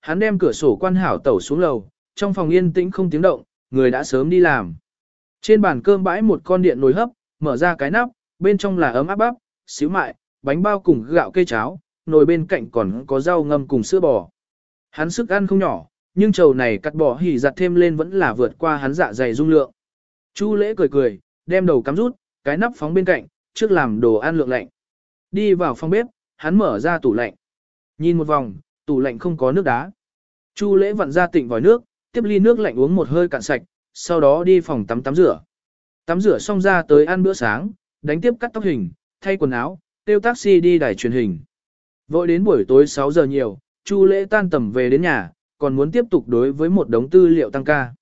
Hắn đem cửa sổ quan hảo tẩu xuống lầu, trong phòng yên tĩnh không tiếng động, người đã sớm đi làm. Trên bàn cơm bãi một con điện nồi hấp, mở ra cái nắp, bên trong là ấm áp bắp, xíu mại, bánh bao cùng gạo cây cháo, nồi bên cạnh còn có rau ngâm cùng sữa bò. Hắn sức ăn không nhỏ, nhưng trầu này cắt bỏ hỉ giặt thêm lên vẫn là vượt qua hắn dạ dày dung lượng. Chu lễ cười cười, đem đầu cắm rút, cái nắp phóng bên cạnh, trước làm đồ ăn lượng lạnh. Đi vào phòng bếp, hắn mở ra tủ lạnh. Nhìn một vòng, tủ lạnh không có nước đá. Chu lễ vặn ra tịnh vòi nước, tiếp ly nước lạnh uống một hơi cạn sạch, sau đó đi phòng tắm tắm rửa. Tắm rửa xong ra tới ăn bữa sáng, đánh tiếp cắt tóc hình, thay quần áo, tiêu taxi đi đài truyền hình. Vội đến buổi tối 6 giờ nhiều, Chu lễ tan tầm về đến nhà, còn muốn tiếp tục đối với một đống tư liệu tăng ca.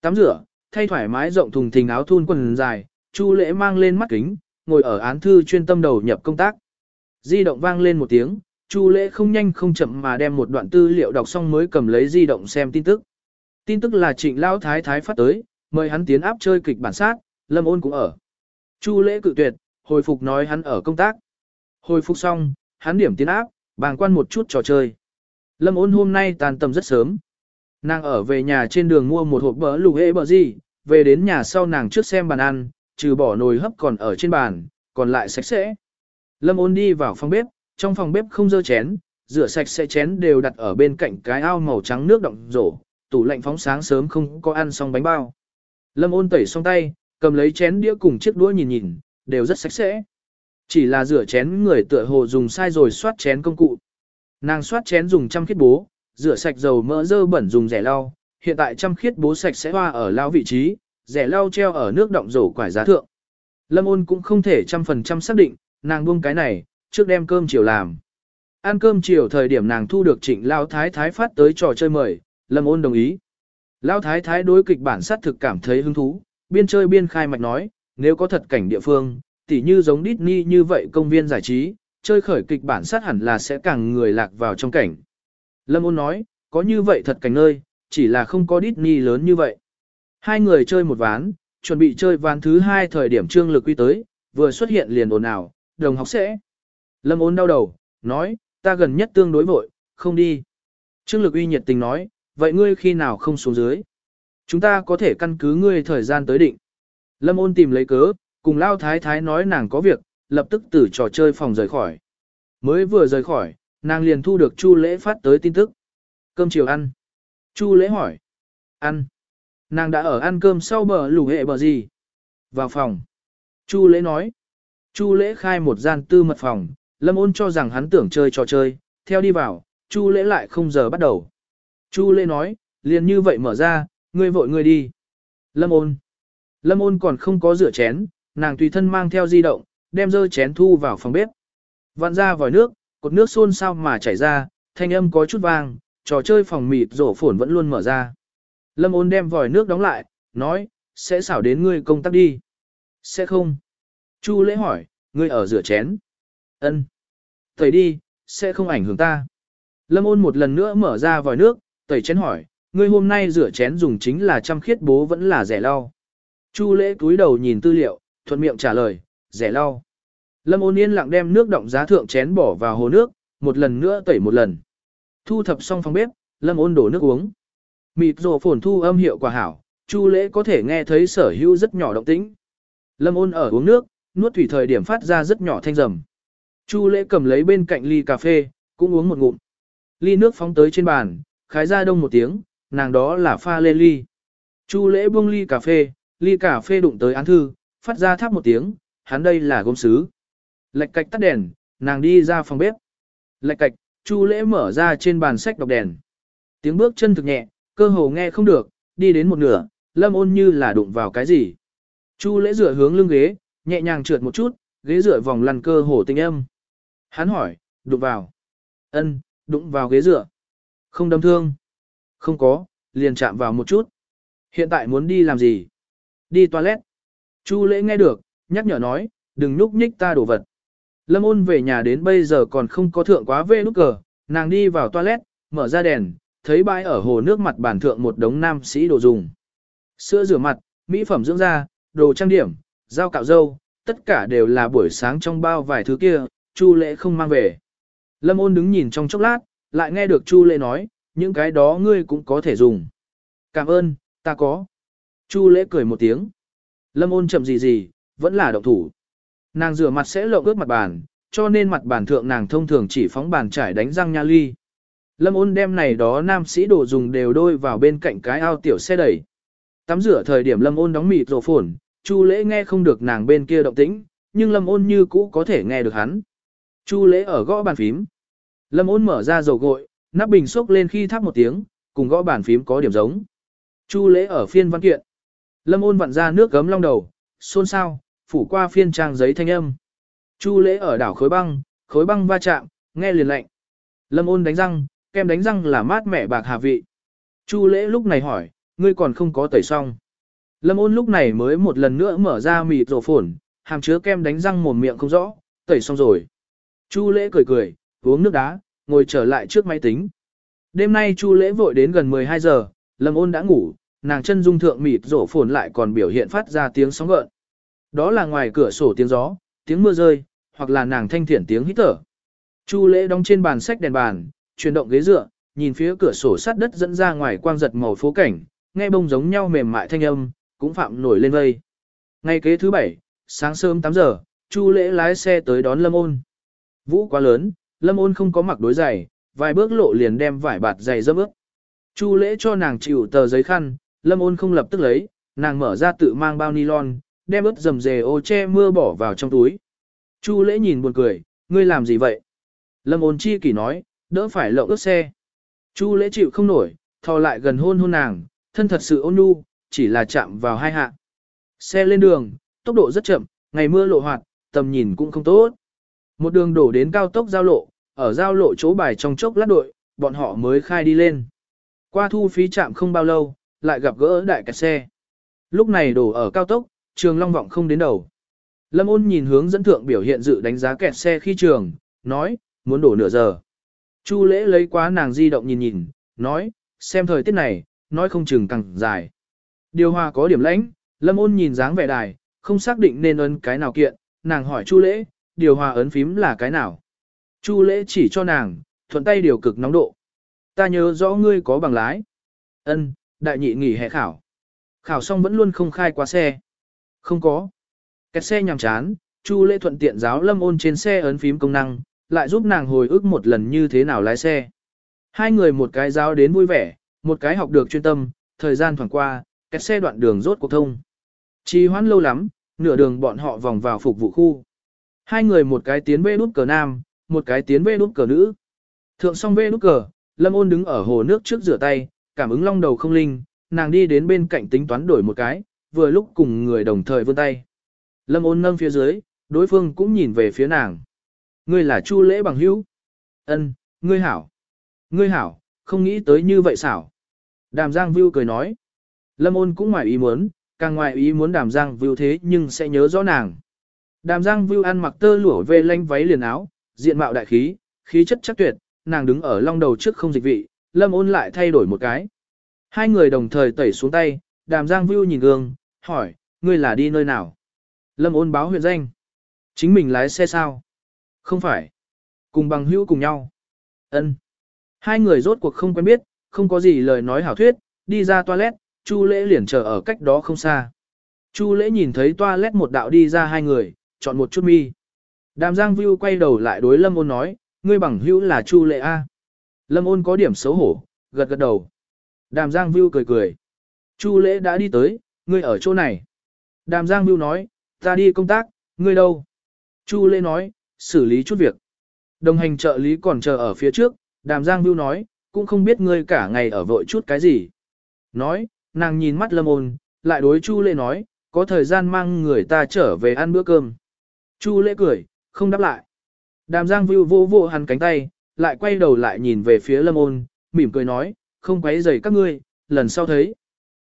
Tắm rửa, thay thoải mái rộng thùng thình áo thun quần dài, Chu lễ mang lên mắt kính, ngồi ở án thư chuyên tâm đầu nhập công tác. Di động vang lên một tiếng, Chu lễ không nhanh không chậm mà đem một đoạn tư liệu đọc xong mới cầm lấy di động xem tin tức. Tin tức là trịnh Lão thái thái phát tới, mời hắn tiến áp chơi kịch bản sát, lâm ôn cũng ở. Chu lễ cự tuyệt, hồi phục nói hắn ở công tác. Hồi phục xong, hắn điểm tiến áp, bàng quan một chút trò chơi. Lâm ôn hôm nay tàn tầm rất sớm. Nàng ở về nhà trên đường mua một hộp bỡ lù hễ bỡ gì, về đến nhà sau nàng trước xem bàn ăn, trừ bỏ nồi hấp còn ở trên bàn, còn lại sạch sẽ. Lâm ôn đi vào phòng bếp, trong phòng bếp không dơ chén, rửa sạch sẽ chén đều đặt ở bên cạnh cái ao màu trắng nước động rổ, tủ lạnh phóng sáng sớm không có ăn xong bánh bao. Lâm ôn tẩy xong tay, cầm lấy chén đĩa cùng chiếc đũa nhìn nhìn, đều rất sạch sẽ. Chỉ là rửa chén người tựa hồ dùng sai rồi xoát chén công cụ. Nàng xoát chén dùng trăm khiết bố, rửa sạch dầu mỡ dơ bẩn dùng rẻ lau, hiện tại trăm khiết bố sạch sẽ hoa ở lao vị trí, rẻ lau treo ở nước động rổ quải giá thượng. Lâm ôn cũng không thể trăm phần trăm xác định, nàng buông cái này, trước đem cơm chiều làm. Ăn cơm chiều thời điểm nàng thu được trịnh lao thái thái phát tới trò chơi mời, Lâm ôn đồng ý. Lao thái thái đối kịch bản sát thực cảm thấy hứng thú, biên chơi biên khai mạch nói, nếu có thật cảnh địa phương, tỉ như giống Disney như vậy công viên giải trí, chơi khởi kịch bản sát hẳn là sẽ càng người lạc vào trong cảnh. Lâm ôn nói, có như vậy thật cảnh nơi, chỉ là không có Disney lớn như vậy. Hai người chơi một ván, chuẩn bị chơi ván thứ hai thời điểm trương lực quy tới, vừa xuất hiện liền ồn ào, đồng học sẽ. Lâm ôn đau đầu, nói, ta gần nhất tương đối vội, không đi. Trương lực uy nhiệt tình nói, vậy ngươi khi nào không xuống dưới? Chúng ta có thể căn cứ ngươi thời gian tới định. Lâm ôn tìm lấy cớ, cùng lao thái thái nói nàng có việc, lập tức từ trò chơi phòng rời khỏi. Mới vừa rời khỏi, nàng liền thu được Chu lễ phát tới tin tức. Cơm chiều ăn. Chu lễ hỏi. Ăn. Nàng đã ở ăn cơm sau bờ lủ hệ bờ gì? Vào phòng. Chu lễ nói. Chu lễ khai một gian tư mật phòng, lâm ôn cho rằng hắn tưởng chơi trò chơi, theo đi vào, chu lễ lại không giờ bắt đầu. Chu lễ nói, liền như vậy mở ra, ngươi vội ngươi đi. Lâm ôn. Lâm ôn còn không có rửa chén, nàng tùy thân mang theo di động, đem dơ chén thu vào phòng bếp. Vặn ra vòi nước, cột nước xôn sao mà chảy ra, thanh âm có chút vang, trò chơi phòng mịt rổ phổn vẫn luôn mở ra. Lâm ôn đem vòi nước đóng lại, nói, sẽ xảo đến ngươi công tác đi. Sẽ không. Chu lễ hỏi, ngươi ở rửa chén. Ân. Tẩy đi, sẽ không ảnh hưởng ta. Lâm ôn một lần nữa mở ra vòi nước, tẩy chén hỏi, ngươi hôm nay rửa chén dùng chính là trăm khiết bố vẫn là rẻ lau. Chu lễ cúi đầu nhìn tư liệu, thuận miệng trả lời, rẻ lau. Lâm ôn yên lặng đem nước động giá thượng chén bỏ vào hồ nước, một lần nữa tẩy một lần. Thu thập xong phòng bếp, Lâm ôn đổ nước uống. Mịt rồ phồn thu âm hiệu quả hảo, Chu lễ có thể nghe thấy sở hữu rất nhỏ động tĩnh. Lâm ôn ở uống nước, nuốt thủy thời điểm phát ra rất nhỏ thanh rầm. Chu lễ cầm lấy bên cạnh ly cà phê, cũng uống một ngụm. Ly nước phóng tới trên bàn, khái ra đông một tiếng, nàng đó là pha lê ly. Chu lễ buông ly cà phê, ly cà phê đụng tới án thư, phát ra tháp một tiếng, hắn đây là gốm sứ. Lệch cạch tắt đèn, nàng đi ra phòng bếp. Lệch cạch, Chu lễ mở ra trên bàn sách đọc đèn. Tiếng bước chân thực nhẹ, cơ hồ nghe không được, đi đến một nửa, lâm ôn như là đụng vào cái gì. Chu lễ dựa hướng lưng ghế, nhẹ nhàng trượt một chút, ghế dựa vòng lăn cơ hồ tinh âm. Hắn hỏi, đụng vào. Ân, đụng vào ghế dựa. Không đâm thương. Không có, liền chạm vào một chút. Hiện tại muốn đi làm gì? Đi toilet. Chu lễ nghe được, nhắc nhở nói, đừng núp nhích ta đổ vật. Lâm ôn về nhà đến bây giờ còn không có thượng quá vê nút cờ, nàng đi vào toilet, mở ra đèn, thấy bãi ở hồ nước mặt bàn thượng một đống nam sĩ đồ dùng. Sữa rửa mặt, mỹ phẩm dưỡng da, đồ trang điểm, dao cạo râu, tất cả đều là buổi sáng trong bao vài thứ kia, Chu lễ không mang về. Lâm ôn đứng nhìn trong chốc lát, lại nghe được Chu lễ nói, những cái đó ngươi cũng có thể dùng. Cảm ơn, ta có. Chu lễ cười một tiếng. Lâm ôn chậm gì gì, vẫn là động thủ. Nàng rửa mặt sẽ lộng ướt mặt bàn, cho nên mặt bàn thượng nàng thông thường chỉ phóng bàn trải đánh răng nha ly. Lâm ôn đem này đó nam sĩ đồ dùng đều đôi vào bên cạnh cái ao tiểu xe đẩy. Tắm rửa thời điểm lâm ôn đóng mịt rổ phồn, Chu lễ nghe không được nàng bên kia động tĩnh, nhưng lâm ôn như cũ có thể nghe được hắn. Chu lễ ở gõ bàn phím. Lâm ôn mở ra dầu gội, nắp bình xúc lên khi thắp một tiếng, cùng gõ bàn phím có điểm giống. Chu lễ ở phiên văn kiện. Lâm ôn vặn ra nước gấm long đầu, xôn xao, phủ qua phiên trang giấy thanh âm. Chu lễ ở đảo khối băng, khối băng va chạm, nghe liền lạnh. Lâm ôn đánh răng, kem đánh răng là mát mẻ bạc hà vị. Chu lễ lúc này hỏi, ngươi còn không có tẩy xong. Lâm ôn lúc này mới một lần nữa mở ra mịt rổ phồn, hàm chứa kem đánh răng mồm miệng không rõ, tẩy xong rồi. Chu lễ cười cười, uống nước đá, ngồi trở lại trước máy tính. Đêm nay Chu lễ vội đến gần 12 giờ, Lâm ôn đã ngủ, nàng chân dung thượng mịt rổ phồn lại còn biểu hiện phát ra tiếng sóng gợn. Đó là ngoài cửa sổ tiếng gió, tiếng mưa rơi, hoặc là nàng thanh thiển tiếng hít thở. Chu lễ đóng trên bàn sách đèn bàn, chuyển động ghế dựa, nhìn phía cửa sổ sát đất dẫn ra ngoài quang giật màu phố cảnh, nghe bông giống nhau mềm mại thanh âm, cũng phạm nổi lên vây. Ngày kế thứ bảy, sáng sớm 8 giờ, Chu lễ lái xe tới đón Lâm ôn. Vũ quá lớn, Lâm ôn không có mặc đối giày, vài bước lộ liền đem vải bạt giày dâm ướt. Chu lễ cho nàng chịu tờ giấy khăn, Lâm ôn không lập tức lấy, nàng mở ra tự mang bao nylon, đem ướt dầm dề ô che mưa bỏ vào trong túi. Chu lễ nhìn buồn cười, ngươi làm gì vậy? Lâm ôn chi kỷ nói, đỡ phải lậu ướt xe. Chu lễ chịu không nổi, thò lại gần hôn hôn nàng, thân thật sự ôn nhu, chỉ là chạm vào hai hạ. Xe lên đường, tốc độ rất chậm, ngày mưa lộ hoạt, tầm nhìn cũng không tốt. Một đường đổ đến cao tốc giao lộ, ở giao lộ chỗ bài trong chốc lát đội, bọn họ mới khai đi lên. Qua thu phí chạm không bao lâu, lại gặp gỡ đại kẹt xe. Lúc này đổ ở cao tốc, trường long vọng không đến đầu. Lâm ôn nhìn hướng dẫn thượng biểu hiện dự đánh giá kẹt xe khi trường, nói, muốn đổ nửa giờ. Chu lễ lấy quá nàng di động nhìn nhìn, nói, xem thời tiết này, nói không chừng càng dài. Điều hòa có điểm lãnh, lâm ôn nhìn dáng vẻ đài, không xác định nên ấn cái nào kiện, nàng hỏi chu lễ, điều hòa ấn phím là cái nào. Chu lễ chỉ cho nàng, thuận tay điều cực nóng độ. Ta nhớ rõ ngươi có bằng lái. Ân, đại nhị nghỉ hè khảo. Khảo xong vẫn luôn không khai qua xe. Không có. Kẹt xe nhằm chán, Chu lễ thuận tiện giáo lâm ôn trên xe ấn phím công năng, lại giúp nàng hồi ức một lần như thế nào lái xe. Hai người một cái giáo đến vui vẻ, một cái học được chuyên tâm, thời gian thoảng qua, kẹt xe đoạn đường rốt cuộc thông. Trì hoãn lâu lắm, nửa đường bọn họ vòng vào phục vụ khu. Hai người một cái tiến về nút cờ nam, một cái tiến về nút cờ nữ. Thượng xong về nút cờ, Lâm ôn đứng ở hồ nước trước rửa tay, cảm ứng long đầu không linh, nàng đi đến bên cạnh tính toán đổi một cái, vừa lúc cùng người đồng thời vươn tay. Lâm ôn nâng phía dưới, đối phương cũng nhìn về phía nàng. Ngươi là Chu lễ bằng hữu. Ân, ngươi hảo. Ngươi hảo, không nghĩ tới như vậy xảo. Đàm Giang Vưu cười nói. Lâm ôn cũng ngoài ý muốn, càng ngoài ý muốn Đàm Giang Vưu thế nhưng sẽ nhớ rõ nàng. Đàm Giang Vưu ăn mặc tơ lụa về lanh váy liền áo, diện mạo đại khí, khí chất chắc tuyệt, nàng đứng ở long đầu trước không dịch vị, Lâm ôn lại thay đổi một cái. Hai người đồng thời tẩy xuống tay, Đàm Giang Vưu nhìn gương, hỏi, ngươi là đi nơi nào? Lâm ôn báo huyện danh. Chính mình lái xe sao? Không phải. Cùng bằng hữu cùng nhau. ân Hai người rốt cuộc không quen biết, không có gì lời nói hảo thuyết, đi ra toilet, Chu lễ liền chờ ở cách đó không xa. Chu lễ nhìn thấy toilet một đạo đi ra hai người, chọn một chút mi. Đàm Giang Vưu quay đầu lại đối Lâm ôn nói, ngươi bằng hữu là Chu lễ A. Lâm ôn có điểm xấu hổ, gật gật đầu. Đàm Giang Vưu cười cười. Chu lễ đã đi tới, ngươi ở chỗ này. Đàm Giang Vưu nói, ta đi công tác, ngươi đâu? Chu lễ nói, xử lý chút việc. Đồng hành trợ lý còn chờ ở phía trước, Đàm Giang Vưu nói, cũng không biết ngươi cả ngày ở vội chút cái gì. Nói, nàng nhìn mắt lâm ôn, lại đối Chu lễ nói, có thời gian mang người ta trở về ăn bữa cơm. Chu lễ cười, không đáp lại. Đàm Giang Vưu vô vô hắn cánh tay, lại quay đầu lại nhìn về phía lâm ôn, mỉm cười nói, không quấy rầy các ngươi, lần sau thấy.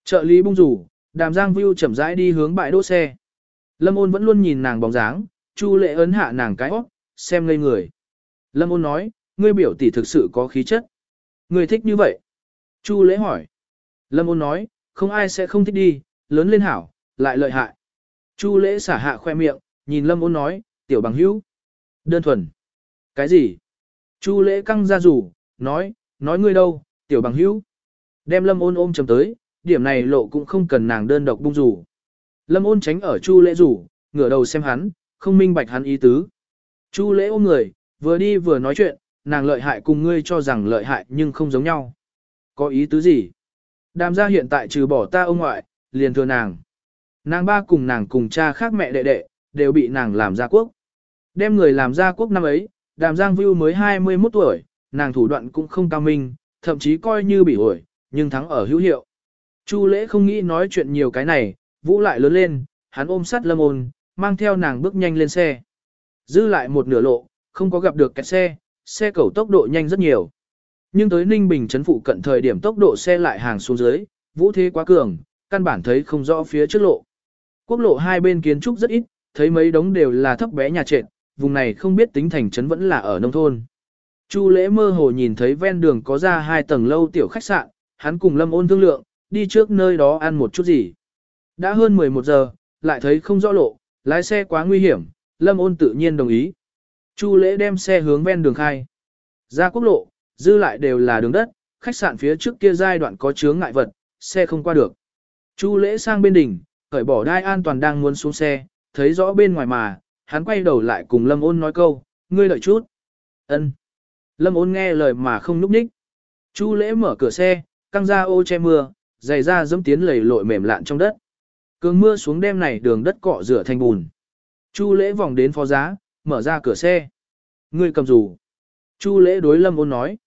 Trợ lý bung rủ, đàm Giang Vưu chậm rãi đi hướng bãi đỗ xe. Lâm ôn vẫn luôn nhìn nàng bóng dáng, Chu lễ ấn hạ nàng cái óc, xem ngây người. Lâm ôn nói, ngươi biểu tỷ thực sự có khí chất. Ngươi thích như vậy. Chu lễ hỏi. Lâm ôn nói, không ai sẽ không thích đi, lớn lên hảo, lại lợi hại. Chu lễ xả hạ khoe miệng, nhìn lâm ôn nói, tiểu bằng hữu. Đơn thuần. Cái gì? Chu lễ căng ra rủ, nói, nói ngươi đâu, tiểu bằng hữu. Đem lâm ôn ôm chầm tới, điểm này lộ cũng không cần nàng đơn độc bung rủ. Lâm ôn tránh ở chu lễ rủ, ngửa đầu xem hắn, không minh bạch hắn ý tứ. Chu lễ ôm người, vừa đi vừa nói chuyện, nàng lợi hại cùng ngươi cho rằng lợi hại nhưng không giống nhau. Có ý tứ gì? Đàm gia hiện tại trừ bỏ ta ông ngoại, liền thừa nàng. Nàng ba cùng nàng cùng cha khác mẹ đệ đệ, đều bị nàng làm gia quốc. Đem người làm gia quốc năm ấy, đàm giang Vưu mới 21 tuổi, nàng thủ đoạn cũng không cao minh, thậm chí coi như bị ổi, nhưng thắng ở hữu hiệu. Chu lễ không nghĩ nói chuyện nhiều cái này, vũ lại lớn lên, hắn ôm sát lâm ôn, mang theo nàng bước nhanh lên xe. Dư lại một nửa lộ, không có gặp được kẹt xe, xe cầu tốc độ nhanh rất nhiều. Nhưng tới Ninh Bình trấn phụ cận thời điểm tốc độ xe lại hàng xuống dưới, vũ thế quá cường, căn bản thấy không rõ phía trước lộ. Quốc lộ hai bên kiến trúc rất ít, thấy mấy đống đều là thấp bé nhà trệt, vùng này không biết tính thành trấn vẫn là ở nông thôn. Chu lễ mơ hồ nhìn thấy ven đường có ra hai tầng lâu tiểu khách sạn, hắn cùng Lâm ôn thương lượng, đi trước nơi đó ăn một chút gì. Đã hơn 11 giờ, lại thấy không rõ lộ, lái xe quá nguy hiểm, Lâm ôn tự nhiên đồng ý. Chu lễ đem xe hướng ven đường khai. Ra quốc lộ, dư lại đều là đường đất, khách sạn phía trước kia giai đoạn có chướng ngại vật, xe không qua được. Chu lễ sang bên đỉnh, cởi bỏ đai an toàn đang muốn xuống xe, thấy rõ bên ngoài mà, hắn quay đầu lại cùng Lâm ôn nói câu, ngươi đợi chút. ân Lâm ôn nghe lời mà không núp ních. Chu lễ mở cửa xe, căng ra ô che mưa, giày ra dẫm tiến lầy lội mềm lạn trong đất. Cơn mưa xuống đêm này đường đất cọ rửa thành bùn. Chu lễ vòng đến phó giá, mở ra cửa xe. Ngươi cầm dù. Chu lễ đối lâm ôn nói.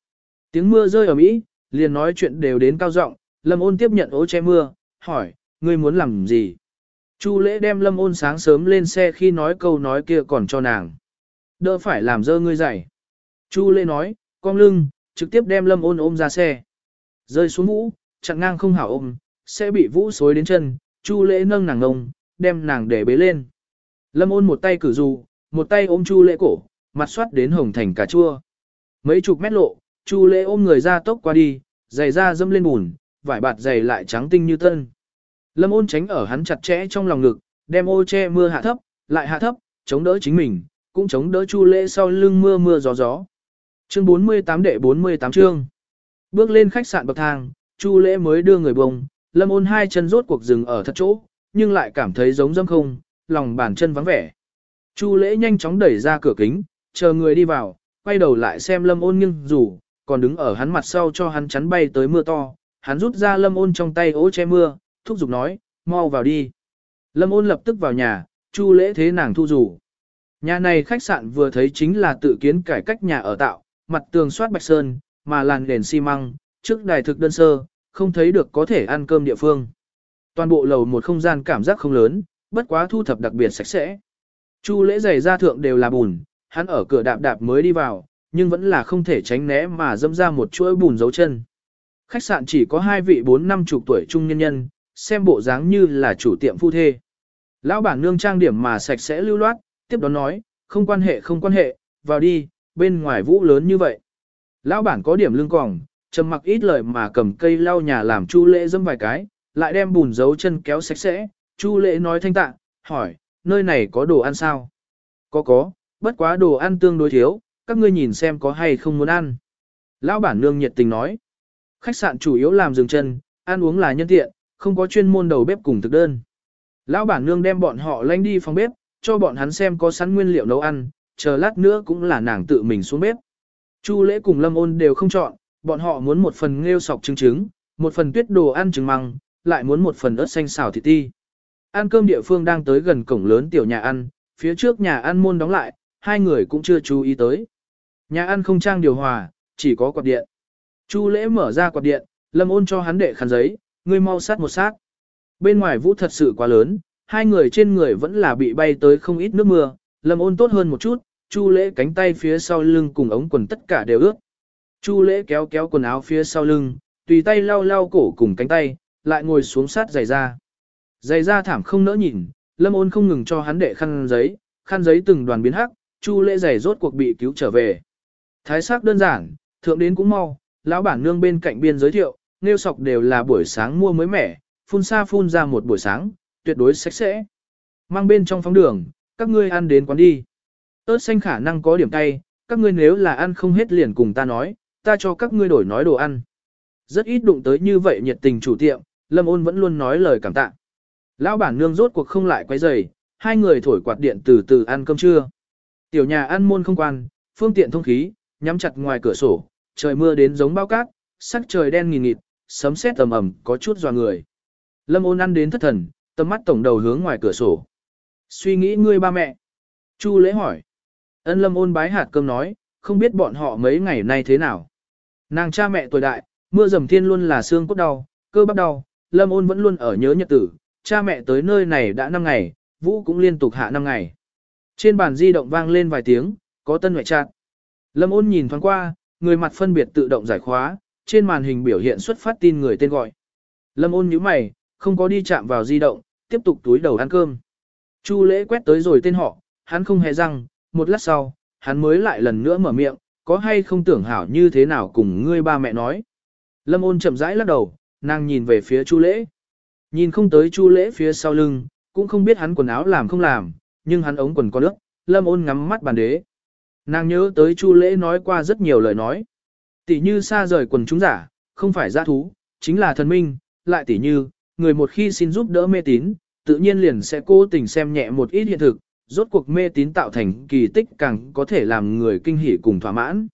Tiếng mưa rơi ở Mỹ, liền nói chuyện đều đến cao giọng. lâm ôn tiếp nhận ô che mưa, hỏi, ngươi muốn làm gì? Chu lễ đem lâm ôn sáng sớm lên xe khi nói câu nói kia còn cho nàng. Đỡ phải làm dơ ngươi dậy. Chu lễ nói, cong lưng, trực tiếp đem lâm ôn ôm ra xe. Rơi xuống vũ, chặn ngang không hảo ôm, sẽ bị vũ xối đến chân, chu lễ nâng nàng ngông, đem nàng để bế lên. Lâm ôn một tay cử dù, một tay ôm chu lễ cổ, mặt xoát đến hồng thành cà chua. Mấy chục mét lộ, chu lễ ôm người ra tốc qua đi, giày ra dâm lên bùn, vải bạt giày lại trắng tinh như tân. Lâm ôn tránh ở hắn chặt chẽ trong lòng ngực, đem ô che mưa hạ thấp, lại hạ thấp, chống đỡ chính mình, cũng chống đỡ chu lễ sau lưng mưa mưa gió gió. Chương 48 đệ 48 chương. Bước lên khách sạn bậc thang, chu lễ mới đưa người bông, lâm ôn hai chân rốt cuộc dừng ở thật chỗ, nhưng lại cảm thấy giống dâm không, lòng bàn chân vắng vẻ. Chu lễ nhanh chóng đẩy ra cửa kính, chờ người đi vào, quay đầu lại xem lâm ôn nghiêng rủ, còn đứng ở hắn mặt sau cho hắn chắn bay tới mưa to. Hắn rút ra lâm ôn trong tay ố che mưa, thúc giục nói, mau vào đi. Lâm ôn lập tức vào nhà, chu lễ thế nàng thu rủ. Nhà này khách sạn vừa thấy chính là tự kiến cải cách nhà ở tạo, mặt tường soát bạch sơn, mà làn đèn xi măng, trước đài thực đơn sơ, không thấy được có thể ăn cơm địa phương. Toàn bộ lầu một không gian cảm giác không lớn, bất quá thu thập đặc biệt sạch sẽ. Chu lễ giày ra thượng đều là bùn, hắn ở cửa đạp đạp mới đi vào, nhưng vẫn là không thể tránh né mà dâm ra một chuỗi bùn dấu chân. Khách sạn chỉ có hai vị bốn năm chục tuổi trung nhân nhân, xem bộ dáng như là chủ tiệm phu thê. Lão bản nương trang điểm mà sạch sẽ lưu loát, tiếp đó nói, không quan hệ không quan hệ, vào đi, bên ngoài vũ lớn như vậy. Lão bản có điểm lưng còng, trầm mặc ít lời mà cầm cây lau nhà làm chu lễ dâm vài cái, lại đem bùn dấu chân kéo sạch sẽ, chu lễ nói thanh tạ, hỏi, nơi này có đồ ăn sao? Có có, bất quá đồ ăn tương đối thiếu, các ngươi nhìn xem có hay không muốn ăn. Lão bản nương nhiệt tình nói, khách sạn chủ yếu làm dừng chân, ăn uống là nhân tiện, không có chuyên môn đầu bếp cùng thực đơn. Lão bản nương đem bọn họ lanh đi phòng bếp, cho bọn hắn xem có sẵn nguyên liệu nấu ăn, chờ lát nữa cũng là nàng tự mình xuống bếp. Chu lễ cùng lâm ôn đều không chọn, bọn họ muốn một phần nghêu sọc trứng trứng, một phần tuyết đồ ăn trứng măng, lại muốn một phần ớt xanh xào thịt ti. Ăn cơm địa phương đang tới gần cổng lớn tiểu nhà ăn, phía trước nhà ăn môn đóng lại, hai người cũng chưa chú ý tới. Nhà ăn không trang điều hòa, chỉ có quạt điện. Chu lễ mở ra quạt điện, lâm ôn cho hắn đệ khăn giấy, ngươi mau sát một sát. Bên ngoài vũ thật sự quá lớn, hai người trên người vẫn là bị bay tới không ít nước mưa, lâm ôn tốt hơn một chút, chu lễ cánh tay phía sau lưng cùng ống quần tất cả đều ướt. Chu lễ kéo kéo quần áo phía sau lưng, tùy tay lau lau cổ cùng cánh tay, lại ngồi xuống sát giày ra. Giày ra thảm không nỡ nhìn, lâm ôn không ngừng cho hắn đệ khăn giấy, khăn giấy từng đoàn biến hắc, chu lễ giày rốt cuộc bị cứu trở về. Thái sắc đơn giản, thượng đến cũng mau, lão bản nương bên cạnh biên giới thiệu, nêu sọc đều là buổi sáng mua mới mẻ, phun xa phun ra một buổi sáng, tuyệt đối sạch sẽ. Mang bên trong phóng đường, các ngươi ăn đến quán đi. ớt xanh khả năng có điểm cay, các ngươi nếu là ăn không hết liền cùng ta nói, ta cho các ngươi đổi nói đồ ăn. Rất ít đụng tới như vậy nhiệt tình chủ tiệm, Lâm ôn vẫn luôn nói lời cảm tạ. Lão bản nương rốt cuộc không lại quay rầy, hai người thổi quạt điện từ từ ăn cơm trưa. Tiểu nhà ăn môn không quan, phương tiện thông khí, nhắm chặt ngoài cửa sổ, trời mưa đến giống bao cát, sắc trời đen nghìn nghịt, sấm sét tầm ầm có chút dò người. Lâm ôn ăn đến thất thần, tầm mắt tổng đầu hướng ngoài cửa sổ. Suy nghĩ ngươi ba mẹ. Chu lễ hỏi. Ân lâm ôn bái hạt cơm nói, không biết bọn họ mấy ngày nay thế nào. Nàng cha mẹ tuổi đại, mưa dầm thiên luôn là xương cốt đau, cơ bắp đau, lâm ôn vẫn luôn ở nhớ nhật tử. Cha mẹ tới nơi này đã 5 ngày, Vũ cũng liên tục hạ 5 ngày. Trên bàn di động vang lên vài tiếng, có tân ngoại trạng. Lâm ôn nhìn thoáng qua, người mặt phân biệt tự động giải khóa, trên màn hình biểu hiện xuất phát tin người tên gọi. Lâm ôn nhíu mày, không có đi chạm vào di động, tiếp tục túi đầu ăn cơm. Chu lễ quét tới rồi tên họ, hắn không hề răng, một lát sau, hắn mới lại lần nữa mở miệng, có hay không tưởng hảo như thế nào cùng ngươi ba mẹ nói. Lâm ôn chậm rãi lắc đầu, nàng nhìn về phía chu lễ. Nhìn không tới chu lễ phía sau lưng, cũng không biết hắn quần áo làm không làm, nhưng hắn ống quần có nước, lâm ôn ngắm mắt bàn đế. Nàng nhớ tới chu lễ nói qua rất nhiều lời nói. Tỷ như xa rời quần chúng giả, không phải giã thú, chính là thần minh, lại tỷ như, người một khi xin giúp đỡ mê tín, tự nhiên liền sẽ cố tình xem nhẹ một ít hiện thực, rốt cuộc mê tín tạo thành kỳ tích càng có thể làm người kinh hỉ cùng thỏa mãn.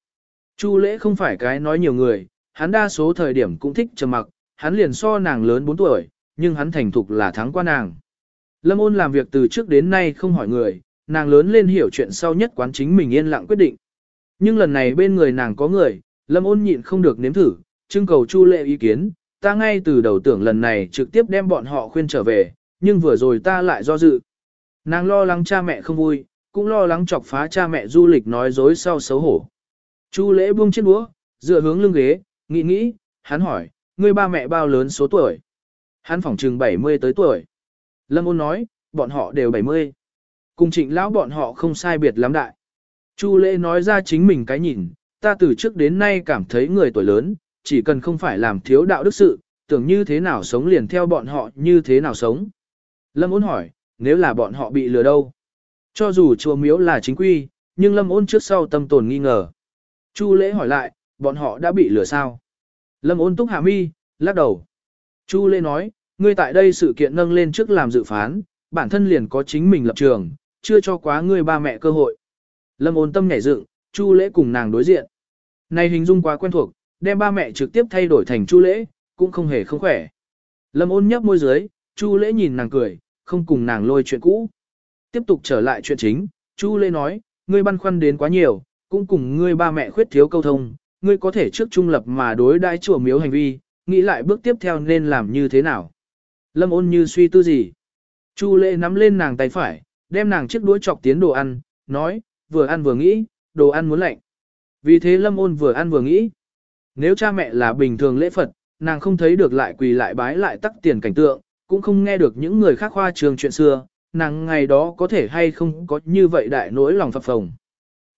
Chu lễ không phải cái nói nhiều người, hắn đa số thời điểm cũng thích trầm mặc, hắn liền so nàng lớn 4 tuổi, nhưng hắn thành thục là thắng qua nàng. Lâm ôn làm việc từ trước đến nay không hỏi người, nàng lớn lên hiểu chuyện sau nhất quán chính mình yên lặng quyết định. Nhưng lần này bên người nàng có người, Lâm ôn nhịn không được nếm thử, trưng cầu Chu lệ ý kiến, ta ngay từ đầu tưởng lần này trực tiếp đem bọn họ khuyên trở về, nhưng vừa rồi ta lại do dự. Nàng lo lắng cha mẹ không vui, cũng lo lắng chọc phá cha mẹ du lịch nói dối sau xấu hổ. Chu lễ buông chiếc búa, dựa hướng lưng ghế, nghĩ nghĩ, hắn hỏi, ngươi ba mẹ bao lớn số tuổi? Hắn phỏng chừng 70 tới tuổi. Lâm ôn nói, bọn họ đều 70. Cùng trịnh lão bọn họ không sai biệt lắm đại. Chu lễ nói ra chính mình cái nhìn, ta từ trước đến nay cảm thấy người tuổi lớn, chỉ cần không phải làm thiếu đạo đức sự, tưởng như thế nào sống liền theo bọn họ như thế nào sống. Lâm ôn hỏi, nếu là bọn họ bị lừa đâu? Cho dù chùa miếu là chính quy, nhưng Lâm ôn trước sau tâm tồn nghi ngờ. Chu lễ hỏi lại, bọn họ đã bị lừa sao? Lâm ôn túc hạ mi, lắc đầu. Chu lễ nói, ngươi tại đây sự kiện nâng lên trước làm dự phán, bản thân liền có chính mình lập trường, chưa cho quá ngươi ba mẹ cơ hội. Lâm ôn tâm nhảy dựng, Chu lễ cùng nàng đối diện. Này hình dung quá quen thuộc, đem ba mẹ trực tiếp thay đổi thành Chu lễ, cũng không hề không khỏe. Lâm ôn nhấp môi dưới, Chu lễ nhìn nàng cười, không cùng nàng lôi chuyện cũ. Tiếp tục trở lại chuyện chính, Chu lễ nói, ngươi băn khoăn đến quá nhiều, cũng cùng ngươi ba mẹ khuyết thiếu câu thông, ngươi có thể trước trung lập mà đối đãi chùa miếu hành vi, nghĩ lại bước tiếp theo nên làm như thế nào. Lâm ôn như suy tư gì. Chu lễ nắm lên nàng tay phải, đem nàng chiếc đũa chọc tiến đồ ăn, nói, vừa ăn vừa nghĩ, đồ ăn muốn lạnh. Vì thế lâm ôn vừa ăn vừa nghĩ. Nếu cha mẹ là bình thường lễ Phật, nàng không thấy được lại quỳ lại bái lại tắc tiền cảnh tượng, cũng không nghe được những người khác khoa trường chuyện xưa, nàng ngày đó có thể hay không có như vậy đại nỗi lòng phập phồng.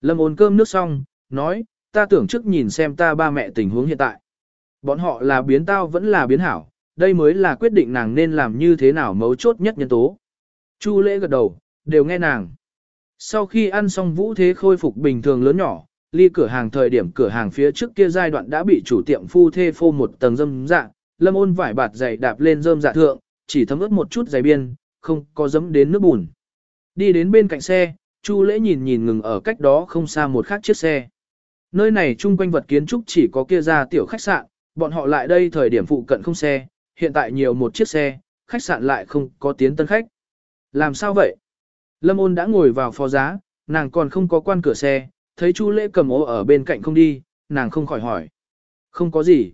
Lâm ôn cơm nước xong, nói, ta tưởng trước nhìn xem ta ba mẹ tình huống hiện tại. Bọn họ là biến tao vẫn là biến hảo, đây mới là quyết định nàng nên làm như thế nào mấu chốt nhất nhân tố. Chu lễ gật đầu, đều nghe nàng. Sau khi ăn xong vũ thế khôi phục bình thường lớn nhỏ, ly cửa hàng thời điểm cửa hàng phía trước kia giai đoạn đã bị chủ tiệm phu thê phô một tầng dâm dạ, lâm ôn vải bạt dày đạp lên dơm dạ thượng, chỉ thấm ướt một chút giày biên, không có dấm đến nước bùn. Đi đến bên cạnh xe, Chu lễ nhìn nhìn ngừng ở cách đó không xa một khác chiếc xe. Nơi này chung quanh vật kiến trúc chỉ có kia ra tiểu khách sạn, bọn họ lại đây thời điểm phụ cận không xe, hiện tại nhiều một chiếc xe, khách sạn lại không có tiến tân khách. Làm sao vậy? Lâm ôn đã ngồi vào phó giá, nàng còn không có quan cửa xe, thấy Chu lễ cầm ô ở bên cạnh không đi, nàng không khỏi hỏi. Không có gì.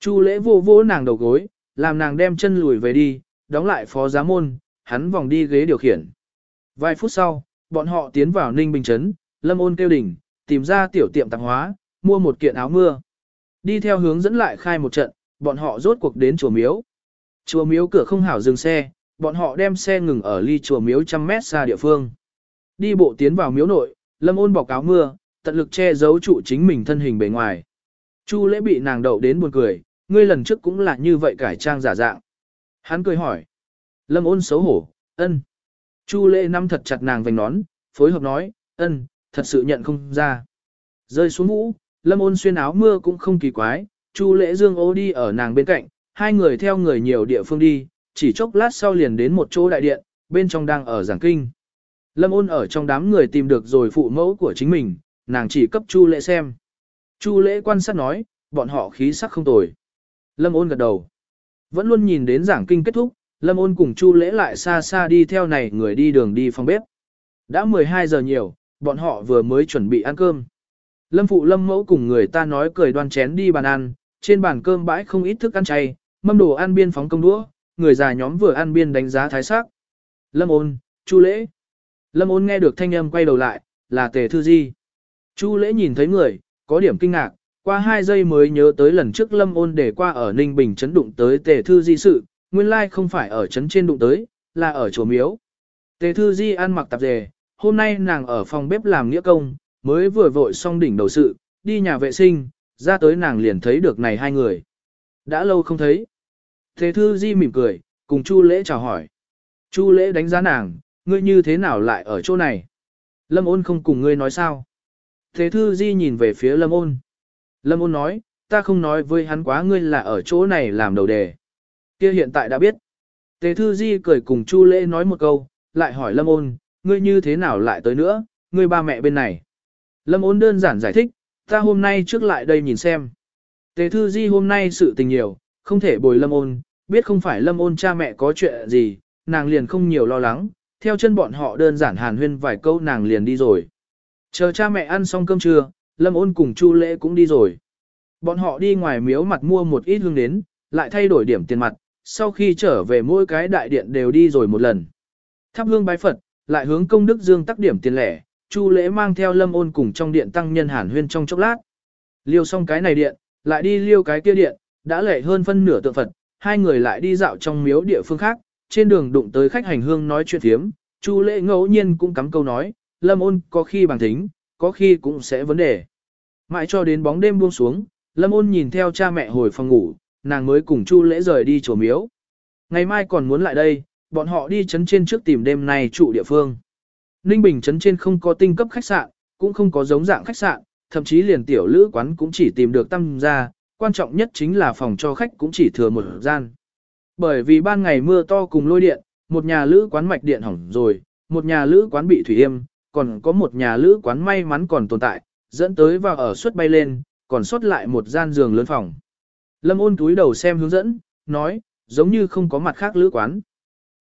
Chu lễ vô vô nàng đầu gối, làm nàng đem chân lùi về đi, đóng lại phó giá môn, hắn vòng đi ghế điều khiển. Vài phút sau, bọn họ tiến vào Ninh Bình Trấn, Lâm ôn kêu đỉnh, tìm ra tiểu tiệm tạp hóa, mua một kiện áo mưa. Đi theo hướng dẫn lại khai một trận, bọn họ rốt cuộc đến chùa miếu. Chùa miếu cửa không hảo dừng xe, bọn họ đem xe ngừng ở ly chùa miếu trăm mét xa địa phương. Đi bộ tiến vào miếu nội, lâm ôn bọc áo mưa, tận lực che giấu trụ chính mình thân hình bề ngoài. Chu lễ bị nàng đậu đến buồn cười, ngươi lần trước cũng là như vậy cải trang giả dạng. Hắn cười hỏi. Lâm ôn xấu hổ, ân. Chu lễ nắm thật chặt nàng vành nón, phối hợp nói, ân, thật sự nhận không ra. Rơi xuống mũ, lâm ôn xuyên áo mưa cũng không kỳ quái, Chu Lễ Dương ô đi ở nàng bên cạnh, hai người theo người nhiều địa phương đi, chỉ chốc lát sau liền đến một chỗ đại điện, bên trong đang ở giảng kinh. Lâm ôn ở trong đám người tìm được rồi phụ mẫu của chính mình, nàng chỉ cấp Chu Lễ xem. Chu Lễ quan sát nói, bọn họ khí sắc không tồi. Lâm ôn gật đầu. Vẫn luôn nhìn đến giảng kinh kết thúc, Lâm ôn cùng Chu Lễ lại xa xa đi theo này người đi đường đi phòng bếp. Đã 12 giờ nhiều, bọn họ vừa mới chuẩn bị ăn cơm. Lâm phụ lâm mẫu cùng người ta nói cười đoan chén đi bàn ăn, trên bàn cơm bãi không ít thức ăn chay, mâm đồ ăn biên phóng công đũa, người già nhóm vừa ăn biên đánh giá thái sắc. Lâm ôn, Chu lễ. Lâm ôn nghe được thanh âm quay đầu lại, là tề thư di. Chu lễ nhìn thấy người, có điểm kinh ngạc, qua hai giây mới nhớ tới lần trước lâm ôn để qua ở Ninh Bình chấn đụng tới tề thư di sự, nguyên lai không phải ở chấn trên đụng tới, là ở chùa miếu. Tề thư di ăn mặc tạp dề, hôm nay nàng ở phòng bếp làm nghĩa công, mới vừa vội xong đỉnh đầu sự, đi nhà vệ sinh, ra tới nàng liền thấy được này hai người. Đã lâu không thấy. Tề thư di mỉm cười, cùng Chu lễ chào hỏi. Chu lễ đánh giá nàng, ngươi như thế nào lại ở chỗ này? Lâm ôn không cùng ngươi nói sao? Thế thư di nhìn về phía lâm ôn. Lâm ôn nói, ta không nói với hắn quá ngươi là ở chỗ này làm đầu đề. Kia hiện tại đã biết. Tề thư di cười cùng Chu lễ nói một câu, lại hỏi lâm ôn, ngươi như thế nào lại tới nữa, ngươi ba mẹ bên này. Lâm ôn đơn giản giải thích, ta hôm nay trước lại đây nhìn xem. Tề thư di hôm nay sự tình nhiều, không thể bồi lâm ôn, biết không phải lâm ôn cha mẹ có chuyện gì, nàng liền không nhiều lo lắng, theo chân bọn họ đơn giản hàn huyên vài câu nàng liền đi rồi. Chờ cha mẹ ăn xong cơm trưa, lâm ôn cùng chu lễ cũng đi rồi. Bọn họ đi ngoài miếu mặt mua một ít hương đến, lại thay đổi điểm tiền mặt, sau khi trở về mỗi cái đại điện đều đi rồi một lần. Thắp hương bái Phật, lại hướng công đức dương tắc điểm tiền lẻ, Chu lễ mang theo lâm ôn cùng trong điện tăng nhân hàn huyên trong chốc lát. Liêu xong cái này điện, lại đi liêu cái kia điện, đã lệ hơn phân nửa tượng Phật, hai người lại đi dạo trong miếu địa phương khác, trên đường đụng tới khách hành hương nói chuyện thiếm, Chu lễ ngẫu nhiên cũng cắm câu nói, lâm ôn có khi bằng thính, có khi cũng sẽ vấn đề. Mãi cho đến bóng đêm buông xuống, lâm ôn nhìn theo cha mẹ hồi phòng ngủ, nàng mới cùng Chu lễ rời đi chùa miếu. Ngày mai còn muốn lại đây, bọn họ đi chấn trên trước tìm đêm nay trụ địa phương. Ninh Bình chấn trên không có tinh cấp khách sạn, cũng không có giống dạng khách sạn, thậm chí liền tiểu lữ quán cũng chỉ tìm được tam gia, quan trọng nhất chính là phòng cho khách cũng chỉ thừa một gian. Bởi vì ban ngày mưa to cùng lôi điện, một nhà lữ quán mạch điện hỏng rồi, một nhà lữ quán bị thủy yêm, còn có một nhà lữ quán may mắn còn tồn tại, dẫn tới vào ở suất bay lên, còn sót lại một gian giường lớn phòng. Lâm ôn túi đầu xem hướng dẫn, nói, giống như không có mặt khác lữ quán.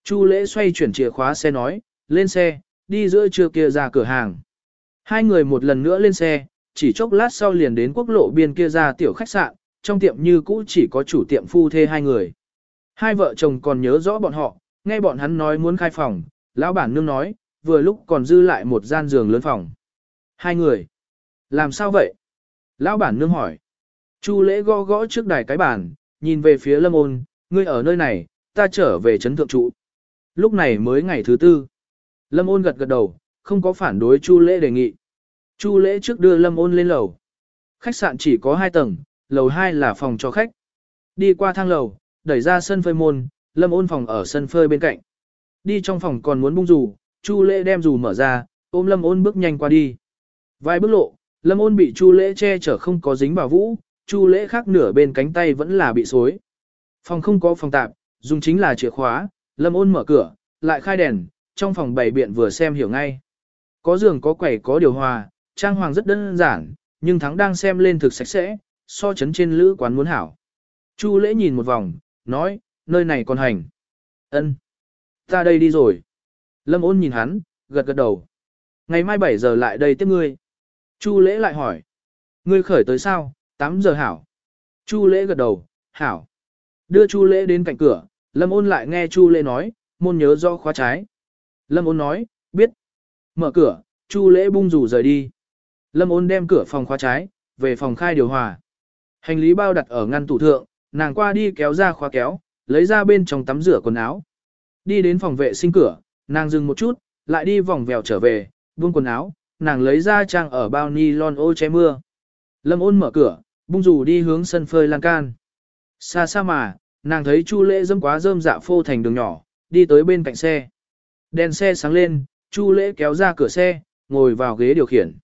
Chu lễ xoay chuyển chìa khóa xe nói, lên xe, đi giữa trưa kia ra cửa hàng. Hai người một lần nữa lên xe, chỉ chốc lát sau liền đến quốc lộ biên kia ra tiểu khách sạn, trong tiệm như cũ chỉ có chủ tiệm phu thê hai người. Hai vợ chồng còn nhớ rõ bọn họ, nghe bọn hắn nói muốn khai phòng, lão bản nương nói, vừa lúc còn dư lại một gian giường lớn phòng. Hai người. Làm sao vậy? Lão bản nương hỏi. Chu lễ gõ gõ trước đài cái bàn, nhìn về phía lâm ôn, ngươi ở nơi này, ta trở về trấn thượng trụ. Lúc này mới ngày thứ tư. Lâm ôn gật gật đầu, không có phản đối Chu lễ đề nghị. Chu lễ trước đưa Lâm ôn lên lầu. Khách sạn chỉ có hai tầng, lầu hai là phòng cho khách. Đi qua thang lầu, đẩy ra sân phơi môn, Lâm ôn phòng ở sân phơi bên cạnh. Đi trong phòng còn muốn bung dù, Chu lễ đem dù mở ra, ôm Lâm ôn bước nhanh qua đi. Vài bước lộ, Lâm ôn bị Chu lễ che chở không có dính vào vũ, Chu lễ khác nửa bên cánh tay vẫn là bị xối. Phòng không có phòng tạp, dùng chính là chìa khóa, Lâm ôn mở cửa, lại khai đèn, trong phòng bày biện vừa xem hiểu ngay. Có giường có quầy có điều hòa, trang hoàng rất đơn giản, nhưng thắng đang xem lên thực sạch sẽ, so chấn trên lữ quán muốn hảo. Chu lễ nhìn một vòng, nói, nơi này còn hành. ân Ta đây đi rồi. Lâm ôn nhìn hắn, gật gật đầu. Ngày mai 7 giờ lại đây tiếp ngươi. Chu lễ lại hỏi. Ngươi khởi tới sao, 8 giờ hảo. Chu lễ gật đầu, hảo. Đưa Chu lễ đến cạnh cửa, Lâm ôn lại nghe Chu lễ nói, môn nhớ do khóa trái. Lâm ôn nói, biết. Mở cửa, Chu lễ bung rủ rời đi. Lâm ôn đem cửa phòng khóa trái, về phòng khai điều hòa. Hành lý bao đặt ở ngăn tủ thượng, nàng qua đi kéo ra khóa kéo, lấy ra bên trong tắm rửa quần áo. Đi đến phòng vệ sinh cửa, nàng dừng một chút, lại đi vòng vèo trở về, buông quần áo, nàng lấy ra trang ở bao ni lon ô che mưa. Lâm ôn mở cửa, bung rủ đi hướng sân phơi lan can. Xa xa mà, nàng thấy Chu lễ dâm quá rơm dạ phô thành đường nhỏ, đi tới bên cạnh xe. Đèn xe sáng lên, Chu Lễ kéo ra cửa xe, ngồi vào ghế điều khiển.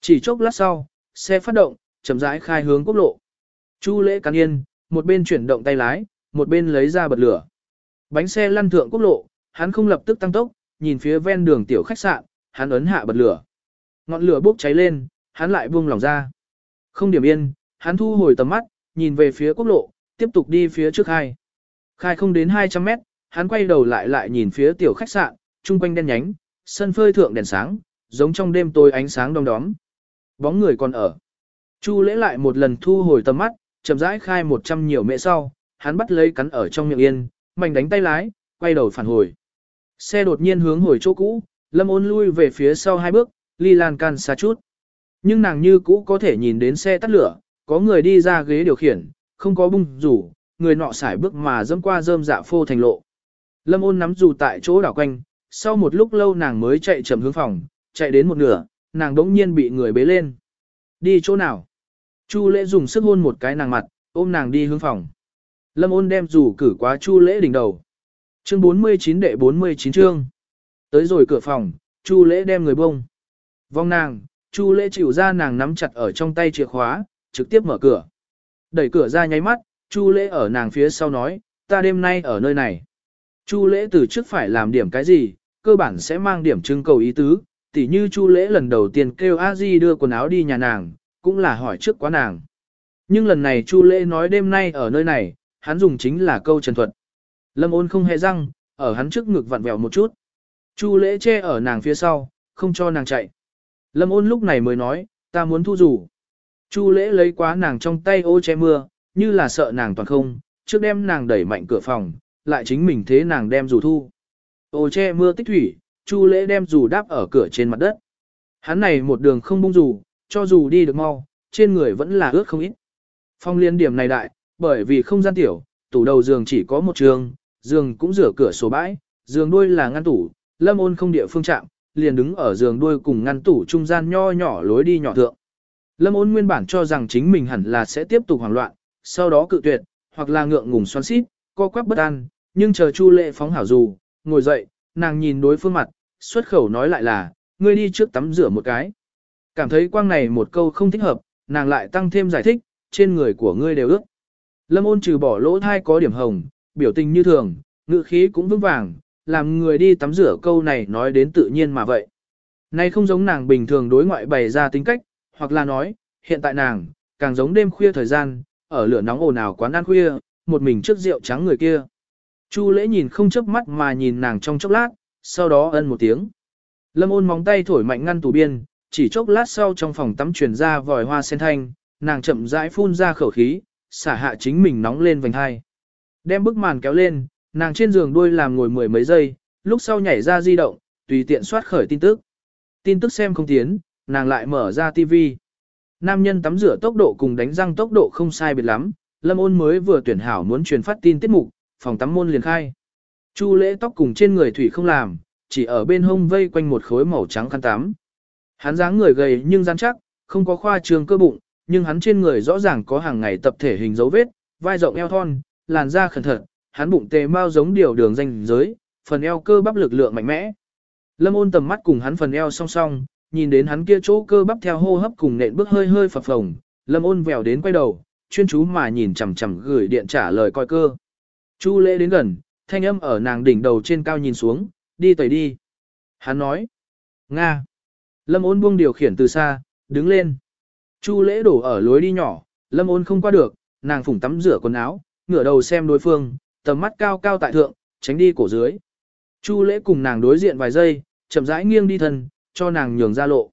Chỉ chốc lát sau, xe phát động, chậm rãi khai hướng quốc lộ. Chu lễ cắn yên, một bên chuyển động tay lái, một bên lấy ra bật lửa. Bánh xe lăn thượng quốc lộ, hắn không lập tức tăng tốc, nhìn phía ven đường tiểu khách sạn, hắn ấn hạ bật lửa. Ngọn lửa bốc cháy lên, hắn lại buông lỏng ra. Không điểm yên, hắn thu hồi tầm mắt, nhìn về phía quốc lộ, tiếp tục đi phía trước hai. Khai không đến 200 mét, hắn quay đầu lại lại nhìn phía tiểu khách sạn, trung quanh đen nhánh, sân phơi thượng đèn sáng, giống trong đêm tối ánh sáng đông đóm. Bóng người còn ở. Chu lễ lại một lần thu hồi tầm mắt, chậm rãi khai 100 nhiều mẹ sau, hắn bắt lấy cắn ở trong miệng yên, mạnh đánh tay lái, quay đầu phản hồi. Xe đột nhiên hướng hồi chỗ cũ, lâm ôn lui về phía sau hai bước, ly lan can xa chút. Nhưng nàng như cũ có thể nhìn đến xe tắt lửa, có người đi ra ghế điều khiển, không có bung rủ, người nọ xải bước mà dâm qua rơm dạ phô thành lộ. Lâm ôn nắm dù tại chỗ đảo quanh, sau một lúc lâu nàng mới chạy chậm hướng phòng, chạy đến một nửa, nàng đống nhiên bị người bế lên. Đi chỗ nào? Chu lễ dùng sức hôn một cái nàng mặt, ôm nàng đi hướng phòng. Lâm ôn đem dù cử quá chu lễ đỉnh đầu. Chương 49 đệ 49 chương. Tới rồi cửa phòng, chu lễ đem người bông. Vong nàng, chu lễ chịu ra nàng nắm chặt ở trong tay chìa khóa, trực tiếp mở cửa. Đẩy cửa ra nháy mắt, chu lễ ở nàng phía sau nói, ta đêm nay ở nơi này. Chu lễ từ trước phải làm điểm cái gì, cơ bản sẽ mang điểm trưng cầu ý tứ, tỉ như chu lễ lần đầu tiên kêu a di đưa quần áo đi nhà nàng, cũng là hỏi trước quá nàng. Nhưng lần này chu lễ nói đêm nay ở nơi này, hắn dùng chính là câu trần thuật. Lâm ôn không hề răng, ở hắn trước ngực vặn vẹo một chút. Chu lễ che ở nàng phía sau, không cho nàng chạy. Lâm ôn lúc này mới nói, ta muốn thu rủ. Chu lễ lấy quá nàng trong tay ô che mưa, như là sợ nàng toàn không, trước đem nàng đẩy mạnh cửa phòng, lại chính mình thế nàng đem rủ thu. Ô che mưa tích thủy, chu lễ đem rủ đáp ở cửa trên mặt đất. Hắn này một đường không bung rủ, cho dù đi được mau, trên người vẫn là ướt không ít. Phong liên điểm này đại, bởi vì không gian tiểu, tủ đầu giường chỉ có một trường, giường cũng rửa cửa sổ bãi, giường đuôi là ngăn tủ, lâm ôn không địa phương chạm, liền đứng ở giường đuôi cùng ngăn tủ trung gian nho nhỏ lối đi nhỏ thượng. Lâm ôn nguyên bản cho rằng chính mình hẳn là sẽ tiếp tục hoảng loạn, sau đó cự tuyệt, hoặc là ngượng ngùng xoắn xít, co quắp bất an, nhưng chờ Chu Lệ phóng hảo dù, ngồi dậy, nàng nhìn đối phương mặt, xuất khẩu nói lại là, ngươi đi trước tắm rửa một cái. Cảm thấy quang này một câu không thích hợp, nàng lại tăng thêm giải thích, trên người của ngươi đều ước. Lâm ôn trừ bỏ lỗ thai có điểm hồng, biểu tình như thường, ngữ khí cũng vững vàng, làm người đi tắm rửa câu này nói đến tự nhiên mà vậy. Nay không giống nàng bình thường đối ngoại bày ra tính cách, hoặc là nói, hiện tại nàng, càng giống đêm khuya thời gian, ở lửa nóng ồn ào quán ăn khuya, một mình trước rượu trắng người kia. Chu lễ nhìn không chớp mắt mà nhìn nàng trong chốc lát, sau đó ân một tiếng. Lâm ôn móng tay thổi mạnh ngăn tủ biên, chỉ chốc lát sau trong phòng tắm truyền ra vòi hoa sen thanh, nàng chậm rãi phun ra khẩu khí, xả hạ chính mình nóng lên vành hai. Đem bức màn kéo lên, nàng trên giường đuôi làm ngồi mười mấy giây, lúc sau nhảy ra di động, tùy tiện soát khởi tin tức. Tin tức xem không tiến, nàng lại mở ra TV. Nam nhân tắm rửa tốc độ cùng đánh răng tốc độ không sai biệt lắm, Lâm ôn mới vừa tuyển hảo muốn truyền phát tin tiết mục, phòng tắm môn liền khai. Chu lễ tóc cùng trên người thủy không làm, chỉ ở bên hông vây quanh một khối màu trắng khăn tắm. Hắn dáng người gầy nhưng rắn chắc, không có khoa trương cơ bụng, nhưng hắn trên người rõ ràng có hàng ngày tập thể hình dấu vết, vai rộng eo thon, làn da khẩn thận, hắn bụng tề mau giống điều đường danh giới, phần eo cơ bắp lực lượng mạnh mẽ. Lâm ôn tầm mắt cùng hắn phần eo song song, nhìn đến hắn kia chỗ cơ bắp theo hô hấp cùng nện bước hơi hơi phập phồng, Lâm ôn vèo đến quay đầu, chuyên chú mà nhìn chằm chằm gửi điện trả lời coi cơ. Chu lễ đến gần, thanh âm ở nàng đỉnh đầu trên cao nhìn xuống, đi tẩy đi. Hắn nói, Nga. Lâm ôn buông điều khiển từ xa, đứng lên. Chu lễ đổ ở lối đi nhỏ, lâm ôn không qua được, nàng phủng tắm rửa quần áo, ngửa đầu xem đối phương, tầm mắt cao cao tại thượng, tránh đi cổ dưới. Chu lễ cùng nàng đối diện vài giây, chậm rãi nghiêng đi thân, cho nàng nhường ra lộ.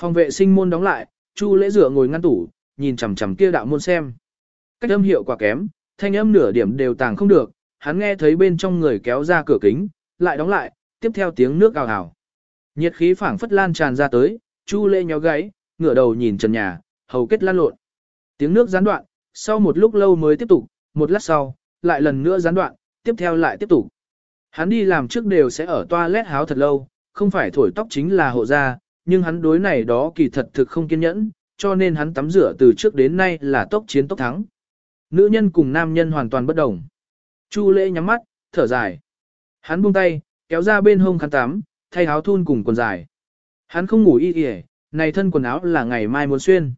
Phòng vệ sinh môn đóng lại, Chu lễ rửa ngồi ngăn tủ, nhìn chằm chằm kia đạo môn xem. Cách âm hiệu quả kém, thanh âm nửa điểm đều tàng không được, hắn nghe thấy bên trong người kéo ra cửa kính, lại đóng lại, tiếp theo tiếng nước ào ào. Nhiệt khí phảng phất lan tràn ra tới, Chu lễ nhó gáy, ngửa đầu nhìn trần nhà, hầu kết lan lộn. Tiếng nước gián đoạn, sau một lúc lâu mới tiếp tục, một lát sau, lại lần nữa gián đoạn, tiếp theo lại tiếp tục. Hắn đi làm trước đều sẽ ở toilet háo thật lâu, không phải thổi tóc chính là hộ gia, nhưng hắn đối này đó kỳ thật thực không kiên nhẫn, cho nên hắn tắm rửa từ trước đến nay là tốc chiến tốc thắng. Nữ nhân cùng nam nhân hoàn toàn bất đồng. Chu lễ nhắm mắt, thở dài. Hắn buông tay, kéo ra bên hông khăn tắm, thay áo thun cùng quần dài. Hắn không ngủ y y, này thân quần áo là ngày mai muốn xuyên.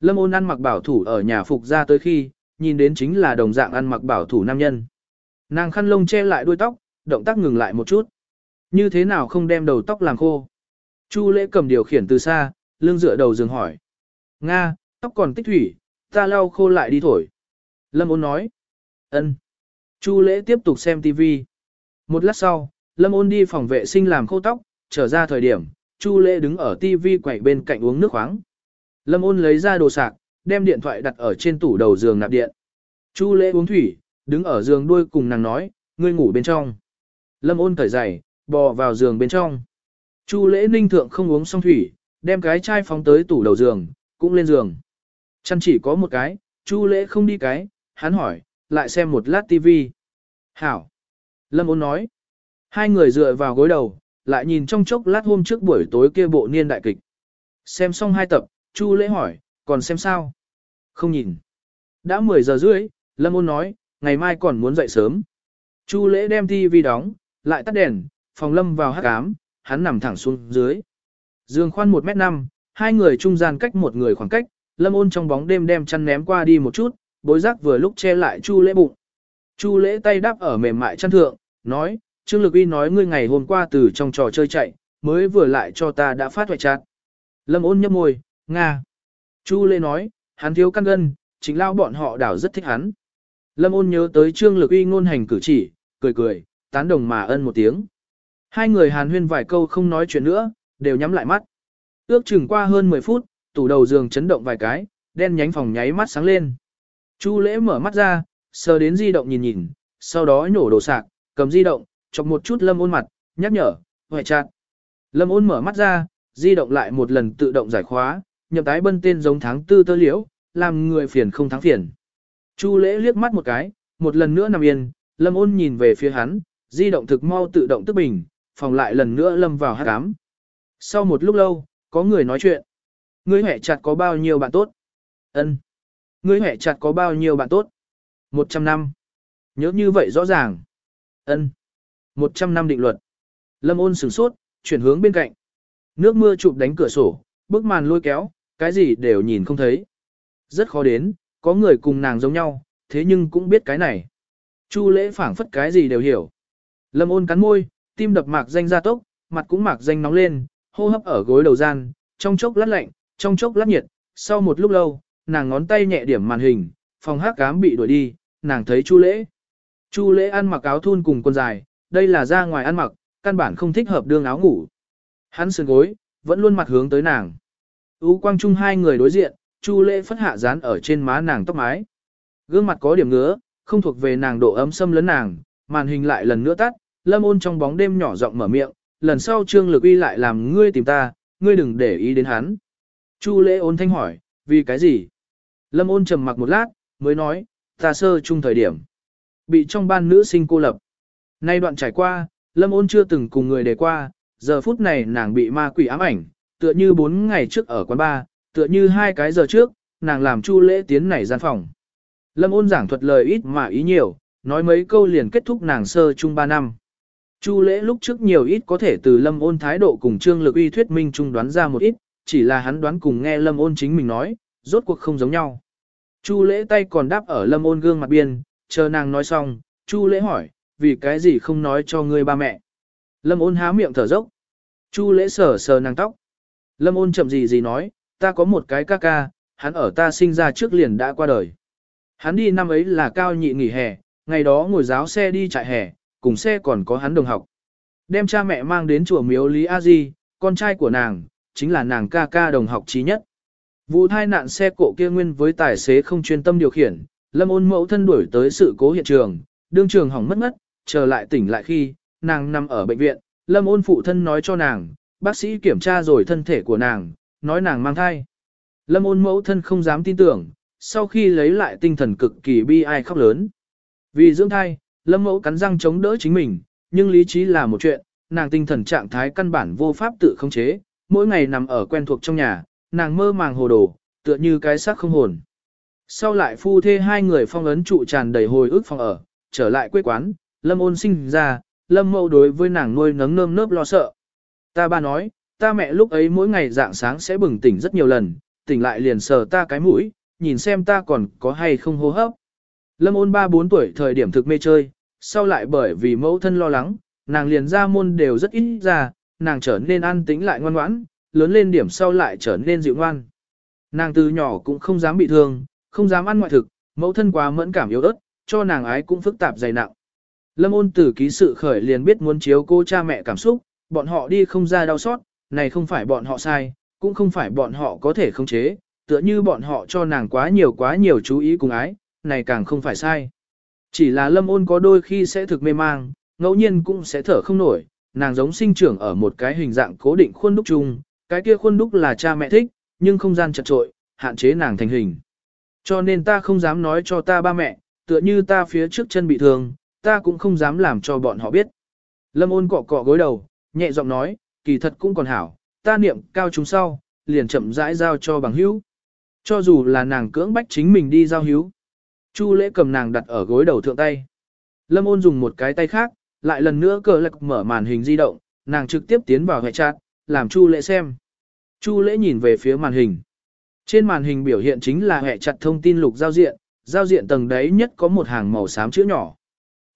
Lâm ôn ăn mặc bảo thủ ở nhà phục ra tới khi, nhìn đến chính là đồng dạng ăn mặc bảo thủ nam nhân. Nàng khăn lông che lại đuôi tóc, động tác ngừng lại một chút. Như thế nào không đem đầu tóc làm khô? Chu lễ cầm điều khiển từ xa, lưng dựa đầu giường hỏi. Nga, tóc còn tích thủy, ta lau khô lại đi thổi. Lâm ôn nói. ân. Chu lễ tiếp tục xem TV. Một lát sau, Lâm ôn đi phòng vệ sinh làm khô tóc, trở ra thời điểm, Chu lễ đứng ở TV quậy bên cạnh uống nước khoáng. Lâm ôn lấy ra đồ sạc, đem điện thoại đặt ở trên tủ đầu giường nạp điện. Chu lễ uống thủy, đứng ở giường đuôi cùng nàng nói, ngươi ngủ bên trong. Lâm ôn cởi giày, bò vào giường bên trong. Chu lễ ninh thượng không uống xong thủy, đem cái chai phóng tới tủ đầu giường, cũng lên giường. Chăn chỉ có một cái, chu lễ không đi cái, hắn hỏi, lại xem một lát TV. Hảo. Lâm ôn nói. Hai người dựa vào gối đầu, lại nhìn trong chốc lát hôm trước buổi tối kia bộ niên đại kịch. Xem xong hai tập, chu lễ hỏi, còn xem sao? Không nhìn. Đã 10 giờ rưỡi, Lâm ôn nói, ngày mai còn muốn dậy sớm. Chu lễ đem TV đóng, lại tắt đèn, phòng lâm vào hát cám, hắn nằm thẳng xuống dưới. Dương khoan 1 mét 5, hai người trung gian cách một người khoảng cách, lâm ôn trong bóng đêm đem chăn ném qua đi một chút, bối giác vừa lúc che lại chu lễ bụng. Chu lễ tay đắp ở mềm mại chăn thượng, nói, Trương Lực Uy nói ngươi ngày hôm qua từ trong trò chơi chạy, mới vừa lại cho ta đã phát hoại chát. Lâm ôn nhấp môi, Nga. Chu lễ nói, hắn thiếu căn gân, chính lao bọn họ đảo rất thích hắn. Lâm ôn nhớ tới Trương Lực Uy ngôn hành cử chỉ, cười cười, tán đồng mà ân một tiếng. Hai người hàn huyên vài câu không nói chuyện nữa, đều nhắm lại mắt. Ước chừng qua hơn 10 phút, tủ đầu giường chấn động vài cái, đen nhánh phòng nháy mắt sáng lên. Chu lễ mở mắt ra, sờ đến di động nhìn nhìn, sau đó nhổ đồ sạc, cầm di động, chọc một chút lâm ôn mặt, nhắc nhở, hoài chặt. Lâm ôn mở mắt ra, di động lại một lần tự động giải khóa, nhập tái bân tên giống tháng tư tơ liễu, làm người phiền không thắng phiền. Chu lễ liếc mắt một cái, một lần nữa nằm yên, lâm ôn nhìn về phía hắn, di động thực mau tự động tức bình, phòng lại lần nữa lâm vào hát cám. Sau một lúc lâu, có người nói chuyện. Ngươi hẹ chặt có bao nhiêu bạn tốt? ân Ngươi hẹ chặt có bao nhiêu bạn tốt? Một trăm năm. Nhớ như vậy rõ ràng. ân một trăm năm định luật. Lâm ôn sửng sốt, chuyển hướng bên cạnh. Nước mưa chụp đánh cửa sổ, bức màn lôi kéo, cái gì đều nhìn không thấy. Rất khó đến, có người cùng nàng giống nhau, thế nhưng cũng biết cái này. Chu lễ phảng phất cái gì đều hiểu. Lâm ôn cắn môi, tim đập mạc danh ra tốc, mặt cũng mạc danh nóng lên, hô hấp ở gối đầu gian, trong chốc lát lạnh, trong chốc lát nhiệt, sau một lúc lâu, nàng ngón tay nhẹ điểm màn hình, phòng hát cám bị đuổi đi, nàng thấy Chu Lễ. Chu Lễ ăn mặc áo thun cùng quần dài, đây là ra ngoài ăn mặc, căn bản không thích hợp đương áo ngủ. Hắn sườn gối, vẫn luôn mặt hướng tới nàng. Ú quang trung hai người đối diện, Chu Lễ phất hạ dán ở trên má nàng tóc mái. Gương mặt có điểm ngứa, không thuộc về nàng độ ấm xâm lấn nàng, màn hình lại lần nữa tắt, lâm ôn trong bóng đêm nhỏ giọng mở miệng, lần sau trương lực uy lại làm ngươi tìm ta, ngươi đừng để ý đến hắn. Chu lễ ôn thanh hỏi, vì cái gì? Lâm ôn trầm mặc một lát, mới nói, ta sơ chung thời điểm. Bị trong ban nữ sinh cô lập. Nay đoạn trải qua, lâm ôn chưa từng cùng người đề qua, giờ phút này nàng bị ma quỷ ám ảnh, tựa như bốn ngày trước ở quán bar, tựa như hai cái giờ trước, nàng làm chu lễ tiến nảy gian phòng. Lâm ôn giảng thuật lời ít mà ý nhiều, nói mấy câu liền kết thúc nàng sơ chung ba năm. Chu lễ lúc trước nhiều ít có thể từ lâm ôn thái độ cùng trương lực uy thuyết minh trung đoán ra một ít, chỉ là hắn đoán cùng nghe lâm ôn chính mình nói, rốt cuộc không giống nhau. Chu lễ tay còn đáp ở lâm ôn gương mặt biên, chờ nàng nói xong, chu lễ hỏi, vì cái gì không nói cho ngươi ba mẹ. Lâm ôn há miệng thở dốc. Chu lễ sờ sờ nàng tóc. Lâm ôn chậm gì gì nói, ta có một cái ca ca, hắn ở ta sinh ra trước liền đã qua đời. Hắn đi năm ấy là cao nhị nghỉ hè, ngày đó ngồi giáo xe đi trại hè, cùng xe còn có hắn đồng học. Đem cha mẹ mang đến chùa miếu Lý A Di, con trai của nàng, chính là nàng ca ca đồng học trí nhất. Vụ thai nạn xe cộ kia nguyên với tài xế không chuyên tâm điều khiển, lâm ôn mẫu thân đuổi tới sự cố hiện trường, đương trường hỏng mất mất, trở lại tỉnh lại khi, nàng nằm ở bệnh viện, lâm ôn phụ thân nói cho nàng, bác sĩ kiểm tra rồi thân thể của nàng, nói nàng mang thai. Lâm ôn mẫu thân không dám tin tưởng, sau khi lấy lại tinh thần cực kỳ bi ai khóc lớn. Vì dưỡng thai, Lâm mẫu cắn răng chống đỡ chính mình, nhưng lý trí là một chuyện, nàng tinh thần trạng thái căn bản vô pháp tự khống chế, mỗi ngày nằm ở quen thuộc trong nhà, nàng mơ màng hồ đồ, tựa như cái xác không hồn. Sau lại phu thê hai người phong ấn trụ tràn đầy hồi ức phòng ở, trở lại quê quán, Lâm ôn sinh ra, Lâm mẫu đối với nàng nuôi nấng nơm nớp lo sợ. Ta ba nói, ta mẹ lúc ấy mỗi ngày dạng sáng sẽ bừng tỉnh rất nhiều lần, tỉnh lại liền sờ ta cái mũi, nhìn xem ta còn có hay không hô hấp. Lâm ôn 3-4 tuổi thời điểm thực mê chơi, sau lại bởi vì mẫu thân lo lắng, nàng liền ra môn đều rất ít ra, nàng trở nên an tĩnh lại ngoan ngoãn, lớn lên điểm sau lại trở nên dịu ngoan. Nàng từ nhỏ cũng không dám bị thương, không dám ăn ngoại thực, mẫu thân quá mẫn cảm yếu ớt, cho nàng ái cũng phức tạp dày nặng. Lâm ôn từ ký sự khởi liền biết muốn chiếu cô cha mẹ cảm xúc, bọn họ đi không ra đau xót, này không phải bọn họ sai, cũng không phải bọn họ có thể khống chế, tựa như bọn họ cho nàng quá nhiều quá nhiều chú ý cùng ái, này càng không phải sai. Chỉ là lâm ôn có đôi khi sẽ thực mê mang, ngẫu nhiên cũng sẽ thở không nổi, nàng giống sinh trưởng ở một cái hình dạng cố định khuôn đúc chung, cái kia khuôn đúc là cha mẹ thích, nhưng không gian chật trội, hạn chế nàng thành hình. Cho nên ta không dám nói cho ta ba mẹ, tựa như ta phía trước chân bị thương, ta cũng không dám làm cho bọn họ biết. Lâm ôn cọ cọ gối đầu, nhẹ giọng nói, kỳ thật cũng còn hảo, ta niệm cao chúng sau, liền chậm rãi giao cho bằng hữu. Cho dù là nàng cưỡng bách chính mình đi giao hữu. Chu lễ cầm nàng đặt ở gối đầu thượng tay. Lâm ôn dùng một cái tay khác, lại lần nữa cờ lạc mở màn hình di động, nàng trực tiếp tiến vào hệ chat, làm Chu lễ xem. Chu lễ nhìn về phía màn hình. Trên màn hình biểu hiện chính là hệ chặt thông tin lục giao diện, giao diện tầng đấy nhất có một hàng màu xám chữ nhỏ.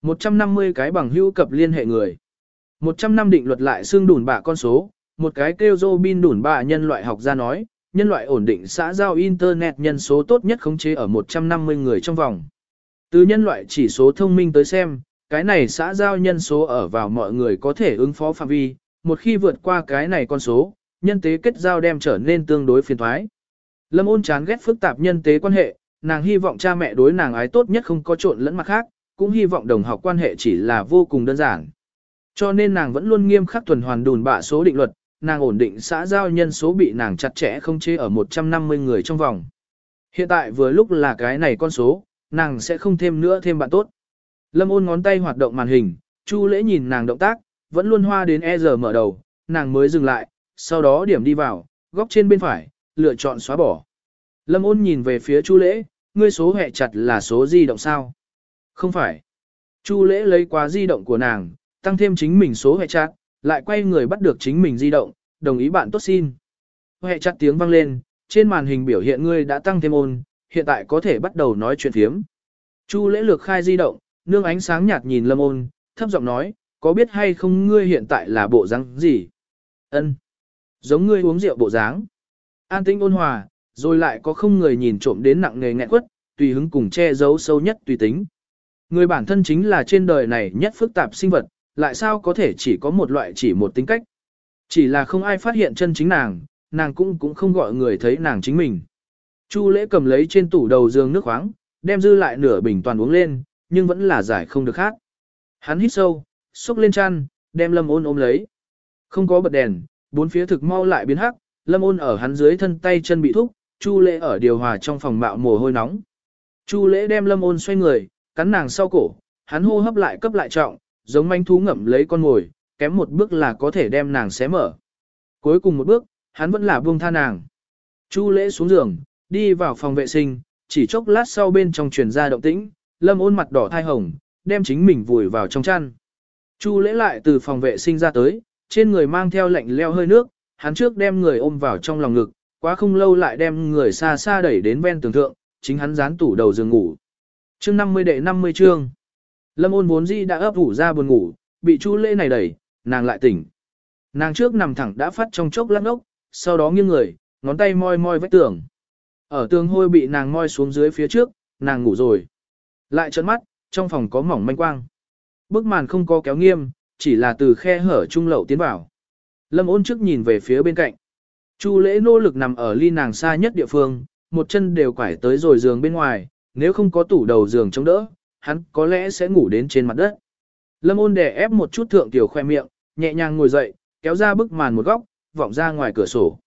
150 cái bằng hữu cập liên hệ người. 100 năm định luật lại xương đủn bạ con số, một cái kêu Robin đủn bạ nhân loại học ra nói, nhân loại ổn định xã giao Internet nhân số tốt nhất khống chế ở 150 người trong vòng. Từ nhân loại chỉ số thông minh tới xem, cái này xã giao nhân số ở vào mọi người có thể ứng phó phạm vi, một khi vượt qua cái này con số, nhân tế kết giao đem trở nên tương đối phiền thoái. Lâm ôn chán ghét phức tạp nhân tế quan hệ, nàng hy vọng cha mẹ đối nàng ái tốt nhất không có trộn lẫn mặt khác, cũng hy vọng đồng học quan hệ chỉ là vô cùng đơn giản. Cho nên nàng vẫn luôn nghiêm khắc tuần hoàn đùn bạ số định luật, nàng ổn định xã giao nhân số bị nàng chặt chẽ không chế ở 150 người trong vòng. Hiện tại vừa lúc là cái này con số, nàng sẽ không thêm nữa thêm bạn tốt. Lâm ôn ngón tay hoạt động màn hình, Chu lễ nhìn nàng động tác, vẫn luôn hoa đến e giờ mở đầu, nàng mới dừng lại, sau đó điểm đi vào, góc trên bên phải, lựa chọn xóa bỏ. Lâm ôn nhìn về phía Chu lễ, ngươi số hệ chặt là số di động sao? Không phải. Chu lễ lấy quá di động của nàng, tăng thêm chính mình số hệ chặt, lại quay người bắt được chính mình di động, đồng ý bạn tốt xin. Hệ chặt tiếng vang lên, trên màn hình biểu hiện ngươi đã tăng thêm ôn, hiện tại có thể bắt đầu nói chuyện thiếm. Chu lễ lược khai di động, nương ánh sáng nhạt nhìn lâm ôn, thấp giọng nói, có biết hay không ngươi hiện tại là bộ dáng gì? Ân, Giống ngươi uống rượu bộ dáng. An tĩnh ôn hòa, rồi lại có không người nhìn trộm đến nặng nề nghẹn quất, tùy hứng cùng che giấu sâu nhất tùy tính. Người bản thân chính là trên đời này nhất phức tạp sinh vật, lại sao có thể chỉ có một loại chỉ một tính cách. Chỉ là không ai phát hiện chân chính nàng, nàng cũng cũng không gọi người thấy nàng chính mình. Chu lễ cầm lấy trên tủ đầu giường nước khoáng, đem dư lại nửa bình toàn uống lên, nhưng vẫn là giải không được khác. Hắn hít sâu, xúc lên chăn, đem lâm ôn ôm lấy. Không có bật đèn, bốn phía thực mau lại biến hắc, lâm ôn ở hắn dưới thân tay chân bị thúc, chu lễ ở điều hòa trong phòng mạo mồ hôi nóng. Chu lễ đem lâm ôn xoay người, cắn nàng sau cổ, hắn hô hấp lại cấp lại trọng, giống manh thú ngậm lấy con ngồi, kém một bước là có thể đem nàng xé mở. Cuối cùng một bước, hắn vẫn là buông tha nàng. Chu lễ xuống giường, đi vào phòng vệ sinh, chỉ chốc lát sau bên trong truyền ra động tĩnh, lâm ôn mặt đỏ thai hồng, đem chính mình vùi vào trong chăn. Chu lễ lại từ phòng vệ sinh ra tới, trên người mang theo lạnh leo hơi nước, hắn trước đem người ôm vào trong lòng ngực, quá không lâu lại đem người xa xa đẩy đến ven tường thượng, chính hắn dán tủ đầu giường ngủ. Chương 50 đệ 50 chương. Lâm ôn vốn di đã ấp ủ ra buồn ngủ, bị chu lễ này đẩy, nàng lại tỉnh. Nàng trước nằm thẳng đã phát trong chốc lát ốc, sau đó nghiêng người, ngón tay moi moi vách tường. Ở tường hôi bị nàng moi xuống dưới phía trước, nàng ngủ rồi. Lại trợn mắt, trong phòng có mỏng manh quang. Bức màn không có kéo nghiêm, chỉ là từ khe hở trung lậu tiến vào. Lâm ôn trước nhìn về phía bên cạnh. Chu lễ nỗ lực nằm ở ly nàng xa nhất địa phương, một chân đều quải tới rồi giường bên ngoài, nếu không có tủ đầu giường chống đỡ, hắn có lẽ sẽ ngủ đến trên mặt đất. Lâm ôn đè ép một chút thượng tiểu khoe miệng, nhẹ nhàng ngồi dậy, kéo ra bức màn một góc, vọng ra ngoài cửa sổ.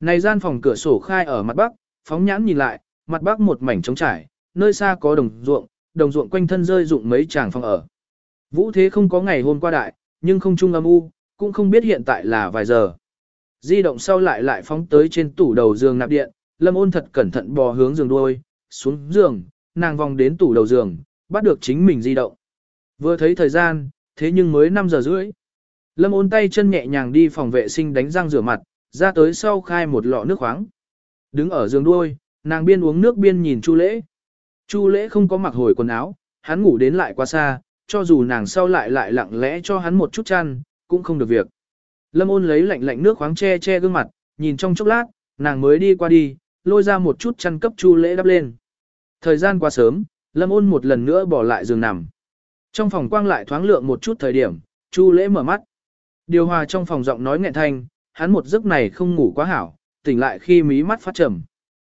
Này gian phòng cửa sổ khai ở mặt bắc, phóng nhãn nhìn lại, mặt bắc một mảnh trống trải, nơi xa có đồng ruộng, đồng ruộng quanh thân rơi dụng mấy tràng phòng ở. Vũ thế không có ngày hôm qua đại, nhưng không trung âm u, cũng không biết hiện tại là vài giờ. Di động sau lại lại phóng tới trên tủ đầu giường nạp điện, lâm ôn thật cẩn thận bò hướng giường đuôi, xuống giường, nàng vòng đến tủ đầu giường, bắt được chính mình di động. Vừa thấy thời gian, thế nhưng mới 5 giờ rưỡi. Lâm ôn tay chân nhẹ nhàng đi phòng vệ sinh đánh răng rửa mặt, ra tới sau khai một lọ nước khoáng. Đứng ở giường đuôi, nàng biên uống nước biên nhìn Chu Lễ. Chu Lễ không có mặc hồi quần áo, hắn ngủ đến lại quá xa, cho dù nàng sau lại lại lặng lẽ cho hắn một chút chăn, cũng không được việc. Lâm ôn lấy lạnh lạnh nước khoáng che che gương mặt, nhìn trong chốc lát, nàng mới đi qua đi, lôi ra một chút chăn cấp Chu Lễ đắp lên. Thời gian qua sớm, Lâm ôn một lần nữa bỏ lại giường nằm. Trong phòng quang lại thoáng lượng một chút thời điểm, Chu Lễ mở mắt. Điều hòa trong phòng giọng nói nghẹn thanh, hắn một giấc này không ngủ quá hảo, tỉnh lại khi mí mắt phát trầm.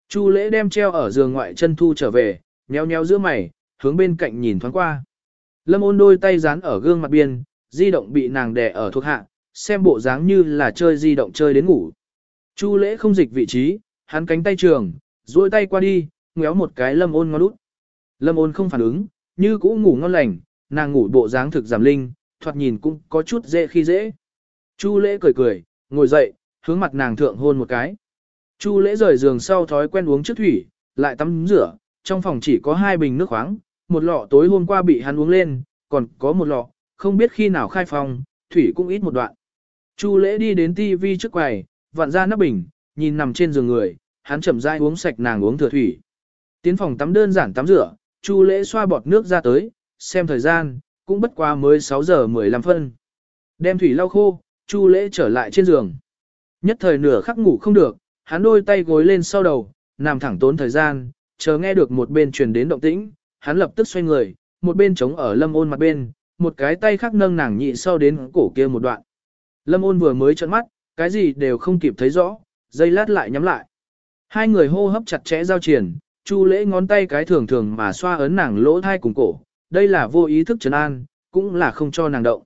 Chu Lễ đem treo ở giường ngoại chân thu trở về, nheo nheo giữa mày, hướng bên cạnh nhìn thoáng qua. Lâm ôn đôi tay dán ở gương mặt biên, di động bị nàng đè ở thuộc hạ, xem bộ dáng như là chơi di động chơi đến ngủ. Chu lễ không dịch vị trí, hắn cánh tay trường, duỗi tay qua đi, ngéo một cái lâm ôn ngon út. Lâm ôn không phản ứng, như cũ ngủ ngon lành, nàng ngủ bộ dáng thực giảm linh, thoạt nhìn cũng có chút dễ khi dễ. Chu lễ cười cười, ngồi dậy, hướng mặt nàng thượng hôn một cái. Chu lễ rời giường sau thói quen uống trước thủy, lại tắm rửa, trong phòng chỉ có hai bình nước khoáng, một lọ tối hôm qua bị hắn uống lên, còn có một lọ, không biết khi nào khai phòng, thủy cũng ít một đoạn. Chu lễ đi đến tivi trước quầy, vặn ra nắp bình, nhìn nằm trên giường người, hắn chậm rãi uống sạch nàng uống thừa thủy. Tiến phòng tắm đơn giản tắm rửa, Chu lễ xoa bọt nước ra tới, xem thời gian, cũng bất quá mới 6 giờ 15 phân. Đem thủy lau khô, Chu lễ trở lại trên giường. Nhất thời nửa khắc ngủ không được, hắn đôi tay gối lên sau đầu, nằm thẳng tốn thời gian, chờ nghe được một bên truyền đến động tĩnh, hắn lập tức xoay người, một bên chống ở lâm ôn mặt bên, một cái tay khác nâng nàng nhị sau đến cổ kia một đoạn. Lâm ôn vừa mới trợn mắt, cái gì đều không kịp thấy rõ, dây lát lại nhắm lại. Hai người hô hấp chặt chẽ giao triển, chu lễ ngón tay cái thường thường mà xoa ấn nàng lỗ thai cùng cổ, đây là vô ý thức trấn an, cũng là không cho nàng động.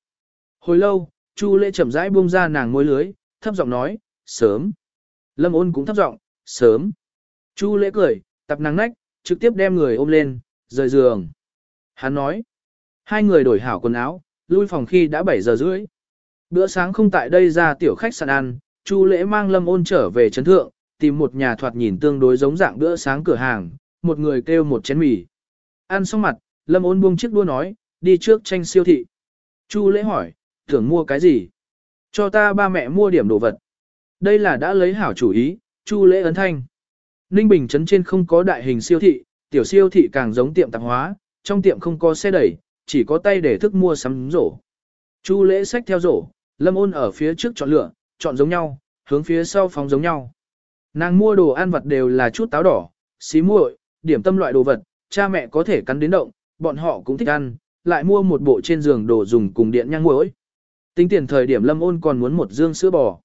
Hồi lâu, chu lễ chậm rãi buông ra nàng môi lưới, thấp giọng nói, sớm. Lâm ôn cũng thấp giọng, sớm. Chu lễ cười, tập nàng nách, trực tiếp đem người ôm lên, rời giường. Hắn nói, hai người đổi hảo quần áo, lui phòng khi đã 7 giờ rưỡi. Bữa sáng không tại đây ra tiểu khách sạn ăn, Chu lễ mang lâm ôn trở về trấn thượng, tìm một nhà thoạt nhìn tương đối giống dạng bữa sáng cửa hàng, một người kêu một chén mì. Ăn xong mặt, lâm ôn buông chiếc đua nói, đi trước tranh siêu thị. Chu lễ hỏi, tưởng mua cái gì? Cho ta ba mẹ mua điểm đồ vật. Đây là đã lấy hảo chủ ý, Chu lễ ấn thanh. Ninh Bình trấn trên không có đại hình siêu thị, tiểu siêu thị càng giống tiệm tạp hóa, trong tiệm không có xe đẩy, chỉ có tay để thức mua sắm rổ. Chu lễ sách theo rổ, lâm ôn ở phía trước chọn lựa, chọn giống nhau, hướng phía sau phóng giống nhau. Nàng mua đồ ăn vặt đều là chút táo đỏ, xí muội, điểm tâm loại đồ vật, cha mẹ có thể cắn đến động, bọn họ cũng thích ăn, lại mua một bộ trên giường đồ dùng cùng điện nhang muối. Tính tiền thời điểm lâm ôn còn muốn một dương sữa bò.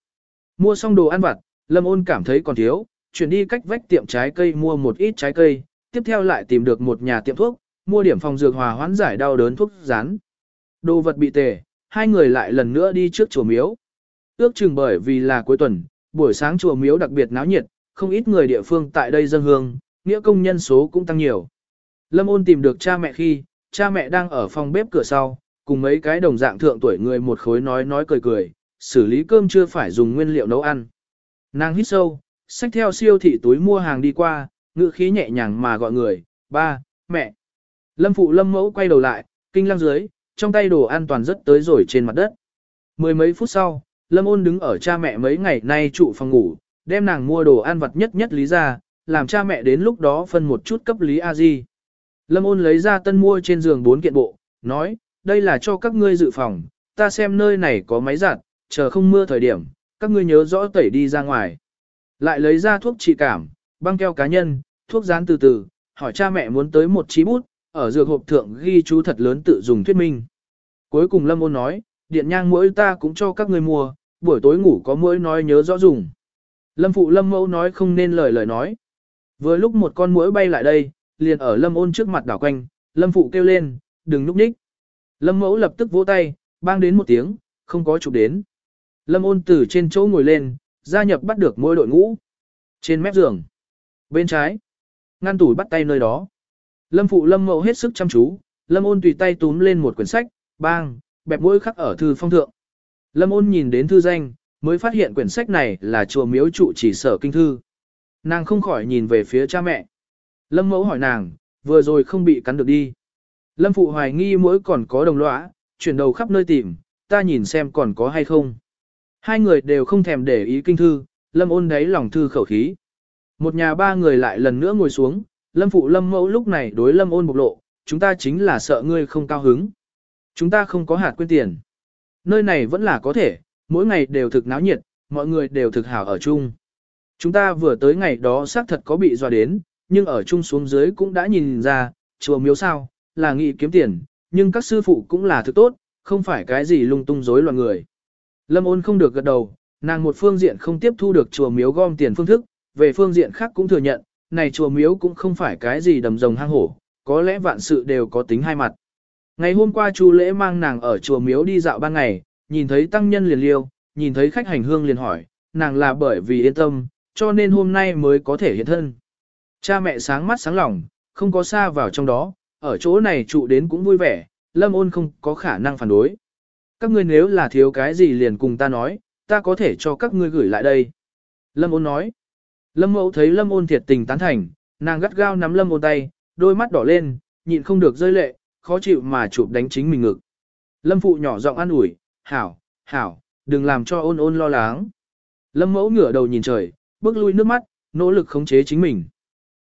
Mua xong đồ ăn vặt, lâm ôn cảm thấy còn thiếu, chuyển đi cách vách tiệm trái cây mua một ít trái cây, tiếp theo lại tìm được một nhà tiệm thuốc, mua điểm phòng dược hòa hoãn giải đau đớn thuốc rán. Đồ vật bị tề, hai người lại lần nữa đi trước chùa miếu. Ước chừng bởi vì là cuối tuần, buổi sáng chùa miếu đặc biệt náo nhiệt, không ít người địa phương tại đây dân hương, nghĩa công nhân số cũng tăng nhiều. Lâm ôn tìm được cha mẹ khi, cha mẹ đang ở phòng bếp cửa sau, cùng mấy cái đồng dạng thượng tuổi người một khối nói nói cười cười, xử lý cơm chưa phải dùng nguyên liệu nấu ăn. Nàng hít sâu, xách theo siêu thị túi mua hàng đi qua, ngữ khí nhẹ nhàng mà gọi người, ba, mẹ. Lâm phụ lâm mẫu quay đầu lại, kinh lăng dưới, trong tay đồ an toàn rất tới rồi trên mặt đất. Mười mấy phút sau, lâm ôn đứng ở cha mẹ mấy ngày nay trụ phòng ngủ, đem nàng mua đồ ăn vặt nhất nhất lý ra, làm cha mẹ đến lúc đó phân một chút cấp lý a di. Lâm ôn lấy ra tân mua trên giường bốn kiện bộ, nói, đây là cho các ngươi dự phòng, ta xem nơi này có máy giặt, chờ không mưa thời điểm, các ngươi nhớ rõ tẩy đi ra ngoài. Lại lấy ra thuốc trị cảm, băng keo cá nhân, thuốc dán từ từ, hỏi cha mẹ muốn tới một chí bút, ở dược hộp thượng ghi chú thật lớn tự dùng thuyết minh. Cuối cùng Lâm Ôn nói, điện nhang mỗi ta cũng cho các ngươi mua, buổi tối ngủ có muỗi nói nhớ rõ dùng. Lâm Phụ Lâm Mẫu nói không nên lời lời nói. Vừa lúc một con muỗi bay lại đây, liền ở Lâm Ôn trước mặt đảo quanh, Lâm Phụ kêu lên, đừng núp ních. Lâm Mẫu lập tức vỗ tay, bang đến một tiếng, không có chụp đến. Lâm Ôn từ trên chỗ ngồi lên, gia nhập bắt được mỗi đội ngũ. Trên mép giường, bên trái, ngăn tủ bắt tay nơi đó. Lâm phụ lâm mẫu hết sức chăm chú, lâm ôn tùy tay túm lên một quyển sách, bang, bẹp mũi khắc ở thư phong thượng. Lâm ôn nhìn đến thư danh, mới phát hiện quyển sách này là chùa miếu trụ chỉ sở kinh thư. Nàng không khỏi nhìn về phía cha mẹ. Lâm mẫu hỏi nàng, vừa rồi không bị cắn được đi. Lâm phụ hoài nghi mỗi còn có đồng lõa, chuyển đầu khắp nơi tìm, ta nhìn xem còn có hay không. Hai người đều không thèm để ý kinh thư, lâm ôn đáy lòng thư khẩu khí. Một nhà ba người lại lần nữa ngồi xuống, lâm phụ lâm mẫu lúc này đối lâm ôn bộc lộ, chúng ta chính là sợ ngươi không cao hứng. Chúng ta không có hạt quên tiền. Nơi này vẫn là có thể, mỗi ngày đều thực náo nhiệt, mọi người đều thực hảo ở chung. Chúng ta vừa tới ngày đó xác thật có bị dọa đến, nhưng ở chung xuống dưới cũng đã nhìn ra, chùa miếu sao, là nghị kiếm tiền, nhưng các sư phụ cũng là thứ tốt, không phải cái gì lung tung rối loạn người. Lâm ôn không được gật đầu, nàng một phương diện không tiếp thu được chùa miếu gom tiền phương thức, về phương diện khác cũng thừa nhận, này chùa miếu cũng không phải cái gì đầm rồng hang hổ, có lẽ vạn sự đều có tính hai mặt. Ngày hôm qua chu lễ mang nàng ở chùa miếu đi dạo ban ngày, nhìn thấy tăng nhân liền liêu, nhìn thấy khách hành hương liền hỏi, nàng là bởi vì yên tâm, cho nên hôm nay mới có thể hiện thân. Cha mẹ sáng mắt sáng lòng, không có xa vào trong đó, ở chỗ này trụ đến cũng vui vẻ, lâm ôn không có khả năng phản đối. Các ngươi nếu là thiếu cái gì liền cùng ta nói, ta có thể cho các ngươi gửi lại đây. Lâm ôn nói. Lâm mẫu thấy lâm ôn thiệt tình tán thành, nàng gắt gao nắm lâm ôn tay, đôi mắt đỏ lên, nhịn không được rơi lệ, khó chịu mà chụp đánh chính mình ngực. Lâm phụ nhỏ giọng an ủi, hảo, hảo, đừng làm cho ôn ôn lo lắng. Lâm mẫu ngửa đầu nhìn trời, bước lui nước mắt, nỗ lực khống chế chính mình.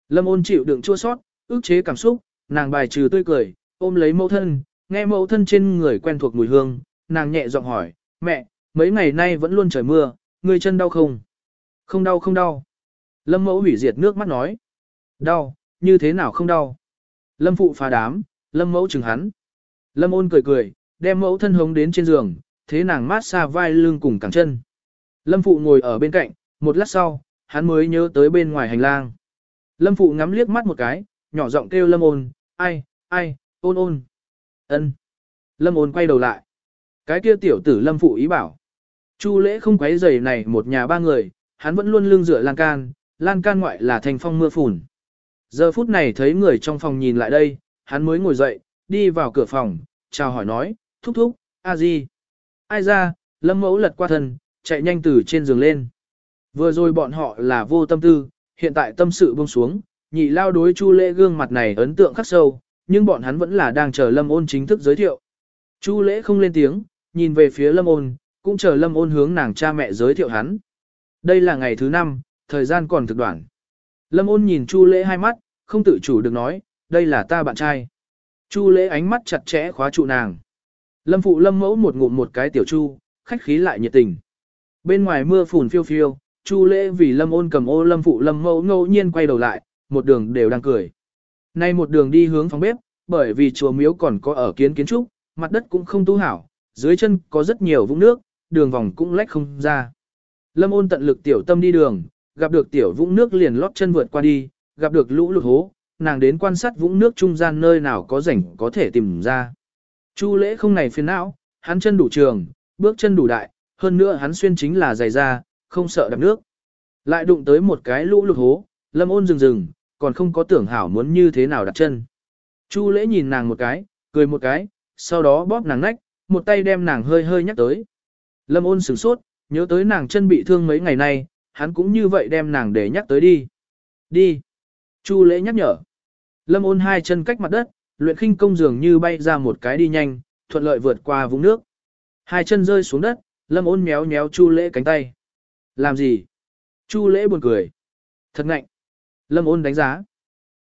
Lâm ôn chịu đựng chua sót, ức chế cảm xúc, nàng bài trừ tươi cười, ôm lấy mẫu thân, nghe mẫu thân trên người quen thuộc mùi hương, nàng nhẹ giọng hỏi, mẹ, mấy ngày nay vẫn luôn trời mưa, người chân đau không? Không đau không đau. Lâm mẫu hủy diệt nước mắt nói. Đau, như thế nào không đau? Lâm phụ phá đám, lâm mẫu chừng hắn. Lâm ôn cười cười, đem mẫu thân hống đến trên giường, thế nàng mát xa vai lưng cùng cẳng chân. Lâm phụ ngồi ở bên cạnh, một lát sau, hắn mới nhớ tới bên ngoài hành lang. Lâm phụ ngắm liếc mắt một cái, nhỏ giọng kêu lâm ôn, ai, ai, ôn ôn. ân. Lâm ôn quay đầu lại. Cái kia tiểu tử lâm phụ ý bảo. Chu lễ không quấy giày này một nhà ba người, hắn vẫn luôn lưng dựa lan can, lan can ngoại là thành phong mưa phùn. Giờ phút này thấy người trong phòng nhìn lại đây, hắn mới ngồi dậy, đi vào cửa phòng, chào hỏi nói, thúc thúc, a di. Ai ra, lâm mẫu lật qua thân, chạy nhanh từ trên giường lên. Vừa rồi bọn họ là vô tâm tư, hiện tại tâm sự buông xuống, nhị lao đối chu lễ gương mặt này ấn tượng khắc sâu, nhưng bọn hắn vẫn là đang chờ lâm ôn chính thức giới thiệu. Chu lễ không lên tiếng, nhìn về phía lâm ôn, cũng chờ lâm ôn hướng nàng cha mẹ giới thiệu hắn. Đây là ngày thứ năm, thời gian còn thực đoạn. Lâm ôn nhìn chu lễ hai mắt, không tự chủ được nói, đây là ta bạn trai. Chu lễ ánh mắt chặt chẽ khóa trụ nàng. Lâm phụ lâm mẫu một ngụm một cái tiểu chu, khách khí lại nhiệt tình. Bên ngoài mưa phùn phiêu phiêu, chu lễ vì lâm ôn cầm ô lâm phụ lâm mẫu ngẫu nhiên quay đầu lại, một đường đều đang cười. Nay một đường đi hướng phòng bếp, bởi vì chùa miếu còn có ở kiến kiến trúc, mặt đất cũng không tu hảo, dưới chân có rất nhiều vũng nước, đường vòng cũng lách không ra. Lâm ôn tận lực tiểu tâm đi đường, gặp được tiểu vũng nước liền lót chân vượt qua đi, gặp được lũ lụt hố, nàng đến quan sát vũng nước trung gian nơi nào có rảnh có thể tìm ra. Chu lễ không này phiền não, hắn chân đủ trường, bước chân đủ đại, hơn nữa hắn xuyên chính là giày da, không sợ đập nước. Lại đụng tới một cái lũ lụt hố, lâm ôn rừng rừng, còn không có tưởng hảo muốn như thế nào đặt chân. Chu lễ nhìn nàng một cái, cười một cái, sau đó bóp nàng nách, một tay đem nàng hơi hơi nhắc tới. Lâm ôn sửng sốt, nhớ tới nàng chân bị thương mấy ngày nay, hắn cũng như vậy đem nàng để nhắc tới đi. Đi. Chu lễ nhắc nhở. Lâm ôn hai chân cách mặt đất, luyện khinh công dường như bay ra một cái đi nhanh, thuận lợi vượt qua vũng nước. Hai chân rơi xuống đất, lâm ôn méo méo chu lễ cánh tay. Làm gì? Chu lễ buồn cười. Thật ngạnh. Lâm ôn đánh giá.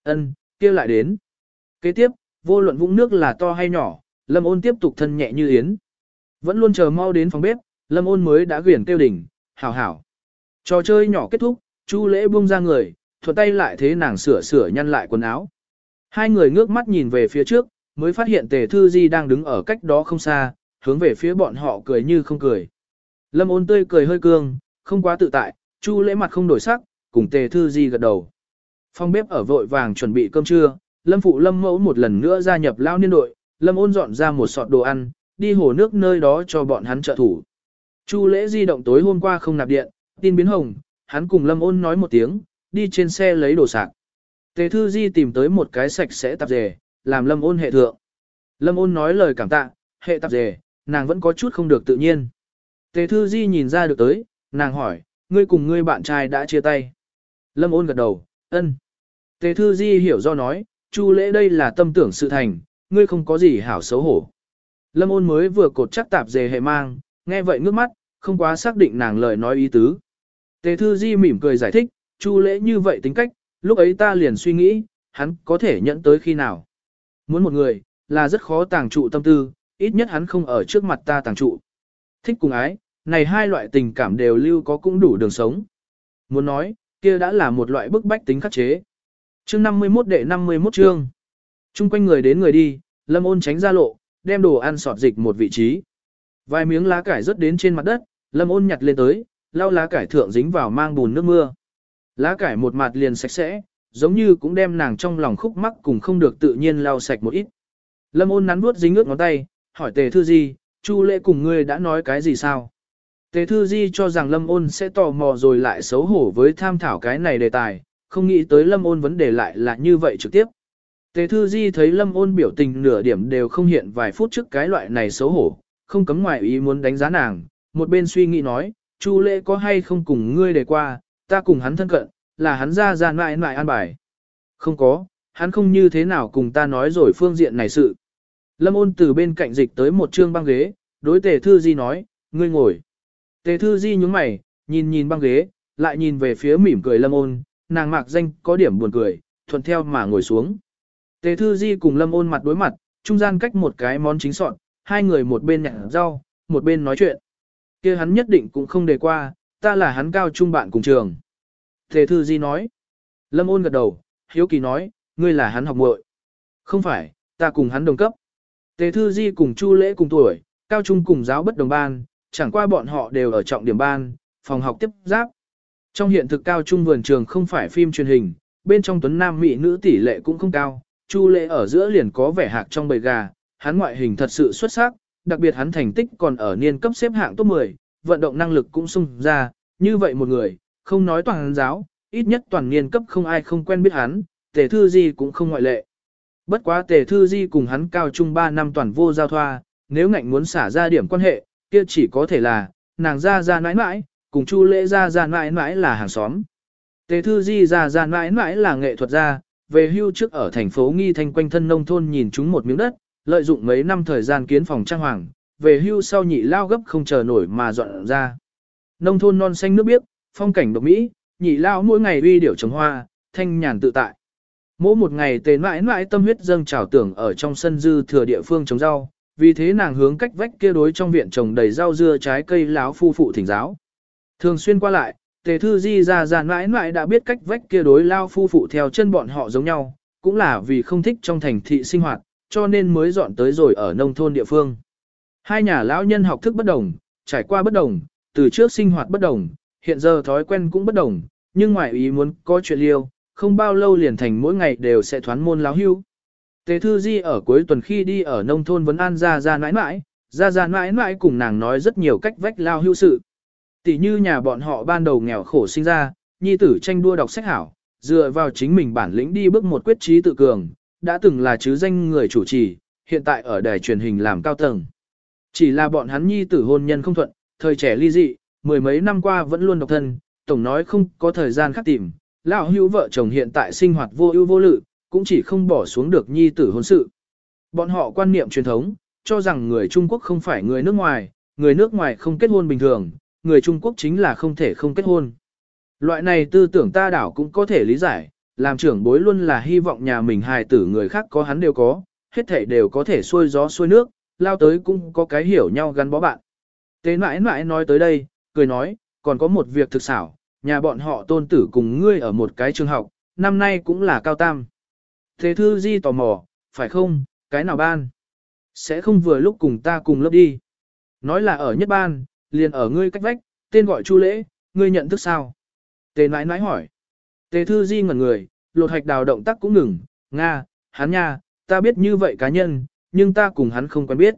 ân kia lại đến. Kế tiếp, vô luận vũng nước là to hay nhỏ, lâm ôn tiếp tục thân nhẹ như yến. Vẫn luôn chờ mau đến phòng bếp, lâm ôn mới đã quyển tiêu đỉnh, hảo hảo. Trò chơi nhỏ kết thúc, chu lễ buông ra người, thuận tay lại thế nàng sửa sửa nhăn lại quần áo. Hai người ngước mắt nhìn về phía trước, mới phát hiện tề thư di đang đứng ở cách đó không xa, hướng về phía bọn họ cười như không cười. Lâm ôn tươi cười hơi cương, không quá tự tại, chu lễ mặt không đổi sắc, cùng tề thư di gật đầu. Phong bếp ở vội vàng chuẩn bị cơm trưa, lâm phụ lâm mẫu một lần nữa gia nhập lao niên đội, lâm ôn dọn ra một sọt đồ ăn, đi hồ nước nơi đó cho bọn hắn trợ thủ. Chu lễ di động tối hôm qua không nạp điện, tin biến hồng, hắn cùng lâm ôn nói một tiếng, đi trên xe lấy đồ sạc. Tề thư di tìm tới một cái sạch sẽ tạp dề, làm lâm ôn hệ thượng. Lâm ôn nói lời cảm tạ, hệ tạp dề, nàng vẫn có chút không được tự nhiên. Tề thư di nhìn ra được tới, nàng hỏi, ngươi cùng ngươi bạn trai đã chia tay. Lâm ôn gật đầu, ân. Tề thư di hiểu do nói, chu lễ đây là tâm tưởng sự thành, ngươi không có gì hảo xấu hổ. Lâm ôn mới vừa cột chắc tạp dề hệ mang, nghe vậy ngước mắt, không quá xác định nàng lời nói ý tứ. Tề thư di mỉm cười giải thích, Chu lễ như vậy tính cách, lúc ấy ta liền suy nghĩ, hắn có thể nhận tới khi nào. Muốn một người, là rất khó tàng trụ tâm tư, ít nhất hắn không ở trước mặt ta tàng trụ. Thích cùng ái, này hai loại tình cảm đều lưu có cũng đủ đường sống. Muốn nói, kia đã là một loại bức bách tính khắc chế. Chương 51 đệ 51 chương. Trung quanh người đến người đi, Lâm Ôn tránh ra lộ, đem đồ ăn sọt dịch một vị trí. Vài miếng lá cải rớt đến trên mặt đất, Lâm Ôn nhặt lên tới, lau lá cải thượng dính vào mang bùn nước mưa. Lá cải một mặt liền sạch sẽ, giống như cũng đem nàng trong lòng khúc mắc cùng không được tự nhiên lau sạch một ít. Lâm Ôn nắn nuốt dính ướt ngón tay, hỏi Tề Thư Di, Chu Lễ cùng ngươi đã nói cái gì sao? Tề Thư Di cho rằng Lâm Ôn sẽ tò mò rồi lại xấu hổ với tham thảo cái này đề tài, không nghĩ tới Lâm Ôn vấn đề lại là như vậy trực tiếp. Tề Thư Di thấy Lâm Ôn biểu tình nửa điểm đều không hiện vài phút trước cái loại này xấu hổ, không cấm ngoại ý muốn đánh giá nàng, một bên suy nghĩ nói, Chu Lễ có hay không cùng ngươi đề qua, ta cùng hắn thân cận, là hắn ra ra mãi mãi an bài. Không có, hắn không như thế nào cùng ta nói rồi phương diện này sự. Lâm ôn từ bên cạnh dịch tới một trương băng ghế, đối tề thư di nói, ngươi ngồi. Tề thư di nhúng mày, nhìn nhìn băng ghế, lại nhìn về phía mỉm cười lâm ôn, nàng mạc danh có điểm buồn cười, thuận theo mà ngồi xuống. Tề thư di cùng lâm ôn mặt đối mặt, trung gian cách một cái món chính sọn, hai người một bên nhặt rau, một bên nói chuyện. kia hắn nhất định cũng không đề qua, ta là hắn cao trung bạn cùng trường. Tề thư di nói. Lâm ôn gật đầu, hiếu kỳ nói, ngươi là hắn học muội. Không phải, ta cùng hắn đồng cấp. Tề thư di cùng chu lễ cùng tuổi, cao trung cùng giáo bất đồng ban, chẳng qua bọn họ đều ở trọng điểm ban, phòng học tiếp giáp. Trong hiện thực cao trung vườn trường không phải phim truyền hình, bên trong tuấn nam mỹ nữ tỷ lệ cũng không cao, chu lễ ở giữa liền có vẻ hạc trong bầy gà, hắn ngoại hình thật sự xuất sắc, đặc biệt hắn thành tích còn ở niên cấp xếp hạng top 10, vận động năng lực cũng sung ra, như vậy một người, không nói toàn giáo, ít nhất toàn niên cấp không ai không quen biết hắn, tề thư di cũng không ngoại lệ. Bất quá tề thư di cùng hắn cao trung 3 năm toàn vô giao thoa, nếu ngạnh muốn xả ra điểm quan hệ, kia chỉ có thể là, nàng ra ra nãi nãi, cùng chu lễ ra ra nãi nãi là hàng xóm. Tề thư di ra ra nãi nãi là nghệ thuật gia, về hưu trước ở thành phố nghi thanh quanh thân nông thôn nhìn chúng một miếng đất, lợi dụng mấy năm thời gian kiến phòng trang hoàng, về hưu sau nhị lao gấp không chờ nổi mà dọn ra. Nông thôn non xanh nước biếc, phong cảnh độc mỹ, nhị lao mỗi ngày uy điểu trồng hoa, thanh nhàn tự tại. Mỗi một ngày tề mãi mãi tâm huyết dâng trào tưởng ở trong sân dư thừa địa phương trồng rau, vì thế nàng hướng cách vách kia đối trong viện trồng đầy rau dưa trái cây láo phu phụ thỉnh giáo. Thường xuyên qua lại, tề thư di ra ra mãi mãi đã biết cách vách kia đối lao phu phụ theo chân bọn họ giống nhau, cũng là vì không thích trong thành thị sinh hoạt, cho nên mới dọn tới rồi ở nông thôn địa phương. Hai nhà lão nhân học thức bất đồng, trải qua bất đồng, từ trước sinh hoạt bất đồng, hiện giờ thói quen cũng bất đồng, nhưng ngoại ý muốn có chuyện liêu, không bao lâu liền thành mỗi ngày đều sẽ thoán môn láo hưu. Tề Thư Di ở cuối tuần khi đi ở nông thôn vấn an ra ra nãi nãi, ra ra nãi nãi cùng nàng nói rất nhiều cách vách lao hưu sự. Tỷ như nhà bọn họ ban đầu nghèo khổ sinh ra, nhi tử tranh đua đọc sách hảo, dựa vào chính mình bản lĩnh đi bước một quyết trí tự cường, đã từng là chứ danh người chủ trì, hiện tại ở đài truyền hình làm cao tầng. Chỉ là bọn hắn nhi tử hôn nhân không thuận, thời trẻ ly dị, mười mấy năm qua vẫn luôn độc thân, tổng nói không có thời gian khác tìm, lão hữu vợ chồng hiện tại sinh hoạt vô ưu vô lự, cũng chỉ không bỏ xuống được nhi tử hôn sự. Bọn họ quan niệm truyền thống, cho rằng người Trung Quốc không phải người nước ngoài, người nước ngoài không kết hôn bình thường, người Trung Quốc chính là không thể không kết hôn. Loại này tư tưởng ta đảo cũng có thể lý giải, làm trưởng bối luôn là hy vọng nhà mình hài tử người khác có hắn đều có, hết thảy đều có thể xuôi gió xuôi nước, lao tới cũng có cái hiểu nhau gắn bó bạn. Tế mãi mãi nói tới đây, cười nói, còn có một việc thực xảo, nhà bọn họ tôn tử cùng ngươi ở một cái trường học, năm nay cũng là cao tam. Thế thư di tò mò, phải không, cái nào ban? Sẽ không vừa lúc cùng ta cùng lớp đi. Nói là ở nhất ban, liền ở ngươi cách vách, tên gọi Chu Lễ, ngươi nhận thức sao? Tề nãi nãi hỏi. Tề thư di ngẩn người, lột hạch đào động tác cũng ngừng, Nga, hắn nha, ta biết như vậy cá nhân, nhưng ta cùng hắn không quen biết.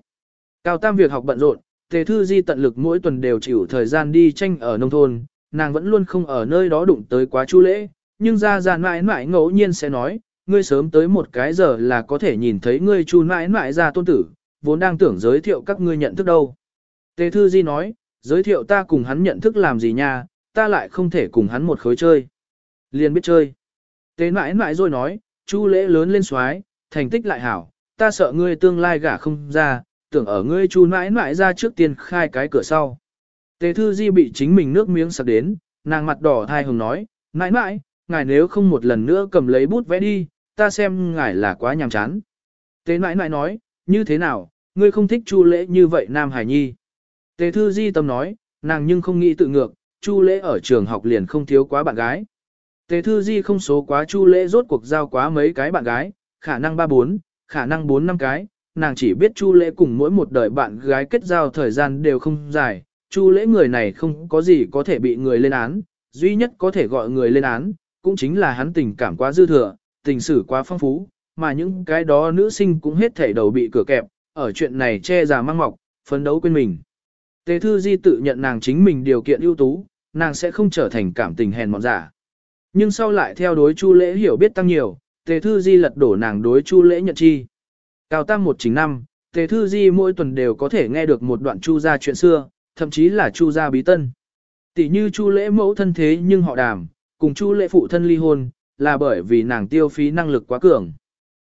Cao tam việc học bận rộn, Tề Thư Di tận lực mỗi tuần đều chịu thời gian đi tranh ở nông thôn, nàng vẫn luôn không ở nơi đó đụng tới quá chu lễ, nhưng ra ra mãi mãi ngẫu nhiên sẽ nói, ngươi sớm tới một cái giờ là có thể nhìn thấy ngươi chu mãi mãi ra tôn tử, vốn đang tưởng giới thiệu các ngươi nhận thức đâu. Tề Thư Di nói, giới thiệu ta cùng hắn nhận thức làm gì nha, ta lại không thể cùng hắn một khối chơi. Liền biết chơi. Tề mãi mãi rồi nói, chu lễ lớn lên xoái, thành tích lại hảo, ta sợ ngươi tương lai gả không ra, tưởng ở ngươi chu mãi mãi ra trước tiên khai cái cửa sau. Tề thư di bị chính mình nước miếng sặc đến, nàng mặt đỏ thai hồng nói, mãi mãi, ngài nếu không một lần nữa cầm lấy bút vẽ đi, ta xem ngài là quá nhàm chán. Tế mãi mãi nói, như thế nào, ngươi không thích chu lễ như vậy Nam Hải Nhi. Tề thư di tâm nói, nàng nhưng không nghĩ tự ngược, chu lễ ở trường học liền không thiếu quá bạn gái. Tề thư di không số quá chu lễ rốt cuộc giao quá mấy cái bạn gái, khả năng 3-4, khả năng 4-5 cái, nàng chỉ biết chu lễ cùng mỗi một đời bạn gái kết giao thời gian đều không dài, chu lễ người này không có gì có thể bị người lên án, duy nhất có thể gọi người lên án, cũng chính là hắn tình cảm quá dư thừa, tình sử quá phong phú, mà những cái đó nữ sinh cũng hết thể đầu bị cửa kẹp, ở chuyện này che già mang mọc, phấn đấu quên mình. Tề Thư Di tự nhận nàng chính mình điều kiện ưu tú, nàng sẽ không trở thành cảm tình hèn mọn giả. Nhưng sau lại theo đối Chu Lễ hiểu biết tăng nhiều, Tề Thư Di lật đổ nàng đối Chu Lễ nhận chi. Cao tăng một chính năm, Tề Thư Di mỗi tuần đều có thể nghe được một đoạn Chu gia chuyện xưa, thậm chí là Chu gia bí tân. Tỷ như Chu Lễ mẫu thân thế nhưng họ đàm, cùng Chu Lễ phụ thân ly hôn, là bởi vì nàng tiêu phí năng lực quá cường.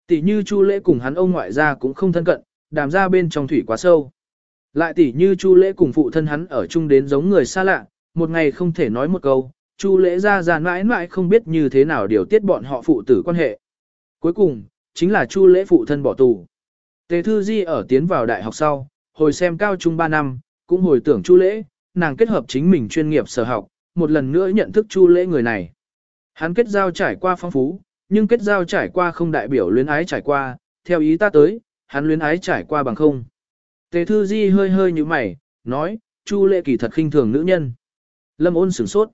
Tỷ như Chu Lễ cùng hắn ông ngoại gia cũng không thân cận, đàm ra bên trong thủy quá sâu. Lại tỷ như Chu Lễ cùng phụ thân hắn ở chung đến giống người xa lạ, một ngày không thể nói một câu, Chu Lễ ra ra mãi mãi không biết như thế nào điều tiết bọn họ phụ tử quan hệ. Cuối cùng, chính là Chu Lễ phụ thân bỏ tù. Tề Thư Di ở tiến vào đại học sau, hồi xem cao trung 3 năm, cũng hồi tưởng Chu Lễ, nàng kết hợp chính mình chuyên nghiệp sở học, một lần nữa nhận thức Chu Lễ người này. Hắn kết giao trải qua phong phú, nhưng kết giao trải qua không đại biểu luyến ái trải qua, theo ý ta tới, hắn luyến ái trải qua bằng không. Tề Thư Di hơi hơi như mày, nói, Chu Lễ kỳ thật khinh thường nữ nhân. Lâm ôn sửng sốt.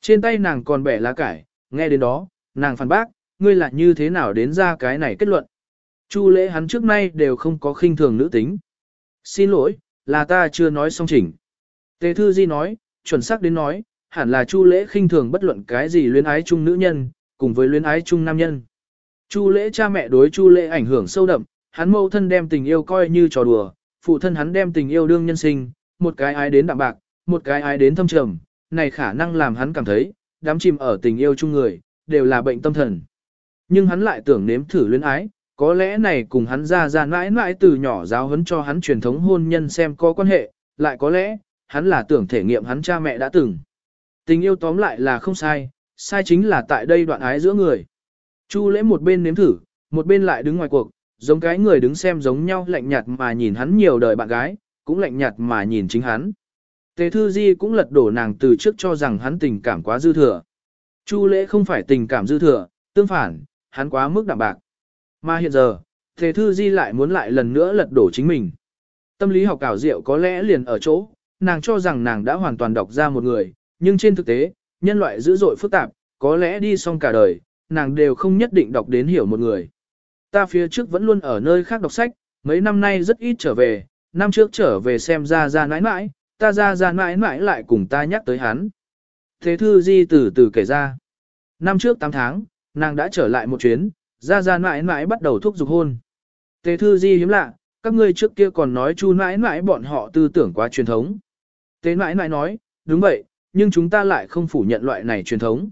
Trên tay nàng còn bẻ lá cải, nghe đến đó, nàng phản bác, ngươi là như thế nào đến ra cái này kết luận. Chu lễ hắn trước nay đều không có khinh thường nữ tính. Xin lỗi, là ta chưa nói xong chỉnh. Tề Thư Di nói, chuẩn xác đến nói, hẳn là Chu lễ khinh thường bất luận cái gì luyến ái chung nữ nhân, cùng với luyến ái chung nam nhân. Chu lễ cha mẹ đối Chu lễ ảnh hưởng sâu đậm, hắn mâu thân đem tình yêu coi như trò đùa, phụ thân hắn đem tình yêu đương nhân sinh, một cái ái đến đạm bạc, một cái ái đến thâm trầm, này khả năng làm hắn cảm thấy, đám chìm ở tình yêu chung người, đều là bệnh tâm thần. Nhưng hắn lại tưởng nếm thử luyến ái, có lẽ này cùng hắn ra ra mãi mãi từ nhỏ giáo huấn cho hắn truyền thống hôn nhân xem có quan hệ, lại có lẽ, hắn là tưởng thể nghiệm hắn cha mẹ đã từng. Tình yêu tóm lại là không sai, sai chính là tại đây đoạn ái giữa người. Chu lễ một bên nếm thử, một bên lại đứng ngoài cuộc, giống cái người đứng xem giống nhau lạnh nhạt mà nhìn hắn nhiều đời bạn gái, cũng lạnh nhạt mà nhìn chính hắn. Tề Thư Di cũng lật đổ nàng từ trước cho rằng hắn tình cảm quá dư thừa. Chu lễ không phải tình cảm dư thừa, tương phản, hắn quá mức đạm bạc. Mà hiện giờ, Tề Thư Di lại muốn lại lần nữa lật đổ chính mình. Tâm lý học ảo diệu có lẽ liền ở chỗ, nàng cho rằng nàng đã hoàn toàn đọc ra một người, nhưng trên thực tế, nhân loại dữ dội phức tạp, có lẽ đi xong cả đời, nàng đều không nhất định đọc đến hiểu một người. Ta phía trước vẫn luôn ở nơi khác đọc sách, mấy năm nay rất ít trở về, năm trước trở về xem ra ra nãi nãi, ta ra ra nãi nãi lại cùng ta nhắc tới hắn. Thế thư di từ từ kể ra. Năm trước 8 tháng, nàng đã trở lại một chuyến, ra ra nãi nãi bắt đầu thúc giục hôn. Tề thư di hiếm lạ, các ngươi trước kia còn nói chu nãi nãi bọn họ tư tưởng quá truyền thống. Tề nãi nãi nói, đúng vậy, nhưng chúng ta lại không phủ nhận loại này truyền thống.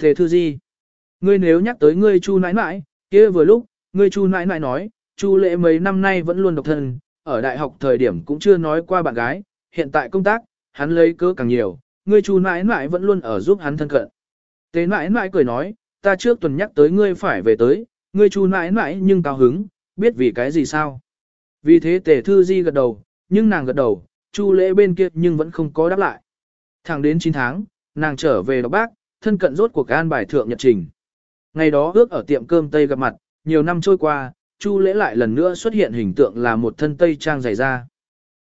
Tề thư di, ngươi nếu nhắc tới ngươi chu nãi nãi, kia vừa lúc, ngươi chu nãi nãi nói, chu lệ mấy năm nay vẫn luôn độc thân, ở đại học thời điểm cũng chưa nói qua bạn gái, hiện tại công tác, hắn lấy cớ càng nhiều, ngươi chu nãi nãi vẫn luôn ở giúp hắn thân cận. Tề nãi nãi cười nói, ta trước tuần nhắc tới ngươi phải về tới, ngươi chu nãi nãi nhưng cao hứng, biết vì cái gì sao. Vì thế tề thư di gật đầu, nhưng nàng gật đầu, chu lễ bên kia nhưng vẫn không có đáp lại. Thẳng đến 9 tháng, nàng trở về đọc bác, thân cận rốt cuộc an bài thượng nhật trình. Ngày đó ước ở tiệm cơm Tây gặp mặt, nhiều năm trôi qua, chu lễ lại lần nữa xuất hiện hình tượng là một thân Tây trang dày da.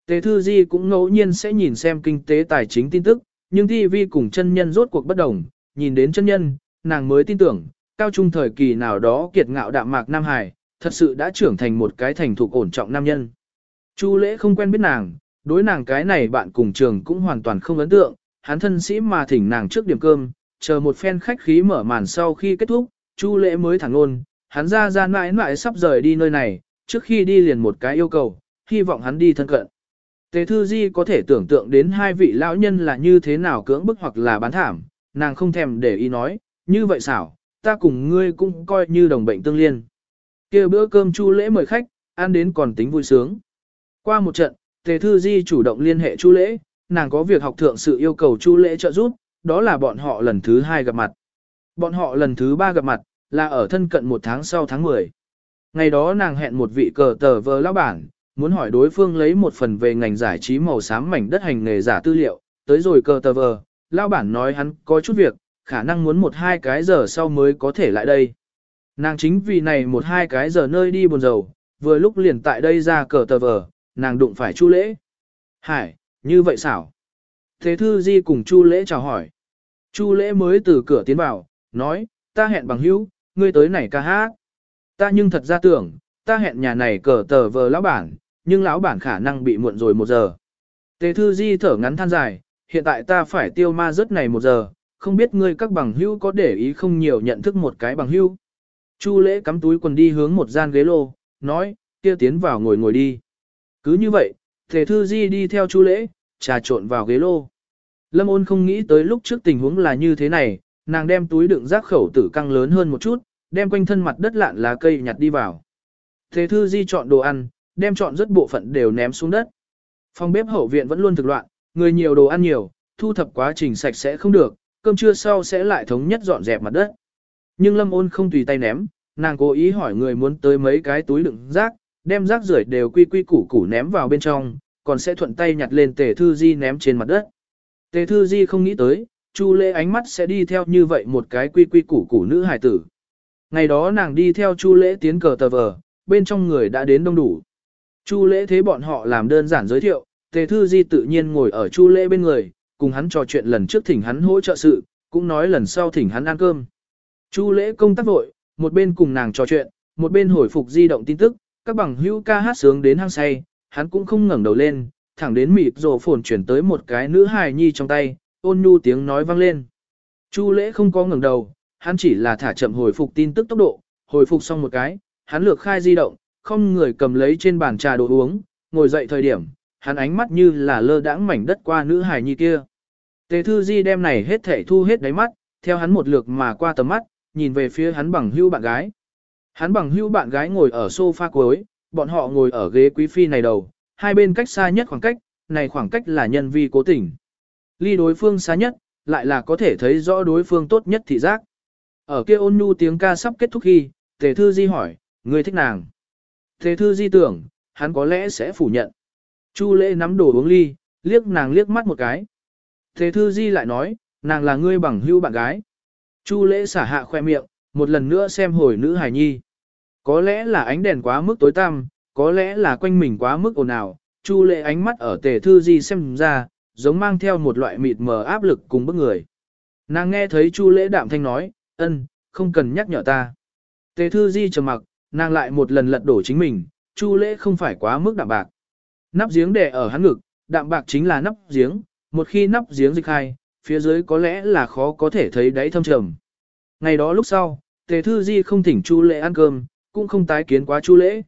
Tề Thư Di cũng ngẫu nhiên sẽ nhìn xem kinh tế tài chính tin tức, nhưng TV cùng chân nhân rốt cuộc bất đồng, nhìn đến chân nhân, nàng mới tin tưởng, cao trung thời kỳ nào đó kiệt ngạo đạm mạc Nam Hải, thật sự đã trưởng thành một cái thành thục ổn trọng nam nhân. Chu lễ không quen biết nàng, đối nàng cái này bạn cùng trường cũng hoàn toàn không ấn tượng, hắn thân sĩ mà thỉnh nàng trước điểm cơm, chờ một phen khách khí mở màn sau khi kết thúc, Chu lễ mới thẳng luôn, hắn ra ra mãi mãi sắp rời đi nơi này, trước khi đi liền một cái yêu cầu, hy vọng hắn đi thân cận. Tề Thư Di có thể tưởng tượng đến hai vị lão nhân là như thế nào cưỡng bức hoặc là bán thảm, nàng không thèm để ý nói, như vậy xảo, ta cùng ngươi cũng coi như đồng bệnh tương liên. kia bữa cơm chu lễ mời khách, ăn đến còn tính vui sướng. Qua một trận, Tề Thư Di chủ động liên hệ chu lễ, nàng có việc học thượng sự yêu cầu chu lễ trợ giúp, đó là bọn họ lần thứ hai gặp mặt. Bọn họ lần thứ ba gặp mặt, là ở thân cận một tháng sau tháng 10. Ngày đó nàng hẹn một vị cờ tờ vờ lão bản, muốn hỏi đối phương lấy một phần về ngành giải trí màu xám mảnh đất hành nghề giả tư liệu, tới rồi cờ tờ vờ, lão bản nói hắn có chút việc, khả năng muốn một hai cái giờ sau mới có thể lại đây. Nàng chính vì này một hai cái giờ nơi đi buồn rầu, vừa lúc liền tại đây ra cờ tờ vờ, nàng đụng phải Chu Lễ. Hải, như vậy xảo. Thế thư di cùng Chu Lễ chào hỏi. Chu Lễ mới từ cửa tiến vào, nói, ta hẹn bằng hữu, ngươi tới này ca hát. Ta nhưng thật ra tưởng, ta hẹn nhà này cờ tờ vờ lão bản, nhưng lão bản khả năng bị muộn rồi một giờ. Tế thư di thở ngắn than dài, hiện tại ta phải tiêu ma rớt này một giờ, không biết ngươi các bằng hữu có để ý không nhiều nhận thức một cái bằng hữu. Chu lễ cắm túi quần đi hướng một gian ghế lô, nói, kia tiến vào ngồi ngồi đi. Cứ như vậy, thể thư di đi theo chu lễ, trà trộn vào ghế lô. Lâm ôn không nghĩ tới lúc trước tình huống là như thế này, nàng đem túi đựng rác khẩu tử căng lớn hơn một chút, đem quanh thân mặt đất lạn lá cây nhặt đi vào. Thế thư di chọn đồ ăn, đem chọn rất bộ phận đều ném xuống đất. Phòng bếp hậu viện vẫn luôn thực loạn, người nhiều đồ ăn nhiều, thu thập quá trình sạch sẽ không được, cơm trưa sau sẽ lại thống nhất dọn dẹp mặt đất. Nhưng lâm ôn không tùy tay ném, nàng cố ý hỏi người muốn tới mấy cái túi đựng rác, đem rác rưởi đều quy quy củ củ ném vào bên trong, còn sẽ thuận tay nhặt lên tề thư di ném trên mặt đất. Tề thư di không nghĩ tới, Chu lễ ánh mắt sẽ đi theo như vậy một cái quy quy củ củ nữ hải tử. Ngày đó nàng đi theo Chu lễ tiến cờ tờ vờ, bên trong người đã đến đông đủ. Chu lễ thế bọn họ làm đơn giản giới thiệu, tề thư di tự nhiên ngồi ở chu lễ bên người, cùng hắn trò chuyện lần trước thỉnh hắn hỗ trợ sự, cũng nói lần sau thỉnh hắn ăn cơm. Chu lễ công tác vội, một bên cùng nàng trò chuyện, một bên hồi phục di động tin tức, các bằng hữu ca hát sướng đến hang say, hắn cũng không ngẩng đầu lên, thẳng đến mịt rồ phồn chuyển tới một cái nữ hài nhi trong tay, ôn nhu tiếng nói vang lên. Chu lễ không có ngẩng đầu, hắn chỉ là thả chậm hồi phục tin tức tốc độ, hồi phục xong một cái, hắn lược khai di động, không người cầm lấy trên bàn trà đồ uống, ngồi dậy thời điểm, hắn ánh mắt như là lơ đãng mảnh đất qua nữ hài nhi kia. Tề thư di đem này hết thể thu hết đáy mắt, theo hắn một lượt mà qua tầm mắt, nhìn về phía hắn bằng hưu bạn gái. Hắn bằng hưu bạn gái ngồi ở sofa cuối, bọn họ ngồi ở ghế quý phi này đầu, hai bên cách xa nhất khoảng cách, này khoảng cách là nhân vi cố tình. Ly đối phương xa nhất, lại là có thể thấy rõ đối phương tốt nhất thị giác. Ở kia ôn nhu tiếng ca sắp kết thúc khi, Tề Thư Di hỏi, người thích nàng. Tề Thư Di tưởng, hắn có lẽ sẽ phủ nhận. Chu lễ nắm đồ uống ly, liếc nàng liếc mắt một cái. Tề Thư Di lại nói, nàng là ngươi bằng hữu bạn gái. Chu lễ xả hạ khoe miệng, một lần nữa xem hồi nữ hài nhi. Có lẽ là ánh đèn quá mức tối tăm, có lẽ là quanh mình quá mức ồn ào. Chu lễ ánh mắt ở Tề Thư Di xem ra, giống mang theo một loại mịt mờ áp lực cùng bức người. Nàng nghe thấy Chu lễ đạm thanh nói, ân, không cần nhắc nhở ta. Tề thư di trầm mặc, nàng lại một lần lật đổ chính mình, chu lễ không phải quá mức đạm bạc. Nắp giếng đè ở hắn ngực, đạm bạc chính là nắp giếng, một khi nắp giếng dịch hai, phía dưới có lẽ là khó có thể thấy đáy thâm trầm. Ngày đó lúc sau, tề thư di không thỉnh chu lễ ăn cơm, cũng không tái kiến quá chu lễ.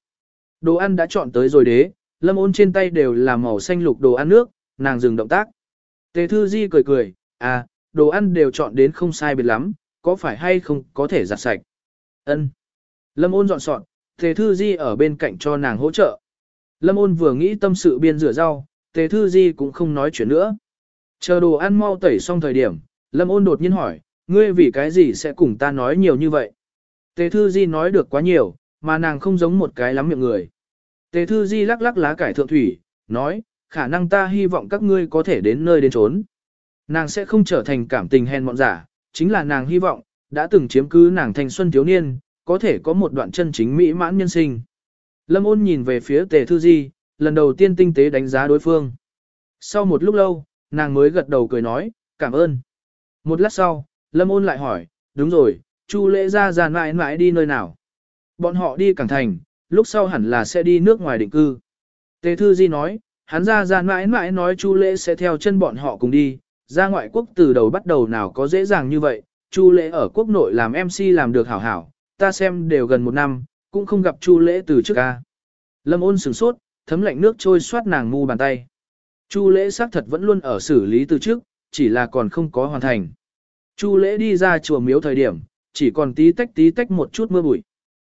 Đồ ăn đã chọn tới rồi đế, lâm ôn trên tay đều là màu xanh lục đồ ăn nước, nàng dừng động tác. Tề thư di cười cười, à, đồ ăn đều chọn đến không sai biệt lắm, có phải hay không có thể giặt sạch. Ân. Lâm ôn dọn soạn, Tề Thư Di ở bên cạnh cho nàng hỗ trợ. Lâm ôn vừa nghĩ tâm sự biên rửa rau, Tề Thư Di cũng không nói chuyện nữa. Chờ đồ ăn mau tẩy xong thời điểm, Lâm ôn đột nhiên hỏi, ngươi vì cái gì sẽ cùng ta nói nhiều như vậy? Tề Thư Di nói được quá nhiều, mà nàng không giống một cái lắm miệng người. Tề Thư Di lắc lắc lá cải thượng thủy, nói, khả năng ta hy vọng các ngươi có thể đến nơi đến trốn. Nàng sẽ không trở thành cảm tình hèn mọn giả, chính là nàng hy vọng, đã từng chiếm cứ nàng thanh xuân thiếu niên, có thể có một đoạn chân chính mỹ mãn nhân sinh. Lâm ôn nhìn về phía tề thư di, lần đầu tiên tinh tế đánh giá đối phương. Sau một lúc lâu, nàng mới gật đầu cười nói, cảm ơn. Một lát sau, Lâm ôn lại hỏi, đúng rồi, Chu lễ ra ra mãi mãi đi nơi nào? Bọn họ đi cảng thành, lúc sau hẳn là sẽ đi nước ngoài định cư. Tề thư di nói, hắn ra ra mãi mãi nói Chu lễ sẽ theo chân bọn họ cùng đi, ra ngoại quốc từ đầu bắt đầu nào có dễ dàng như vậy, Chu lễ ở quốc nội làm MC làm được hảo hảo, ta xem đều gần một năm, cũng không gặp Chu lễ từ trước ca. Lâm ôn sửng sốt, thấm lạnh nước trôi xoát nàng mu bàn tay. Chu lễ xác thật vẫn luôn ở xử lý từ trước, chỉ là còn không có hoàn thành. Chu lễ đi ra chùa miếu thời điểm, chỉ còn tí tách tí tách một chút mưa bụi.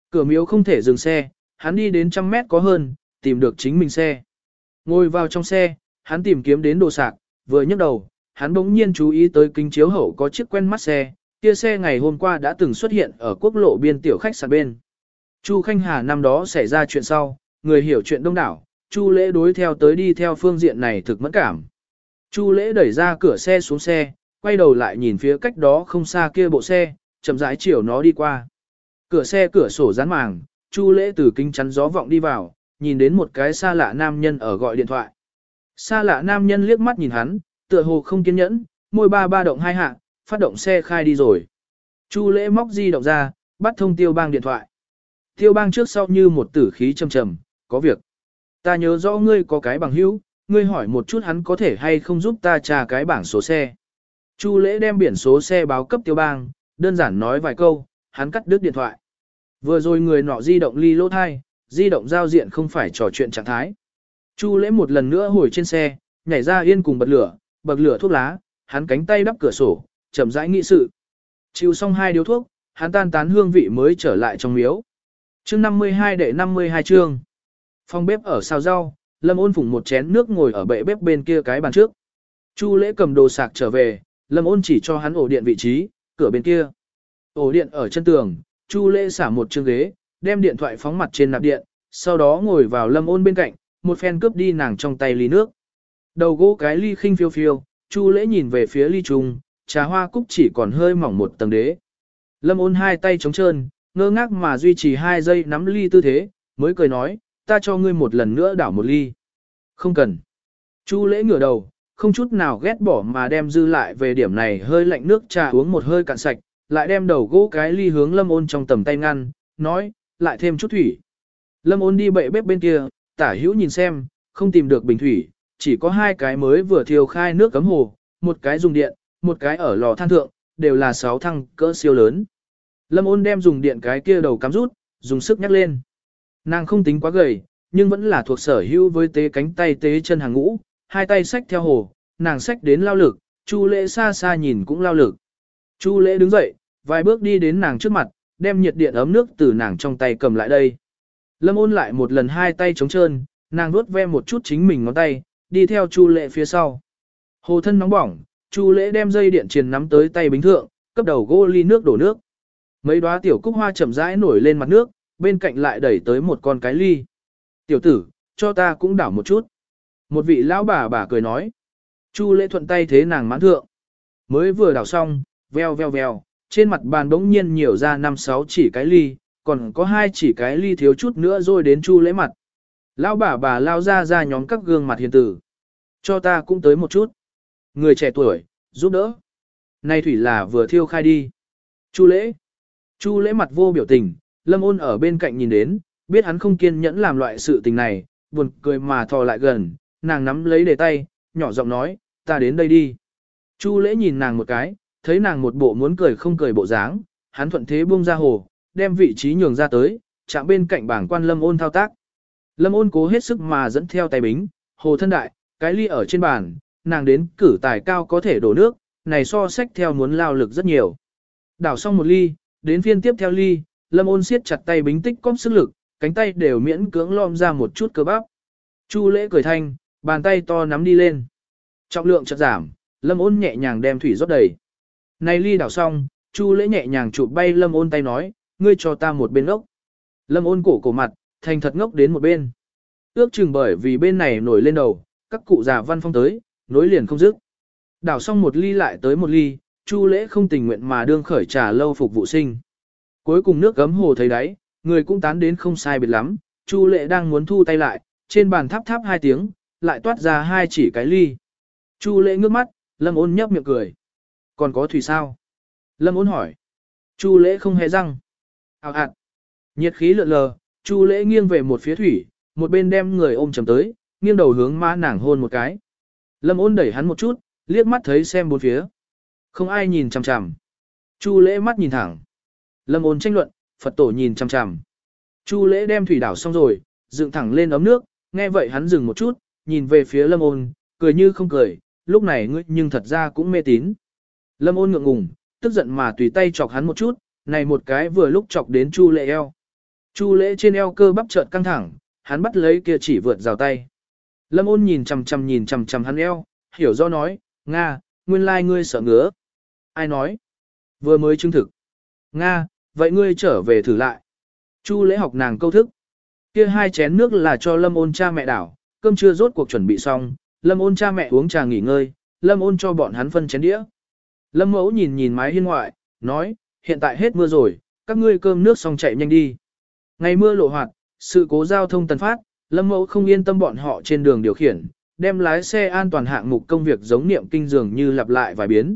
Cửa miếu không thể dừng xe, hắn đi đến trăm mét có hơn, tìm được chính mình xe. Ngồi vào trong xe, hắn tìm kiếm đến đồ sạc, vừa nhấc đầu, hắn bỗng nhiên chú ý tới kính chiếu hậu có chiếc quen mắt xe, kia xe ngày hôm qua đã từng xuất hiện ở quốc lộ biên tiểu khách sạn bên. Chu Khanh Hà năm đó xảy ra chuyện sau, người hiểu chuyện đông đảo, Chu Lễ đối theo tới đi theo phương diện này thực mẫn cảm. Chu Lễ đẩy ra cửa xe xuống xe, quay đầu lại nhìn phía cách đó không xa kia bộ xe, chậm rãi chiều nó đi qua. Cửa xe cửa sổ dán màng, Chu Lễ từ kính chắn gió vọng đi vào, nhìn đến một cái xa lạ nam nhân ở gọi điện thoại. Xa lạ nam nhân liếc mắt nhìn hắn, tựa hồ không kiên nhẫn, môi ba ba động hai hạ, phát động xe khai đi rồi. Chu Lễ móc di động ra, bắt thông tiêu bang điện thoại. Tiêu bang trước sau như một tử khí trầm trầm, có việc. Ta nhớ rõ ngươi có cái bằng hữu, ngươi hỏi một chút hắn có thể hay không giúp ta tra cái bảng số xe. Chu lễ đem biển số xe báo cấp tiêu bang, đơn giản nói vài câu, hắn cắt đứt điện thoại. Vừa rồi người nọ di động ly lỗ thai, di động giao diện không phải trò chuyện trạng thái. Chu lễ một lần nữa hồi trên xe, nhảy ra yên cùng bật lửa, bật lửa thuốc lá, hắn cánh tay đắp cửa sổ, chậm rãi nghị sự. Chịu xong hai điếu thuốc, hắn tan tán hương vị mới trở lại trong miếu. Chương 52 đệ 52 chương. Phòng bếp ở xào rau, Lâm ôn phủng một chén nước ngồi ở bệ bếp bên kia cái bàn trước. Chu lễ cầm đồ sạc trở về, Lâm ôn chỉ cho hắn ổ điện vị trí, cửa bên kia. Ổ điện ở chân tường, Chu lễ xả một chương ghế, đem điện thoại phóng mặt trên nạp điện, sau đó ngồi vào Lâm ôn bên cạnh, một phen cướp đi nàng trong tay ly nước. Đầu gỗ cái ly khinh phiêu phiêu, Chu lễ nhìn về phía ly trùng, trà hoa cúc chỉ còn hơi mỏng một tầng đế. Lâm ôn hai tay trống trơn, ngơ ngác mà duy trì hai giây nắm ly tư thế, mới cười nói, ta cho ngươi một lần nữa đảo một ly. Không cần. Chu lễ ngửa đầu, không chút nào ghét bỏ mà đem dư lại về điểm này hơi lạnh nước trà uống một hơi cạn sạch, lại đem đầu gỗ cái ly hướng lâm ôn trong tầm tay ngăn, nói, lại thêm chút thủy. Lâm ôn đi bậy bếp bên kia, tả hữu nhìn xem, không tìm được bình thủy, chỉ có hai cái mới vừa thiêu khai nước cấm hồ, một cái dùng điện, một cái ở lò than thượng, đều là sáu thăng cỡ siêu lớn. Lâm ôn đem dùng điện cái kia đầu cắm rút, dùng sức nhắc lên. Nàng không tính quá gầy, nhưng vẫn là thuộc sở hữu với tế cánh tay tế chân hàng ngũ, hai tay xách theo hồ, nàng xách đến lao lực, Chu Lễ xa xa nhìn cũng lao lực. Chu Lễ đứng dậy, vài bước đi đến nàng trước mặt, đem nhiệt điện ấm nước từ nàng trong tay cầm lại đây. Lâm ôn lại một lần hai tay trống trơn, nàng nuốt ve một chút chính mình ngón tay, đi theo Chu Lễ phía sau. Hồ thân nóng bỏng, Chu Lễ đem dây điện truyền nắm tới tay bình thượng, cấp đầu gỗ ly nước đổ nước. Mấy đóa tiểu cúc hoa chậm rãi nổi lên mặt nước, bên cạnh lại đẩy tới một con cái ly. Tiểu tử, cho ta cũng đảo một chút. Một vị lão bà bà cười nói. Chu lễ thuận tay thế nàng mãn thượng. Mới vừa đảo xong, veo veo veo, trên mặt bàn đống nhiên nhiều ra năm sáu chỉ cái ly, còn có hai chỉ cái ly thiếu chút nữa rồi đến chu lễ mặt. Lão bà bà lao ra ra nhóm các gương mặt hiền tử. Cho ta cũng tới một chút. Người trẻ tuổi, giúp đỡ. nay thủy là vừa thiêu khai đi. Chu lễ. Chu lễ mặt vô biểu tình, lâm ôn ở bên cạnh nhìn đến, biết hắn không kiên nhẫn làm loại sự tình này, buồn cười mà thò lại gần, nàng nắm lấy đề tay, nhỏ giọng nói, ta đến đây đi. Chu lễ nhìn nàng một cái, thấy nàng một bộ muốn cười không cười bộ dáng, hắn thuận thế buông ra hồ, đem vị trí nhường ra tới, chạm bên cạnh bảng quan lâm ôn thao tác. Lâm ôn cố hết sức mà dẫn theo tay bính, hồ thân đại, cái ly ở trên bàn, nàng đến cử tài cao có thể đổ nước, này so sách theo muốn lao lực rất nhiều. Đảo xong một ly, đến phiên tiếp theo ly, lâm ôn siết chặt tay bính tích cóp sức lực, cánh tay đều miễn cưỡng lom ra một chút cơ bắp. Chu lễ cười thanh, bàn tay to nắm đi lên. Trọng lượng chợt giảm, lâm ôn nhẹ nhàng đem thủy rót đầy. Này ly đảo xong, chu lễ nhẹ nhàng chụp bay lâm ôn tay nói, ngươi cho ta một bên ngốc. Lâm ôn cổ cổ mặt, thành thật ngốc đến một bên. Ước chừng bởi vì bên này nổi lên đầu, các cụ già văn phong tới, nối liền không dứt. Đảo xong một ly lại tới một ly, chu lễ không tình nguyện mà đương khởi trà lâu phục vụ sinh. Cuối cùng nước gấm hồ thấy đáy, người cũng tán đến không sai biệt lắm, Chu lễ đang muốn thu tay lại, trên bàn tháp tháp hai tiếng, lại toát ra hai chỉ cái ly. Chu lễ ngước mắt, lâm ôn nhấp miệng cười. Còn có thủy sao? Lâm ôn hỏi. Chu lễ không hề răng. Ảo ạt. Nhiệt khí lượn lờ, Chu lễ nghiêng về một phía thủy, một bên đem người ôm chầm tới, nghiêng đầu hướng má nàng hôn một cái. Lâm ôn đẩy hắn một chút, liếc mắt thấy xem bốn phía. Không ai nhìn chằm chằm. Chu lễ mắt nhìn thẳng. Lâm ôn tranh luận, Phật tổ nhìn chằm chằm. Chu lễ đem thủy đảo xong rồi, dựng thẳng lên ấm nước, nghe vậy hắn dừng một chút, nhìn về phía lâm ôn, cười như không cười, lúc này ngươi nhưng thật ra cũng mê tín. Lâm ôn ngượng ngùng, tức giận mà tùy tay chọc hắn một chút, này một cái vừa lúc chọc đến chu lễ eo. Chu lễ trên eo cơ bắp trợn căng thẳng, hắn bắt lấy kia chỉ vượt rào tay. Lâm ôn nhìn chằm chằm nhìn chằm chằm hắn eo, hiểu do nói, Nga, nguyên lai like ngươi sợ ngứa. Ai nói? Vừa mới chứng thực. Nga, vậy ngươi trở về thử lại. Chu lễ học nàng câu thức. Kia hai chén nước là cho lâm ôn cha mẹ đảo, cơm chưa rốt cuộc chuẩn bị xong, lâm ôn cha mẹ uống trà nghỉ ngơi, lâm ôn cho bọn hắn phân chén đĩa. Lâm mẫu nhìn nhìn mái hiên ngoại, nói, hiện tại hết mưa rồi, các ngươi cơm nước xong chạy nhanh đi. Ngày mưa lộ hoạt, sự cố giao thông tần phát, lâm mẫu không yên tâm bọn họ trên đường điều khiển, đem lái xe an toàn hạng mục công việc giống niệm kinh dường như lặp lại vài biến.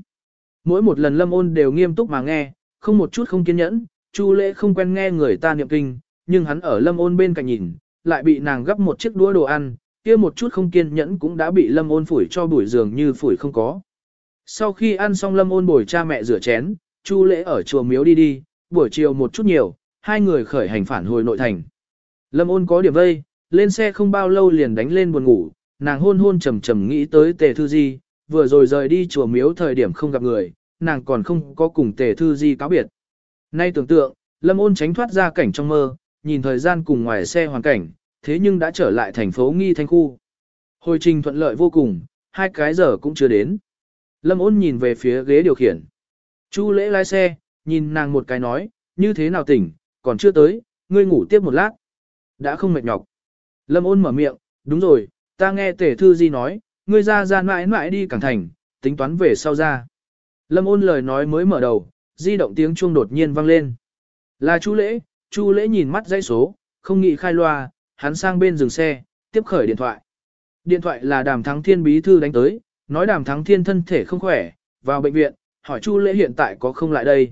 Mỗi một lần lâm ôn đều nghiêm túc mà nghe, không một chút không kiên nhẫn, Chu lễ không quen nghe người ta niệm kinh, nhưng hắn ở lâm ôn bên cạnh nhìn, lại bị nàng gấp một chiếc đũa đồ ăn, kia một chút không kiên nhẫn cũng đã bị lâm ôn phủi cho bụi giường như phủi không có. Sau khi ăn xong lâm ôn bồi cha mẹ rửa chén, Chu lễ ở chùa miếu đi đi, buổi chiều một chút nhiều, hai người khởi hành phản hồi nội thành. Lâm ôn có điểm vây, lên xe không bao lâu liền đánh lên buồn ngủ, nàng hôn hôn trầm trầm nghĩ tới tề thư di, vừa rồi rời đi chùa miếu thời điểm không gặp người, nàng còn không có cùng tề thư di cáo biệt. Nay tưởng tượng, lâm ôn tránh thoát ra cảnh trong mơ, nhìn thời gian cùng ngoài xe hoàn cảnh, thế nhưng đã trở lại thành phố nghi thanh khu. Hồi trình thuận lợi vô cùng, hai cái giờ cũng chưa đến. Lâm ôn nhìn về phía ghế điều khiển. Chu lễ lái xe, nhìn nàng một cái nói, như thế nào tỉnh, còn chưa tới, ngươi ngủ tiếp một lát. Đã không mệt nhọc. Lâm ôn mở miệng, đúng rồi, ta nghe tể thư di nói, ngươi ra ra mãi mãi đi cảng thành, tính toán về sau ra. Lâm ôn lời nói mới mở đầu, di động tiếng chuông đột nhiên vang lên. Là chu lễ, chu lễ nhìn mắt dãy số, không nghĩ khai loa, hắn sang bên dừng xe, tiếp khởi điện thoại. Điện thoại là đàm thắng thiên bí thư đánh tới, nói đàm thắng thiên thân thể không khỏe, vào bệnh viện, hỏi chu lễ hiện tại có không lại đây.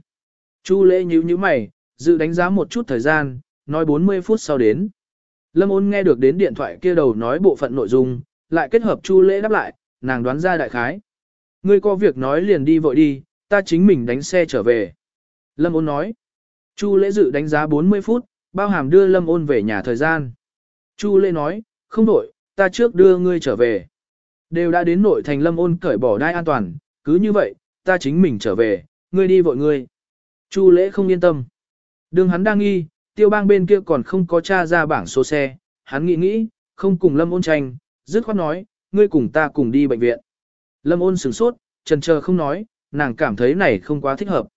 Chu lễ nhíu nhíu mày, dự đánh giá một chút thời gian, nói 40 phút sau đến. Lâm ôn nghe được đến điện thoại kia đầu nói bộ phận nội dung, lại kết hợp chu lễ đáp lại, nàng đoán ra đại khái. Ngươi có việc nói liền đi vội đi, ta chính mình đánh xe trở về. Lâm ôn nói. Chu lễ dự đánh giá 40 phút, bao hàm đưa Lâm ôn về nhà thời gian. Chu lễ nói, không đổi, ta trước đưa ngươi trở về. Đều đã đến nội thành Lâm ôn cởi bỏ đai an toàn, cứ như vậy, ta chính mình trở về, ngươi đi vội ngươi. Chu lễ không yên tâm. Đường hắn đang nghi, tiêu bang bên kia còn không có tra ra bảng số xe, hắn nghĩ nghĩ, không cùng lâm ôn tranh, dứt khoát nói, ngươi cùng ta cùng đi bệnh viện. Lâm ôn sửng sốt, trần chờ không nói, nàng cảm thấy này không quá thích hợp.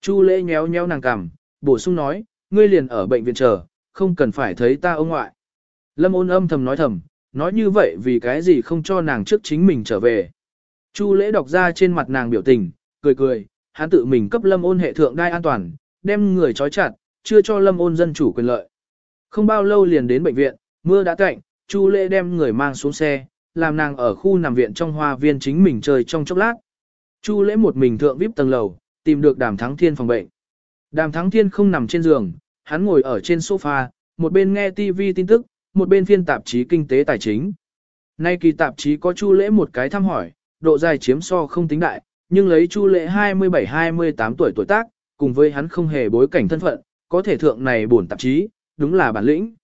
Chu lễ nhéo nhéo nàng cảm, bổ sung nói, ngươi liền ở bệnh viện chờ, không cần phải thấy ta ông ngoại. Lâm ôn âm thầm nói thầm, nói như vậy vì cái gì không cho nàng trước chính mình trở về. Chu lễ đọc ra trên mặt nàng biểu tình, cười cười, hắn tự mình cấp lâm ôn hệ thượng đai an toàn, đem người trói chặt, chưa cho lâm ôn dân chủ quyền lợi. Không bao lâu liền đến bệnh viện, mưa đã cạnh, Chu lễ đem người mang xuống xe, làm nàng ở khu nằm viện trong hoa viên chính mình chơi trong chốc lát. Chu lễ một mình thượng vip tầng lầu, tìm được đàm thắng thiên phòng bệnh. Đàm thắng thiên không nằm trên giường, hắn ngồi ở trên sofa, một bên nghe TV tin tức, một bên phiên tạp chí kinh tế tài chính. Nay kỳ tạp chí có chu lễ một cái thăm hỏi, độ dài chiếm so không tính đại, nhưng lấy chu lễ 27-28 tuổi tuổi tác, cùng với hắn không hề bối cảnh thân phận, có thể thượng này bổn tạp chí, đúng là bản lĩnh.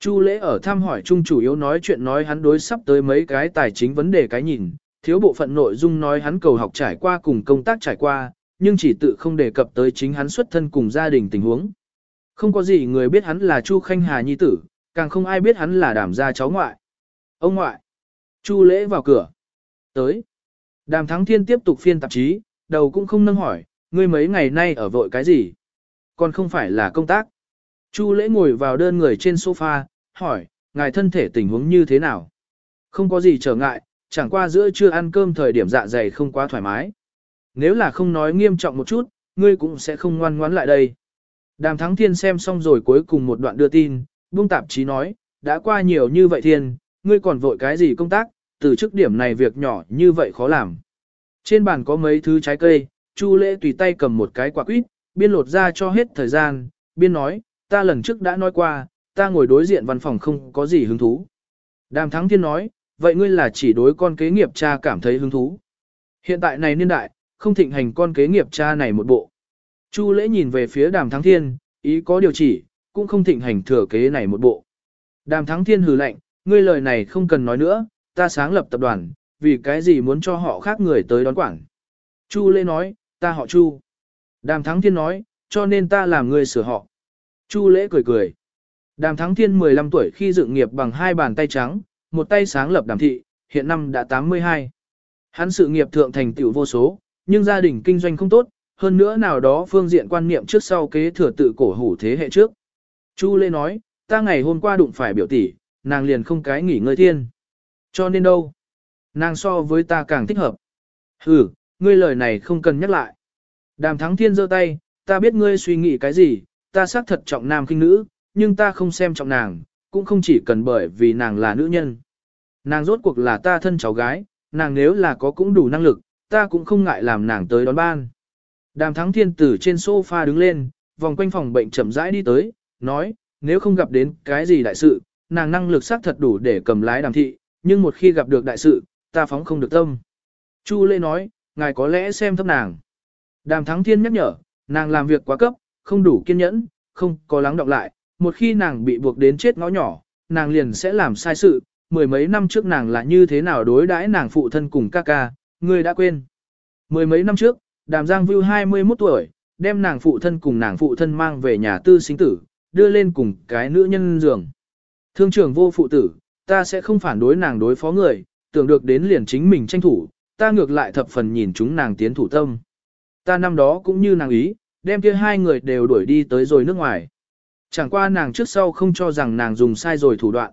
Chu lễ ở thăm hỏi chung chủ yếu nói chuyện nói hắn đối sắp tới mấy cái tài chính vấn đề cái nhìn, thiếu bộ phận nội dung nói hắn cầu học trải qua cùng công tác trải qua, nhưng chỉ tự không đề cập tới chính hắn xuất thân cùng gia đình tình huống. Không có gì người biết hắn là Chu Khanh Hà Nhi tử, càng không ai biết hắn là đàm gia cháu ngoại. Ông ngoại. Chu lễ vào cửa. Tới. Đàm Thắng Thiên tiếp tục phiên tạp chí, đầu cũng không nâng hỏi, ngươi mấy ngày nay ở vội cái gì? Còn không phải là công tác. Chu lễ ngồi vào đơn người trên sofa, hỏi, ngài thân thể tình huống như thế nào? Không có gì trở ngại, chẳng qua giữa trưa ăn cơm thời điểm dạ dày không quá thoải mái. Nếu là không nói nghiêm trọng một chút, ngươi cũng sẽ không ngoan ngoãn lại đây. Đàm Thắng Thiên xem xong rồi cuối cùng một đoạn đưa tin, buông tạp chí nói, đã qua nhiều như vậy thiên, ngươi còn vội cái gì công tác, từ trước điểm này việc nhỏ như vậy khó làm. Trên bàn có mấy thứ trái cây, Chu Lễ tùy tay cầm một cái quả quýt, biên lột ra cho hết thời gian, biên nói, ta lần trước đã nói qua, ta ngồi đối diện văn phòng không có gì hứng thú. Đàm Thắng Thiên nói, vậy ngươi là chỉ đối con kế nghiệp cha cảm thấy hứng thú. Hiện tại này niên đại, không thịnh hành con kế nghiệp cha này một bộ. Chu Lễ nhìn về phía Đàm Thắng Thiên, ý có điều chỉ, cũng không thịnh hành thừa kế này một bộ. Đàm Thắng Thiên hừ lạnh, ngươi lời này không cần nói nữa, ta sáng lập tập đoàn, vì cái gì muốn cho họ khác người tới đón quản. Chu Lễ nói, ta họ Chu. Đàm Thắng Thiên nói, cho nên ta làm người sửa họ. Chu Lễ cười cười. Đàm Thắng Thiên 15 tuổi khi dựng nghiệp bằng hai bàn tay trắng, một tay sáng lập đàm thị, hiện năm đã 82. Hắn sự nghiệp thượng thành tựu vô số, nhưng gia đình kinh doanh không tốt, hơn nữa nào đó phương diện quan niệm trước sau kế thừa tự cổ hủ thế hệ trước. Chu Lê nói, ta ngày hôm qua đụng phải biểu tỷ, nàng liền không cái nghỉ ngơi thiên. Cho nên đâu? Nàng so với ta càng thích hợp. Ừ, ngươi lời này không cần nhắc lại. Đàm thắng thiên giơ tay, ta biết ngươi suy nghĩ cái gì, ta xác thật trọng nam kinh nữ, nhưng ta không xem trọng nàng, cũng không chỉ cần bởi vì nàng là nữ nhân. Nàng rốt cuộc là ta thân cháu gái, nàng nếu là có cũng đủ năng lực, ta cũng không ngại làm nàng tới đón ban. Đàm thắng thiên tử trên sofa đứng lên, vòng quanh phòng bệnh chậm rãi đi tới, nói, nếu không gặp đến cái gì đại sự, nàng năng lực xác thật đủ để cầm lái đàm thị, nhưng một khi gặp được đại sự, ta phóng không được tâm. Chu Lê nói, ngài có lẽ xem thấp nàng. Đàm thắng thiên nhắc nhở, nàng làm việc quá cấp, không đủ kiên nhẫn, không có lắng đọng lại, một khi nàng bị buộc đến chết ngõ nhỏ, nàng liền sẽ làm sai sự, mười mấy năm trước nàng là như thế nào đối đãi nàng phụ thân cùng ca ca, người đã quên. Mười mấy năm trước, đàm giang Vưu 21 tuổi, đem nàng phụ thân cùng nàng phụ thân mang về nhà tư sinh tử, đưa lên cùng cái nữ nhân giường. Thương trưởng vô phụ tử, ta sẽ không phản đối nàng đối phó người, tưởng được đến liền chính mình tranh thủ, ta ngược lại thập phần nhìn chúng nàng tiến thủ tâm. Ta năm đó cũng như nàng ý, đem kia hai người đều đuổi đi tới rồi nước ngoài. Chẳng qua nàng trước sau không cho rằng nàng dùng sai rồi thủ đoạn.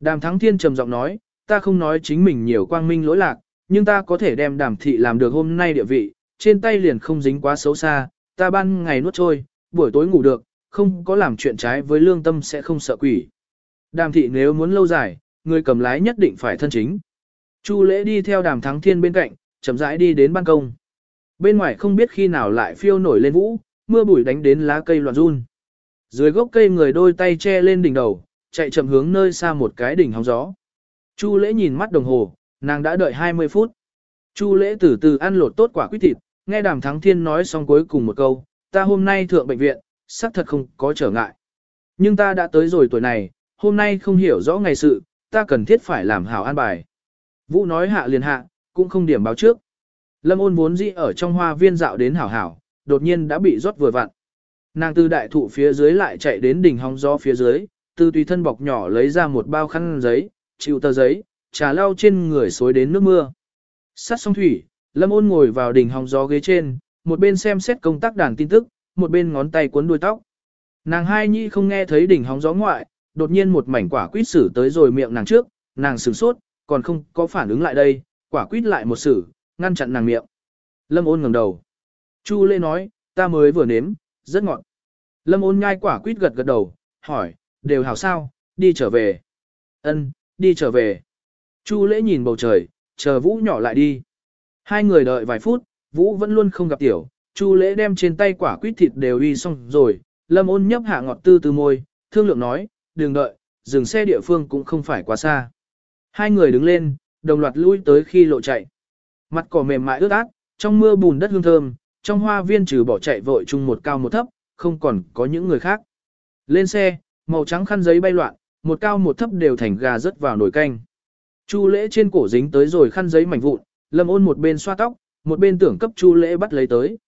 Đàm Thắng Thiên trầm giọng nói, ta không nói chính mình nhiều quang minh lỗi lạc, nhưng ta có thể đem đàm thị làm được hôm nay địa vị, trên tay liền không dính quá xấu xa, ta ban ngày nuốt trôi, buổi tối ngủ được, không có làm chuyện trái với lương tâm sẽ không sợ quỷ. Đàm thị nếu muốn lâu dài, người cầm lái nhất định phải thân chính. Chu lễ đi theo đàm thắng thiên bên cạnh, chậm rãi đi đến ban công. Bên ngoài không biết khi nào lại phiêu nổi lên vũ, mưa bụi đánh đến lá cây loạn run. Dưới gốc cây người đôi tay che lên đỉnh đầu, chạy chậm hướng nơi xa một cái đỉnh hóng gió. Chu lễ nhìn mắt đồng hồ, nàng đã đợi 20 phút. Chu lễ từ từ ăn lột tốt quả quýt thịt, nghe đàm thắng thiên nói xong cuối cùng một câu, ta hôm nay thượng bệnh viện, xác thật không có trở ngại. Nhưng ta đã tới rồi tuổi này, hôm nay không hiểu rõ ngày sự, ta cần thiết phải làm hảo an bài. Vũ nói hạ liền hạ, cũng không điểm báo trước. Lâm ôn vốn dĩ ở trong hoa viên dạo đến hảo hảo, đột nhiên đã bị rót vừa vặn. Nàng từ đại thụ phía dưới lại chạy đến đỉnh hóng gió phía dưới, từ tùy thân bọc nhỏ lấy ra một bao khăn giấy, chịu tờ giấy, trà lau trên người xối đến nước mưa. Sát xong thủy, Lâm ôn ngồi vào đỉnh hóng gió ghế trên, một bên xem xét công tác đàn tin tức, một bên ngón tay cuốn đuôi tóc. Nàng hai nhi không nghe thấy đỉnh hóng gió ngoại, đột nhiên một mảnh quả quýt xử tới rồi miệng nàng trước, nàng sửng sốt, còn không có phản ứng lại đây, quả quýt lại một xử ngăn chặn nàng miệng. Lâm ôn ngẩng đầu. Chu Lê nói, ta mới vừa nếm, rất ngọt. Lâm ôn nhai quả quýt gật gật đầu, hỏi, đều hảo sao, đi trở về. Ân, đi trở về. Chu Lễ nhìn bầu trời, chờ Vũ nhỏ lại đi. Hai người đợi vài phút, Vũ vẫn luôn không gặp tiểu, Chu Lễ đem trên tay quả quýt thịt đều uy xong rồi, Lâm ôn nhấp hạ ngọt tư từ môi, thương lượng nói, đừng đợi, dừng xe địa phương cũng không phải quá xa. Hai người đứng lên, đồng loạt lui tới khi lộ chạy. Mặt cỏ mềm mại ướt át, trong mưa bùn đất hương thơm, trong hoa viên trừ bỏ chạy vội chung một cao một thấp, không còn có những người khác. Lên xe, màu trắng khăn giấy bay loạn, một cao một thấp đều thành gà rớt vào nồi canh. Chu lễ trên cổ dính tới rồi khăn giấy mảnh vụn, lâm ôn một bên xoa tóc, một bên tưởng cấp chu lễ bắt lấy tới.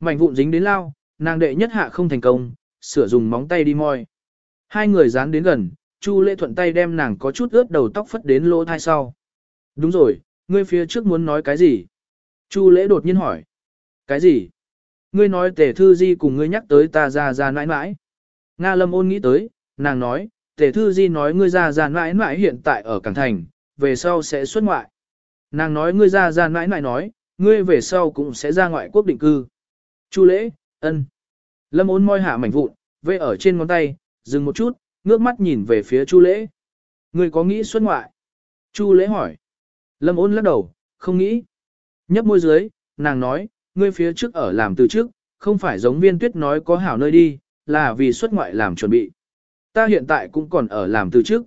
Mảnh vụn dính đến lao, nàng đệ nhất hạ không thành công, sửa dùng móng tay đi moi. Hai người dán đến gần, chu lễ thuận tay đem nàng có chút ướt đầu tóc phất đến lỗ thai sau. Đúng rồi, ngươi phía trước muốn nói cái gì? Chu lễ đột nhiên hỏi. Cái gì? Ngươi nói tề thư di cùng ngươi nhắc tới ta ra ra nãi nãi. Nga lâm ôn nghĩ tới, nàng nói, tề thư di nói ngươi ra ra nãi nãi hiện tại ở Cảng Thành, về sau sẽ xuất ngoại. Nàng nói ngươi ra ra nãi nãi nói, ngươi về sau cũng sẽ ra ngoại quốc định cư. Chu lễ, ân. Lâm ôn môi hạ mảnh vụn, vê ở trên ngón tay, dừng một chút, ngước mắt nhìn về phía Chu lễ. Ngươi có nghĩ xuất ngoại? Chu lễ hỏi. Lâm ôn lắc đầu, không nghĩ. Nhấp môi dưới, nàng nói, ngươi phía trước ở làm từ trước, không phải giống viên tuyết nói có hảo nơi đi, là vì xuất ngoại làm chuẩn bị. Ta hiện tại cũng còn ở làm từ trước.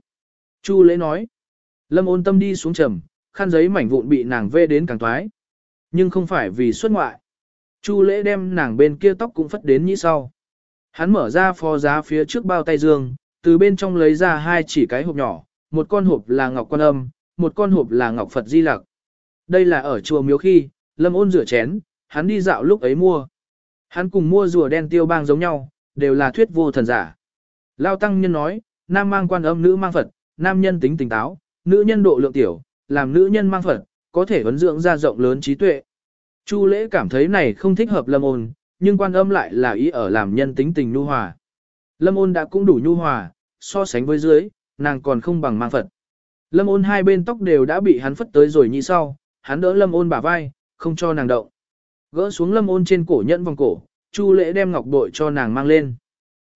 Chu lễ nói. Lâm ôn tâm đi xuống trầm, khăn giấy mảnh vụn bị nàng vê đến càng toái. Nhưng không phải vì xuất ngoại. Chu lễ đem nàng bên kia tóc cũng phất đến như sau. Hắn mở ra phò giá phía trước bao tay dương, từ bên trong lấy ra hai chỉ cái hộp nhỏ, một con hộp là ngọc quan âm, một con hộp là ngọc Phật di lặc. Đây là ở chùa miếu khi, lâm ôn rửa chén, hắn đi dạo lúc ấy mua. Hắn cùng mua rùa đen tiêu bang giống nhau, đều là thuyết vô thần giả. Lao tăng nhân nói, nam mang quan âm nữ mang Phật, nam nhân tính tỉnh táo, nữ nhân độ lượng tiểu, làm nữ nhân mang Phật, có thể vấn dưỡng ra rộng lớn trí tuệ. Chu lễ cảm thấy này không thích hợp lâm ôn, nhưng quan âm lại là ý ở làm nhân tính tình nhu hòa. Lâm ôn đã cũng đủ nhu hòa, so sánh với dưới, nàng còn không bằng mang Phật. Lâm ôn hai bên tóc đều đã bị hắn phất tới rồi như sau, hắn đỡ lâm ôn bả vai, không cho nàng động. Gỡ xuống lâm ôn trên cổ nhẫn vòng cổ, Chu lễ đem ngọc bội cho nàng mang lên.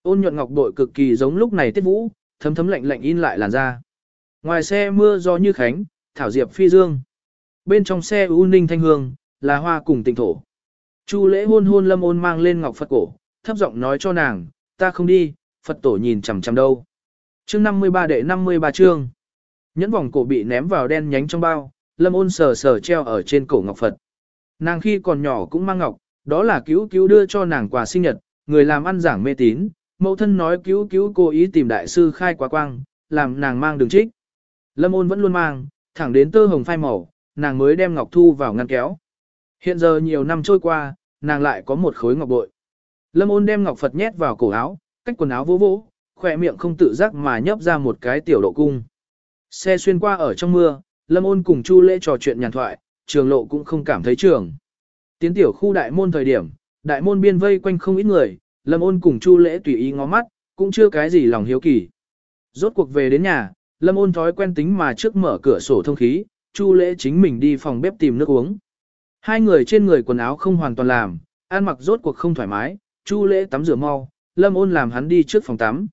Ôn nhuận ngọc bội cực kỳ giống lúc này tiết vũ, thấm thấm lạnh lạnh in lại làn da. Ngoài xe mưa gió như khánh, thảo diệp phi dương. Bên trong xe u ninh thanh hương, là hoa cùng tịnh thổ. Chu lễ hôn hôn lâm ôn mang lên ngọc Phật cổ, thấp giọng nói cho nàng, ta không đi, Phật tổ nhìn chằm chằm đâu. Chương 53 đệ 53 chương. Nhẫn vòng cổ bị ném vào đen nhánh trong bao, lâm ôn sờ sờ treo ở trên cổ ngọc Phật. Nàng khi còn nhỏ cũng mang ngọc, đó là cứu cứu đưa cho nàng quà sinh nhật, người làm ăn giảng mê tín, mẫu thân nói cứu cứu cố ý tìm đại sư khai quá quang, làm nàng mang đường trích. Lâm ôn vẫn luôn mang, thẳng đến tơ hồng phai màu, nàng mới đem ngọc thu vào ngăn kéo. Hiện giờ nhiều năm trôi qua, nàng lại có một khối ngọc bội. Lâm ôn đem ngọc Phật nhét vào cổ áo, cách quần áo vỗ vỗ, khỏe miệng không tự giác mà nhấp ra một cái tiểu độ cung. Xe xuyên qua ở trong mưa, Lâm ôn cùng Chu lễ trò chuyện nhàn thoại, trường lộ cũng không cảm thấy trường. Tiến tiểu khu đại môn thời điểm, đại môn biên vây quanh không ít người, Lâm ôn cùng Chu lễ tùy ý ngó mắt, cũng chưa cái gì lòng hiếu kỳ. Rốt cuộc về đến nhà, Lâm ôn thói quen tính mà trước mở cửa sổ thông khí, Chu lễ chính mình đi phòng bếp tìm nước uống. Hai người trên người quần áo không hoàn toàn làm, ăn mặc rốt cuộc không thoải mái, Chu lễ tắm rửa mau, Lâm ôn làm hắn đi trước phòng tắm.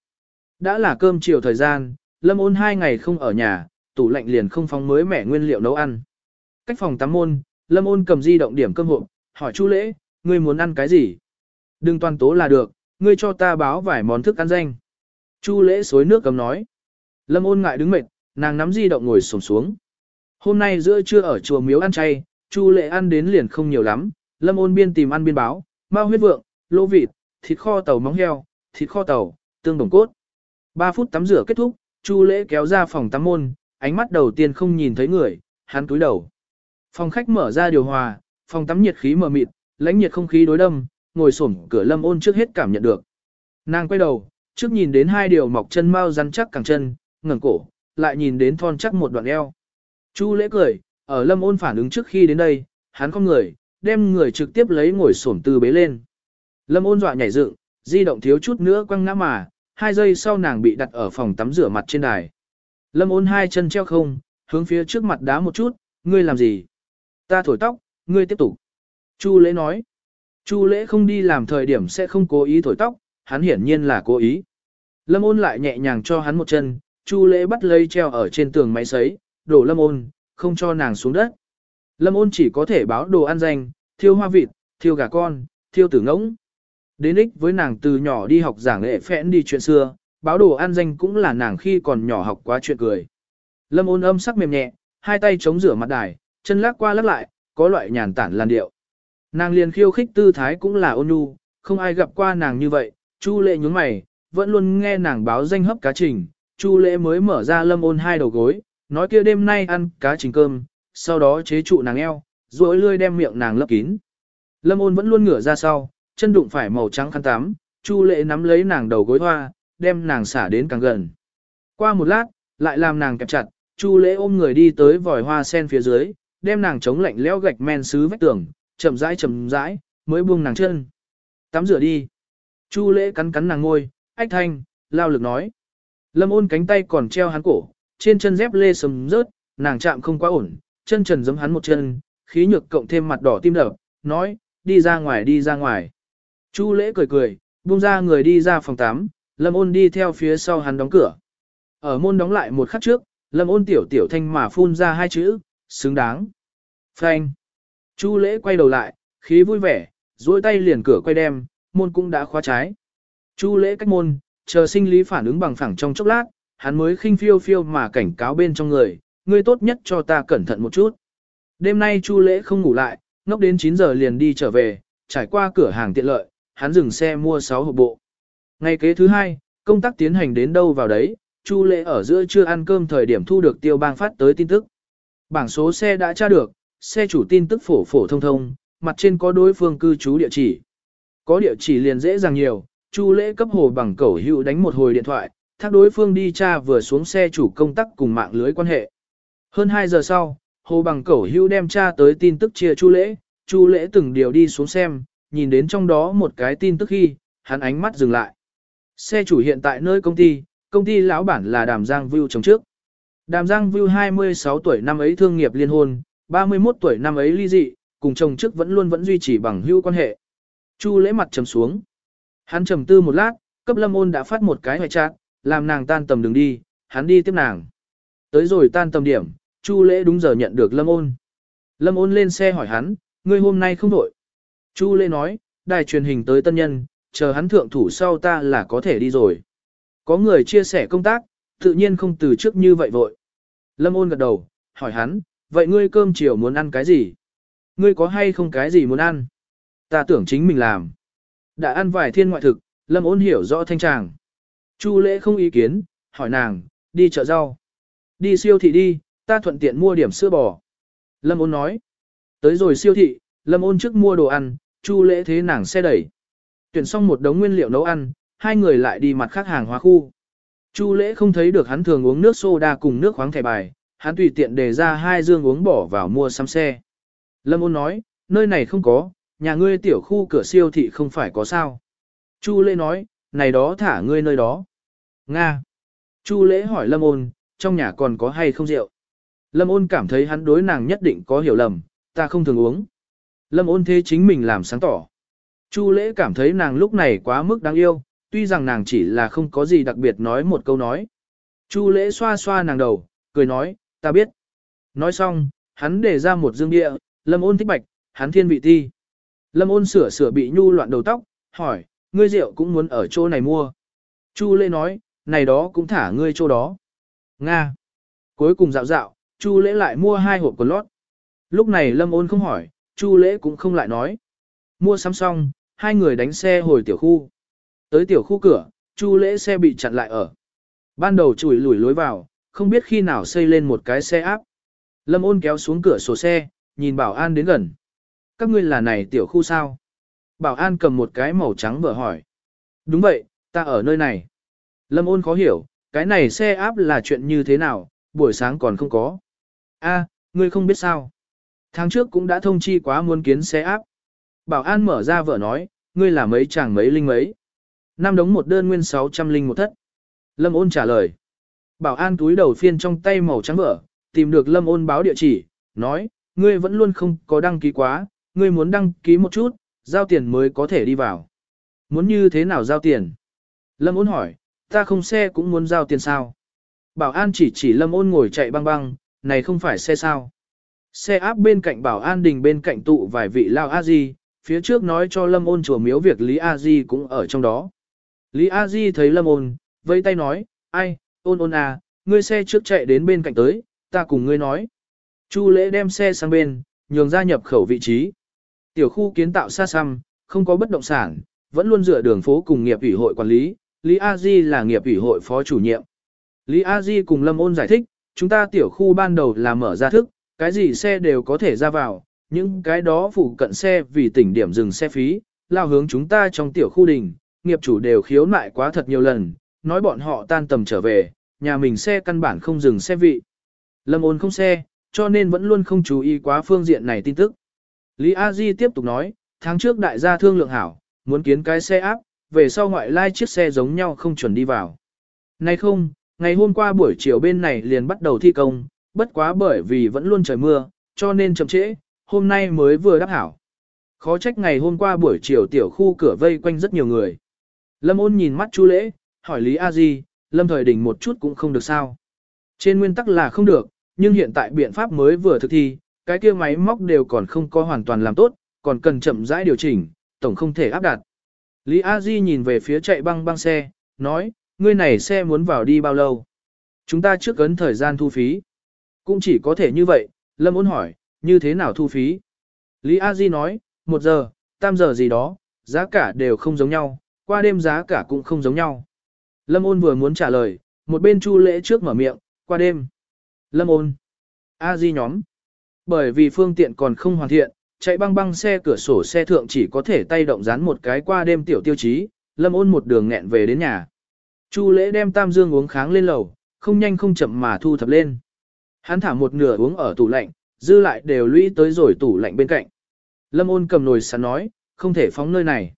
Đã là cơm chiều thời gian, Lâm ôn hai ngày không ở nhà, tủ lạnh liền không phóng mới mẻ nguyên liệu nấu ăn. Cách phòng tắm môn, Lâm ôn cầm di động điểm cơm hộp, hỏi Chu lễ, ngươi muốn ăn cái gì? Đừng toàn tố là được, ngươi cho ta báo vài món thức ăn danh. Chu lễ xối nước cầm nói. Lâm ôn ngại đứng mệt, nàng nắm di động ngồi xổm xuống. Hôm nay giữa trưa ở chùa miếu ăn chay, Chu lễ ăn đến liền không nhiều lắm, Lâm ôn biên tìm ăn biên báo, mao huyết vượng, lô vịt, thịt kho tàu móng heo, thịt kho tàu, tương đồng cốt. 3 phút tắm rửa kết thúc, Chu lễ kéo ra phòng tắm môn, ánh mắt đầu tiên không nhìn thấy người, hắn túi đầu. Phòng khách mở ra điều hòa, phòng tắm nhiệt khí mờ mịt, lãnh nhiệt không khí đối đâm, ngồi xổm cửa lâm ôn trước hết cảm nhận được. Nàng quay đầu, trước nhìn đến hai điều mọc chân mau rắn chắc càng chân, ngẩng cổ, lại nhìn đến thon chắc một đoạn eo. Chu lễ cười, ở lâm ôn phản ứng trước khi đến đây, hắn không người, đem người trực tiếp lấy ngồi xổm từ bế lên. Lâm ôn dọa nhảy dựng, di động thiếu chút nữa quăng ngã mà, hai giây sau nàng bị đặt ở phòng tắm rửa mặt trên đài. Lâm ôn hai chân treo không, hướng phía trước mặt đá một chút, ngươi làm gì? Ta thổi tóc, ngươi tiếp tục. Chu lễ nói. Chu lễ không đi làm thời điểm sẽ không cố ý thổi tóc, hắn hiển nhiên là cố ý. Lâm ôn lại nhẹ nhàng cho hắn một chân, chu lễ bắt lấy treo ở trên tường máy sấy, đổ lâm ôn, không cho nàng xuống đất. Lâm ôn chỉ có thể báo đồ ăn danh, thiêu hoa vịt, thiêu gà con, thiêu tử ngỗng. Đến ích với nàng từ nhỏ đi học giảng lệ phẽn đi chuyện xưa, báo đồ ăn danh cũng là nàng khi còn nhỏ học quá chuyện cười. Lâm ôn âm sắc mềm nhẹ, hai tay chống rửa mặt đài, chân lắc qua lắc lại, có loại nhàn tản làn điệu. Nàng liền khiêu khích tư thái cũng là ôn nhu, không ai gặp qua nàng như vậy, Chu lệ nhướng mày, vẫn luôn nghe nàng báo danh hấp cá trình, Chu lệ mới mở ra lâm ôn hai đầu gối, nói kia đêm nay ăn cá trình cơm, sau đó chế trụ nàng eo, rồi lươi đem miệng nàng lấp kín. Lâm ôn vẫn luôn ngửa ra sau, chân đụng phải màu trắng khăn tắm, Chu lệ nắm lấy nàng đầu gối hoa, đem nàng xả đến càng gần. Qua một lát, lại làm nàng kẹp chặt, Chu lễ ôm người đi tới vòi hoa sen phía dưới, đem nàng chống lạnh leo gạch men sứ vách tường, chậm rãi chậm rãi, mới buông nàng chân. Tắm rửa đi. Chu lễ cắn cắn nàng ngôi, ách thanh, lao lực nói. Lâm ôn cánh tay còn treo hắn cổ, trên chân dép lê sầm rớt, nàng chạm không quá ổn, chân trần giấm hắn một chân, khí nhược cộng thêm mặt đỏ tim đập, nói, đi ra ngoài đi ra ngoài. Chu lễ cười cười, buông ra người đi ra phòng tắm, lâm ôn đi theo phía sau hắn đóng cửa. Ở môn đóng lại một khắc trước, lâm ôn tiểu tiểu thanh mà phun ra hai chữ, xứng đáng. Phanh. Chu lễ quay đầu lại, khí vui vẻ, duỗi tay liền cửa quay đem, môn cũng đã khóa trái. Chu lễ cách môn, chờ sinh lý phản ứng bằng phẳng trong chốc lát, hắn mới khinh phiêu phiêu mà cảnh cáo bên trong người, ngươi tốt nhất cho ta cẩn thận một chút. Đêm nay Chu lễ không ngủ lại, ngốc đến 9 giờ liền đi trở về, trải qua cửa hàng tiện lợi, hắn dừng xe mua 6 hộp bộ. Ngày kế thứ hai, công tác tiến hành đến đâu vào đấy, Chu lễ ở giữa chưa ăn cơm thời điểm thu được tiêu bang phát tới tin tức. Bảng số xe đã tra được, xe chủ tin tức phổ phổ thông thông, mặt trên có đối phương cư trú địa chỉ. Có địa chỉ liền dễ dàng nhiều, Chu lễ cấp hồ bằng cẩu hữu đánh một hồi điện thoại, thác đối phương đi tra vừa xuống xe chủ công tác cùng mạng lưới quan hệ. Hơn 2 giờ sau, Hồ bằng cẩu hưu đem tra tới tin tức chia chu lễ, chu lễ từng điều đi xuống xem, nhìn đến trong đó một cái tin tức khi, hắn ánh mắt dừng lại. Xe chủ hiện tại nơi công ty, công ty lão bản là Đàm Giang View chồng trước. Đàm Giang View 26 tuổi năm ấy thương nghiệp liên hôn, 31 tuổi năm ấy ly dị, cùng chồng trước vẫn luôn vẫn duy trì bằng hữu quan hệ. Chu lễ mặt trầm xuống. Hắn trầm tư một lát, cấp lâm ôn đã phát một cái hoại trạng, làm nàng tan tầm đường đi, hắn đi tiếp nàng. Tới rồi tan tầm điểm, Chu lễ đúng giờ nhận được lâm ôn. Lâm ôn lên xe hỏi hắn, ngươi hôm nay không đổi. Chu lễ nói, đài truyền hình tới tân nhân, chờ hắn thượng thủ sau ta là có thể đi rồi. Có người chia sẻ công tác, tự nhiên không từ trước như vậy vội. Lâm ôn gật đầu, hỏi hắn, vậy ngươi cơm chiều muốn ăn cái gì? Ngươi có hay không cái gì muốn ăn? Ta tưởng chính mình làm. Đã ăn vài thiên ngoại thực, Lâm ôn hiểu rõ thanh tràng. Chu lễ không ý kiến, hỏi nàng, đi chợ rau. Đi siêu thị đi, ta thuận tiện mua điểm sữa bò. Lâm ôn nói. Tới rồi siêu thị, Lâm ôn trước mua đồ ăn, chu lễ thế nàng xe đẩy. Tuyển xong một đống nguyên liệu nấu ăn, hai người lại đi mặt khác hàng hóa khu. Chu lễ không thấy được hắn thường uống nước soda cùng nước khoáng thẻ bài, hắn tùy tiện đề ra hai dương uống bỏ vào mua xăm xe. Lâm ôn nói, nơi này không có, nhà ngươi tiểu khu cửa siêu thị không phải có sao. Chu lễ nói, này đó thả ngươi nơi đó. Nga. Chu lễ hỏi Lâm ôn, trong nhà còn có hay không rượu. Lâm ôn cảm thấy hắn đối nàng nhất định có hiểu lầm, ta không thường uống. Lâm ôn thế chính mình làm sáng tỏ. Chu lễ cảm thấy nàng lúc này quá mức đáng yêu, tuy rằng nàng chỉ là không có gì đặc biệt nói một câu nói. Chu lễ xoa xoa nàng đầu, cười nói, ta biết. Nói xong, hắn để ra một dương địa, lâm ôn thích bạch, hắn thiên vị thi. Lâm ôn sửa sửa bị nhu loạn đầu tóc, hỏi, ngươi rượu cũng muốn ở chỗ này mua. Chu lễ nói, này đó cũng thả ngươi chỗ đó. Nga. Cuối cùng dạo dạo, Chu lễ lại mua hai hộp quần lót. Lúc này lâm ôn không hỏi, Chu lễ cũng không lại nói. Mua sắm xong, hai người đánh xe hồi tiểu khu. Tới tiểu khu cửa, Chu lễ xe bị chặn lại ở. Ban đầu chùi lùi lối vào, không biết khi nào xây lên một cái xe áp. Lâm ôn kéo xuống cửa sổ xe, nhìn bảo an đến gần. Các ngươi là này tiểu khu sao? Bảo an cầm một cái màu trắng vợ hỏi. Đúng vậy, ta ở nơi này. Lâm ôn khó hiểu, cái này xe áp là chuyện như thế nào, buổi sáng còn không có. A, ngươi không biết sao. Tháng trước cũng đã thông chi quá muốn kiến xe áp. Bảo an mở ra vợ nói, ngươi là mấy chàng mấy linh mấy. Năm đống một đơn nguyên 600 linh một thất. Lâm ôn trả lời. Bảo an túi đầu phiên trong tay màu trắng vợ, tìm được lâm ôn báo địa chỉ, nói, ngươi vẫn luôn không có đăng ký quá, ngươi muốn đăng ký một chút, giao tiền mới có thể đi vào. Muốn như thế nào giao tiền? Lâm ôn hỏi, ta không xe cũng muốn giao tiền sao? Bảo an chỉ chỉ lâm ôn ngồi chạy băng băng, này không phải xe sao? Xe áp bên cạnh bảo an đình bên cạnh tụ vài vị lao a di, phía trước nói cho lâm ôn chùa miếu việc Lý a di cũng ở trong đó. Lý a di thấy lâm ôn, vẫy tay nói, ai, ôn ôn à, ngươi xe trước chạy đến bên cạnh tới, ta cùng ngươi nói. Chu lễ đem xe sang bên, nhường ra nhập khẩu vị trí. Tiểu khu kiến tạo xa xăm, không có bất động sản, vẫn luôn dựa đường phố cùng nghiệp ủy hội quản lý, Lý A Di là nghiệp ủy hội phó chủ nhiệm. Lý A Di cùng Lâm Ôn giải thích, chúng ta tiểu khu ban đầu là mở ra thức, cái gì xe đều có thể ra vào, những cái đó phụ cận xe vì tỉnh điểm dừng xe phí, lao hướng chúng ta trong tiểu khu đình, nghiệp chủ đều khiếu nại quá thật nhiều lần, nói bọn họ tan tầm trở về, nhà mình xe căn bản không dừng xe vị. Lâm ôn không xe, cho nên vẫn luôn không chú ý quá phương diện này tin tức. Lý A Di tiếp tục nói, tháng trước đại gia thương lượng hảo, muốn kiến cái xe áp, về sau ngoại lai chiếc xe giống nhau không chuẩn đi vào. Nay không, ngày hôm qua buổi chiều bên này liền bắt đầu thi công, bất quá bởi vì vẫn luôn trời mưa, cho nên chậm trễ, hôm nay mới vừa đáp hảo. Khó trách ngày hôm qua buổi chiều tiểu khu cửa vây quanh rất nhiều người. Lâm ôn nhìn mắt Chu lễ, hỏi Lý A Di, Lâm thời đình một chút cũng không được sao. Trên nguyên tắc là không được, nhưng hiện tại biện pháp mới vừa thực thi, cái kia máy móc đều còn không có hoàn toàn làm tốt, còn cần chậm rãi điều chỉnh, tổng không thể áp đặt. Lý A Di nhìn về phía chạy băng băng xe, nói, ngươi này xe muốn vào đi bao lâu? Chúng ta trước ấn thời gian thu phí. Cũng chỉ có thể như vậy, Lâm ôn hỏi, như thế nào thu phí? Lý A Di nói, một giờ, tam giờ gì đó, giá cả đều không giống nhau, qua đêm giá cả cũng không giống nhau. Lâm ôn vừa muốn trả lời, một bên chu lễ trước mở miệng, qua đêm. Lâm ôn. A Di nhóm. Bởi vì phương tiện còn không hoàn thiện, chạy băng băng xe cửa sổ xe thượng chỉ có thể tay động dán một cái qua đêm tiểu tiêu chí, lâm ôn một đường nghẹn về đến nhà. Chu lễ đem tam dương uống kháng lên lầu, không nhanh không chậm mà thu thập lên. Hắn thả một nửa uống ở tủ lạnh, dư lại đều lũy tới rồi tủ lạnh bên cạnh. Lâm ôn cầm nồi sắn nói, không thể phóng nơi này.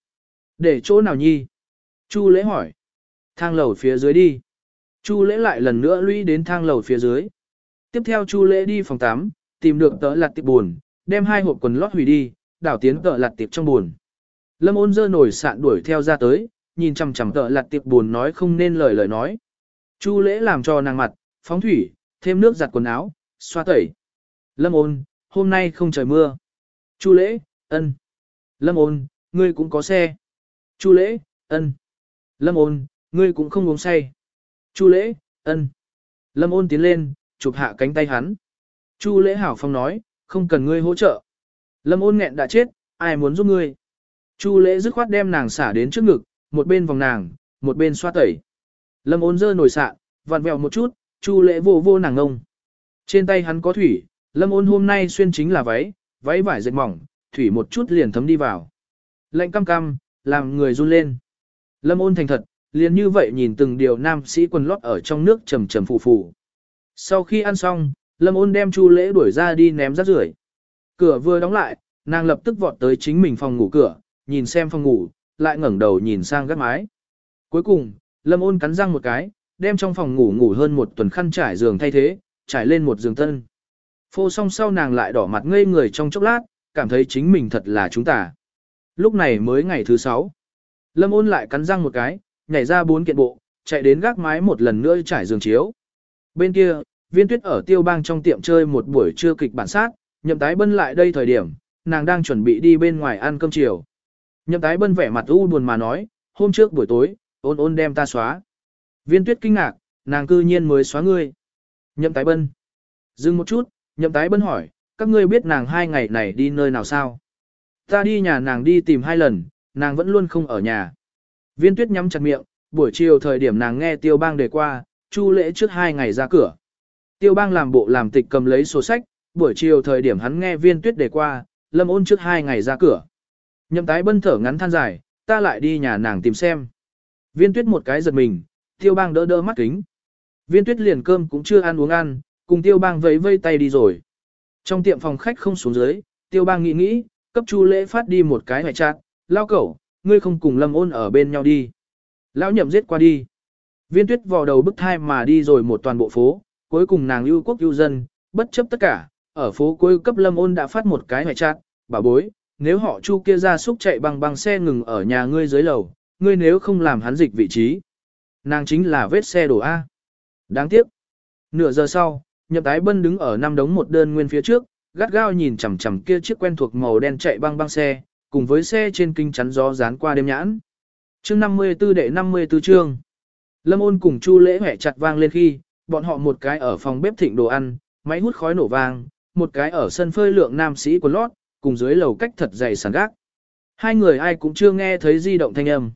Để chỗ nào nhi? Chu lễ hỏi. Thang lầu phía dưới đi. Chu lễ lại lần nữa lũy đến thang lầu phía dưới. Tiếp theo Chu lễ đi phòng 8, tìm được tợ lặt tiệp buồn, đem hai hộp quần lót hủy đi, đảo tiến tợ lặt tiệp trong buồn. Lâm ôn dơ nổi sạn đuổi theo ra tới, nhìn chằm chằm tợ lặt tiệp buồn nói không nên lời lời nói. Chu lễ làm cho nàng mặt, phóng thủy, thêm nước giặt quần áo, xoa tẩy. Lâm ôn, hôm nay không trời mưa. Chu lễ, ân. Lâm ôn, ngươi cũng có xe. Chu lễ, ân. Lâm ôn, ngươi cũng không uống say. Chu lễ, ân. Lâm ôn tiến lên, chụp hạ cánh tay hắn. Chu lễ hảo phong nói, không cần ngươi hỗ trợ. Lâm ôn nghẹn đã chết, ai muốn giúp ngươi. Chu lễ dứt khoát đem nàng xả đến trước ngực, một bên vòng nàng, một bên xoa tẩy. Lâm ôn dơ nổi sạ, vặn vẹo một chút, chu lễ vô vô nàng ngông. Trên tay hắn có thủy, lâm ôn hôm nay xuyên chính là váy, váy vải dệt mỏng, thủy một chút liền thấm đi vào. Lạnh cam cam, làm người run lên. Lâm ôn thành thật, liền như vậy nhìn từng điều nam sĩ quần lót ở trong nước trầm trầm phù phù. Sau khi ăn xong, Lâm ôn đem Chu lễ đuổi ra đi ném rác rưởi. Cửa vừa đóng lại, nàng lập tức vọt tới chính mình phòng ngủ cửa, nhìn xem phòng ngủ, lại ngẩng đầu nhìn sang gác mái. Cuối cùng, Lâm ôn cắn răng một cái, đem trong phòng ngủ ngủ hơn một tuần khăn trải giường thay thế, trải lên một giường tân. Phô xong sau nàng lại đỏ mặt ngây người trong chốc lát, cảm thấy chính mình thật là chúng ta. Lúc này mới ngày thứ sáu. Lâm ôn lại cắn răng một cái, nhảy ra bốn kiện bộ, chạy đến gác mái một lần nữa trải giường chiếu. Bên kia, viên tuyết ở tiêu bang trong tiệm chơi một buổi trưa kịch bản sát, nhậm tái bân lại đây thời điểm, nàng đang chuẩn bị đi bên ngoài ăn cơm chiều. Nhậm tái bân vẻ mặt u buồn mà nói, hôm trước buổi tối, ôn ôn đem ta xóa. Viên tuyết kinh ngạc, nàng cư nhiên mới xóa ngươi. Nhậm tái bân. Dừng một chút, nhậm tái bân hỏi, các ngươi biết nàng hai ngày này đi nơi nào sao? Ta đi nhà nàng đi tìm hai lần, nàng vẫn luôn không ở nhà. Viên tuyết nhắm chặt miệng, buổi chiều thời điểm nàng nghe tiêu bang đề qua, chu lễ trước hai ngày ra cửa. Tiêu bang làm bộ làm tịch cầm lấy sổ sách, buổi chiều thời điểm hắn nghe viên tuyết đề qua, lâm ôn trước hai ngày ra cửa. Nhậm tái bân thở ngắn than dài, ta lại đi nhà nàng tìm xem. Viên tuyết một cái giật mình, tiêu bang đỡ đỡ mắt kính. Viên tuyết liền cơm cũng chưa ăn uống ăn, cùng tiêu bang vẫy vây tay đi rồi. Trong tiệm phòng khách không xuống dưới, tiêu bang nghĩ nghĩ, cấp chu lễ phát đi một cái hoài chát, lao cẩu, ngươi không cùng lâm ôn ở bên nhau đi. Lão nhậm giết qua đi. Viên tuyết vò đầu bức thai mà đi rồi một toàn bộ phố, cuối cùng nàng ưu quốc ưu dân, bất chấp tất cả, ở phố cuối cấp lâm ôn đã phát một cái hoài chát, bà bối, nếu họ chu kia ra xúc chạy bằng bằng xe ngừng ở nhà ngươi dưới lầu, ngươi nếu không làm hắn dịch vị trí. Nàng chính là vết xe đổ A. Đáng tiếc. Nửa giờ sau, nhập tái bân đứng ở năm đống một đơn nguyên phía trước, gắt gao nhìn chằm chằm kia chiếc quen thuộc màu đen chạy băng băng xe, cùng với xe trên kinh chắn gió dán qua đêm nhãn. Chương 54 đệ 54 chương. Lâm ôn cùng Chu lễ hẻ chặt vang lên khi, bọn họ một cái ở phòng bếp thịnh đồ ăn, máy hút khói nổ vang, một cái ở sân phơi lượng nam sĩ quần lót, cùng dưới lầu cách thật dày sàn gác. Hai người ai cũng chưa nghe thấy di động thanh âm.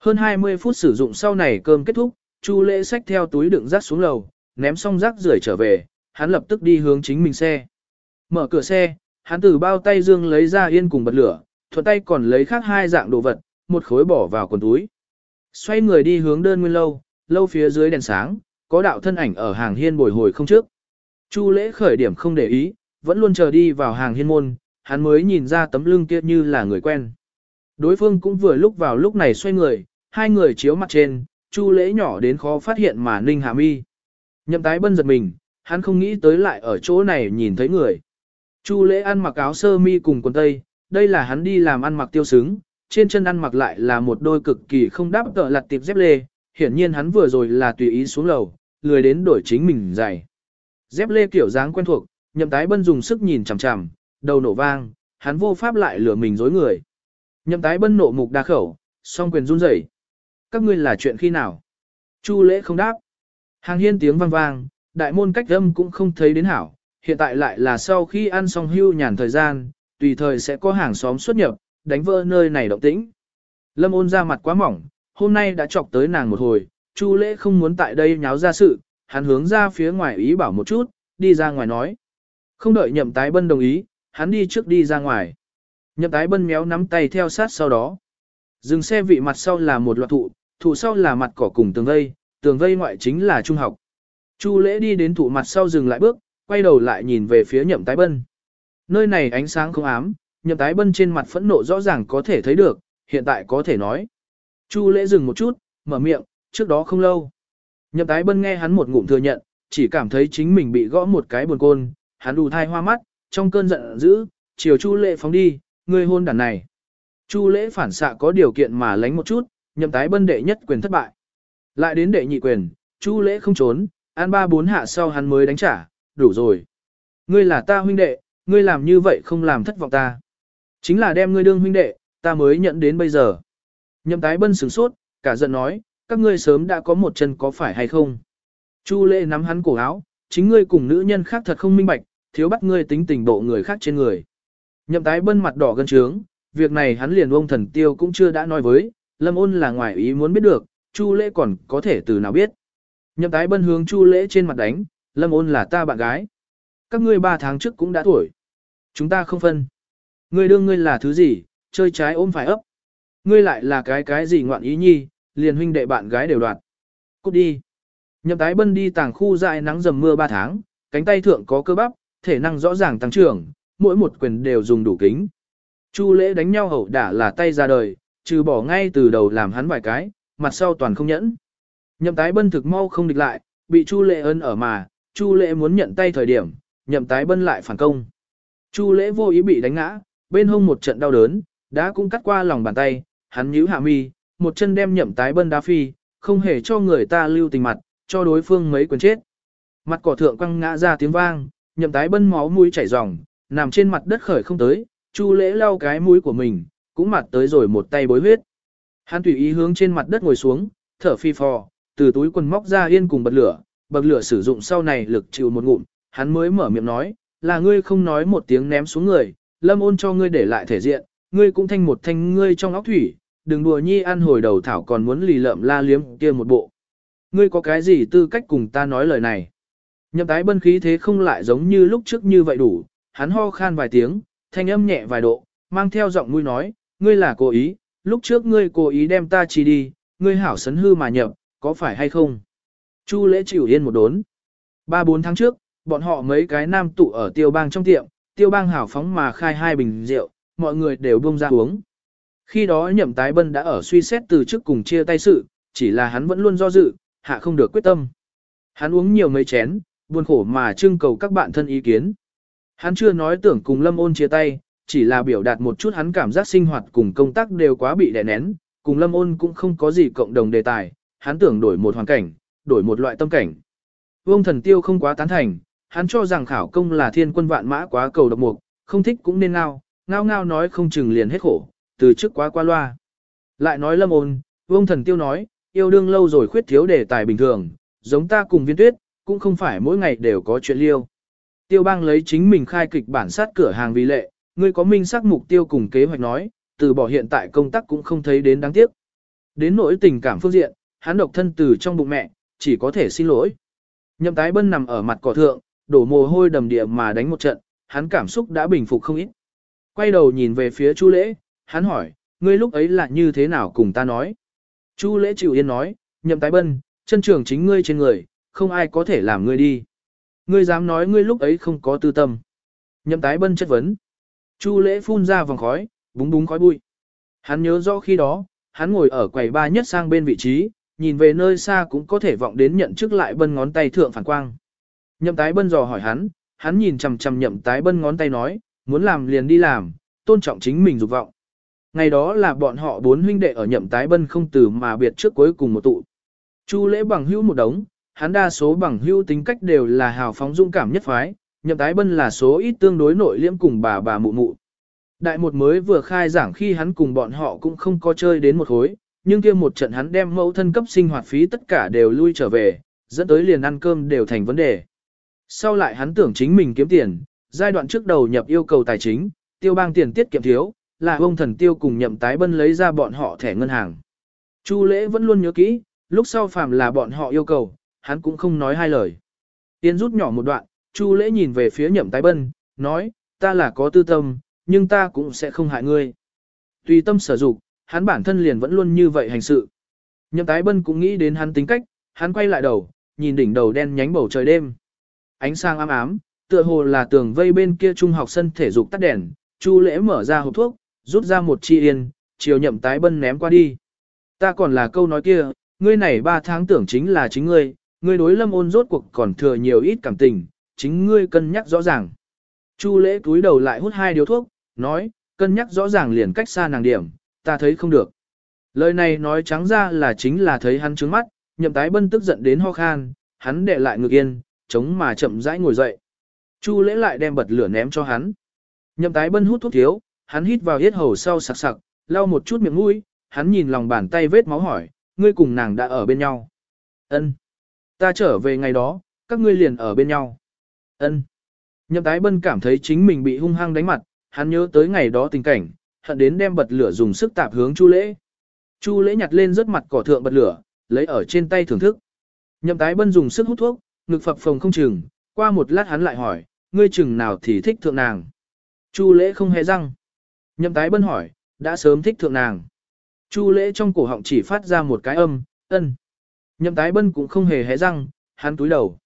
Hơn 20 phút sử dụng sau này cơm kết thúc, Chu lễ xách theo túi đựng rác xuống lầu, ném xong rác rưởi trở về, hắn lập tức đi hướng chính mình xe. Mở cửa xe, hắn từ bao tay dương lấy ra yên cùng bật lửa, thuận tay còn lấy khác hai dạng đồ vật, một khối bỏ vào quần túi. Xoay người đi hướng đơn nguyên lâu, lâu phía dưới đèn sáng, có đạo thân ảnh ở hàng hiên bồi hồi không trước. Chu lễ khởi điểm không để ý, vẫn luôn chờ đi vào hàng hiên môn, hắn mới nhìn ra tấm lưng kia như là người quen. Đối phương cũng vừa lúc vào lúc này xoay người, hai người chiếu mặt trên, chu lễ nhỏ đến khó phát hiện mà ninh hạ mi. Nhậm tái bân giật mình, hắn không nghĩ tới lại ở chỗ này nhìn thấy người. Chu lễ ăn mặc áo sơ mi cùng quần tây, đây là hắn đi làm ăn mặc tiêu xứng, trên chân ăn mặc lại là một đôi cực kỳ không đáp tợ lặt tiệp dép lê, hiển nhiên hắn vừa rồi là tùy ý xuống lầu, lười đến đổi chính mình giày. Dép lê kiểu dáng quen thuộc, nhậm tái bân dùng sức nhìn chằm chằm, đầu nổ vang, hắn vô pháp lại lửa mình dối người. Nhậm tái bân nộ mục đa khẩu, song quyền run rẩy. Các ngươi là chuyện khi nào? Chu lễ không đáp. Hàng hiên tiếng vang vang, đại môn cách âm cũng không thấy đến hảo, hiện tại lại là sau khi ăn xong hưu nhàn thời gian, tùy thời sẽ có hàng xóm xuất nhập, đánh vỡ nơi này động tĩnh. Lâm ôn ra mặt quá mỏng, hôm nay đã chọc tới nàng một hồi, Chu lễ không muốn tại đây nháo ra sự, hắn hướng ra phía ngoài ý bảo một chút, đi ra ngoài nói. Không đợi nhậm tái bân đồng ý, hắn đi trước đi ra ngoài. Nhậm tái bân méo nắm tay theo sát sau đó. Dừng xe vị mặt sau là một loạt thụ, thụ sau là mặt cỏ cùng tường vây, tường vây ngoại chính là trung học. Chu lễ đi đến thụ mặt sau dừng lại bước, quay đầu lại nhìn về phía nhậm tái bân. Nơi này ánh sáng không ám, nhậm tái bân trên mặt phẫn nộ rõ ràng có thể thấy được, hiện tại có thể nói. Chu lễ dừng một chút, mở miệng, trước đó không lâu. Nhậm tái bân nghe hắn một ngụm thừa nhận, chỉ cảm thấy chính mình bị gõ một cái buồn côn, hắn đủ thai hoa mắt, trong cơn giận dữ, chiều chu lễ phóng đi, người hôn đàn này. Chu lễ phản xạ có điều kiện mà lánh một chút, nhậm tái bân đệ nhất quyền thất bại. Lại đến đệ nhị quyền, chu lễ không trốn, an ba bốn hạ sau hắn mới đánh trả, đủ rồi. Ngươi là ta huynh đệ, ngươi làm như vậy không làm thất vọng ta. Chính là đem ngươi đương huynh đệ, ta mới nhận đến bây giờ. Nhậm tái bân sửng sốt, cả giận nói, các ngươi sớm đã có một chân có phải hay không. Chu lễ nắm hắn cổ áo, chính ngươi cùng nữ nhân khác thật không minh bạch, thiếu bắt ngươi tính tình độ người khác trên người. Nhậm tái bân mặt đỏ gần trướng, việc này hắn liền ông thần tiêu cũng chưa đã nói với, lâm ôn là ngoài ý muốn biết được, chu lễ còn có thể từ nào biết. Nhậm tái bân hướng chu lễ trên mặt đánh, lâm ôn là ta bạn gái. Các ngươi ba tháng trước cũng đã tuổi. Chúng ta không phân. Ngươi đương ngươi là thứ gì, chơi trái ôm phải ấp. Ngươi lại là cái cái gì ngoạn ý nhi, liền huynh đệ bạn gái đều đoạt. Cút đi. Nhậm tái bân đi tàng khu dại nắng dầm mưa ba tháng, cánh tay thượng có cơ bắp, thể năng rõ ràng tăng trưởng, mỗi một quyền đều dùng đủ kính. Chu lễ đánh nhau hậu đả là tay ra đời, trừ bỏ ngay từ đầu làm hắn vài cái, mặt sau toàn không nhẫn. Nhậm tái bân thực mau không địch lại, bị Chu lễ ân ở mà, Chu lễ muốn nhận tay thời điểm, nhậm tái bân lại phản công. Chu lễ vô ý bị đánh ngã, bên hông một trận đau đớn, đã cũng cắt qua lòng bàn tay, hắn nhíu hạ mi, một chân đem nhậm tái bân đá phi, không hề cho người ta lưu tình mặt, cho đối phương mấy quyền chết. Mặt cỏ thượng quăng ngã ra tiếng vang, nhậm tái bân máu mũi chảy ròng, nằm trên mặt đất khởi không tới, chu lễ lau cái mũi của mình, cũng mặt tới rồi một tay bối huyết. Hắn tùy ý hướng trên mặt đất ngồi xuống, thở phi phò, từ túi quần móc ra yên cùng bật lửa, bật lửa sử dụng sau này lực chịu một ngụm, hắn mới mở miệng nói, là ngươi không nói một tiếng ném xuống người, lâm ôn cho ngươi để lại thể diện, ngươi cũng thanh một thanh ngươi trong óc thủy, đừng đùa nhi ăn hồi đầu thảo còn muốn lì lợm la liếm kia một bộ. Ngươi có cái gì tư cách cùng ta nói lời này? Nhậm tái bân khí thế không lại giống như lúc trước như vậy đủ, hắn ho khan vài tiếng, thanh âm nhẹ vài độ, mang theo giọng mũi nói, ngươi là cố ý, lúc trước ngươi cố ý đem ta chỉ đi, ngươi hảo sấn hư mà nhập, có phải hay không? Chu lễ chịu yên một đốn. Ba bốn tháng trước, bọn họ mấy cái nam tụ ở tiêu bang trong tiệm, tiêu bang hảo phóng mà khai hai bình rượu, mọi người đều buông ra uống. Khi đó nhậm tái bân đã ở suy xét từ trước cùng chia tay sự, chỉ là hắn vẫn luôn do dự, hạ không được quyết tâm. Hắn uống nhiều mấy chén, buồn khổ mà trưng cầu các bạn thân ý kiến. Hắn chưa nói tưởng cùng lâm ôn chia tay, chỉ là biểu đạt một chút hắn cảm giác sinh hoạt cùng công tác đều quá bị đè nén, cùng lâm ôn cũng không có gì cộng đồng đề tài, hắn tưởng đổi một hoàn cảnh, đổi một loại tâm cảnh. Vương thần tiêu không quá tán thành, hắn cho rằng khảo công là thiên quân vạn mã quá cầu độc mục, không thích cũng nên ngao, ngao ngao nói không chừng liền hết khổ, từ trước quá qua loa. Lại nói lâm ôn, vương thần tiêu nói, yêu đương lâu rồi khuyết thiếu đề tài bình thường, giống ta cùng viên tuyết, cũng không phải mỗi ngày đều có chuyện liêu. Tiêu bang lấy chính mình khai kịch bản sát cửa hàng vì lệ, ngươi có minh xác mục tiêu cùng kế hoạch nói, từ bỏ hiện tại công tác cũng không thấy đến đáng tiếc. Đến nỗi tình cảm phương diện, hắn độc thân từ trong bụng mẹ, chỉ có thể xin lỗi. Nhậm tái bân nằm ở mặt cỏ thượng, đổ mồ hôi đầm địa mà đánh một trận, hắn cảm xúc đã bình phục không ít. Quay đầu nhìn về phía Chu Lễ, hắn hỏi, ngươi lúc ấy là như thế nào cùng ta nói? Chu Lễ chịu yên nói, nhậm tái bân, chân trường chính ngươi trên người, không ai có thể làm ngươi đi. Ngươi dám nói ngươi lúc ấy không có tư tâm. Nhậm tái bân chất vấn. Chu Lễ phun ra vòng khói, búng búng khói bụi. Hắn nhớ rõ khi đó, hắn ngồi ở quầy ba nhất sang bên vị trí, nhìn về nơi xa cũng có thể vọng đến nhận trước lại bân ngón tay thượng phản quang. Nhậm tái bân dò hỏi hắn, hắn nhìn chằm chằm nhậm tái bân ngón tay nói, muốn làm liền đi làm, tôn trọng chính mình dục vọng. Ngày đó là bọn họ bốn huynh đệ ở nhậm tái bân không từ mà biệt trước cuối cùng một tụ. Chu lễ bằng hữu một đống, hắn đa số bằng hữu tính cách đều là hào phóng dung cảm nhất phái, nhậm tái bân là số ít tương đối nội liễm cùng bà bà mụ mụ. Đại một mới vừa khai giảng khi hắn cùng bọn họ cũng không có chơi đến một khối, nhưng kia một trận hắn đem mẫu thân cấp sinh hoạt phí tất cả đều lui trở về, dẫn tới liền ăn cơm đều thành vấn đề. Sau lại hắn tưởng chính mình kiếm tiền, giai đoạn trước đầu nhập yêu cầu tài chính, tiêu bang tiền tiết kiệm thiếu, là ông thần tiêu cùng nhậm tái bân lấy ra bọn họ thẻ ngân hàng. Chu lễ vẫn luôn nhớ kỹ, lúc sau phàm là bọn họ yêu cầu, hắn cũng không nói hai lời. Tiên rút nhỏ một đoạn, Chu lễ nhìn về phía nhậm tái bân, nói, ta là có tư tâm, nhưng ta cũng sẽ không hại ngươi. Tùy tâm sở dục, hắn bản thân liền vẫn luôn như vậy hành sự. Nhậm tái bân cũng nghĩ đến hắn tính cách, hắn quay lại đầu, nhìn đỉnh đầu đen nhánh bầu trời đêm. Ánh sáng ám ám, tựa hồ là tường vây bên kia trung học sân thể dục tắt đèn, Chu Lễ mở ra hộp thuốc, rút ra một chi yên, chiều nhậm tái bân ném qua đi. Ta còn là câu nói kia, ngươi này ba tháng tưởng chính là chính ngươi, ngươi đối lâm ôn rốt cuộc còn thừa nhiều ít cảm tình, chính ngươi cân nhắc rõ ràng. Chu lễ cúi đầu lại hút hai điếu thuốc, nói, cân nhắc rõ ràng liền cách xa nàng điểm, ta thấy không được. Lời này nói trắng ra là chính là thấy hắn trướng mắt, nhậm tái bân tức giận đến ho khan, hắn đệ lại ngược yên, chống mà chậm rãi ngồi dậy. Chu lễ lại đem bật lửa ném cho hắn. Nhậm tái bân hút thuốc thiếu, hắn hít vào hết hầu sau sặc sặc, lau một chút miệng mũi, hắn nhìn lòng bàn tay vết máu hỏi, ngươi cùng nàng đã ở bên nhau. Ân, Ta trở về ngày đó, các ngươi liền ở bên nhau. Ân. Nhậm tái bân cảm thấy chính mình bị hung hăng đánh mặt, hắn nhớ tới ngày đó tình cảnh, hận đến đem bật lửa dùng sức tạp hướng Chu lễ. Chu lễ nhặt lên rớt mặt cỏ thượng bật lửa, lấy ở trên tay thưởng thức. Nhậm tái bân dùng sức hút thuốc, ngực phập phồng không chừng, qua một lát hắn lại hỏi, ngươi chừng nào thì thích thượng nàng. Chu lễ không hề răng. Nhậm tái bân hỏi, đã sớm thích thượng nàng. Chu lễ trong cổ họng chỉ phát ra một cái âm, ân. Nhậm tái bân cũng không hề hé răng, hắn túi đầu.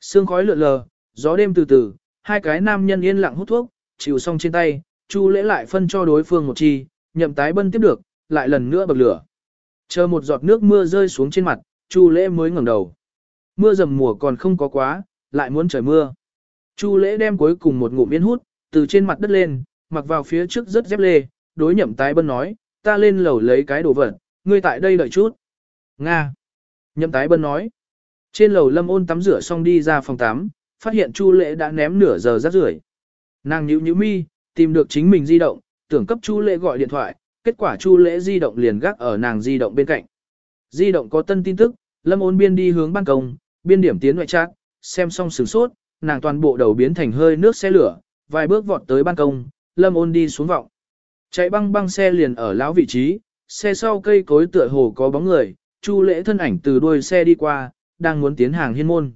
Sương khói lượn lờ, gió đêm từ từ, hai cái nam nhân yên lặng hút thuốc, chịu xong trên tay, Chu lễ lại phân cho đối phương một chi, nhậm tái bân tiếp được, lại lần nữa bật lửa. Chờ một giọt nước mưa rơi xuống trên mặt, Chu lễ mới ngẩng đầu. Mưa dầm mùa còn không có quá, lại muốn trời mưa. Chu lễ đem cuối cùng một ngụm yên hút, từ trên mặt đất lên, mặc vào phía trước rất dép lê, đối nhậm tái bân nói, ta lên lầu lấy cái đồ vật, ngươi tại đây đợi chút. Nga. Nhậm tái bân nói. Trên lầu lâm ôn tắm rửa xong đi ra phòng tắm, phát hiện Chu lễ đã ném nửa giờ rác rưởi. Nàng nhíu nhíu mi, tìm được chính mình di động, tưởng cấp Chu lễ gọi điện thoại, kết quả Chu lễ di động liền gác ở nàng di động bên cạnh. Di động có tân tin tức, lâm ôn biên đi hướng ban công, biên điểm tiến ngoại trác, xem xong sửng sốt, nàng toàn bộ đầu biến thành hơi nước xe lửa, vài bước vọt tới ban công, lâm ôn đi xuống vọng. Chạy băng băng xe liền ở lão vị trí, xe sau cây cối tựa hồ có bóng người, Chu lễ thân ảnh từ đuôi xe đi qua, đang muốn tiến hàng hiên môn.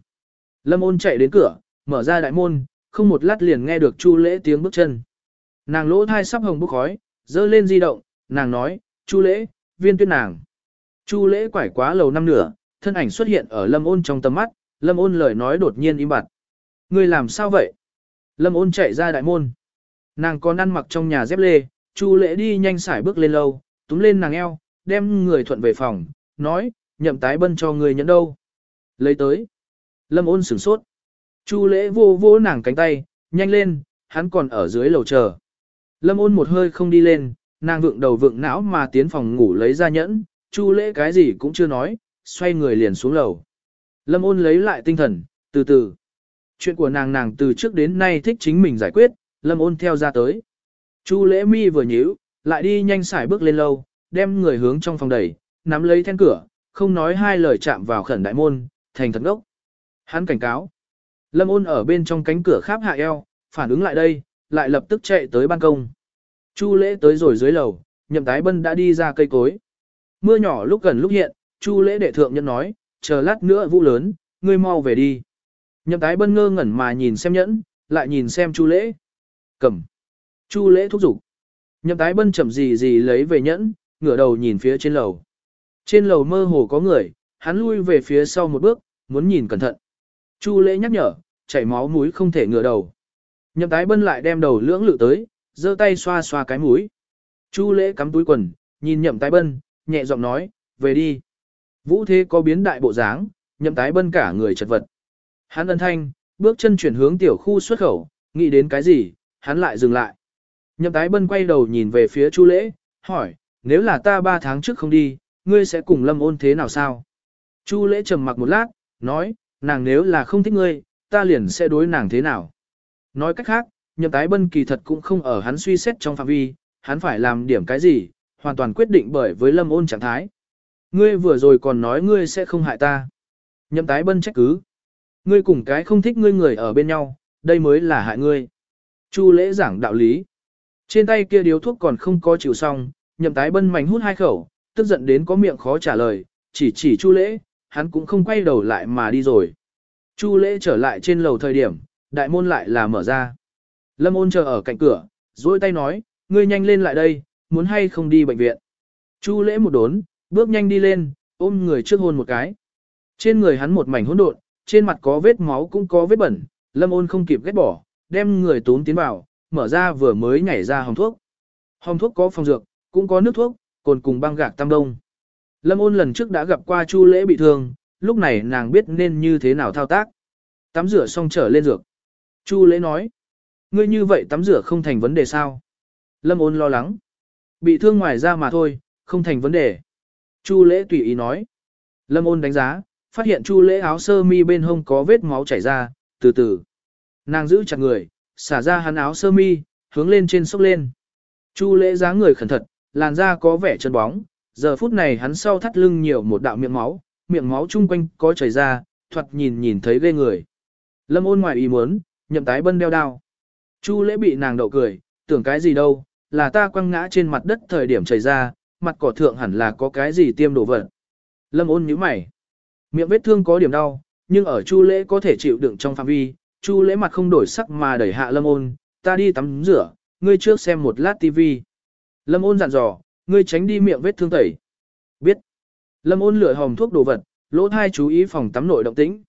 Lâm ôn chạy đến cửa, mở ra đại môn, không một lát liền nghe được Chu lễ tiếng bước chân. Nàng lỗ thai sắp hồng bốc khói, dơ lên di động, nàng nói, Chu lễ, viên tuyết nàng. Chu lễ quải quá lầu năm nửa, thân ảnh xuất hiện ở lâm ôn trong tầm mắt, lâm ôn lời nói đột nhiên im bặt. Người làm sao vậy? Lâm ôn chạy ra đại môn. Nàng còn ăn mặc trong nhà dép lê, Chu lễ đi nhanh sải bước lên lâu, túm lên nàng eo, đem người thuận về phòng, nói, nhậm tái bân cho người nhẫn đâu. Lấy tới. Lâm ôn sửng sốt. Chu lễ vô vô nàng cánh tay, nhanh lên, hắn còn ở dưới lầu chờ. Lâm ôn một hơi không đi lên, nàng vượng đầu vượng não mà tiến phòng ngủ lấy ra nhẫn, chu lễ cái gì cũng chưa nói, xoay người liền xuống lầu. Lâm ôn lấy lại tinh thần, từ từ. Chuyện của nàng nàng từ trước đến nay thích chính mình giải quyết, lâm ôn theo ra tới. Chu lễ mi vừa nhíu, lại đi nhanh xài bước lên lâu, đem người hướng trong phòng đẩy, nắm lấy then cửa, không nói hai lời chạm vào khẩn đại môn, thành thật ngốc. Hắn cảnh cáo. Lâm ôn ở bên trong cánh cửa kháp hạ eo, phản ứng lại đây, lại lập tức chạy tới ban công. Chu lễ tới rồi dưới lầu, nhậm tái bân đã đi ra cây cối. Mưa nhỏ lúc gần lúc hiện, chu lễ đệ thượng nhân nói, chờ lát nữa vũ lớn, ngươi mau về đi. Nhậm tái bân ngơ ngẩn mà nhìn xem nhẫn, lại nhìn xem chu lễ. Cầm. Chu lễ thúc giục. Nhậm tái bân chậm gì gì lấy về nhẫn, ngửa đầu nhìn phía trên lầu. Trên lầu mơ hồ có người, hắn lui về phía sau một bước, muốn nhìn cẩn thận. Chu lễ nhắc nhở, chảy máu mũi không thể ngửa đầu. Nhậm tái bân lại đem đầu lưỡng lự tới, giơ tay xoa xoa cái mũi. Chu lễ cắm túi quần, nhìn nhậm tái bân, nhẹ giọng nói, về đi. Vũ thế có biến đại bộ dáng, nhậm tái bân cả người chật vật. Hắn ân thanh, bước chân chuyển hướng tiểu khu xuất khẩu, nghĩ đến cái gì, hắn lại dừng lại. Nhậm tái bân quay đầu nhìn về phía chu lễ, hỏi, nếu là ta ba tháng trước không đi, ngươi sẽ cùng lâm ôn thế nào sao? Chu lễ trầm mặc một lát, nói, nàng nếu là không thích ngươi, ta liền sẽ đối nàng thế nào? Nói cách khác, nhậm tái bân kỳ thật cũng không ở hắn suy xét trong phạm vi, hắn phải làm điểm cái gì, hoàn toàn quyết định bởi với lâm ôn trạng thái. Ngươi vừa rồi còn nói ngươi sẽ không hại ta. Nhậm tái bân trách cứ. Ngươi cùng cái không thích ngươi người ở bên nhau, đây mới là hại ngươi. Chu lễ giảng đạo lý. Trên tay kia điếu thuốc còn không có chịu xong, nhậm tái bân mảnh hút hai khẩu, tức giận đến có miệng khó trả lời, chỉ chỉ chu lễ, hắn cũng không quay đầu lại mà đi rồi. Chu lễ trở lại trên lầu thời điểm, đại môn lại là mở ra. Lâm ôn chờ ở cạnh cửa, dối tay nói, ngươi nhanh lên lại đây, muốn hay không đi bệnh viện. Chu lễ một đốn, bước nhanh đi lên, ôm người trước hôn một cái. Trên người hắn một mảnh hỗn độn, trên mặt có vết máu cũng có vết bẩn, Lâm ôn không kịp ghét bỏ, đem người tốn tiến vào, mở ra vừa mới nhảy ra hồng thuốc. Hồng thuốc có phòng dược, cũng có nước thuốc, còn cùng băng gạc tam đông. Lâm ôn lần trước đã gặp qua Chu lễ bị thương, lúc này nàng biết nên như thế nào thao tác. Tắm rửa xong trở lên dược. Chu lễ nói, ngươi như vậy tắm rửa không thành vấn đề sao? Lâm ôn lo lắng. Bị thương ngoài ra mà thôi, không thành vấn đề. Chu lễ tùy ý nói. Lâm ôn đánh giá, phát hiện chu lễ áo sơ mi bên hông có vết máu chảy ra, từ từ. Nàng giữ chặt người, xả ra hắn áo sơ mi, hướng lên trên sốc lên. Chu lễ dáng người khẩn thật, làn da có vẻ chân bóng, giờ phút này hắn sau thắt lưng nhiều một đạo miệng máu, miệng máu chung quanh có chảy ra, thoạt nhìn nhìn thấy ghê người. Lâm ôn ngoài ý muốn, nhậm tái bân đeo đao. Chu lễ bị nàng đậu cười, tưởng cái gì đâu, là ta quăng ngã trên mặt đất thời điểm chảy ra, mặt cỏ thượng hẳn là có cái gì tiêm đổ vật. Lâm ôn nhíu mày. Miệng vết thương có điểm đau, nhưng ở chu lễ có thể chịu đựng trong phạm vi, chu lễ mặt không đổi sắc mà đẩy hạ lâm ôn, ta đi tắm rửa, ngươi trước xem một lát tivi. Lâm ôn dặn dò, ngươi tránh đi miệng vết thương tẩy. Biết. Lâm ôn lựa hồng thuốc đồ vật, lỗ thai chú ý phòng tắm nội động tĩnh.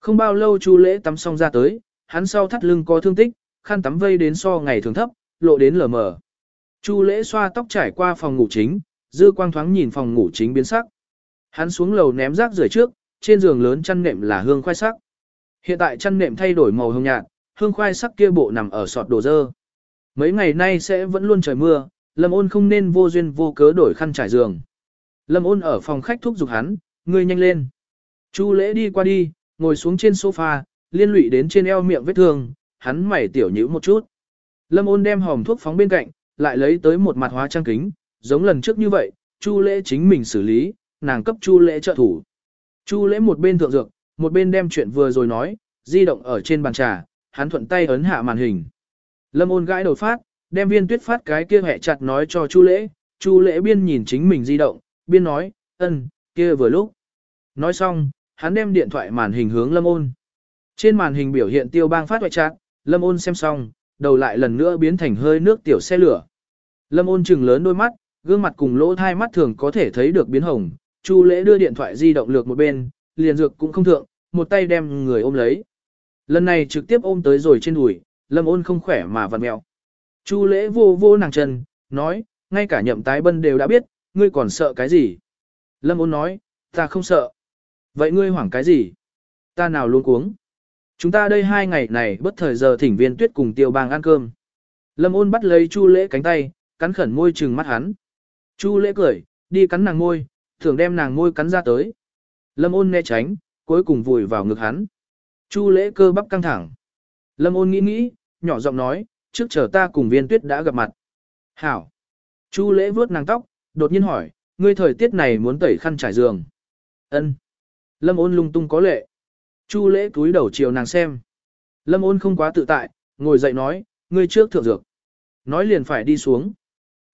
Không bao lâu chu lễ tắm xong ra tới, hắn sau thắt lưng có thương tích, khăn tắm vây đến so ngày thường thấp, lộ đến lờ mờ. Chu lễ xoa tóc trải qua phòng ngủ chính, dư quang thoáng nhìn phòng ngủ chính biến sắc. Hắn xuống lầu ném rác rưởi trước, trên giường lớn chăn nệm là hương khoai sắc. Hiện tại chăn nệm thay đổi màu hồng nhạt, hương khoai sắc kia bộ nằm ở sọt đồ dơ. Mấy ngày nay sẽ vẫn luôn trời mưa, Lâm ôn không nên vô duyên vô cớ đổi khăn trải giường. Lâm ôn ở phòng khách thúc giục hắn, ngươi nhanh lên. Chu lễ đi qua đi, ngồi xuống trên sofa, liên lụy đến trên eo miệng vết thương, hắn mày tiểu nhữ một chút. Lâm ôn đem hòm thuốc phóng bên cạnh, lại lấy tới một mặt hóa trang kính, giống lần trước như vậy, Chu lễ chính mình xử lý, nàng cấp Chu lễ trợ thủ. Chu lễ một bên thượng dược, một bên đem chuyện vừa rồi nói, di động ở trên bàn trà, hắn thuận tay ấn hạ màn hình. Lâm ôn gãi đầu phát, đem viên tuyết phát cái kia hẹ chặt nói cho Chu lễ, Chu lễ biên nhìn chính mình di động, biên nói, ân, kia vừa lúc. Nói xong, hắn đem điện thoại màn hình hướng Lâm ôn. Trên màn hình biểu hiện tiêu bang phát hoại chặt, Lâm ôn xem xong, đầu lại lần nữa biến thành hơi nước tiểu xe lửa. Lâm ôn chừng lớn đôi mắt, gương mặt cùng lỗ thai mắt thường có thể thấy được biến hồng, Chu lễ đưa điện thoại di động lược một bên, liền dược cũng không thượng, một tay đem người ôm lấy. Lần này trực tiếp ôm tới rồi trên đùi, lâm ôn không khỏe mà vặn mẹo. Chu lễ vô vô nàng chân, nói, ngay cả nhậm tái bân đều đã biết, ngươi còn sợ cái gì? Lâm ôn nói, ta không sợ. Vậy ngươi hoảng cái gì? Ta nào luôn cuống? Chúng ta đây hai ngày này bất thời giờ thỉnh viên tuyết cùng tiêu bang ăn cơm. Lâm ôn bắt lấy chu lễ cánh tay, cắn khẩn môi trừng mắt hắn. Chu lễ cười, đi cắn nàng môi, thường đem nàng môi cắn ra tới. Lâm ôn né tránh, cuối cùng vùi vào ngực hắn. Chu lễ cơ bắp căng thẳng. Lâm ôn nghĩ nghĩ, nhỏ giọng nói, trước chờ ta cùng viên tuyết đã gặp mặt. Hảo. Chu lễ vuốt nàng tóc, đột nhiên hỏi, ngươi thời tiết này muốn tẩy khăn trải giường. Ân. Lâm ôn lung tung có lệ. Chu lễ cúi đầu chiều nàng xem. Lâm ôn không quá tự tại, ngồi dậy nói, ngươi trước thượng dược. Nói liền phải đi xuống.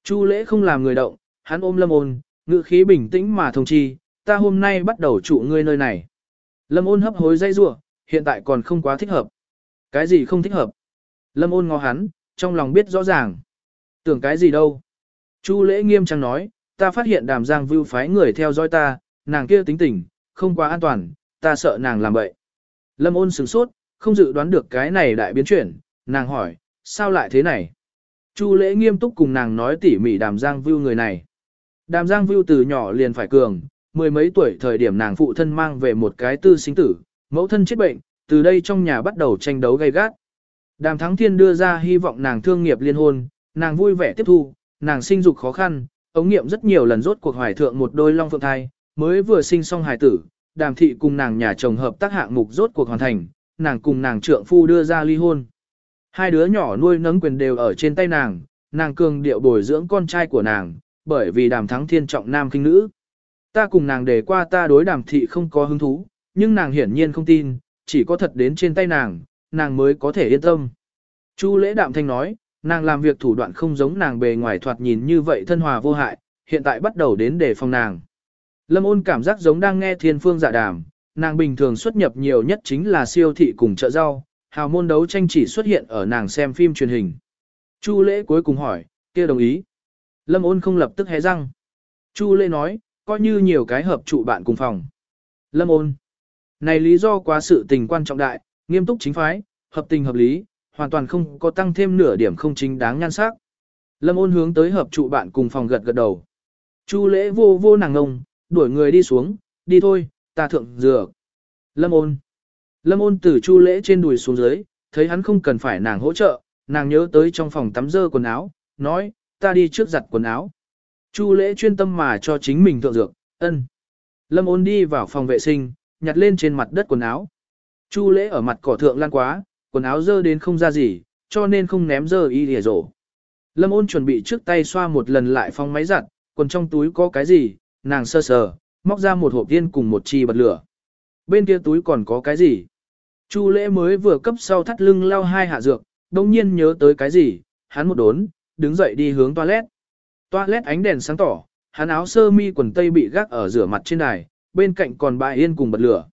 Chu lễ không làm người động, hắn ôm lâm ôn, ngự khí bình tĩnh mà thông chi, ta hôm nay bắt đầu trụ ngươi nơi này. Lâm ôn hấp hối dây rủa hiện tại còn không quá thích hợp. Cái gì không thích hợp? Lâm ôn ngó hắn, trong lòng biết rõ ràng. Tưởng cái gì đâu? Chu lễ nghiêm trang nói, ta phát hiện đàm giang vưu phái người theo dõi ta, nàng kia tính tình, không quá an toàn, ta sợ nàng làm bậy. Lâm ôn sửng sốt, không dự đoán được cái này đại biến chuyển, nàng hỏi, sao lại thế này? Chu lễ nghiêm túc cùng nàng nói tỉ mỉ đàm giang vưu người này. Đàm giang vưu từ nhỏ liền phải cường, mười mấy tuổi thời điểm nàng phụ thân mang về một cái tư sinh tử, mẫu thân chết bệnh, từ đây trong nhà bắt đầu tranh đấu gay gắt. Đàm Thắng Thiên đưa ra hy vọng nàng thương nghiệp liên hôn, nàng vui vẻ tiếp thu, nàng sinh dục khó khăn, ống nghiệm rất nhiều lần rốt cuộc hoài thượng một đôi long phượng thai, mới vừa sinh xong hài tử, đàm thị cùng nàng nhà chồng hợp tác hạng mục rốt cuộc hoàn thành, nàng cùng nàng trượng phu đưa ra ly hôn. Hai đứa nhỏ nuôi nấng quyền đều ở trên tay nàng, nàng cường điệu bồi dưỡng con trai của nàng, bởi vì đàm thắng thiên trọng nam kinh nữ. Ta cùng nàng đề qua ta đối đàm thị không có hứng thú, nhưng nàng hiển nhiên không tin, chỉ có thật đến trên tay nàng, nàng mới có thể yên tâm. Chu lễ đạm thanh nói, nàng làm việc thủ đoạn không giống nàng bề ngoài thoạt nhìn như vậy thân hòa vô hại, hiện tại bắt đầu đến để phòng nàng. Lâm ôn cảm giác giống đang nghe thiên phương dạ đàm, nàng bình thường xuất nhập nhiều nhất chính là siêu thị cùng chợ rau, hào môn đấu tranh chỉ xuất hiện ở nàng xem phim truyền hình. Chu lễ cuối cùng hỏi, kia đồng ý. Lâm ôn không lập tức hé răng. Chu lễ nói, coi như nhiều cái hợp trụ bạn cùng phòng. Lâm ôn. Này lý do quá sự tình quan trọng đại, nghiêm túc chính phái, hợp tình hợp lý, hoàn toàn không có tăng thêm nửa điểm không chính đáng nhan sắc. Lâm ôn hướng tới hợp trụ bạn cùng phòng gật gật đầu. Chu lễ vô vô nàng ngông, đuổi người đi xuống, đi thôi, ta thượng dược. Lâm ôn. Lâm ôn từ chu lễ trên đùi xuống dưới, thấy hắn không cần phải nàng hỗ trợ, nàng nhớ tới trong phòng tắm dơ quần áo, nói, ta đi trước giặt quần áo. Chu lễ chuyên tâm mà cho chính mình thượng dược, ân. Lâm ôn đi vào phòng vệ sinh, nhặt lên trên mặt đất quần áo. Chu lễ ở mặt cỏ thượng lan quá, quần áo dơ đến không ra gì, cho nên không ném dơ y lìa rổ. Lâm ôn chuẩn bị trước tay xoa một lần lại phong máy giặt, quần trong túi có cái gì, nàng sơ sờ, móc ra một hộp tiên cùng một chi bật lửa. Bên kia túi còn có cái gì? Chu lễ mới vừa cấp sau thắt lưng lao hai hạ dược, đồng nhiên nhớ tới cái gì, hắn một đốn, đứng dậy đi hướng toilet. Toilet ánh đèn sáng tỏ, hắn áo sơ mi quần tây bị gác ở rửa mặt trên đài, bên cạnh còn bà yên cùng bật lửa.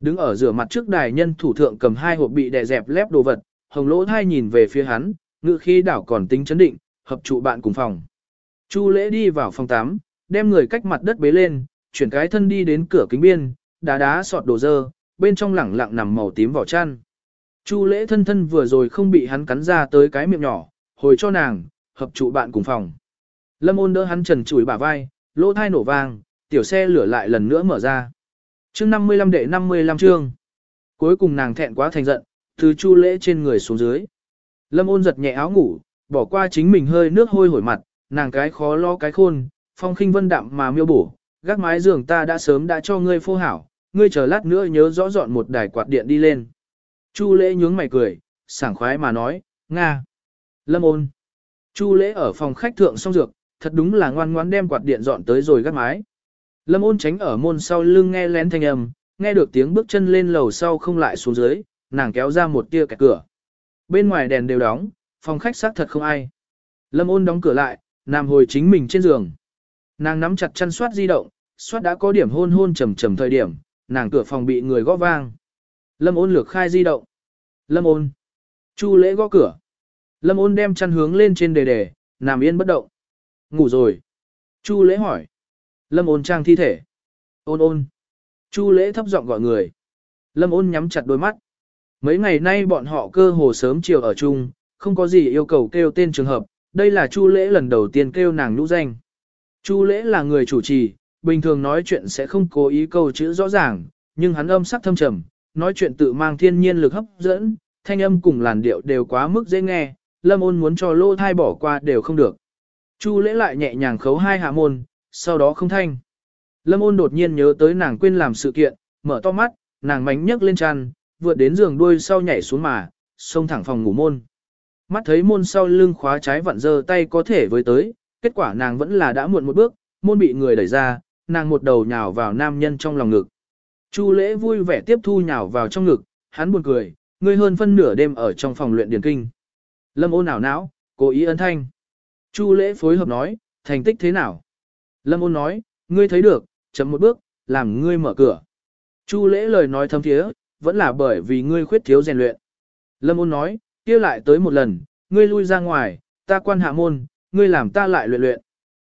Đứng ở rửa mặt trước đài nhân thủ thượng cầm hai hộp bị đè dẹp lép đồ vật, hồng lỗ thai nhìn về phía hắn, ngự khi đảo còn tính chấn định, hợp trụ bạn cùng phòng. Chu lễ đi vào phòng 8, đem người cách mặt đất bế lên, chuyển cái thân đi đến cửa kính biên, đá đá sọt đồ dơ, bên trong lẳng lặng nằm màu tím vỏ chăn. Chu lễ thân thân vừa rồi không bị hắn cắn ra tới cái miệng nhỏ, hồi cho nàng, hợp trụ bạn cùng phòng. Lâm ôn đỡ hắn trần chùi bả vai, lỗ thai nổ vang, tiểu xe lửa lại lần nữa mở ra chương 55 đệ 55 chương. Cuối cùng nàng thẹn quá thành giận, từ chu lễ trên người xuống dưới. Lâm ôn giật nhẹ áo ngủ, bỏ qua chính mình hơi nước hôi hổi mặt, nàng cái khó lo cái khôn, phong khinh vân đạm mà miêu bổ, gác mái giường ta đã sớm đã cho ngươi phô hảo, ngươi chờ lát nữa nhớ rõ dọn một đài quạt điện đi lên. Chu lễ nhướng mày cười, sảng khoái mà nói, Nga. Lâm ôn. Chu lễ ở phòng khách thượng xong dược, thật đúng là ngoan ngoãn đem quạt điện dọn tới rồi gác mái. Lâm ôn tránh ở môn sau lưng nghe lén thanh âm, nghe được tiếng bước chân lên lầu sau không lại xuống dưới, nàng kéo ra một tia kẹt cửa. Bên ngoài đèn đều đóng, phòng khách xác thật không ai. Lâm ôn đóng cửa lại, nằm hồi chính mình trên giường. Nàng nắm chặt chăn soát di động, soát đã có điểm hôn hôn trầm trầm thời điểm, nàng cửa phòng bị người gõ vang. Lâm ôn lược khai di động. Lâm ôn. Chu lễ gõ cửa. Lâm ôn đem chăn hướng lên trên đề đề, nằm yên bất động. Ngủ rồi. Chu lễ hỏi. Lâm ôn trang thi thể. Ôn ôn. Chu lễ thấp giọng gọi người. Lâm ôn nhắm chặt đôi mắt. Mấy ngày nay bọn họ cơ hồ sớm chiều ở chung, không có gì yêu cầu kêu tên trường hợp, đây là Chu lễ lần đầu tiên kêu nàng nhũ danh. Chu lễ là người chủ trì, bình thường nói chuyện sẽ không cố ý câu chữ rõ ràng, nhưng hắn âm sắc thâm trầm, nói chuyện tự mang thiên nhiên lực hấp dẫn, thanh âm cùng làn điệu đều quá mức dễ nghe, lâm ôn muốn cho lô thai bỏ qua đều không được. Chu lễ lại nhẹ nhàng khấu hai hạ môn, sau đó không thanh. Lâm ôn đột nhiên nhớ tới nàng quên làm sự kiện, mở to mắt, nàng mánh nhấc lên tràn, vượt đến giường đuôi sau nhảy xuống mà, xông thẳng phòng ngủ môn. Mắt thấy môn sau lưng khóa trái vặn dơ tay có thể với tới, kết quả nàng vẫn là đã muộn một bước, môn bị người đẩy ra, nàng một đầu nhào vào nam nhân trong lòng ngực. Chu lễ vui vẻ tiếp thu nhào vào trong ngực, hắn buồn cười, ngươi hơn phân nửa đêm ở trong phòng luyện điển kinh. Lâm ôn ảo não, cố ý ấn thanh. Chu lễ phối hợp nói, thành tích thế nào? Lâm ôn nói, ngươi thấy được, chậm một bước, làm ngươi mở cửa. Chu lễ lời nói thâm thiế, vẫn là bởi vì ngươi khuyết thiếu rèn luyện. Lâm ôn nói, kia lại tới một lần, ngươi lui ra ngoài, ta quan hạ môn, ngươi làm ta lại luyện luyện.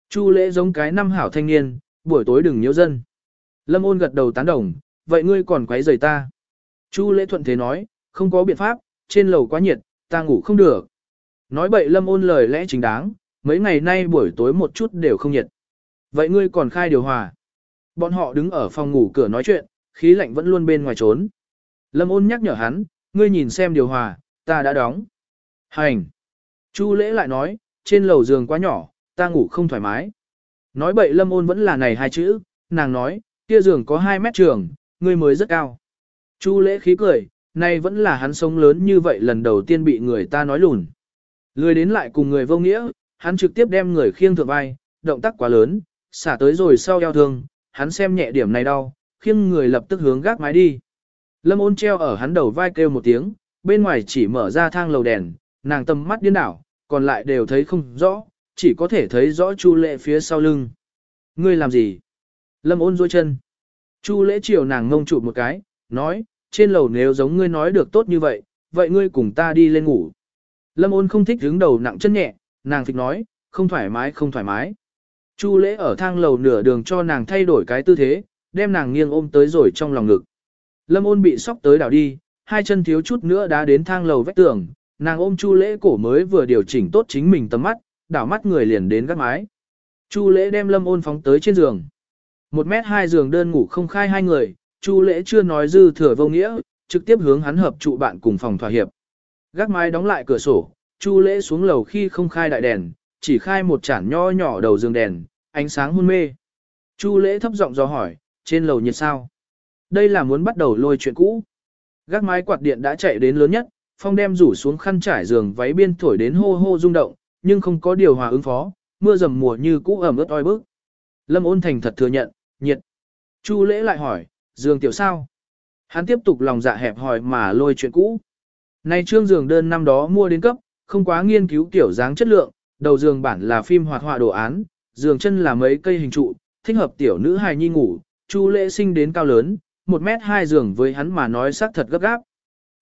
Chu lễ giống cái năm hảo thanh niên, buổi tối đừng nhiễu dân. Lâm ôn gật đầu tán đồng, vậy ngươi còn quấy rầy ta. Chu lễ thuận thế nói, không có biện pháp, trên lầu quá nhiệt, ta ngủ không được. Nói bậy lâm ôn lời lẽ chính đáng, mấy ngày nay buổi tối một chút đều không nhiệt. Vậy ngươi còn khai điều hòa. Bọn họ đứng ở phòng ngủ cửa nói chuyện, khí lạnh vẫn luôn bên ngoài trốn. Lâm ôn nhắc nhở hắn, ngươi nhìn xem điều hòa, ta đã đóng. Hành. Chu lễ lại nói, trên lầu giường quá nhỏ, ta ngủ không thoải mái. Nói bậy lâm ôn vẫn là này hai chữ, nàng nói, kia giường có 2 mét trường, ngươi mới rất cao. Chu lễ khí cười, nay vẫn là hắn sống lớn như vậy lần đầu tiên bị người ta nói lùn. Lười đến lại cùng người vô nghĩa, hắn trực tiếp đem người khiêng thượng vai, động tác quá lớn, xả tới rồi sau eo thương, hắn xem nhẹ điểm này đau, khiêng người lập tức hướng gác mái đi. Lâm ôn treo ở hắn đầu vai kêu một tiếng, bên ngoài chỉ mở ra thang lầu đèn, nàng tầm mắt điên đảo, còn lại đều thấy không rõ, chỉ có thể thấy rõ Chu lễ phía sau lưng. Ngươi làm gì? Lâm ôn dôi chân. Chu lễ chiều nàng ngông chụp một cái, nói, trên lầu nếu giống ngươi nói được tốt như vậy, vậy ngươi cùng ta đi lên ngủ. Lâm ôn không thích đứng đầu nặng chân nhẹ, nàng phịch nói, không thoải mái không thoải mái. Chu lễ ở thang lầu nửa đường cho nàng thay đổi cái tư thế, đem nàng nghiêng ôm tới rồi trong lòng ngực. Lâm ôn bị sóc tới đảo đi, hai chân thiếu chút nữa đã đến thang lầu vách tường, nàng ôm Chu Lễ cổ mới vừa điều chỉnh tốt chính mình tầm mắt, đảo mắt người liền đến gác mái. Chu Lễ đem Lâm Ôn phóng tới trên giường. Một mét hai giường đơn ngủ không khai hai người, Chu Lễ chưa nói dư thừa vô nghĩa, trực tiếp hướng hắn hợp trụ bạn cùng phòng thỏa hiệp. Gác mái đóng lại cửa sổ, Chu Lễ xuống lầu khi không khai đại đèn, chỉ khai một chản nho nhỏ đầu giường đèn, ánh sáng hôn mê. Chu Lễ thấp giọng do hỏi, trên lầu nhiệt sao? Đây là muốn bắt đầu lôi chuyện cũ. Gác mái quạt điện đã chạy đến lớn nhất, phong đem rủ xuống khăn trải giường váy biên thổi đến hô hô rung động, nhưng không có điều hòa ứng phó, mưa dầm mùa như cũ ẩm ướt oi bức. Lâm ôn thành thật thừa nhận, nhiệt. Chu lễ lại hỏi, giường tiểu sao? Hắn tiếp tục lòng dạ hẹp hỏi mà lôi chuyện cũ. nay trương giường đơn năm đó mua đến cấp, không quá nghiên cứu tiểu dáng chất lượng, đầu giường bản là phim hoạt họa đồ án, giường chân là mấy cây hình trụ, thích hợp tiểu nữ hài nhi ngủ, Chu lễ sinh đến cao lớn, một mét hai giường với hắn mà nói xác thật gấp gáp.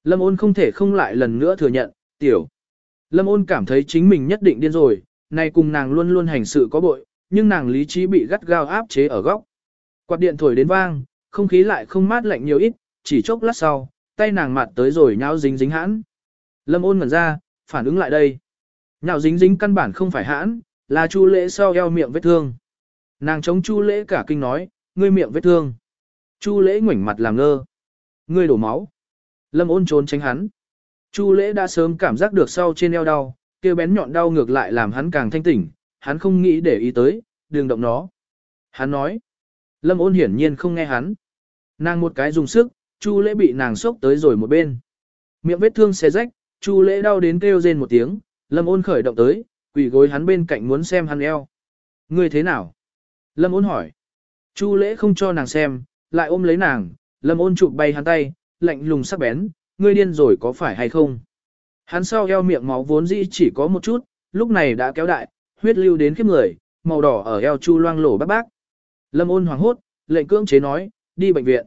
Lâm ôn không thể không lại lần nữa thừa nhận, tiểu. Lâm ôn cảm thấy chính mình nhất định điên rồi, nay cùng nàng luôn luôn hành sự có bội, nhưng nàng lý trí bị gắt gao áp chế ở góc. Quạt điện thổi đến vang, không khí lại không mát lạnh nhiều ít, chỉ chốc lát sau, tay nàng mặt tới rồi nháo dính dính hãn. Lâm ôn ngẩn ra, phản ứng lại đây. Nhạo dính dính căn bản không phải hãn, là chu lễ sau eo miệng vết thương. Nàng chống chu lễ cả kinh nói, ngươi miệng vết thương. Chu lễ ngoảnh mặt làm ngơ. Ngươi đổ máu. Lâm ôn trốn tránh hắn. Chu lễ đã sớm cảm giác được sau trên eo đau, kia bén nhọn đau ngược lại làm hắn càng thanh tỉnh, hắn không nghĩ để ý tới, đừng động nó. Hắn nói. Lâm ôn hiển nhiên không nghe hắn. Nàng một cái dùng sức, Chu lễ bị nàng sốc tới rồi một bên. Miệng vết thương xé rách, Chu lễ đau đến kêu rên một tiếng, Lâm ôn khởi động tới, quỳ gối hắn bên cạnh muốn xem hắn eo. Ngươi thế nào? Lâm ôn hỏi. Chu lễ không cho nàng xem, lại ôm lấy nàng, lâm ôn chụp bay hắn tay, lạnh lùng sắc bén, ngươi điên rồi có phải hay không? Hắn sau eo miệng máu vốn dĩ chỉ có một chút, lúc này đã kéo đại, huyết lưu đến khiếp người, màu đỏ ở eo chu loang lổ bác bác. Lâm ôn hoàng hốt, lệnh cưỡng chế nói, đi bệnh viện.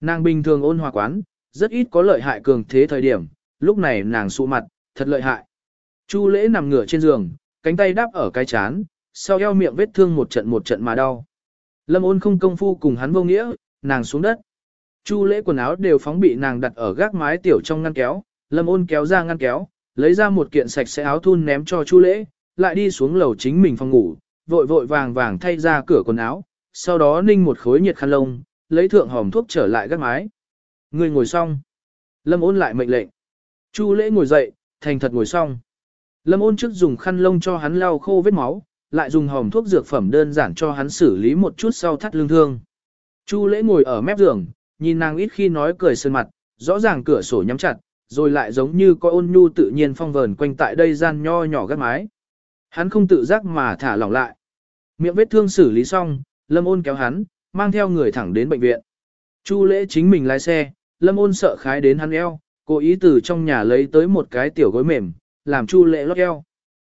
Nàng bình thường ôn hòa quán, rất ít có lợi hại cường thế thời điểm, lúc này nàng sụ mặt, thật lợi hại. Chu lễ nằm ngửa trên giường, cánh tay đáp ở cái chán, sau eo miệng vết thương một trận một trận mà đau. Lâm ôn không công phu cùng hắn vô nghĩa, nàng xuống đất. Chu lễ quần áo đều phóng bị nàng đặt ở gác mái tiểu trong ngăn kéo, lâm ôn kéo ra ngăn kéo, lấy ra một kiện sạch sẽ áo thun ném cho chu lễ, lại đi xuống lầu chính mình phòng ngủ, vội vội vàng vàng thay ra cửa quần áo, sau đó ninh một khối nhiệt khăn lông, lấy thượng hòm thuốc trở lại gác mái. Người ngồi xong. Lâm ôn lại mệnh lệnh. Chu lễ ngồi dậy, thành thật ngồi xong. Lâm ôn trước dùng khăn lông cho hắn lau khô vết máu, lại dùng hòm thuốc dược phẩm đơn giản cho hắn xử lý một chút sau thắt lưng thương. Chu lễ ngồi ở mép giường, nhìn nàng ít khi nói cười sơn mặt, rõ ràng cửa sổ nhắm chặt, rồi lại giống như có ôn nhu tự nhiên phong vờn quanh tại đây gian nho nhỏ gác mái. Hắn không tự giác mà thả lỏng lại. Miệng vết thương xử lý xong, Lâm ôn kéo hắn, mang theo người thẳng đến bệnh viện. Chu lễ chính mình lái xe, Lâm ôn sợ khái đến hắn eo, cố ý từ trong nhà lấy tới một cái tiểu gối mềm, làm Chu lễ lót eo.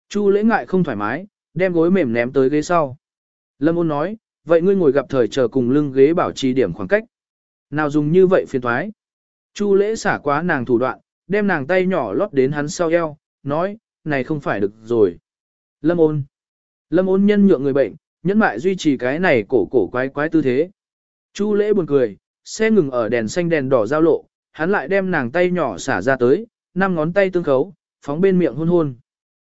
Chu lễ ngại không thoải mái, đem gối mềm ném tới ghế sau. Lâm ôn nói, vậy ngươi ngồi gặp thời chờ cùng lưng ghế bảo trì điểm khoảng cách. Nào dùng như vậy phiền thoái. Chu lễ xả quá nàng thủ đoạn, đem nàng tay nhỏ lót đến hắn sau eo, nói, này không phải được rồi. Lâm ôn. Lâm ôn nhân nhượng người bệnh, nhẫn mại duy trì cái này cổ cổ quái quái tư thế. Chu lễ buồn cười, xe ngừng ở đèn xanh đèn đỏ giao lộ, hắn lại đem nàng tay nhỏ xả ra tới, năm ngón tay tương khấu, phóng bên miệng hôn hôn.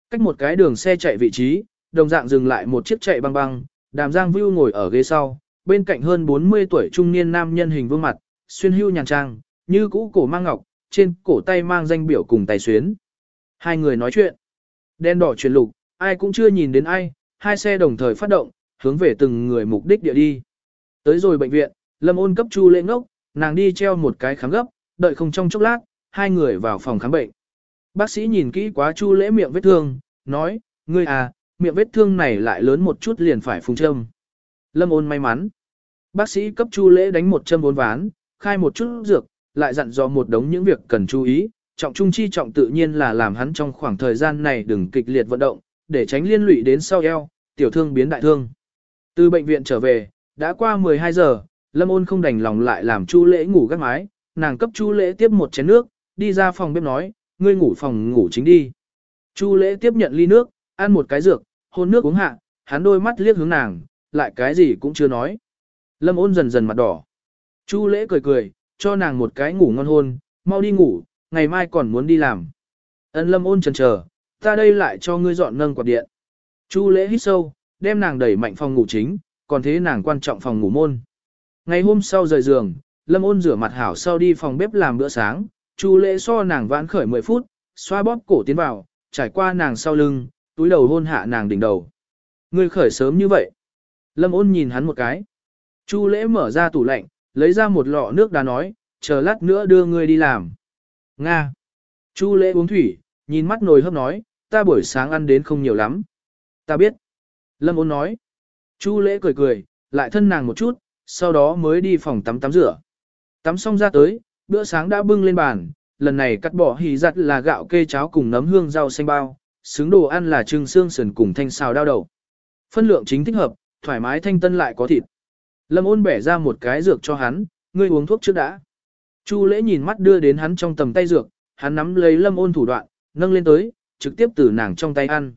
Cách một cái đường xe chạy vị trí, đồng dạng dừng lại một chiếc chạy băng băng, đàm giang view ngồi ở ghế sau, bên cạnh hơn 40 tuổi trung niên nam nhân hình vương mặt, xuyên hưu nhàn trang, như cũ cổ mang ngọc, trên cổ tay mang danh biểu cùng tài xuyến. Hai người nói chuyện. Đen đỏ chuyển lục, ai cũng chưa nhìn đến ai, hai xe đồng thời phát động, hướng về từng người mục đích địa đi. Tới rồi bệnh viện, Lâm ôn cấp chu lễ ngốc, nàng đi treo một cái khám gấp, đợi không trong chốc lát, hai người vào phòng khám bệnh. Bác sĩ nhìn kỹ quá chu lễ miệng vết thương, nói, ngươi à, miệng vết thương này lại lớn một chút liền phải phùng châm. Lâm ôn may mắn. Bác sĩ cấp chu lễ đánh một châm bốn ván, khai một chút dược, lại dặn dò một đống những việc cần chú ý. Trọng trung chi trọng tự nhiên là làm hắn trong khoảng thời gian này đừng kịch liệt vận động, để tránh liên lụy đến sau eo, tiểu thương biến đại thương. Từ bệnh viện trở về, đã qua 12 giờ, Lâm ôn không đành lòng lại làm chu lễ ngủ gác mái, nàng cấp chu lễ tiếp một chén nước, đi ra phòng bếp nói, ngươi ngủ phòng ngủ chính đi. Chu lễ tiếp nhận ly nước, ăn một cái dược, hôn nước uống hạ, hắn đôi mắt liếc hướng nàng, lại cái gì cũng chưa nói. Lâm ôn dần dần mặt đỏ. Chu lễ cười cười, cho nàng một cái ngủ ngon hôn, mau đi ngủ, ngày mai còn muốn đi làm. Ân lâm ôn chần chờ, ta đây lại cho ngươi dọn nâng quạt điện. Chu lễ hít sâu, đem nàng đẩy mạnh phòng ngủ chính, còn thế nàng quan trọng phòng ngủ môn. Ngày hôm sau rời giường, lâm ôn rửa mặt hảo sau đi phòng bếp làm bữa sáng, chu lễ so nàng vãn khởi 10 phút, xoa bóp cổ tiến vào, trải qua nàng sau lưng, túi đầu hôn hạ nàng đỉnh đầu. Ngươi khởi sớm như vậy. Lâm ôn nhìn hắn một cái. Chu lễ mở ra tủ lạnh, lấy ra một lọ nước đá nói, chờ lát nữa đưa ngươi đi làm. Nga. Chu lễ uống thủy, nhìn mắt nồi hấp nói, ta buổi sáng ăn đến không nhiều lắm. Ta biết. Lâm ôn nói. Chu lễ cười cười, lại thân nàng một chút, sau đó mới đi phòng tắm tắm rửa. Tắm xong ra tới, bữa sáng đã bưng lên bàn, lần này cắt bỏ hì giặt là gạo kê cháo cùng nấm hương rau xanh bao, xứng đồ ăn là trưng xương sườn cùng thanh xào đao đầu. Phân lượng chính thích hợp, thoải mái thanh tân lại có thịt. Lâm ôn bẻ ra một cái dược cho hắn, ngươi uống thuốc trước đã. Chu lễ nhìn mắt đưa đến hắn trong tầm tay dược, hắn nắm lấy lâm ôn thủ đoạn, nâng lên tới, trực tiếp từ nàng trong tay ăn.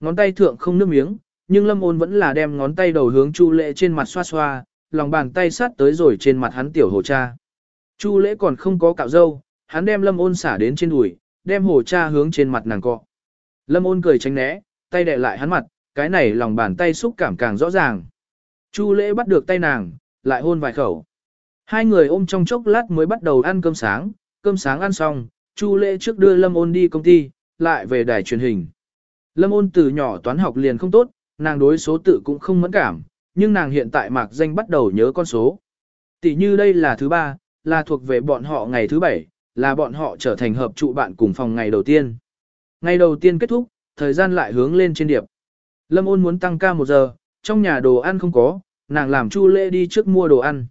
Ngón tay thượng không nước miếng, nhưng lâm ôn vẫn là đem ngón tay đầu hướng chu lễ trên mặt xoa xoa, lòng bàn tay sát tới rồi trên mặt hắn tiểu hồ cha. Chu lễ còn không có cạo râu, hắn đem lâm ôn xả đến trên đùi, đem hồ cha hướng trên mặt nàng cọ. Lâm ôn cười tránh né, tay đè lại hắn mặt, cái này lòng bàn tay xúc cảm càng rõ ràng. Chu lễ bắt được tay nàng, lại hôn vài khẩu. Hai người ôm trong chốc lát mới bắt đầu ăn cơm sáng, cơm sáng ăn xong, Chu lễ trước đưa Lâm ôn đi công ty, lại về đài truyền hình. Lâm ôn từ nhỏ toán học liền không tốt, nàng đối số tự cũng không mẫn cảm, nhưng nàng hiện tại mạc danh bắt đầu nhớ con số. Tỷ như đây là thứ ba, là thuộc về bọn họ ngày thứ bảy, là bọn họ trở thành hợp trụ bạn cùng phòng ngày đầu tiên. Ngày đầu tiên kết thúc, thời gian lại hướng lên trên điệp. Lâm ôn muốn tăng ca một giờ, trong nhà đồ ăn không có, nàng làm Chu Lễ đi trước mua đồ ăn.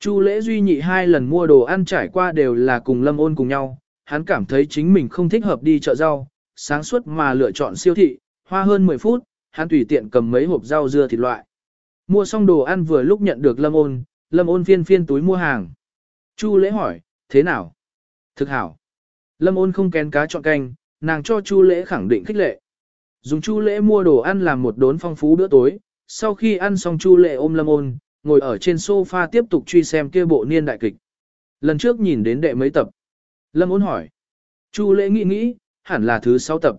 Chu Lễ duy nhị hai lần mua đồ ăn trải qua đều là cùng Lâm ôn cùng nhau, hắn cảm thấy chính mình không thích hợp đi chợ rau, sáng suốt mà lựa chọn siêu thị, hoa hơn 10 phút, hắn tùy tiện cầm mấy hộp rau dưa thịt loại. Mua xong đồ ăn vừa lúc nhận được Lâm ôn, Lâm ôn phiên phiên túi mua hàng. Chu Lễ hỏi, thế nào? Thực hảo. Lâm ôn không kén cá chọn canh, nàng cho Chu Lễ khẳng định khích lệ. Dùng Chu Lễ mua đồ ăn làm một đốn phong phú bữa tối, sau khi ăn xong Chu Lễ ôm Lâm ôn, ngồi ở trên sofa tiếp tục truy xem kia bộ niên đại kịch. Lần trước nhìn đến đệ mấy tập. Lâm ôn hỏi. Chu Lễ nghĩ nghĩ, hẳn là thứ 6 tập.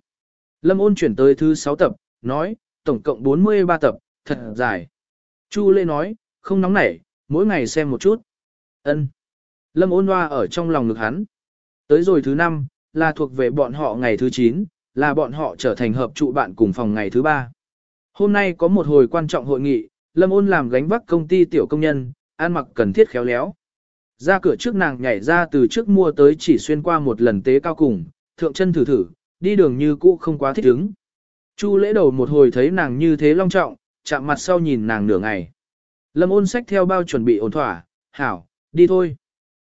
Lâm ôn chuyển tới thứ 6 tập, nói, tổng cộng 43 tập, thật dài. Chu Lễ nói, không nóng nảy, mỗi ngày xem một chút. Ân. Lâm ôn hoa ở trong lòng ngực hắn. Tới rồi thứ năm, là thuộc về bọn họ ngày thứ 9, là bọn họ trở thành hợp trụ bạn cùng phòng ngày thứ 3. Hôm nay có một hồi quan trọng hội nghị, Lâm ôn làm gánh vác công ty tiểu công nhân, ăn mặc cần thiết khéo léo. Ra cửa trước nàng nhảy ra từ trước mua tới chỉ xuyên qua một lần tế cao cùng, thượng chân thử thử, đi đường như cũ không quá thích ứng. Chu lễ đầu một hồi thấy nàng như thế long trọng, chạm mặt sau nhìn nàng nửa ngày. Lâm ôn sách theo bao chuẩn bị ổn thỏa, hảo, đi thôi.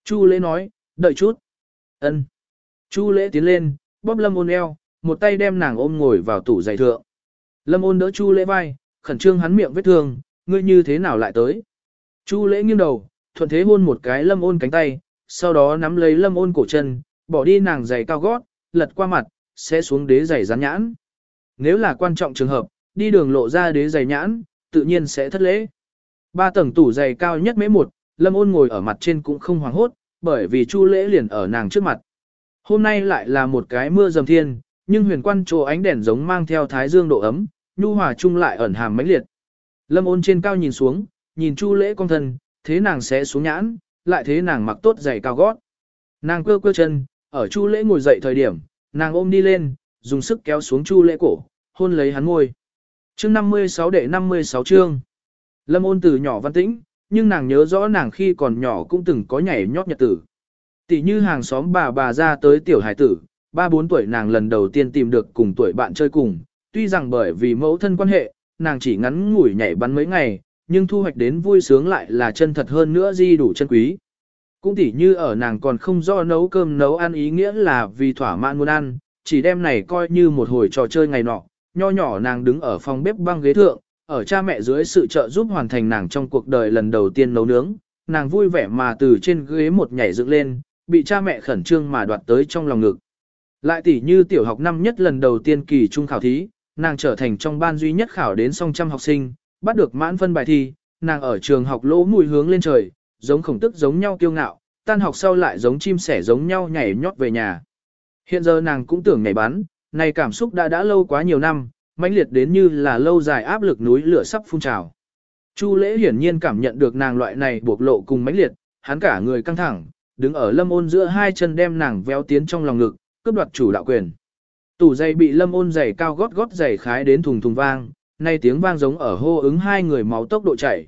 Chu lễ nói, đợi chút. ân. Chu lễ tiến lên, bóp lâm ôn eo, một tay đem nàng ôm ngồi vào tủ giày thượng. Lâm ôn đỡ chu lễ vai, khẩn trương hắn miệng vết thương, ngươi như thế nào lại tới. Chu lễ nghiêng đầu, thuận thế hôn một cái lâm ôn cánh tay, sau đó nắm lấy lâm ôn cổ chân, bỏ đi nàng giày cao gót, lật qua mặt, sẽ xuống đế giày rắn nhãn. Nếu là quan trọng trường hợp, đi đường lộ ra đế giày nhãn, tự nhiên sẽ thất lễ. Ba tầng tủ giày cao nhất mấy một, lâm ôn ngồi ở mặt trên cũng không hoảng hốt, bởi vì chu lễ liền ở nàng trước mặt. Hôm nay lại là một cái mưa dầm thiên, nhưng huyền quan chỗ ánh đèn giống mang theo thái dương độ ấm, nhu hòa chung lại ẩn hàm mãnh liệt. Lâm ôn trên cao nhìn xuống, nhìn chu lễ con thân, thế nàng sẽ xuống nhãn, lại thế nàng mặc tốt giày cao gót. Nàng cơ cơ chân, ở chu lễ ngồi dậy thời điểm, nàng ôm đi lên, dùng sức kéo xuống chu lễ cổ, hôn lấy hắn môi. Chương 56 đệ 56 chương. Lâm ôn từ nhỏ văn tĩnh, nhưng nàng nhớ rõ nàng khi còn nhỏ cũng từng có nhảy nhót nhật tử. Tỷ như hàng xóm bà bà ra tới tiểu hải tử, ba bốn tuổi nàng lần đầu tiên tìm được cùng tuổi bạn chơi cùng, tuy rằng bởi vì mẫu thân quan hệ, nàng chỉ ngắn ngủi nhảy bắn mấy ngày, nhưng thu hoạch đến vui sướng lại là chân thật hơn nữa di đủ chân quý. Cũng tỉ như ở nàng còn không do nấu cơm nấu ăn ý nghĩa là vì thỏa mãn muốn ăn, chỉ đem này coi như một hồi trò chơi ngày nọ, nho nhỏ nàng đứng ở phòng bếp băng ghế thượng, ở cha mẹ dưới sự trợ giúp hoàn thành nàng trong cuộc đời lần đầu tiên nấu nướng, nàng vui vẻ mà từ trên ghế một nhảy dựng lên, bị cha mẹ khẩn trương mà đoạt tới trong lòng ngực. Lại tỉ như tiểu học năm nhất lần đầu tiên kỳ trung khảo thí, nàng trở thành trong ban duy nhất khảo đến song trăm học sinh, bắt được mãn phân bài thi, nàng ở trường học lỗ mùi hướng lên trời, giống khổng tức giống nhau kiêu ngạo, tan học sau lại giống chim sẻ giống nhau nhảy nhót về nhà. Hiện giờ nàng cũng tưởng nhảy bắn, này cảm xúc đã đã lâu quá nhiều năm, mãnh liệt đến như là lâu dài áp lực núi lửa sắp phun trào. Chu lễ hiển nhiên cảm nhận được nàng loại này buộc lộ cùng mãnh liệt, hắn cả người căng thẳng, đứng ở lâm ôn giữa hai chân đem nàng véo tiến trong lòng ngực, cướp đoạt chủ đạo quyền. Tủ giày bị lâm ôn giày cao gót gót giày khái đến thùng thùng vang, nay tiếng vang giống ở hô ứng hai người máu tốc độ chảy.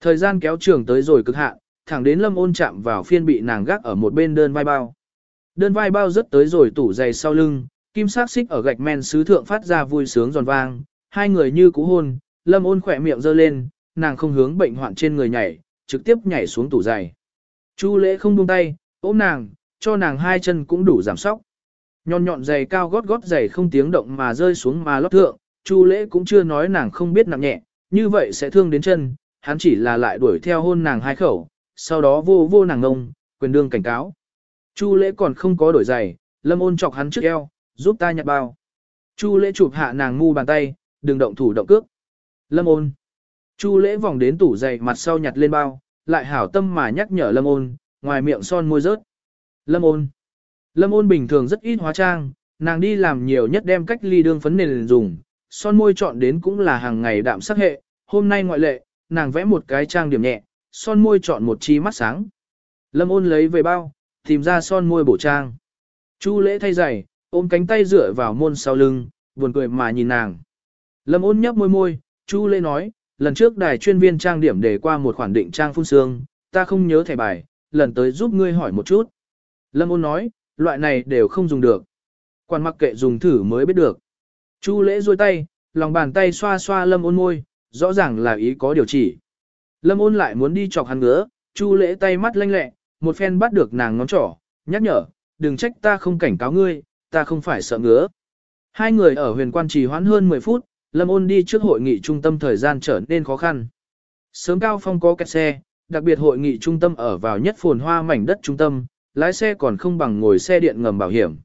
Thời gian kéo trường tới rồi cực hạn, thẳng đến lâm ôn chạm vào phiên bị nàng gác ở một bên đơn vai bao. Đơn vai bao rất tới rồi tủ giày sau lưng, kim sắc xích ở gạch men sứ thượng phát ra vui sướng giòn vang, hai người như cú hôn, lâm ôn khỏe miệng giơ lên, nàng không hướng bệnh hoạn trên người nhảy, trực tiếp nhảy xuống tủ giày. Chu lễ không buông tay, ôm nàng, cho nàng hai chân cũng đủ giảm sóc. Nhọn nhọn giày cao gót gót giày không tiếng động mà rơi xuống mà lót thượng, Chu lễ cũng chưa nói nàng không biết nặng nhẹ, như vậy sẽ thương đến chân, hắn chỉ là lại đuổi theo hôn nàng hai khẩu, sau đó vô vô nàng ngông, quyền đương cảnh cáo. Chu lễ còn không có đổi giày, lâm ôn chọc hắn trước eo, giúp ta nhặt bao. Chu lễ chụp hạ nàng ngu bàn tay, đừng động thủ động cước. Lâm ôn. Chu lễ vòng đến tủ giày mặt sau nhặt lên bao, lại hảo tâm mà nhắc nhở lâm ôn, ngoài miệng son môi rớt. Lâm ôn. Lâm ôn bình thường rất ít hóa trang, nàng đi làm nhiều nhất đem cách ly đương phấn nền dùng, son môi chọn đến cũng là hàng ngày đạm sắc hệ, hôm nay ngoại lệ, nàng vẽ một cái trang điểm nhẹ, son môi chọn một chi mắt sáng. Lâm ôn lấy về bao, tìm ra son môi bổ trang. Chu lễ thay giày, ôm cánh tay dựa vào môn sau lưng, buồn cười mà nhìn nàng. Lâm ôn nhấp môi môi, Chu lễ nói, lần trước đài chuyên viên trang điểm để qua một khoản định trang phun xương, ta không nhớ thẻ bài, lần tới giúp ngươi hỏi một chút. Lâm ôn nói, loại này đều không dùng được. Quan mặc kệ dùng thử mới biết được. Chu lễ duỗi tay, lòng bàn tay xoa xoa lâm ôn môi, rõ ràng là ý có điều chỉ. Lâm ôn lại muốn đi chọc hắn ngứa, chu lễ tay mắt lanh lẹ, một phen bắt được nàng ngón trỏ, nhắc nhở, đừng trách ta không cảnh cáo ngươi, ta không phải sợ ngứa. Hai người ở huyền quan trì hoãn hơn 10 phút, Lâm ôn đi trước hội nghị trung tâm thời gian trở nên khó khăn. Sớm cao phong có kẹt xe, đặc biệt hội nghị trung tâm ở vào nhất phồn hoa mảnh đất trung tâm, lái xe còn không bằng ngồi xe điện ngầm bảo hiểm.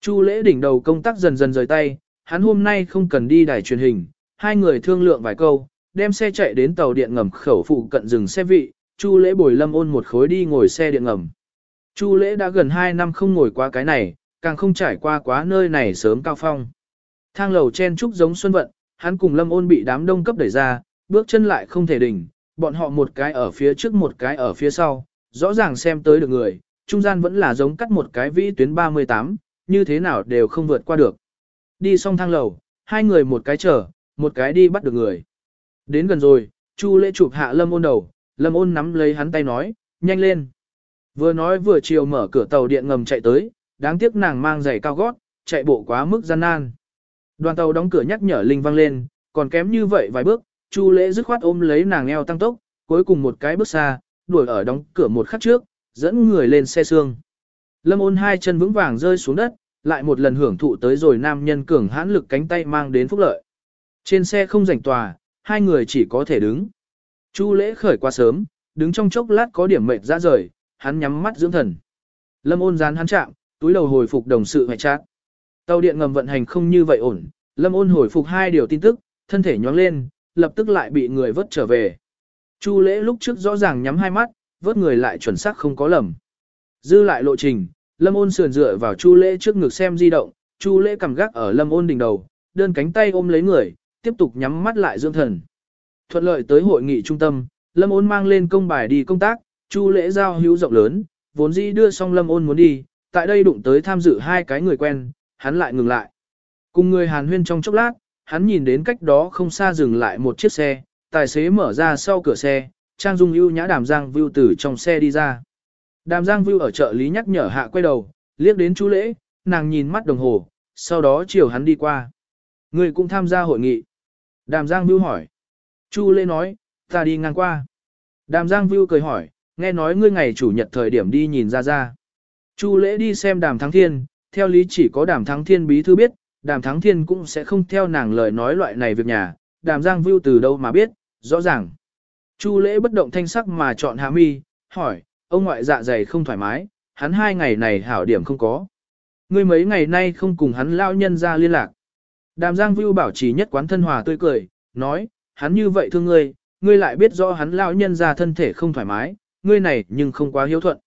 Chu lễ đỉnh đầu công tác dần dần rời tay, hắn hôm nay không cần đi đài truyền hình, hai người thương lượng vài câu, đem xe chạy đến tàu điện ngầm khẩu phụ cận dừng xe vị, Chu lễ bồi lâm ôn một khối đi ngồi xe điện ngầm. Chu lễ đã gần 2 năm không ngồi qua cái này, càng không trải qua quá nơi này sớm cao phong. Thang lầu chen trúc giống xuân vận, hắn cùng lâm ôn bị đám đông cấp đẩy ra, bước chân lại không thể đỉnh, bọn họ một cái ở phía trước một cái ở phía sau, rõ ràng xem tới được người, trung gian vẫn là giống cắt một cái vĩ tuyến 38, như thế nào đều không vượt qua được. Đi xong thang lầu, hai người một cái chở, một cái đi bắt được người. Đến gần rồi, Chu lễ chụp hạ lâm ôn đầu, lâm ôn nắm lấy hắn tay nói, nhanh lên. Vừa nói vừa chiều mở cửa tàu điện ngầm chạy tới, đáng tiếc nàng mang giày cao gót, chạy bộ quá mức gian nan. Đoàn tàu đóng cửa nhắc nhở linh vang lên, còn kém như vậy vài bước, Chu lễ dứt khoát ôm lấy nàng eo tăng tốc, cuối cùng một cái bước xa, đuổi ở đóng cửa một khắc trước, dẫn người lên xe xương. Lâm ôn hai chân vững vàng rơi xuống đất, lại một lần hưởng thụ tới rồi nam nhân cường hãn lực cánh tay mang đến phúc lợi. Trên xe không rảnh tòa, hai người chỉ có thể đứng. Chu lễ khởi qua sớm, đứng trong chốc lát có điểm mệt ra rời, hắn nhắm mắt dưỡng thần. Lâm ôn dán hắn chạm, túi đầu hồi phục đồng sự hoại chát. Tàu điện ngầm vận hành không như vậy ổn, Lâm ôn hồi phục hai điều tin tức, thân thể nhóng lên, lập tức lại bị người vớt trở về. Chu lễ lúc trước rõ ràng nhắm hai mắt, vớt người lại chuẩn xác không có lầm. Dư lại lộ trình, Lâm ôn sườn dựa vào Chu lễ trước ngực xem di động, Chu lễ cầm gác ở Lâm ôn đỉnh đầu, đơn cánh tay ôm lấy người, tiếp tục nhắm mắt lại dưỡng thần. Thuận lợi tới hội nghị trung tâm, Lâm ôn mang lên công bài đi công tác, Chu lễ giao hữu rộng lớn, vốn dĩ đưa xong Lâm ôn muốn đi, tại đây đụng tới tham dự hai cái người quen, hắn lại ngừng lại. Cùng người Hàn huyên trong chốc lát, hắn nhìn đến cách đó không xa dừng lại một chiếc xe, tài xế mở ra sau cửa xe, Trang Dung ưu nhã Đàm Giang Vưu từ trong xe đi ra. Đàm Giang Vưu ở chợ lý nhắc nhở hạ quay đầu, liếc đến chú lễ, nàng nhìn mắt đồng hồ, sau đó chiều hắn đi qua. Người cũng tham gia hội nghị. Đàm Giang Vưu hỏi. Chu lễ nói, ta đi ngang qua. Đàm Giang Vưu cười hỏi, nghe nói ngươi ngày chủ nhật thời điểm đi nhìn ra ra. Chu lễ đi xem đàm thắng thiên, theo lý chỉ có đàm thắng thiên bí thư biết, đàm thắng thiên cũng sẽ không theo nàng lời nói loại này việc nhà, đàm giang vưu từ đâu mà biết, rõ ràng. Chu lễ bất động thanh sắc mà chọn hạ mi, hỏi, ông ngoại dạ dày không thoải mái, hắn hai ngày này hảo điểm không có. Ngươi mấy ngày nay không cùng hắn lao nhân ra liên lạc. Đàm giang vưu bảo trì nhất quán thân hòa tươi cười, nói, hắn như vậy thương ngươi, ngươi lại biết rõ hắn lao nhân ra thân thể không thoải mái, ngươi này nhưng không quá hiếu thuận.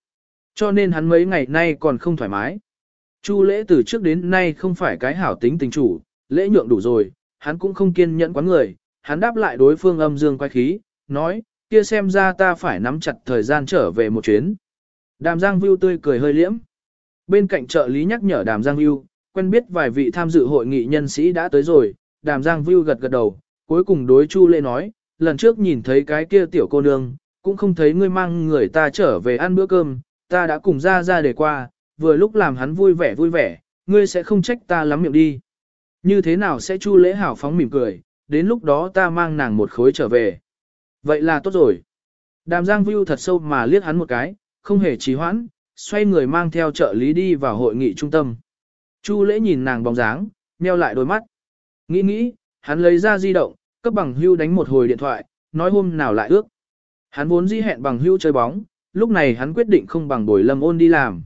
Cho nên hắn mấy ngày nay còn không thoải mái. Chu lễ từ trước đến nay không phải cái hảo tính tình chủ, lễ nhượng đủ rồi, hắn cũng không kiên nhẫn quá người, hắn đáp lại đối phương âm dương quay khí, nói, kia xem ra ta phải nắm chặt thời gian trở về một chuyến. Đàm Giang Vưu tươi cười hơi liễm. Bên cạnh trợ lý nhắc nhở Đàm Giang Vưu, quen biết vài vị tham dự hội nghị nhân sĩ đã tới rồi, Đàm Giang Vưu gật gật đầu, cuối cùng đối Chu Lễ nói, lần trước nhìn thấy cái kia tiểu cô nương, cũng không thấy ngươi mang người ta trở về ăn bữa cơm, ta đã cùng ra ra để qua, vừa lúc làm hắn vui vẻ vui vẻ, ngươi sẽ không trách ta lắm miệng đi. Như thế nào sẽ Chu Lễ hảo phóng mỉm cười, đến lúc đó ta mang nàng một khối trở về. Vậy là tốt rồi. Đàm Giang Vưu thật sâu mà liếc hắn một cái, không hề trì hoãn, xoay người mang theo trợ lý đi vào hội nghị trung tâm. Chu lễ nhìn nàng bóng dáng, meo lại đôi mắt. Nghĩ nghĩ, hắn lấy ra di động, cấp bằng hưu đánh một hồi điện thoại, nói hôm nào lại ước. Hắn vốn di hẹn bằng hưu chơi bóng, lúc này hắn quyết định không bằng bồi lâm ôn đi làm.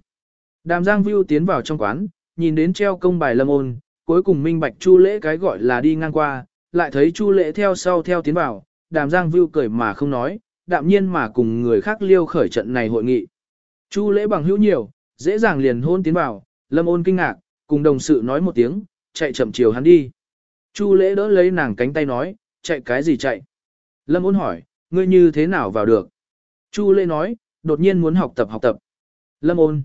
Đàm Giang Vưu tiến vào trong quán, nhìn đến treo công bài lâm ôn, cuối cùng minh bạch chu lễ cái gọi là đi ngang qua, lại thấy chu lễ theo sau theo tiến vào, đàm Giang Vưu cười mà không nói, đạm nhiên mà cùng người khác liêu khởi trận này hội nghị. Chu lễ bằng hữu nhiều, dễ dàng liền hôn tiến vào, lâm ôn kinh ngạc, cùng đồng sự nói một tiếng, chạy chậm chiều hắn đi. Chu lễ đỡ lấy nàng cánh tay nói, chạy cái gì chạy? Lâm ôn hỏi, ngươi như thế nào vào được? Chu lễ nói, đột nhiên muốn học tập học tập. Lâm ôn.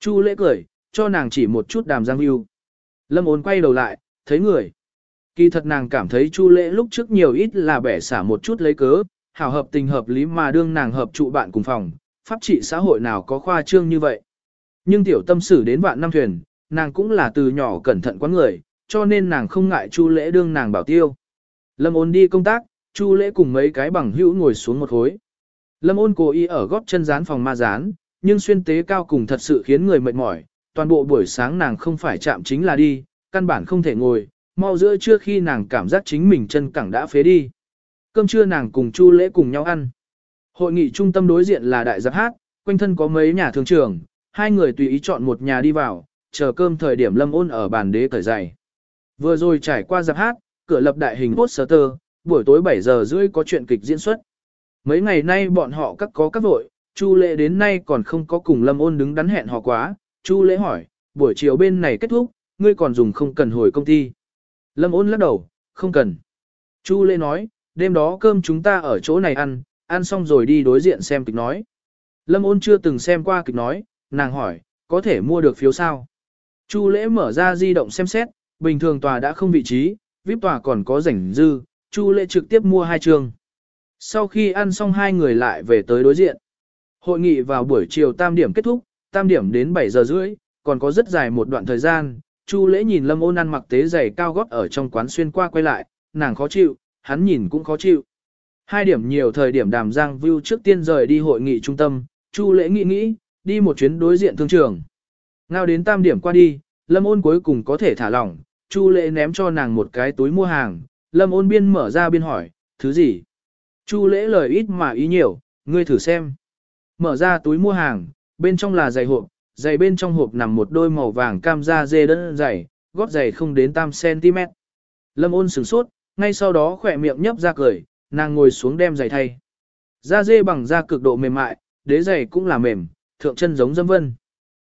Chu lễ cười, cho nàng chỉ một chút đàm giang yêu Lâm ôn quay đầu lại, thấy người. Kỳ thật nàng cảm thấy chu lễ lúc trước nhiều ít là bẻ xả một chút lấy cớ, hảo hợp tình hợp lý mà đương nàng hợp trụ bạn cùng phòng, pháp trị xã hội nào có khoa trương như vậy. Nhưng tiểu tâm xử đến vạn năm thuyền, nàng cũng là từ nhỏ cẩn thận quá người, cho nên nàng không ngại Chu Lễ đương nàng bảo tiêu. Lâm ôn đi công tác, Chu Lễ cùng mấy cái bằng hữu ngồi xuống một khối. Lâm ôn cố ý ở góp chân dán phòng ma dán, nhưng xuyên tế cao cùng thật sự khiến người mệt mỏi, toàn bộ buổi sáng nàng không phải chạm chính là đi, căn bản không thể ngồi, mau giữa trưa khi nàng cảm giác chính mình chân cẳng đã phế đi. Cơm trưa nàng cùng Chu Lễ cùng nhau ăn. Hội nghị trung tâm đối diện là đại giáp hát, quanh thân có mấy nhà thương trường, hai người tùy ý chọn một nhà đi vào, chờ cơm thời điểm lâm ôn ở bàn đế cởi giày. Vừa rồi trải qua giáp hát, cửa lập đại hình poster, buổi tối 7 giờ rưỡi có chuyện kịch diễn xuất. Mấy ngày nay bọn họ các có các vội, Chu lễ đến nay còn không có cùng lâm ôn đứng đắn hẹn họ quá, Chu lễ hỏi, buổi chiều bên này kết thúc, ngươi còn dùng không cần hồi công ty. Lâm ôn lắc đầu, không cần. Chu lễ nói, đêm đó cơm chúng ta ở chỗ này ăn, ăn xong rồi đi đối diện xem kịch nói. Lâm ôn chưa từng xem qua kịch nói, nàng hỏi, có thể mua được phiếu sao? Chu lễ mở ra di động xem xét, bình thường tòa đã không vị trí, VIP tòa còn có rảnh dư, Chu lễ trực tiếp mua hai trường. Sau khi ăn xong hai người lại về tới đối diện. Hội nghị vào buổi chiều tam điểm kết thúc, tam điểm đến 7 giờ rưỡi, còn có rất dài một đoạn thời gian. Chu lễ nhìn Lâm ôn ăn mặc tế giày cao gót ở trong quán xuyên qua quay lại, nàng khó chịu, hắn nhìn cũng khó chịu. Hai điểm nhiều thời điểm đàm giang view trước tiên rời đi hội nghị trung tâm, Chu lễ nghĩ nghĩ, đi một chuyến đối diện thương trường. Ngao đến tam điểm qua đi, lâm ôn cuối cùng có thể thả lỏng, Chu lễ ném cho nàng một cái túi mua hàng, lâm ôn biên mở ra biên hỏi, thứ gì? Chu lễ lời ít mà ý nhiều, ngươi thử xem. Mở ra túi mua hàng, bên trong là giày hộp, giày bên trong hộp nằm một đôi màu vàng cam da dê đơn giày, gót giày không đến tam cm. Lâm ôn sửng sốt, ngay sau đó khỏe miệng nhấp ra cười, nàng ngồi xuống đem giày thay. Da dê bằng da cực độ mềm mại, đế giày cũng là mềm, thượng chân giống dâm vân.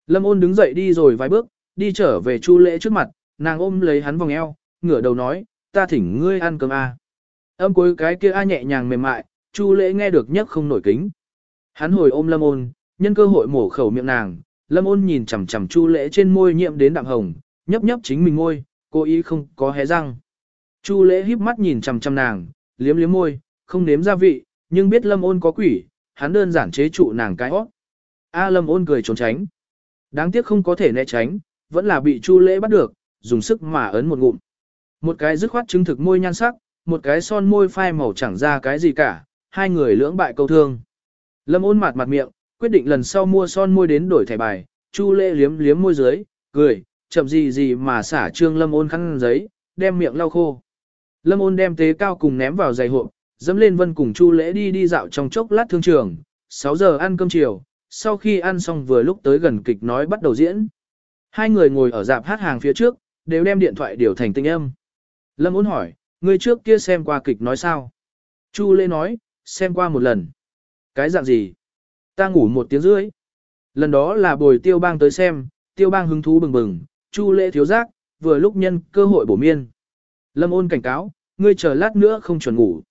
Lâm ôn đứng dậy đi rồi vài bước, đi trở về chu lễ trước mặt, nàng ôm lấy hắn vòng eo, ngửa đầu nói, ta thỉnh ngươi ăn cơm. À. Âm cuối cái kia a nhẹ nhàng mềm mại, chu lễ nghe được nhất không nổi kính. Hắn hồi ôm lâm ôn, nhân cơ hội mổ khẩu miệng nàng, lâm ôn nhìn chằm chằm chu lễ trên môi nhiễm đến đạm hồng, nhấp nhấp chính mình môi, cố ý không có hé răng. Chu lễ híp mắt nhìn chằm chằm nàng, liếm liếm môi, không nếm gia vị, nhưng biết lâm ôn có quỷ, hắn đơn giản chế trụ nàng cái hót. A lâm ôn cười trốn tránh. Đáng tiếc không có thể né tránh, vẫn là bị chu lễ bắt được, dùng sức mà ấn một ngụm. Một cái dứt khoát chứng thực môi nhan sắc, một cái son môi phai màu chẳng ra cái gì cả, hai người lưỡng bại câu thương. Lâm ôn mặt mặt miệng, quyết định lần sau mua son môi đến đổi thẻ bài, chu lễ liếm liếm môi dưới, cười, chậm gì gì mà xả trương lâm ôn khăn giấy, đem miệng lau khô. Lâm ôn đem tế cao cùng ném vào giày hộp, dẫm lên vân cùng chu lễ đi đi dạo trong chốc lát thương trường, 6 giờ ăn cơm chiều, sau khi ăn xong vừa lúc tới gần kịch nói bắt đầu diễn. Hai người ngồi ở dạp hát hàng phía trước, đều đem điện thoại điều thành tinh âm. Lâm ôn hỏi, Ngươi trước kia xem qua kịch nói sao? Chu lễ nói, xem qua một lần. Cái dạng gì? Ta ngủ một tiếng rưỡi. Lần đó là bồi tiêu bang tới xem, tiêu bang hứng thú bừng bừng, chu lễ thiếu giác, vừa lúc nhân cơ hội bổ miên. Lâm ôn cảnh cáo, ngươi chờ lát nữa không chuẩn ngủ.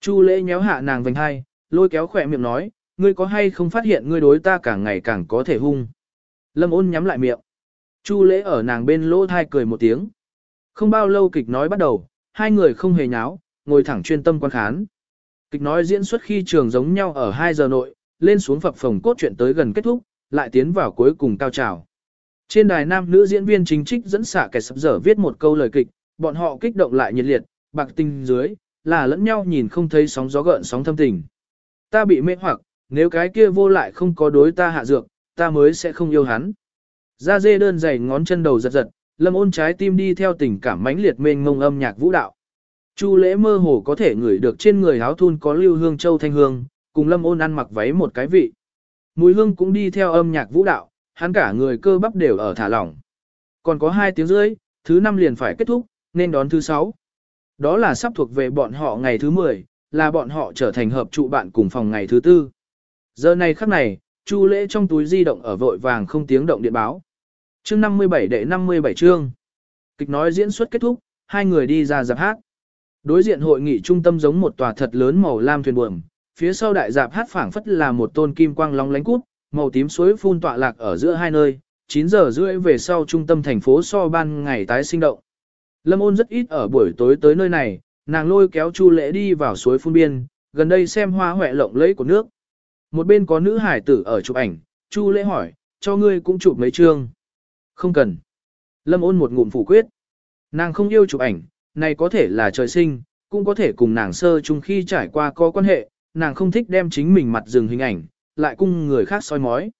Chu lễ nhéo hạ nàng vành hai, lôi kéo khỏe miệng nói, ngươi có hay không phát hiện ngươi đối ta càng ngày càng có thể hung. Lâm ôn nhắm lại miệng. Chu lễ ở nàng bên lỗ thai cười một tiếng. Không bao lâu kịch nói bắt đầu, hai người không hề nháo, ngồi thẳng chuyên tâm quan khán. Kịch nói diễn xuất khi trường giống nhau ở 2 giờ nội, lên xuống phập phòng cốt truyện tới gần kết thúc, lại tiến vào cuối cùng cao trào. Trên đài nam nữ diễn viên chính trích dẫn xả kẻ sắp dở viết một câu lời kịch, bọn họ kích động lại nhiệt liệt, bạc tình dưới, là lẫn nhau nhìn không thấy sóng gió gợn sóng thâm tình. Ta bị mê hoặc, nếu cái kia vô lại không có đối ta hạ dược, ta mới sẽ không yêu hắn. Ra dê đơn dày ngón chân đầu giật giật, lâm ôn trái tim đi theo tình cảm mãnh liệt mênh mông âm nhạc vũ đạo. Chu lễ mơ hồ có thể ngửi được trên người áo thun có lưu hương châu thanh hương, cùng lâm ôn ăn mặc váy một cái vị. Mùi hương cũng đi theo âm nhạc vũ đạo, hắn cả người cơ bắp đều ở thả lỏng. Còn có hai tiếng rưỡi, thứ năm liền phải kết thúc, nên đón thứ sáu. Đó là sắp thuộc về bọn họ ngày thứ 10, là bọn họ trở thành hợp trụ bạn cùng phòng ngày thứ tư. Giờ này khắc này, Chu lễ trong túi di động ở vội vàng không tiếng động điện báo. Chương 57 đệ 57 chương. Kịch nói diễn xuất kết thúc, hai người đi ra dạp hát. Đối diện hội nghị trung tâm giống một tòa thật lớn màu lam thuyền buồm, phía sau đại dạp hát phảng phất là một tôn kim quang long lánh cút, màu tím suối phun tọa lạc ở giữa hai nơi, 9 giờ rưỡi về sau trung tâm thành phố so ban ngày tái sinh động. Lâm ôn rất ít ở buổi tối tới nơi này, nàng lôi kéo Chu Lễ đi vào suối phun biên, gần đây xem hoa hoẹ lộng lẫy của nước. Một bên có nữ hải tử ở chụp ảnh, Chu Lễ hỏi, cho ngươi cũng chụp mấy chương. Không cần. Lâm ôn một ngụm phủ quyết. Nàng không yêu chụp ảnh, này có thể là trời sinh, cũng có thể cùng nàng sơ chung khi trải qua có quan hệ, nàng không thích đem chính mình mặt dừng hình ảnh, lại cung người khác soi mói.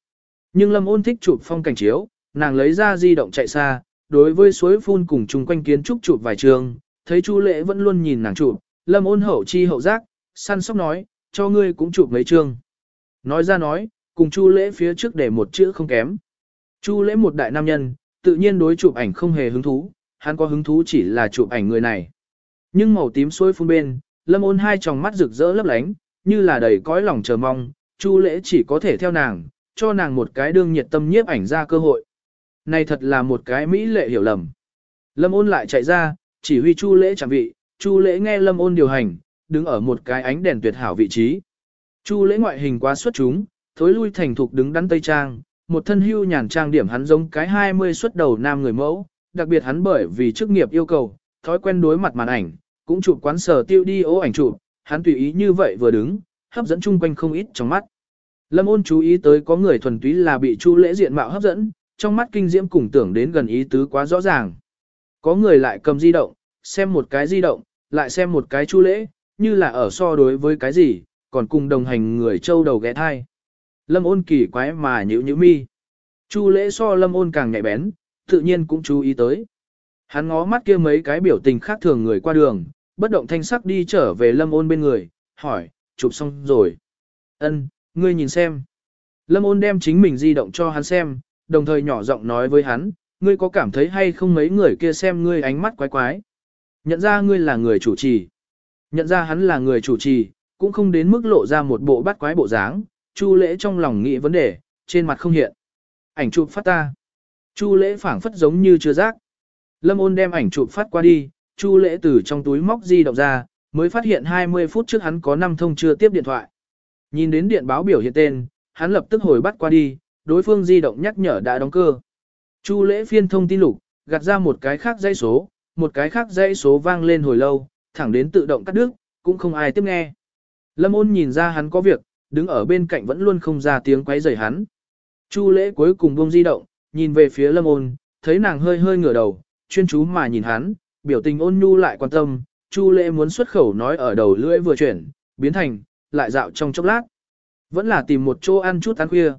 Nhưng Lâm ôn thích chụp phong cảnh chiếu, nàng lấy ra di động chạy xa, đối với suối phun cùng chung quanh kiến trúc chụp vài trường, thấy Chu Lễ vẫn luôn nhìn nàng chụp, Lâm ôn hậu chi hậu giác, săn sóc nói, cho ngươi cũng chụp mấy chương. Nói ra nói, cùng Chu Lễ phía trước để một chữ không kém. Chu Lễ một đại nam nhân, tự nhiên đối chụp ảnh không hề hứng thú, hắn có hứng thú chỉ là chụp ảnh người này. Nhưng màu tím suối phun bên, Lâm ôn hai tròng mắt rực rỡ lấp lánh, như là đầy cõi lòng chờ mong, Chu Lễ chỉ có thể theo nàng, cho nàng một cái đương nhiệt tâm nhiếp ảnh ra cơ hội. Này thật là một cái mỹ lệ hiểu lầm. Lâm ôn lại chạy ra, chỉ huy Chu Lễ chẳng vị, Chu Lễ nghe Lâm ôn điều hành, đứng ở một cái ánh đèn tuyệt hảo vị trí. Chu Lễ ngoại hình quá xuất chúng, thối lui thành thục đứng đắn tây trang, một thân hưu nhàn trang điểm hắn giống cái 20 xuất đầu nam người mẫu, đặc biệt hắn bởi vì chức nghiệp yêu cầu, thói quen đối mặt màn ảnh, cũng chụp quán sở tiêu đi ố ảnh chụp, hắn tùy ý như vậy vừa đứng, hấp dẫn chung quanh không ít trong mắt. Lâm ôn chú ý tới có người thuần túy là bị chu lễ diện mạo hấp dẫn, trong mắt kinh diễm cùng tưởng đến gần ý tứ quá rõ ràng. Có người lại cầm di động, xem một cái di động, lại xem một cái chu lễ, như là ở so đối với cái gì, còn cùng đồng hành người châu đầu ghé thai. Lâm ôn kỳ quái mà nhữ nhữ mi. Chu lễ so lâm ôn càng nhạy bén, tự nhiên cũng chú ý tới. Hắn ngó mắt kia mấy cái biểu tình khác thường người qua đường, bất động thanh sắc đi trở về lâm ôn bên người, hỏi, chụp xong rồi. Ân, ngươi nhìn xem. Lâm ôn đem chính mình di động cho hắn xem, đồng thời nhỏ giọng nói với hắn, ngươi có cảm thấy hay không mấy người kia xem ngươi ánh mắt quái quái. Nhận ra ngươi là người chủ trì. Nhận ra hắn là người chủ trì, cũng không đến mức lộ ra một bộ bắt quái bộ dáng, Chu lễ trong lòng nghĩ vấn đề, trên mặt không hiện. Ảnh chụp phát ta. Chu lễ phảng phất giống như chưa giác. Lâm ôn đem ảnh chụp phát qua đi, Chu lễ từ trong túi móc di động ra, mới phát hiện 20 phút trước hắn có 5 thông chưa tiếp điện thoại. Nhìn đến điện báo biểu hiện tên, hắn lập tức hồi bắt qua đi, đối phương di động nhắc nhở đã đóng cơ. Chu lễ phiên thông tin lục, gạt ra một cái khác dây số, một cái khác dây số vang lên hồi lâu, thẳng đến tự động cắt đứt, cũng không ai tiếp nghe. Lâm ôn nhìn ra hắn có việc, đứng ở bên cạnh vẫn luôn không ra tiếng quấy rầy hắn. Chu lễ cuối cùng buông di động, nhìn về phía lâm ôn, thấy nàng hơi hơi ngửa đầu, chuyên chú mà nhìn hắn, biểu tình ôn nhu lại quan tâm, chu lễ muốn xuất khẩu nói ở đầu lưỡi vừa chuyển, biến thành, lại dạo trong chốc lát. Vẫn là tìm một chỗ ăn chút ăn khuya.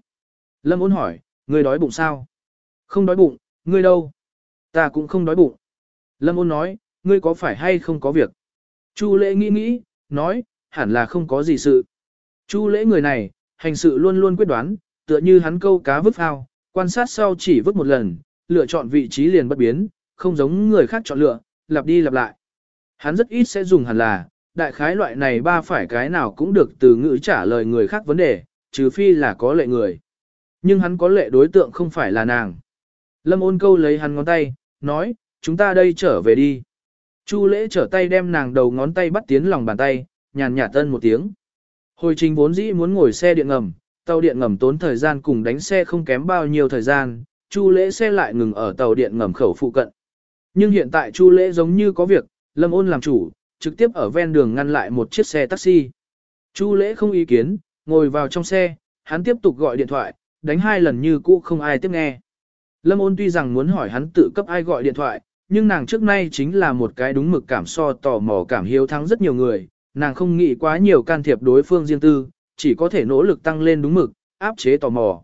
Lâm ôn hỏi, ngươi đói bụng sao? Không đói bụng, ngươi đâu? Ta cũng không đói bụng. Lâm ôn nói, ngươi có phải hay không có việc? Chu lễ nghĩ nghĩ, nói, hẳn là không có gì sự. Chu lễ người này, hành sự luôn luôn quyết đoán, tựa như hắn câu cá vứt ao, quan sát sau chỉ vứt một lần, lựa chọn vị trí liền bất biến, không giống người khác chọn lựa, lặp đi lặp lại. Hắn rất ít sẽ dùng hẳn là, đại khái loại này ba phải cái nào cũng được từ ngữ trả lời người khác vấn đề, trừ phi là có lệ người. Nhưng hắn có lệ đối tượng không phải là nàng. Lâm ôn câu lấy hắn ngón tay, nói, chúng ta đây trở về đi. Chu lễ trở tay đem nàng đầu ngón tay bắt tiến lòng bàn tay, nhàn nhạt tân một tiếng. Hồi trình vốn dĩ muốn ngồi xe điện ngầm, tàu điện ngầm tốn thời gian cùng đánh xe không kém bao nhiêu thời gian, Chu lễ xe lại ngừng ở tàu điện ngầm khẩu phụ cận. Nhưng hiện tại Chu lễ giống như có việc, Lâm ôn làm chủ, trực tiếp ở ven đường ngăn lại một chiếc xe taxi. Chu lễ không ý kiến, ngồi vào trong xe, hắn tiếp tục gọi điện thoại, đánh hai lần như cũ không ai tiếp nghe. Lâm ôn tuy rằng muốn hỏi hắn tự cấp ai gọi điện thoại, nhưng nàng trước nay chính là một cái đúng mực cảm so tò mò cảm hiếu thắng rất nhiều người, nàng không nghĩ quá nhiều can thiệp đối phương riêng tư, chỉ có thể nỗ lực tăng lên đúng mực, áp chế tò mò.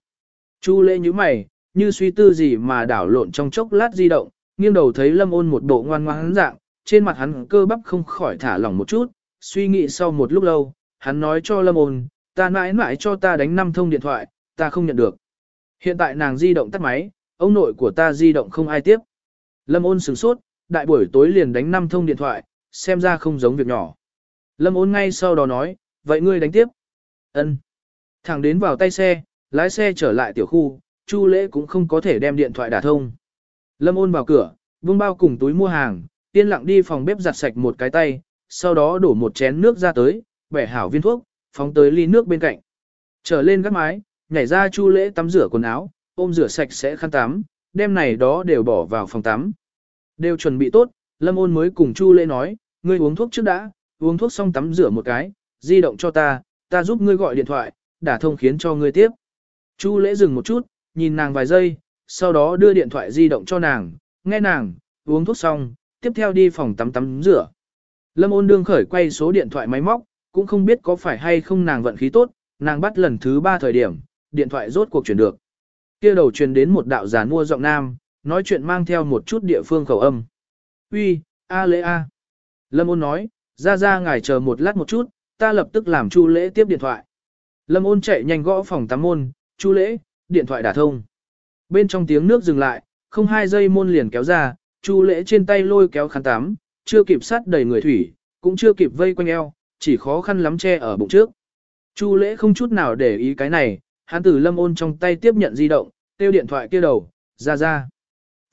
Chu lễ như mày, như suy tư gì mà đảo lộn trong chốc lát di động, nghiêng đầu thấy lâm ôn một bộ ngoan ngoãn dạng, trên mặt hắn cơ bắp không khỏi thả lỏng một chút, suy nghĩ sau một lúc lâu, hắn nói cho lâm ôn, ta mãi mãi cho ta đánh năm thông điện thoại, ta không nhận được. Hiện tại nàng di động tắt máy, ông nội của ta di động không ai tiếp. Lâm ôn sửng sốt, đại buổi tối liền đánh năm thông điện thoại, xem ra không giống việc nhỏ. Lâm ôn ngay sau đó nói, vậy ngươi đánh tiếp. ân Thẳng đến vào tay xe, lái xe trở lại tiểu khu, Chu lễ cũng không có thể đem điện thoại đả thông. Lâm ôn vào cửa, vương bao cùng túi mua hàng, yên lặng đi phòng bếp giặt sạch một cái tay, sau đó đổ một chén nước ra tới, bẻ hảo viên thuốc, phóng tới ly nước bên cạnh. Trở lên gác mái, nhảy ra chu lễ tắm rửa quần áo, ôm rửa sạch sẽ khăn tắm, đem này đó đều bỏ vào phòng tắm. Đều chuẩn bị tốt, Lâm ôn mới cùng chu lễ nói, ngươi uống thuốc trước đã, uống thuốc xong tắm rửa một cái, di động cho ta, ta giúp ngươi gọi điện thoại, đả thông khiến cho ngươi tiếp. Chu lễ dừng một chút, nhìn nàng vài giây, sau đó đưa điện thoại di động cho nàng, nghe nàng, uống thuốc xong, tiếp theo đi phòng tắm tắm rửa. Lâm ôn đương khởi quay số điện thoại máy móc, cũng không biết có phải hay không nàng vận khí tốt, nàng bắt lần thứ ba thời điểm, điện thoại rốt cuộc chuyển được. kia đầu truyền đến một đạo giả mua giọng nam, nói chuyện mang theo một chút địa phương khẩu âm. Uy, A lễ A. Lâm ôn nói, ra ra ngài chờ một lát một chút, ta lập tức làm chu lễ tiếp điện thoại. Lâm ôn chạy nhanh gõ phòng tắm môn, chu lễ, điện thoại đả thông. Bên trong tiếng nước dừng lại, không hai giây môn liền kéo ra, chu lễ trên tay lôi kéo khăn tắm, chưa kịp sát đầy người thủy, cũng chưa kịp vây quanh eo, chỉ khó khăn lắm che ở bụng trước. Chu lễ không chút nào để ý cái này, hắn từ lâm ôn trong tay tiếp nhận di động, tiêu điện thoại kia đầu, ra ra.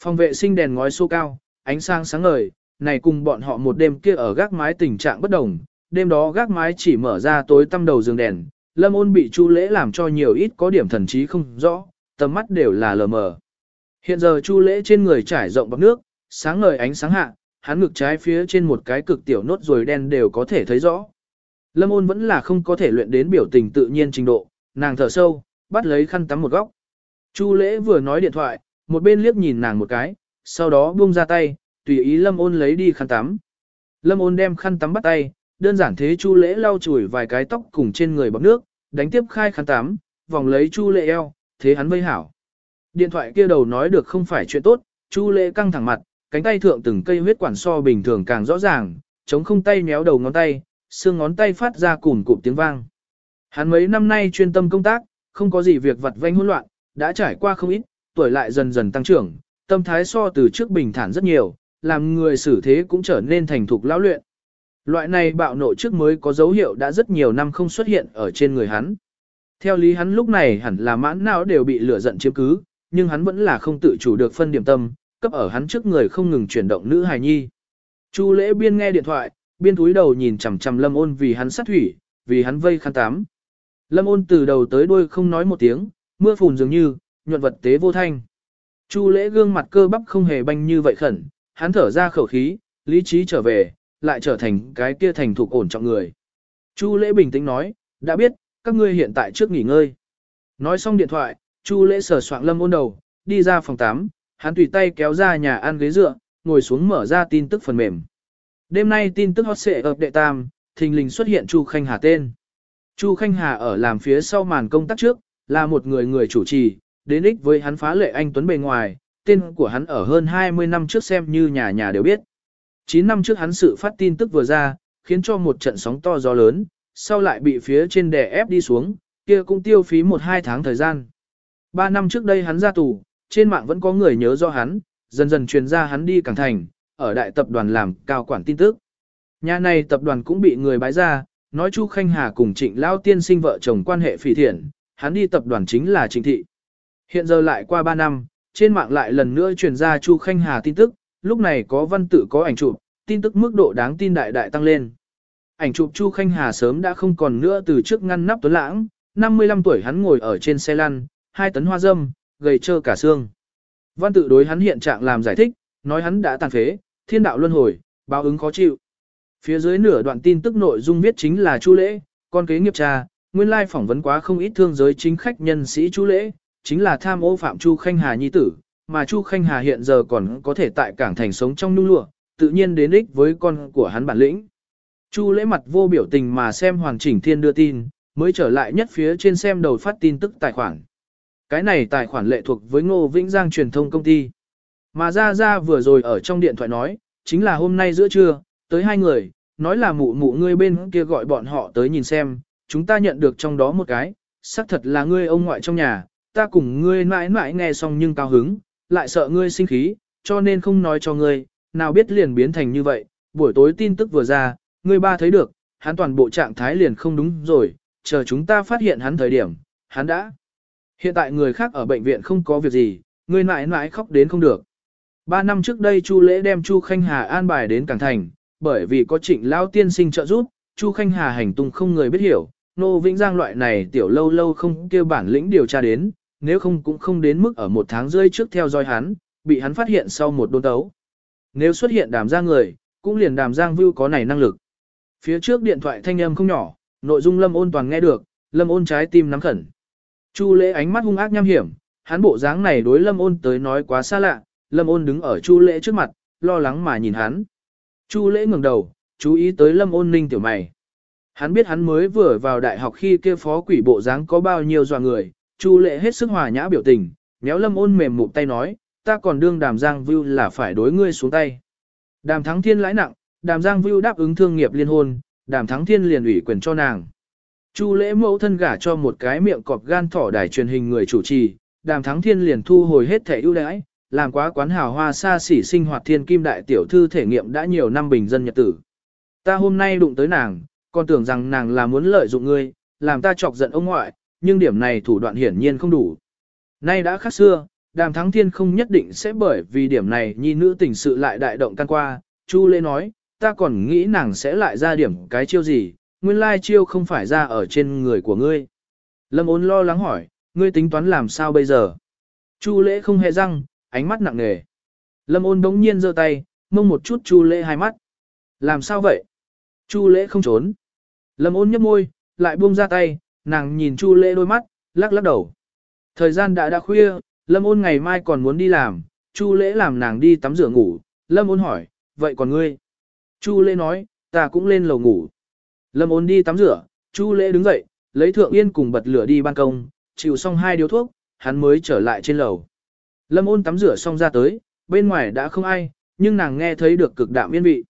Phòng vệ sinh đèn ngói số cao, ánh sáng sáng ngời, này cùng bọn họ một đêm kia ở gác mái tình trạng bất đồng, đêm đó gác mái chỉ mở ra tối tăm đầu giường đèn, lâm ôn bị chu lễ làm cho nhiều ít có điểm thần trí không rõ, tầm mắt đều là lờ mờ. Hiện giờ chu lễ trên người trải rộng bọc nước, sáng ngời ánh sáng hạ, hắn ngực trái phía trên một cái cực tiểu nốt rồi đen đều có thể thấy rõ. Lâm ôn vẫn là không có thể luyện đến biểu tình tự nhiên trình độ, nàng thở sâu, bắt lấy khăn tắm một góc. Chu lễ vừa nói điện thoại, một bên liếc nhìn nàng một cái, sau đó buông ra tay, tùy ý lâm ôn lấy đi khăn tắm. Lâm ôn đem khăn tắm bắt tay, đơn giản thế chu lễ lau chùi vài cái tóc cùng trên người bọc nước, đánh tiếp khai khăn tắm, vòng lấy chu lễ eo, thế hắn vây hảo. Điện thoại kia đầu nói được không phải chuyện tốt, chu lễ căng thẳng mặt, cánh tay thượng từng cây huyết quản so bình thường càng rõ ràng, chống không tay méo đầu ngón tay, xương ngón tay phát ra cùn cụm tiếng vang. Hắn mấy năm nay chuyên tâm công tác, không có gì việc vặt vanh hỗn loạn, đã trải qua không ít, tuổi lại dần dần tăng trưởng, tâm thái so từ trước bình thản rất nhiều, làm người xử thế cũng trở nên thành thục lão luyện. Loại này bạo nộ trước mới có dấu hiệu đã rất nhiều năm không xuất hiện ở trên người hắn. Theo lý hắn lúc này hẳn là mãn não đều bị lửa giận chiếm cứ, nhưng hắn vẫn là không tự chủ được phân điểm tâm, cấp ở hắn trước người không ngừng chuyển động nữ hài nhi. Chu lễ biên nghe điện thoại, biên túi đầu nhìn chằm chằm lâm ôn vì hắn sát thủy, vì hắn vây khăn tám. Lâm ôn từ đầu tới đuôi không nói một tiếng, mưa phùn dường như, nhuận vật tế vô thanh. Chu lễ gương mặt cơ bắp không hề banh như vậy khẩn, hắn thở ra khẩu khí, lý trí trở về, lại trở thành cái kia thành thục ổn trọng người. Chu lễ bình tĩnh nói, đã biết, các ngươi hiện tại trước nghỉ ngơi. Nói xong điện thoại, Chu lễ sờ soạng lâm ôn đầu, đi ra phòng 8, hắn tùy tay kéo ra nhà ăn ghế dựa, ngồi xuống mở ra tin tức phần mềm. Đêm nay tin tức hot xệ ập đệ tam, thình lình xuất hiện Chu Khanh Hà tên. Chu Khanh Hà ở làm phía sau màn công tác trước, là một người người chủ trì, đến ích với hắn phá lệ anh Tuấn bề ngoài, tên của hắn ở hơn 20 năm trước xem như nhà nhà đều biết. 9 năm trước hắn sự phát tin tức vừa ra, khiến cho một trận sóng to gió lớn, sau lại bị phía trên đè ép đi xuống, kia cũng tiêu phí 1-2 tháng thời gian. 3 năm trước đây hắn ra tù, trên mạng vẫn có người nhớ do hắn, dần dần truyền ra hắn đi Cảng Thành, ở đại tập đoàn làm cao quản tin tức. Nhà này tập đoàn cũng bị người bái ra, nói Chu Khanh Hà cùng Trịnh Lao tiên sinh vợ chồng quan hệ phỉ thiện, hắn đi tập đoàn chính là Trịnh Thị. Hiện giờ lại qua 3 năm, trên mạng lại lần nữa truyền ra Chu Khanh Hà tin tức, lúc này có văn tự có ảnh chụp, tin tức mức độ đáng tin đại đại tăng lên. Ảnh chụp Chu Khanh Hà sớm đã không còn nữa từ trước ngăn nắp tuấn lãng, 55 tuổi hắn ngồi ở trên xe lăn, hai tấn hoa dâm, gầy trơ cả xương. Văn tự đối hắn hiện trạng làm giải thích, nói hắn đã tàn phế, thiên đạo luân hồi, báo ứng khó chịu. Phía dưới nửa đoạn tin tức nội dung viết chính là Chu Lễ, con kế nghiệp cha, nguyên lai phỏng vấn quá không ít thương giới chính khách nhân sĩ Chu Lễ, chính là tham ô phạm Chu Khanh Hà nhi tử, mà Chu Khanh Hà hiện giờ còn có thể tại cảng thành sống trong nung lụa, tự nhiên đến ích với con của hắn bản lĩnh. Chu Lễ mặt vô biểu tình mà xem Hoàng Chỉnh Thiên đưa tin, mới trở lại nhất phía trên xem đầu phát tin tức tài khoản. Cái này tài khoản lệ thuộc với Ngô Vĩnh Giang truyền thông công ty. Mà gia gia vừa rồi ở trong điện thoại nói, chính là hôm nay giữa trưa, tới hai người, nói là mụ mụ ngươi bên kia gọi bọn họ tới nhìn xem, chúng ta nhận được trong đó một cái, xác thật là ngươi ông ngoại trong nhà, ta cùng ngươi mãi mãi nghe xong nhưng cao hứng, lại sợ ngươi sinh khí, cho nên không nói cho ngươi, nào biết liền biến thành như vậy, buổi tối tin tức vừa ra, ngươi ba thấy được, hắn toàn bộ trạng thái liền không đúng rồi, chờ chúng ta phát hiện hắn thời điểm, hắn đã. Hiện tại người khác ở bệnh viện không có việc gì, ngươi mãi mãi khóc đến không được. Ba năm trước đây Chu Lễ đem Chu Khanh Hà an bài đến Cảng Thành, bởi vì có trịnh lao tiên sinh trợ giúp, Chu Khanh Hà hành tung không người biết hiểu, Nô Vĩnh Giang loại này tiểu lâu lâu không kêu bản lĩnh điều tra đến, nếu không cũng không đến mức ở một tháng rơi trước theo dõi hắn, bị hắn phát hiện sau một đôn tấu. Nếu xuất hiện đàm giang người, cũng liền đàm giang view có này năng lực. Phía trước điện thoại thanh âm không nhỏ, nội dung lâm ôn toàn nghe được, lâm ôn trái tim nắm khẩn. Chu lễ ánh mắt hung ác nham hiểm, hắn bộ dáng này đối lâm ôn tới nói quá xa lạ, lâm ôn đứng ở chu lễ trước mặt, lo lắng mà nhìn hắn. Chu lễ ngẩng đầu, chú ý tới lâm ôn ninh tiểu mày. Hắn biết hắn mới vừa vào đại học khi kia phó quỷ bộ dáng có bao nhiêu dọa người, chu lệ hết sức hòa nhã biểu tình, méo lâm ôn mềm mụt tay nói, ta còn đương đàm giang vưu là phải đối ngươi xuống tay. Đàm thắng thiên lãi nặng, đàm giang vưu đáp ứng thương nghiệp liên hôn, đàm thắng thiên liền ủy quyền cho nàng. Chu lễ mẫu thân gả cho một cái miệng cọp gan thỏ đài truyền hình người chủ trì, đàm thắng thiên liền thu hồi hết thẻ ưu đãi, làm quá quán hào hoa xa xỉ sinh hoạt thiên kim đại tiểu thư thể nghiệm đã nhiều năm bình dân nhật tử. Ta hôm nay đụng tới nàng, còn tưởng rằng nàng là muốn lợi dụng ngươi, làm ta chọc giận ông ngoại, nhưng điểm này thủ đoạn hiển nhiên không đủ. Nay đã khác xưa, đàm thắng thiên không nhất định sẽ bởi vì điểm này nhi nữ tình sự lại đại động can qua, Chu Lê nói, ta còn nghĩ nàng sẽ lại ra điểm cái chiêu gì, nguyên lai chiêu không phải ra ở trên người của ngươi. Lâm ôn lo lắng hỏi, ngươi tính toán làm sao bây giờ? Chu lễ không hề răng, ánh mắt nặng nề. Lâm ôn đống nhiên giơ tay, mông một chút chu lễ hai mắt. Làm sao vậy? Chu lễ không trốn. Lâm ôn nhấp môi, lại buông ra tay, nàng nhìn chu lễ đôi mắt, lắc lắc đầu. Thời gian đã đã khuya, lâm ôn ngày mai còn muốn đi làm, chu lễ làm nàng đi tắm rửa ngủ. Lâm ôn hỏi, vậy còn ngươi? Chu lễ nói, ta cũng lên lầu ngủ. Lâm ôn đi tắm rửa, chu lễ đứng dậy, lấy thượng yên cùng bật lửa đi ban công, chịu xong hai điếu thuốc, hắn mới trở lại trên lầu. Lâm ôn tắm rửa xong ra tới, bên ngoài đã không ai, nhưng nàng nghe thấy được cực đạm yên vị.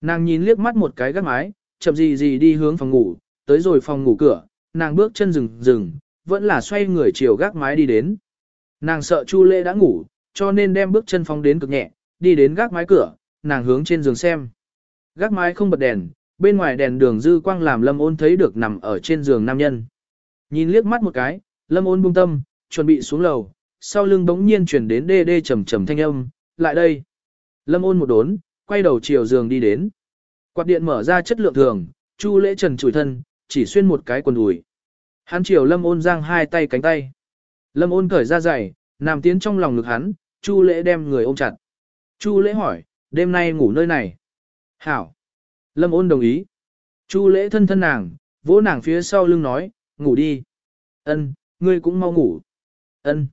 Nàng nhìn liếc mắt một cái gác mái, chậm gì gì đi hướng phòng ngủ, tới rồi phòng ngủ cửa, nàng bước chân rừng rừng, vẫn là xoay người chiều gác mái đi đến. Nàng sợ Chu Lễ đã ngủ, cho nên đem bước chân phóng đến cực nhẹ, đi đến gác mái cửa, nàng hướng trên giường xem. Gác mái không bật đèn, bên ngoài đèn đường dư quang làm Lâm Ôn thấy được nằm ở trên giường nam nhân. Nhìn liếc mắt một cái, Lâm Ôn buông tâm, chuẩn bị xuống lầu, sau lưng bỗng nhiên chuyển đến đê đê trầm trầm thanh âm, lại đây. Lâm ôn một đốn, quay đầu chiều giường đi đến. Quạt điện mở ra chất lượng thường, Chu lễ trần chủi thân, chỉ xuyên một cái quần đùi. Hắn chiều lâm ôn giang hai tay cánh tay. Lâm ôn cởi ra giày, nằm tiến trong lòng ngực hắn, Chu lễ đem người ôm chặt. Chu lễ hỏi, đêm nay ngủ nơi này. Hảo. Lâm ôn đồng ý. Chu lễ thân thân nàng, vỗ nàng phía sau lưng nói, ngủ đi. Ân, ngươi cũng mau ngủ. Ân.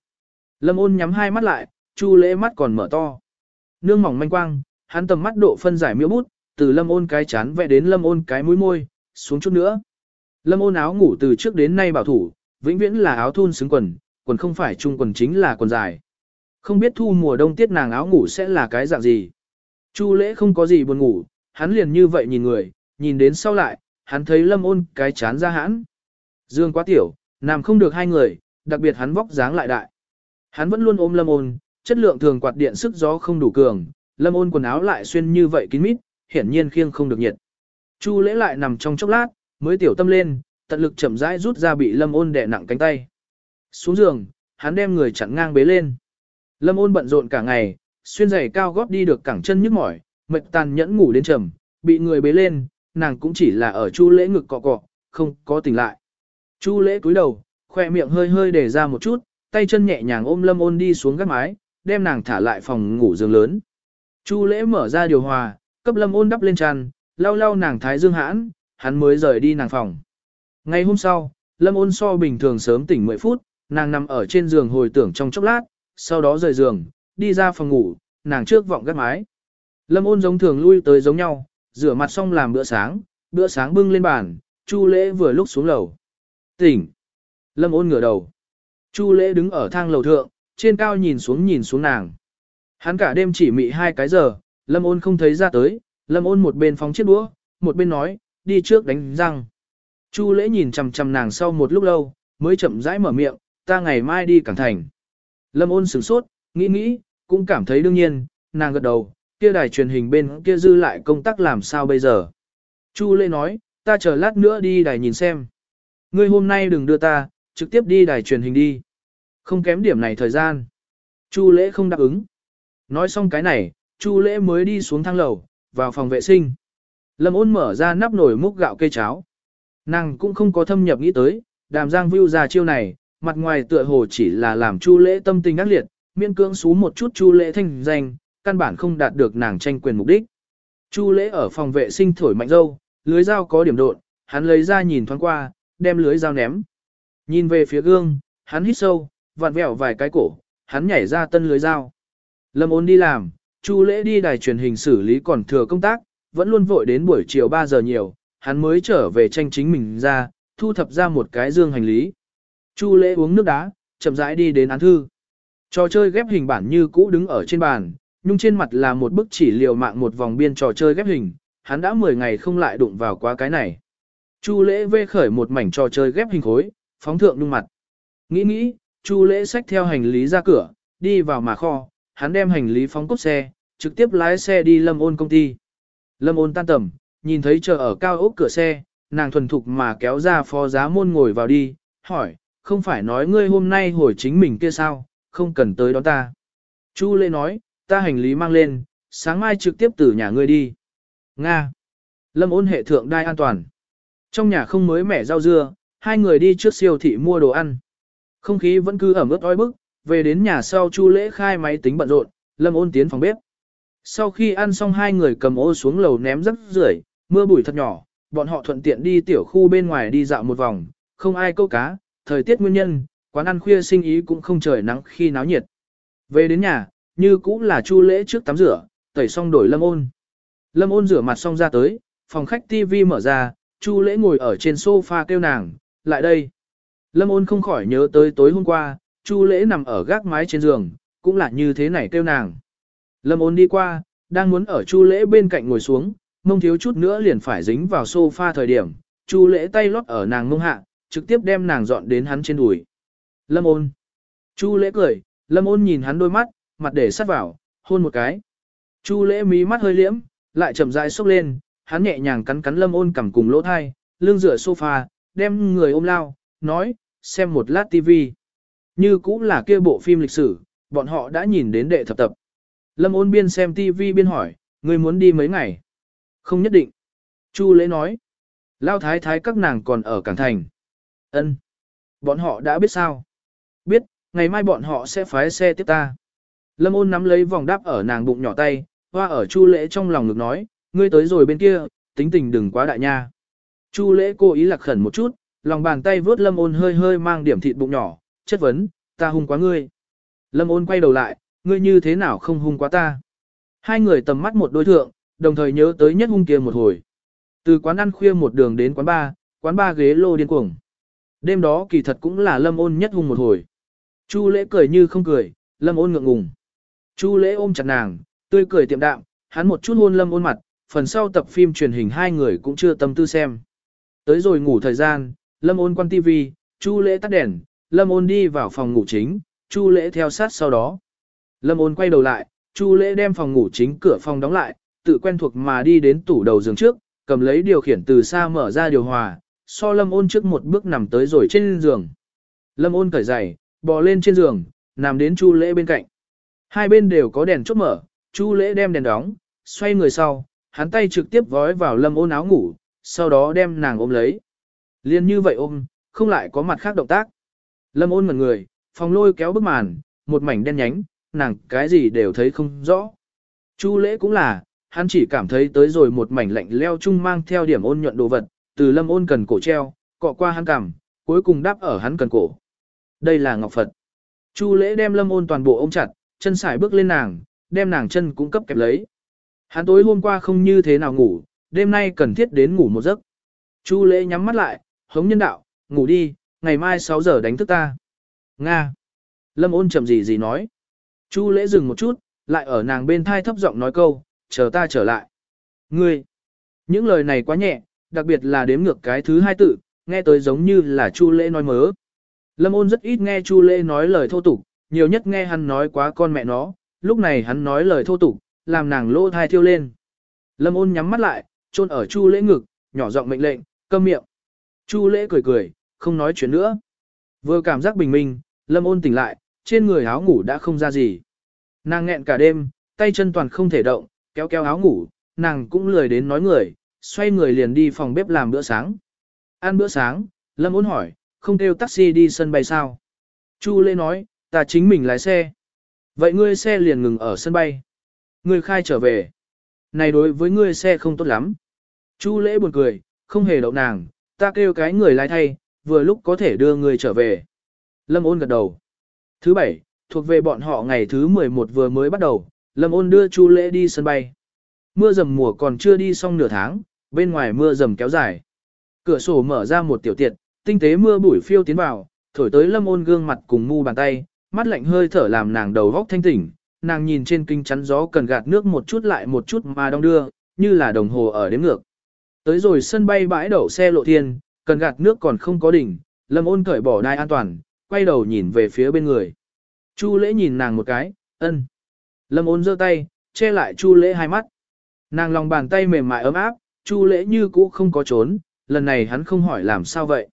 Lâm ôn nhắm hai mắt lại, chu lễ mắt còn mở to. Nương mỏng manh quang, hắn tầm mắt độ phân giải miêu bút, từ lâm ôn cái chán vẽ đến lâm ôn cái mũi môi, xuống chút nữa. Lâm ôn áo ngủ từ trước đến nay bảo thủ, vĩnh viễn là áo thun xứng quần, quần không phải trung quần chính là quần dài. Không biết thu mùa đông tiết nàng áo ngủ sẽ là cái dạng gì. Chu lễ không có gì buồn ngủ, hắn liền như vậy nhìn người, nhìn đến sau lại, hắn thấy lâm ôn cái chán ra hãn. Dương quá tiểu, nằm không được hai người, đặc biệt hắn vóc dáng lại đại. Hắn vẫn luôn ôm lâm ôn, chất lượng thường quạt điện sức gió không đủ cường, lâm ôn quần áo lại xuyên như vậy kín mít, hiển nhiên khiêng không được nhiệt. Chu lễ lại nằm trong chốc lát, mới tiểu tâm lên, tận lực chậm rãi rút ra bị lâm ôn đè nặng cánh tay. Xuống giường, hắn đem người chặn ngang bế lên. Lâm ôn bận rộn cả ngày, xuyên giày cao gót đi được cẳng chân nhức mỏi, mệt tàn nhẫn ngủ đến trầm, bị người bế lên, nàng cũng chỉ là ở chu lễ ngực cọ cọ, không có tỉnh lại. Chu lễ cúi đầu, khoe miệng hơi hơi để ra một chút, tay chân nhẹ nhàng ôm lâm ôn đi xuống gác mái, đem nàng thả lại phòng ngủ giường lớn. Chu lễ mở ra điều hòa, cấp lâm ôn đắp lên tràn, lau lau nàng thái dương hãn, hắn mới rời đi nàng phòng. Ngày hôm sau, lâm ôn so bình thường sớm tỉnh 10 phút, nàng nằm ở trên giường hồi tưởng trong chốc lát, sau đó rời giường, đi ra phòng ngủ, nàng trước vọng gắt mái. Lâm ôn giống thường lui tới giống nhau, rửa mặt xong làm bữa sáng, bữa sáng bưng lên bàn, Chu lễ vừa lúc xuống lầu. Tỉnh. Lâm ôn ngửa đầu. Chu lễ đứng ở thang lầu thượng, trên cao nhìn xuống nhìn xuống nàng. Hắn cả đêm chỉ mị hai cái giờ, lâm ôn không thấy ra tới, lâm ôn một bên phóng chiếc đũa, một bên nói, đi trước đánh răng. Chu lễ nhìn chằm chằm nàng sau một lúc lâu, mới chậm rãi mở miệng, ta ngày mai đi cảng thành. Lâm ôn sửng sốt, nghĩ nghĩ, cũng cảm thấy đương nhiên, nàng gật đầu, kia đài truyền hình bên kia dư lại công tác làm sao bây giờ. Chu lễ nói, ta chờ lát nữa đi đài nhìn xem. Ngươi hôm nay đừng đưa ta, trực tiếp đi đài truyền hình đi. Không kém điểm này thời gian. Chu lễ không đáp ứng. Nói xong cái này, Chu lễ mới đi xuống thang lầu, vào phòng vệ sinh. Lâm ôn mở ra nắp nồi múc gạo cây cháo. Nàng cũng không có thâm nhập nghĩ tới, đàm giang view ra chiêu này, mặt ngoài tựa hồ chỉ là làm Chu lễ tâm tình ác liệt, miễn cưỡng xú một chút Chu lễ thanh danh, căn bản không đạt được nàng tranh quyền mục đích. Chu lễ ở phòng vệ sinh thổi mạnh dâu, lưới dao có điểm độn, hắn lấy ra nhìn thoáng qua, đem lưới dao ném. Nhìn về phía gương, hắn hít sâu, vặn vẹo vài cái cổ, hắn nhảy ra tân lưới dao. Lâm ôn đi làm, Chu lễ đi đài truyền hình xử lý còn thừa công tác, vẫn luôn vội đến buổi chiều 3 giờ nhiều, hắn mới trở về tranh chính mình ra, thu thập ra một cái dương hành lý. Chu lễ uống nước đá, chậm rãi đi đến án thư. Trò chơi ghép hình bản như cũ đứng ở trên bàn, nhưng trên mặt là một bức chỉ liều mạng một vòng biên trò chơi ghép hình, hắn đã 10 ngày không lại đụng vào quá cái này. Chu lễ vê khởi một mảnh trò chơi ghép hình khối, phóng thượng nhung mặt. Nghĩ nghĩ, Chu lễ xách theo hành lý ra cửa, đi vào mà kho, hắn đem hành lý phóng cốt xe, trực tiếp lái xe đi lâm ôn công ty. Lâm ôn tan tầm, nhìn thấy chờ ở cao ốc cửa xe, nàng thuần thục mà kéo ra phó giá môn ngồi vào đi, hỏi, không phải nói ngươi hôm nay hồi chính mình kia sao, không cần tới đón ta. Chu lễ nói, ta hành lý mang lên, sáng mai trực tiếp từ nhà ngươi đi. Nga. Lâm ôn hệ thượng đai an toàn. Trong nhà không mới mẻ rau dưa, hai người đi trước siêu thị mua đồ ăn. Không khí vẫn cứ ẩm ướt oi bức, về đến nhà sau Chu Lễ khai máy tính bận rộn, Lâm Ôn tiến phòng bếp. Sau khi ăn xong hai người cầm ô xuống lầu ném rất rưởi, mưa bụi thật nhỏ, bọn họ thuận tiện đi tiểu khu bên ngoài đi dạo một vòng, không ai câu cá, thời tiết nguyên nhân, quán ăn khuya sinh ý cũng không trời nắng khi náo nhiệt. Về đến nhà, như cũng là Chu Lễ trước tắm rửa, tẩy xong đổi Lâm Ôn. Lâm Ôn rửa mặt xong ra tới, phòng khách Tivi mở ra, Chu Lễ ngồi ở trên sofa kêu nàng, lại đây. Lâm ôn không khỏi nhớ tới tối hôm qua, Chu lễ nằm ở gác mái trên giường, cũng là như thế này kêu nàng. Lâm ôn đi qua, đang muốn ở Chu lễ bên cạnh ngồi xuống, mông thiếu chút nữa liền phải dính vào sofa thời điểm, Chu lễ tay lót ở nàng mông hạ, trực tiếp đem nàng dọn đến hắn trên đùi. Lâm ôn. Chu lễ cười, lâm ôn nhìn hắn đôi mắt, mặt để sát vào, hôn một cái. Chu lễ mí mắt hơi liễm, lại chậm rãi sốc lên, hắn nhẹ nhàng cắn cắn lâm ôn cầm cùng lỗ thai, lưng dựa sofa, đem người ôm lao, nói, xem một lát TV. Như cũng là kia bộ phim lịch sử, bọn họ đã nhìn đến đệ thập tập. Lâm ôn biên xem TV biên hỏi, người muốn đi mấy ngày? Không nhất định. Chu lễ nói. Lao thái thái các nàng còn ở Cảng Thành. ân Bọn họ đã biết sao? Biết, ngày mai bọn họ sẽ phái xe tiếp ta. Lâm ôn nắm lấy vòng đáp ở nàng bụng nhỏ tay, hoa ở chu lễ trong lòng ngực nói, ngươi tới rồi bên kia, tính tình đừng quá đại nha. Chu lễ cố ý lạc khẩn một chút, lòng bàn tay vướt lâm ôn hơi hơi mang điểm thịt bụng nhỏ, chất vấn, ta hung quá ngươi. Lâm ôn quay đầu lại, ngươi như thế nào không hung quá ta. Hai người tầm mắt một đối thượng, đồng thời nhớ tới nhất hung kia một hồi. Từ quán ăn khuya một đường đến quán ba, quán ba ghế lô điên cuồng. Đêm đó kỳ thật cũng là lâm ôn nhất hung một hồi. Chu lễ cười như không cười, lâm ôn ngượng ngùng. Chu lễ ôm chặt nàng, tươi cười tiệm đạm, hắn một chút hôn lâm ôn mặt, phần sau tập phim truyền hình hai người cũng chưa tâm tư xem. Tới rồi ngủ thời gian, Lâm ôn quan tivi, Chu lễ tắt đèn, Lâm ôn đi vào phòng ngủ chính, Chu lễ theo sát sau đó. Lâm ôn quay đầu lại, Chu lễ đem phòng ngủ chính cửa phòng đóng lại, tự quen thuộc mà đi đến tủ đầu giường trước, cầm lấy điều khiển từ xa mở ra điều hòa, so lâm ôn trước một bước nằm tới rồi trên giường. Lâm ôn cởi giày, bò lên trên giường, nằm đến Chu Lễ bên cạnh. Hai bên đều có đèn chốt mở, Chu Lễ đem đèn đóng, xoay người sau, hắn tay trực tiếp vói vào Lâm Ôn áo ngủ, sau đó đem nàng ôm lấy. Liên như vậy ôm, không lại có mặt khác động tác. Lâm Ôn ngẩn người, phòng lôi kéo bức màn, một mảnh đen nhánh, nàng cái gì đều thấy không rõ. Chu Lễ cũng là, hắn chỉ cảm thấy tới rồi một mảnh lạnh leo chung mang theo điểm ôn nhuận đồ vật, từ Lâm Ôn cần cổ treo, cọ qua hắn cằm, cuối cùng đáp ở hắn cần cổ. Đây là Ngọc Phật. Chu lễ đem lâm ôn toàn bộ ôm chặt, chân sải bước lên nàng, đem nàng chân cũng cấp kẹp lấy. Hắn tối hôm qua không như thế nào ngủ, đêm nay cần thiết đến ngủ một giấc. Chu lễ nhắm mắt lại, hống nhân đạo, ngủ đi, ngày mai 6 giờ đánh thức ta. Nga. Lâm ôn chậm gì gì nói. Chu lễ dừng một chút, lại ở nàng bên thai thấp giọng nói câu, chờ ta trở lại. Ngươi. Những lời này quá nhẹ, đặc biệt là đếm ngược cái thứ hai tự, nghe tới giống như là Chu lễ nói mớ. Lâm ôn rất ít nghe Chu Lễ nói lời thô tục, nhiều nhất nghe hắn nói quá con mẹ nó, lúc này hắn nói lời thô tục, làm nàng lỗ thai thiêu lên. Lâm ôn nhắm mắt lại, chôn ở Chu Lễ ngực, nhỏ giọng mệnh lệnh, câm miệng. Chu Lễ cười cười, không nói chuyện nữa. Vừa cảm giác bình minh, Lâm ôn tỉnh lại, trên người áo ngủ đã không ra gì. Nàng nghẹn cả đêm, tay chân toàn không thể động, kéo kéo áo ngủ, nàng cũng lười đến nói người, xoay người liền đi phòng bếp làm bữa sáng. Ăn bữa sáng, Lâm ôn hỏi, không kêu taxi đi sân bay sao? Chu Lê nói, ta chính mình lái xe. Vậy ngươi xe liền ngừng ở sân bay. Ngươi khai trở về. Này đối với ngươi xe không tốt lắm. Chu Lễ buồn cười, không hề đậu nàng, ta kêu cái người lái thay, vừa lúc có thể đưa ngươi trở về. Lâm ôn gật đầu. Thứ bảy, thuộc về bọn họ ngày thứ 11 vừa mới bắt đầu, Lâm ôn đưa Chu Lễ đi sân bay. Mưa dầm mùa còn chưa đi xong nửa tháng, bên ngoài mưa dầm kéo dài. Cửa sổ mở ra một tiểu tiệt, tinh tế mưa bụi phiêu tiến vào, thổi tới lâm ôn gương mặt cùng mu bàn tay, mắt lạnh hơi thở làm nàng đầu góc thanh tỉnh, nàng nhìn trên kinh chắn gió cần gạt nước một chút lại một chút mà đong đưa, như là đồng hồ ở đếm ngược. Tới rồi sân bay bãi đậu xe lộ thiên, cần gạt nước còn không có đỉnh, lâm ôn cởi bỏ đai an toàn, quay đầu nhìn về phía bên người. Chu lễ nhìn nàng một cái, ân. Lâm ôn giơ tay, che lại chu lễ hai mắt. Nàng lòng bàn tay mềm mại ấm áp, chu lễ như cũ không có trốn, lần này hắn không hỏi làm sao vậy.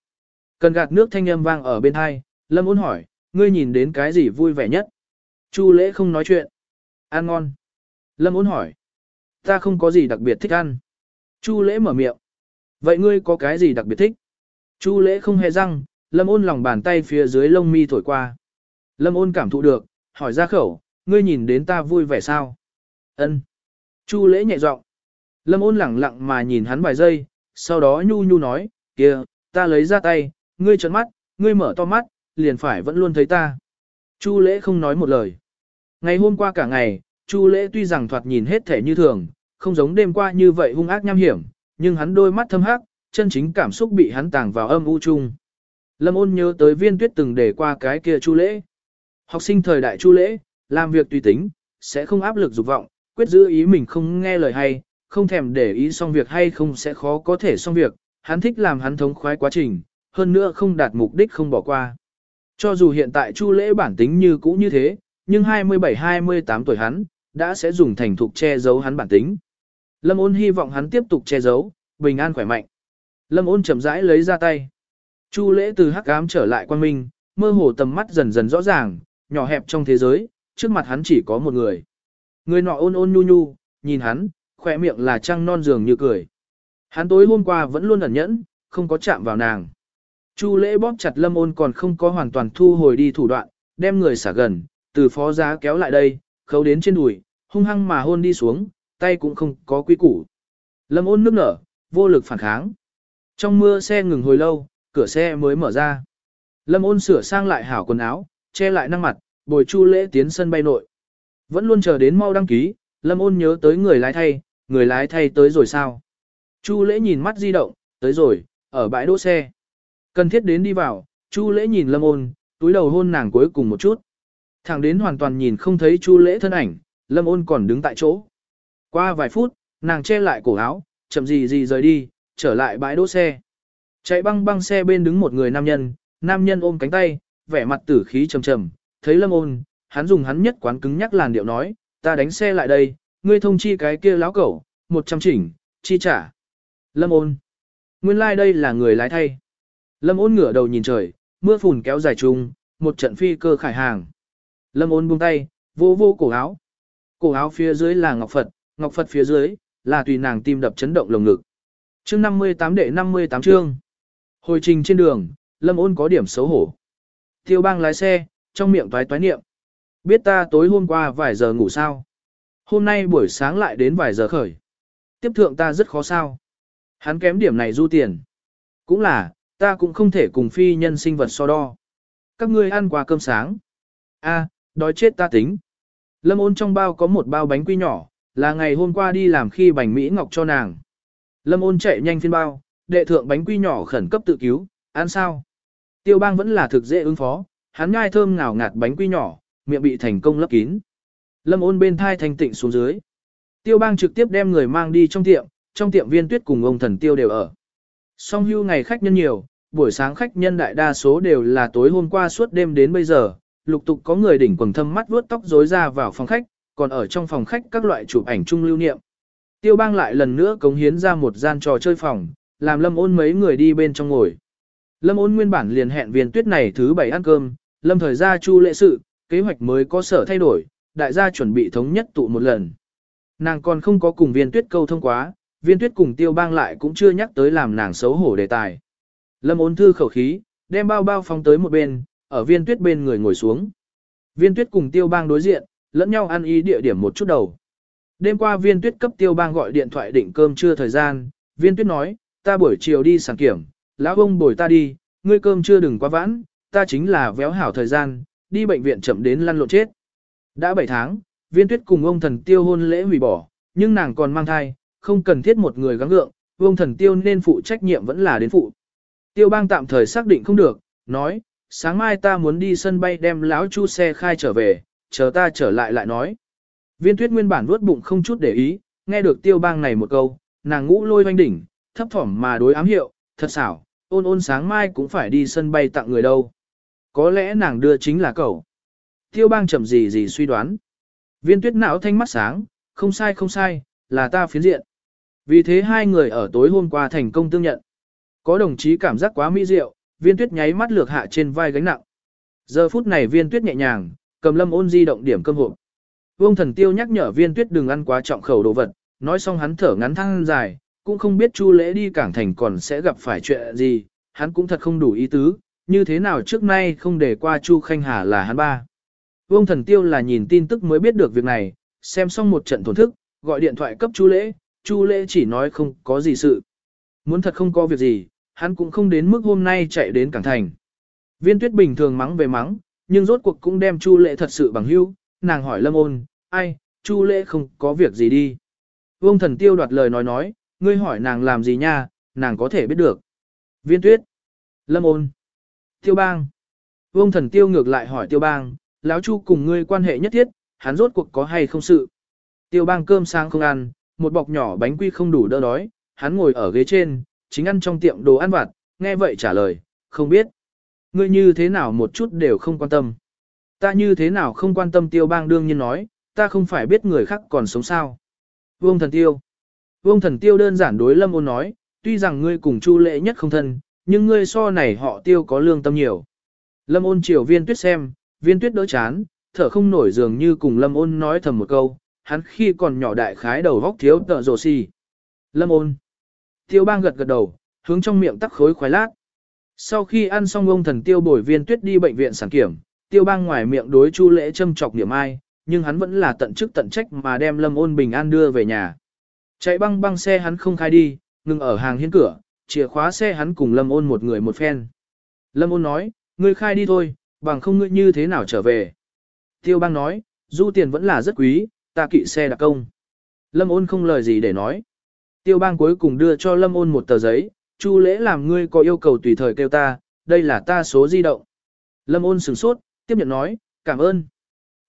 Cần gạt nước thanh âm vang ở bên hai, Lâm ôn hỏi, ngươi nhìn đến cái gì vui vẻ nhất? Chu lễ không nói chuyện. Ăn ngon. Lâm ôn hỏi. Ta không có gì đặc biệt thích ăn. Chu lễ mở miệng. Vậy ngươi có cái gì đặc biệt thích? Chu lễ không hề răng, lâm ôn lòng bàn tay phía dưới lông mi thổi qua. Lâm ôn cảm thụ được, hỏi ra khẩu, ngươi nhìn đến ta vui vẻ sao? Ân. Chu lễ nhẹ giọng. Lâm ôn lẳng lặng mà nhìn hắn vài giây, sau đó nhu nhu nói, kia, ta lấy ra tay, ngươi trợn mắt, ngươi mở to mắt, liền phải vẫn luôn thấy ta. Chu lễ không nói một lời. Ngày hôm qua cả ngày, Chu lễ tuy rằng thoạt nhìn hết thể như thường, không giống đêm qua như vậy hung ác nham hiểm, nhưng hắn đôi mắt thâm hắc, chân chính cảm xúc bị hắn tàng vào âm u chung. Lâm ôn nhớ tới viên tuyết từng để qua cái kia Chu lễ. Học sinh thời đại Chu lễ, làm việc tùy tính, sẽ không áp lực dục vọng, quyết giữ ý mình không nghe lời hay, không thèm để ý xong việc hay không sẽ khó có thể xong việc, hắn thích làm hắn thống khoái quá trình, hơn nữa không đạt mục đích không bỏ qua. Cho dù hiện tại Chu Lễ bản tính như cũ như thế, nhưng 27-28 tuổi hắn, đã sẽ dùng thành thục che giấu hắn bản tính. Lâm ôn hy vọng hắn tiếp tục che giấu, bình an khỏe mạnh. Lâm ôn chậm rãi lấy ra tay. Chu Lễ từ hắc ám trở lại quan minh, mơ hồ tầm mắt dần dần rõ ràng, nhỏ hẹp trong thế giới, trước mặt hắn chỉ có một người. Người nọ ôn ôn nhu nhu, nhìn hắn, khỏe miệng là trăng non dường như cười. Hắn tối hôm qua vẫn luôn ẩn nhẫn, không có chạm vào nàng. Chu lễ bóp chặt lâm ôn còn không có hoàn toàn thu hồi đi thủ đoạn, đem người xả gần, từ phó giá kéo lại đây, khấu đến trên đùi, hung hăng mà hôn đi xuống, tay cũng không có quy củ. Lâm ôn nước nở, vô lực phản kháng. Trong mưa xe ngừng hồi lâu, cửa xe mới mở ra. Lâm ôn sửa sang lại hảo quần áo, che lại năng mặt, bồi chu lễ tiến sân bay nội. Vẫn luôn chờ đến mau đăng ký, Lâm ôn nhớ tới người lái thay, người lái thay tới rồi sao? Chu lễ nhìn mắt di động, tới rồi, ở bãi đỗ xe. Cần thiết đến đi vào, Chu lễ nhìn lâm ôn, túi đầu hôn nàng cuối cùng một chút. Thẳng đến hoàn toàn nhìn không thấy Chu lễ thân ảnh, lâm ôn còn đứng tại chỗ. Qua vài phút, nàng che lại cổ áo, chậm gì gì rời đi, trở lại bãi đỗ xe. Chạy băng băng xe bên đứng một người nam nhân, nam nhân ôm cánh tay, vẻ mặt tử khí trầm trầm, thấy lâm ôn, hắn dùng hắn nhất quán cứng nhắc làn điệu nói, ta đánh xe lại đây, ngươi thông chi cái kia láo cẩu, một trăm chỉnh, chi trả. Lâm ôn. Nguyên lai like đây là người lái thay. Lâm ôn ngửa đầu nhìn trời, mưa phùn kéo dài chung, một trận phi cơ khải hàng. Lâm ôn buông tay, vô vô cổ áo. Cổ áo phía dưới là ngọc Phật, ngọc Phật phía dưới là tùy nàng tim đập chấn động lồng ngực. Chương 58 đệ 58 chương. Hồi trình trên đường, Lâm ôn có điểm xấu hổ. Tiêu bang lái xe, trong miệng toái toái niệm. Biết ta tối hôm qua vài giờ ngủ sao? Hôm nay buổi sáng lại đến vài giờ khởi. Tiếp thượng ta rất khó sao. Hắn kém điểm này du tiền. Cũng là, ta cũng không thể cùng phi nhân sinh vật so đo. Các ngươi ăn qua cơm sáng. A, đói chết ta tính. Lâm ôn trong bao có một bao bánh quy nhỏ, là ngày hôm qua đi làm khi bánh Mỹ Ngọc cho nàng. Lâm ôn chạy nhanh phiên bao, đệ thượng bánh quy nhỏ khẩn cấp tự cứu, ăn sao? Tiêu bang vẫn là thực dễ ứng phó, hắn nhai thơm ngào ngạt bánh quy nhỏ, miệng bị thành công lấp kín. Lâm ôn bên thai thanh tịnh xuống dưới. Tiêu bang trực tiếp đem người mang đi trong tiệm, trong tiệm viên tuyết cùng ông thần tiêu đều ở. Song hưu ngày khách nhân nhiều, buổi sáng khách nhân đại đa số đều là tối hôm qua suốt đêm đến bây giờ, lục tục có người đỉnh quần thâm mắt vuốt tóc rối ra vào phòng khách, còn ở trong phòng khách các loại chụp ảnh chung lưu niệm. Tiêu bang lại lần nữa cống hiến ra một gian trò chơi phòng, làm lâm ôn mấy người đi bên trong ngồi. Lâm ôn nguyên bản liền hẹn viên tuyết này thứ bảy ăn cơm, lâm thời gia chu lệ sự, kế hoạch mới có sở thay đổi, đại gia chuẩn bị thống nhất tụ một lần. Nàng còn không có cùng viên tuyết câu thông quá, viên tuyết cùng tiêu bang lại cũng chưa nhắc tới làm nàng xấu hổ đề tài. Lâm ôn thư khẩu khí, đem bao bao phong tới một bên, ở viên tuyết bên người ngồi xuống. Viên tuyết cùng tiêu bang đối diện, lẫn nhau ăn ý địa điểm một chút đầu. Đêm qua viên tuyết cấp tiêu bang gọi điện thoại định cơm trưa thời gian, viên tuyết nói, ta buổi chiều đi sản kiểm, lão ông bồi ta đi, ngươi cơm chưa đừng quá vãn, ta chính là véo hảo thời gian, đi bệnh viện chậm đến lăn lộn chết. Đã 7 tháng, viên tuyết cùng ông thần tiêu hôn lễ hủy bỏ, nhưng nàng còn mang thai, không cần thiết một người gắng gượng, ông thần tiêu nên phụ trách nhiệm vẫn là đến phụ. Tiêu bang tạm thời xác định không được, nói, sáng mai ta muốn đi sân bay đem lão chu xe khai trở về, chờ ta trở lại lại nói. Viên tuyết nguyên bản vuốt bụng không chút để ý, nghe được tiêu bang này một câu, nàng ngũ lôi hoanh đỉnh, thấp thỏm mà đối ám hiệu, thật xảo, ôn ôn sáng mai cũng phải đi sân bay tặng người đâu. Có lẽ nàng đưa chính là cậu. Tiêu bang chậm gì gì suy đoán. Viên tuyết não thanh mắt sáng, không sai không sai, là ta phiến diện. Vì thế hai người ở tối hôm qua thành công tương nhận. Có đồng chí cảm giác quá mỹ diệu, viên tuyết nháy mắt lược hạ trên vai gánh nặng. Giờ phút này viên tuyết nhẹ nhàng, cầm lâm ôn di động điểm cơm hộp. Vương thần tiêu nhắc nhở viên tuyết đừng ăn quá trọng khẩu đồ vật, nói xong hắn thở ngắn thăng dài, cũng không biết chu lễ đi cảng thành còn sẽ gặp phải chuyện gì, hắn cũng thật không đủ ý tứ, như thế nào trước nay không để qua chu khanh hà là hắn ba. Vương thần tiêu là nhìn tin tức mới biết được việc này, xem xong một trận thổn thức, gọi điện thoại cấp chu lễ, chu lễ chỉ nói không có gì sự. Muốn thật không có việc gì, hắn cũng không đến mức hôm nay chạy đến cảng thành. Viên tuyết bình thường mắng về mắng, nhưng rốt cuộc cũng đem chu lễ thật sự bằng hữu, nàng hỏi lâm ôn, ai, chu lễ không có việc gì đi. Vương thần tiêu đoạt lời nói nói, ngươi hỏi nàng làm gì nha, nàng có thể biết được. Viên tuyết, lâm ôn, tiêu bang. Vương thần tiêu ngược lại hỏi tiêu bang, lão chu cùng ngươi quan hệ nhất thiết, hắn rốt cuộc có hay không sự. Tiêu bang cơm sáng không ăn, một bọc nhỏ bánh quy không đủ đỡ đói, hắn ngồi ở ghế trên, chính ăn trong tiệm đồ ăn vặt, nghe vậy trả lời, không biết. Ngươi như thế nào một chút đều không quan tâm. Ta như thế nào không quan tâm tiêu bang đương nhiên nói, ta không phải biết người khác còn sống sao. Vương thần tiêu. Vương thần tiêu đơn giản đối lâm ôn nói, tuy rằng ngươi cùng chu lệ nhất không thân, nhưng ngươi so này họ tiêu có lương tâm nhiều. Lâm ôn chiều viên tuyết xem, viên tuyết đỡ chán, thở không nổi dường như cùng lâm ôn nói thầm một câu, hắn khi còn nhỏ đại khái đầu vóc thiếu tợ rồ xì. Lâm ôn. Tiêu bang gật gật đầu, hướng trong miệng tắc khối khoái lát. Sau khi ăn xong ông thần tiêu bồi viên tuyết đi bệnh viện sản kiểm, tiêu bang ngoài miệng đối chu lễ châm chọc niệm ai, nhưng hắn vẫn là tận chức tận trách mà đem lâm ôn bình an đưa về nhà. Chạy băng băng xe hắn không khai đi, ngừng ở hàng hiên cửa, chìa khóa xe hắn cùng lâm ôn một người một phen. Lâm ôn nói, ngươi khai đi thôi, bằng không ngươi như thế nào trở về. Tiêu băng nói, du tiền vẫn là rất quý, ta kỵ xe đặc công. Lâm ôn không lời gì để nói. Tiêu bang cuối cùng đưa cho Lâm ôn một tờ giấy, Chu lễ làm ngươi có yêu cầu tùy thời kêu ta, đây là ta số di động. Lâm ôn sửng sốt, tiếp nhận nói, cảm ơn.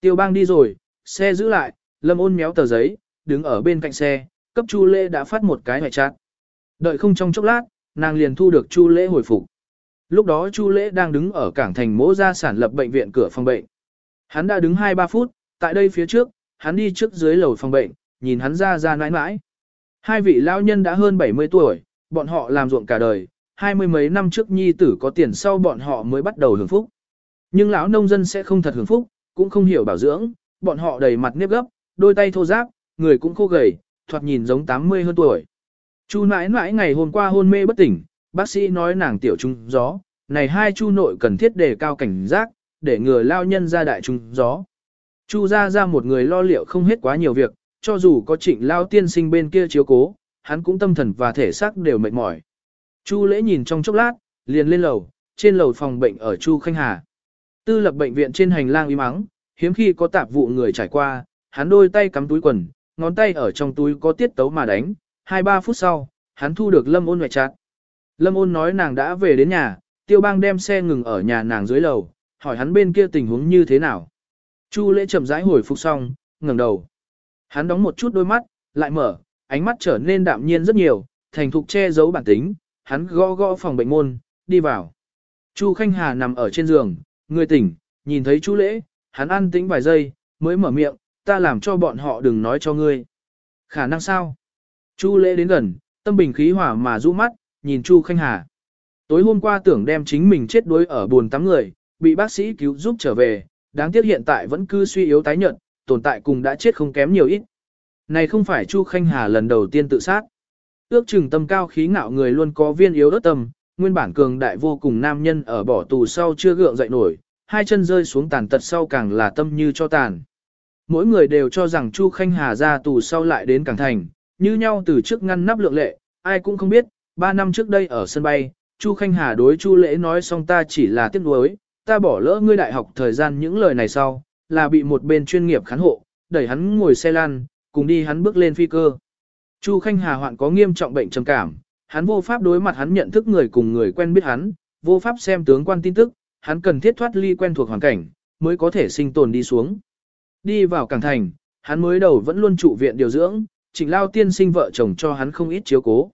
Tiêu bang đi rồi, xe giữ lại, Lâm ôn méo tờ giấy, đứng ở bên cạnh xe, cấp Chu lễ đã phát một cái hoại chát. Đợi không trong chốc lát, nàng liền thu được Chu lễ hồi phục. Lúc đó Chu lễ đang đứng ở cảng thành mỗ gia sản lập bệnh viện cửa phòng bệnh. Hắn đã đứng 2-3 phút, tại đây phía trước, hắn đi trước dưới lầu phòng bệnh, nhìn hắn ra ra nãi nãi. Hai vị lão nhân đã hơn 70 tuổi, bọn họ làm ruộng cả đời, hai mươi mấy năm trước nhi tử có tiền sau bọn họ mới bắt đầu hưởng phúc. Nhưng lão nông dân sẽ không thật hưởng phúc, cũng không hiểu bảo dưỡng, bọn họ đầy mặt nếp gấp, đôi tay thô ráp, người cũng khô gầy, thoạt nhìn giống 80 hơn tuổi. Chu nãi nãi ngày hôm qua hôn mê bất tỉnh, bác sĩ nói nàng tiểu trung gió, này hai chu nội cần thiết đề cao cảnh giác, để ngừa lao nhân ra đại trung gió. Chu ra ra một người lo liệu không hết quá nhiều việc, cho dù có trịnh lao tiên sinh bên kia chiếu cố, hắn cũng tâm thần và thể xác đều mệt mỏi. Chu lễ nhìn trong chốc lát, liền lên lầu, trên lầu phòng bệnh ở Chu Khanh Hà. Tư lập bệnh viện trên hành lang im mắng, hiếm khi có tạp vụ người trải qua, hắn đôi tay cắm túi quần, ngón tay ở trong túi có tiết tấu mà đánh, 2-3 phút sau, hắn thu được Lâm ôn ngoại chặt. Lâm ôn nói nàng đã về đến nhà, tiêu bang đem xe ngừng ở nhà nàng dưới lầu, hỏi hắn bên kia tình huống như thế nào. Chu lễ chậm rãi hồi phục xong, ngẩng đầu. Hắn đóng một chút đôi mắt, lại mở, ánh mắt trở nên đạm nhiên rất nhiều, thành thục che giấu bản tính, hắn gõ gõ phòng bệnh môn, đi vào. Chu Khanh Hà nằm ở trên giường, người tỉnh, nhìn thấy Chu Lễ, hắn ăn tĩnh vài giây, mới mở miệng, ta làm cho bọn họ đừng nói cho ngươi. Khả năng sao? Chu Lễ đến gần, tâm bình khí hỏa mà rũ mắt, nhìn Chu Khanh Hà. Tối hôm qua tưởng đem chính mình chết đuối ở buồn tắm người, bị bác sĩ cứu giúp trở về, đáng tiếc hiện tại vẫn cứ suy yếu tái nhận, tồn tại cùng đã chết không kém nhiều ít. Này không phải Chu Khanh Hà lần đầu tiên tự sát. Ước chừng tâm cao khí ngạo người luôn có viên yếu ớt tâm, nguyên bản cường đại vô cùng nam nhân ở bỏ tù sau chưa gượng dậy nổi, hai chân rơi xuống tàn tật sau càng là tâm như cho tàn. Mỗi người đều cho rằng Chu Khanh Hà ra tù sau lại đến Cảng Thành, như nhau từ trước ngăn nắp lượng lệ, ai cũng không biết, ba năm trước đây ở sân bay, Chu Khanh Hà đối Chu Lễ nói xong ta chỉ là tiếc nuối, ta bỏ lỡ ngươi đại học thời gian những lời này sau, là bị một bên chuyên nghiệp khán hộ, đẩy hắn ngồi xe lan, cùng đi hắn bước lên phi cơ. Chu Khanh Hà hoạn có nghiêm trọng bệnh trầm cảm, hắn vô pháp đối mặt hắn nhận thức người cùng người quen biết hắn, vô pháp xem tướng quan tin tức, hắn cần thiết thoát ly quen thuộc hoàn cảnh, mới có thể sinh tồn đi xuống. Đi vào cảng thành, hắn mới đầu vẫn luôn trụ viện điều dưỡng, trịnh lao tiên sinh vợ chồng cho hắn không ít chiếu cố.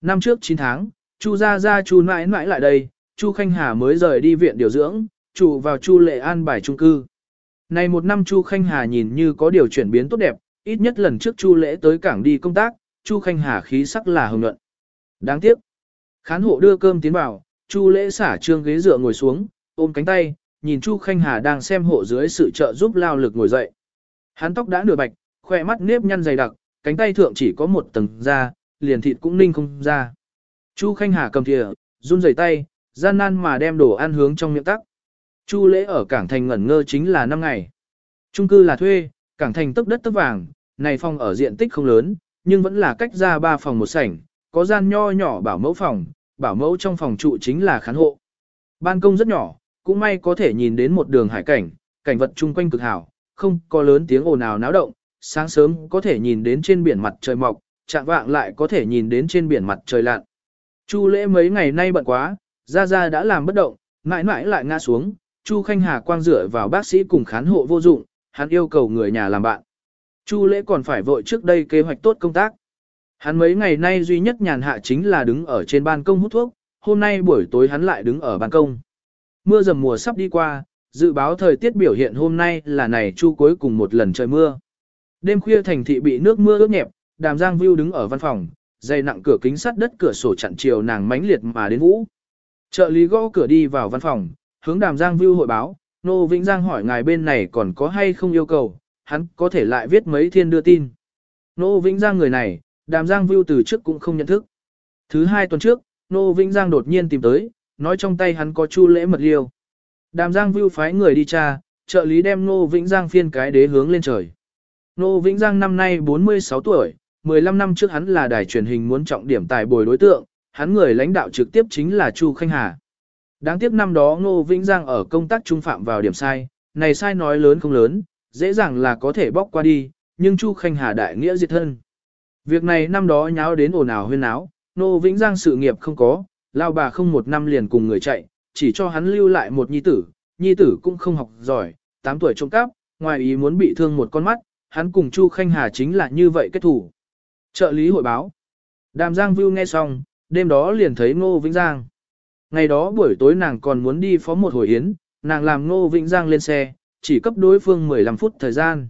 Năm trước 9 tháng, Chu Gia Gia Chu mãi mãi lại đây, Chu Khanh Hà mới rời đi viện điều dưỡng, trụ vào Chu Lệ An bài trung cư. Này một năm Chu Khanh Hà nhìn như có điều chuyển biến tốt đẹp, ít nhất lần trước Chu Lễ tới cảng đi công tác, Chu Khanh Hà khí sắc là hồng nhuận. Đáng tiếc. Khán hộ đưa cơm tiến vào, Chu Lễ xả trương ghế dựa ngồi xuống, ôm cánh tay, nhìn Chu Khanh Hà đang xem hộ dưới sự trợ giúp lao lực ngồi dậy. Hắn tóc đã nửa bạch, khỏe mắt nếp nhăn dày đặc, cánh tay thượng chỉ có một tầng da, liền thịt cũng ninh không ra. Chu Khanh Hà cầm thìa, run rẩy tay, gian nan mà đem đồ ăn hướng trong miệng tắc. Chu lễ ở cảng thành ngẩn ngơ chính là 5 ngày. Trung cư là thuê, cảng thành tức đất tức vàng, này phòng ở diện tích không lớn, nhưng vẫn là cách ra ba phòng một sảnh, có gian nho nhỏ bảo mẫu phòng, bảo mẫu trong phòng trụ chính là khán hộ. Ban công rất nhỏ, cũng may có thể nhìn đến một đường hải cảnh, cảnh vật chung quanh cực hảo, không có lớn tiếng ồn ào náo động, sáng sớm có thể nhìn đến trên biển mặt trời mọc, trạng vạng lại có thể nhìn đến trên biển mặt trời lặn. Chu lễ mấy ngày nay bận quá, Gia Gia đã làm bất động, mãi mãi lại ngã xuống, Chu Khanh Hà quang dựa vào bác sĩ cùng khán hộ vô dụng, hắn yêu cầu người nhà làm bạn. Chu lễ còn phải vội trước đây kế hoạch tốt công tác. Hắn mấy ngày nay duy nhất nhàn hạ chính là đứng ở trên ban công hút thuốc, hôm nay buổi tối hắn lại đứng ở ban công. Mưa dầm mùa sắp đi qua, dự báo thời tiết biểu hiện hôm nay là này chu cuối cùng một lần trời mưa. Đêm khuya thành thị bị nước mưa ướt nhẹp, đàm giang Vưu đứng ở văn phòng, dày nặng cửa kính sắt đất cửa sổ chặn chiều nàng mãnh liệt mà đến vũ. Trợ lý gõ cửa đi vào văn phòng, hướng đàm giang Vưu hội báo, Nô Vĩnh Giang hỏi ngài bên này còn có hay không yêu cầu, hắn có thể lại viết mấy thiên đưa tin. Nô Vĩnh Giang người này, đàm giang Vưu từ trước cũng không nhận thức. Thứ hai tuần trước, Nô Vĩnh Giang đột nhiên tìm tới, nói trong tay hắn có chu lễ mật liêu. Đàm giang Vưu phái người đi tra, trợ lý đem Nô Vĩnh Giang phiên cái đế hướng lên trời. Nô Vĩnh Giang năm nay 46 tuổi, 15 năm trước hắn là đài truyền hình muốn trọng điểm tài bồi đối tượng, hắn người lãnh đạo trực tiếp chính là Chu Khanh Hà. Đáng tiếc năm đó Ngô Vĩnh Giang ở công tác trung phạm vào điểm sai, này sai nói lớn không lớn, dễ dàng là có thể bóc qua đi, nhưng Chu Khanh Hà đại nghĩa diệt thân. Việc này năm đó nháo đến ồn ào huyên náo, Ngô Vĩnh Giang sự nghiệp không có, lao bà không một năm liền cùng người chạy, chỉ cho hắn lưu lại một nhi tử, nhi tử cũng không học giỏi, 8 tuổi trộm cắp, ngoài ý muốn bị thương một con mắt, hắn cùng Chu Khanh Hà chính là như vậy kết thủ. Trợ lý hội báo. Đàm Giang vưu nghe xong, đêm đó liền thấy Ngô Vĩnh Giang. Ngày đó buổi tối nàng còn muốn đi phó một hồi yến, nàng làm Ngô Vĩnh Giang lên xe, chỉ cấp đối phương 15 phút thời gian.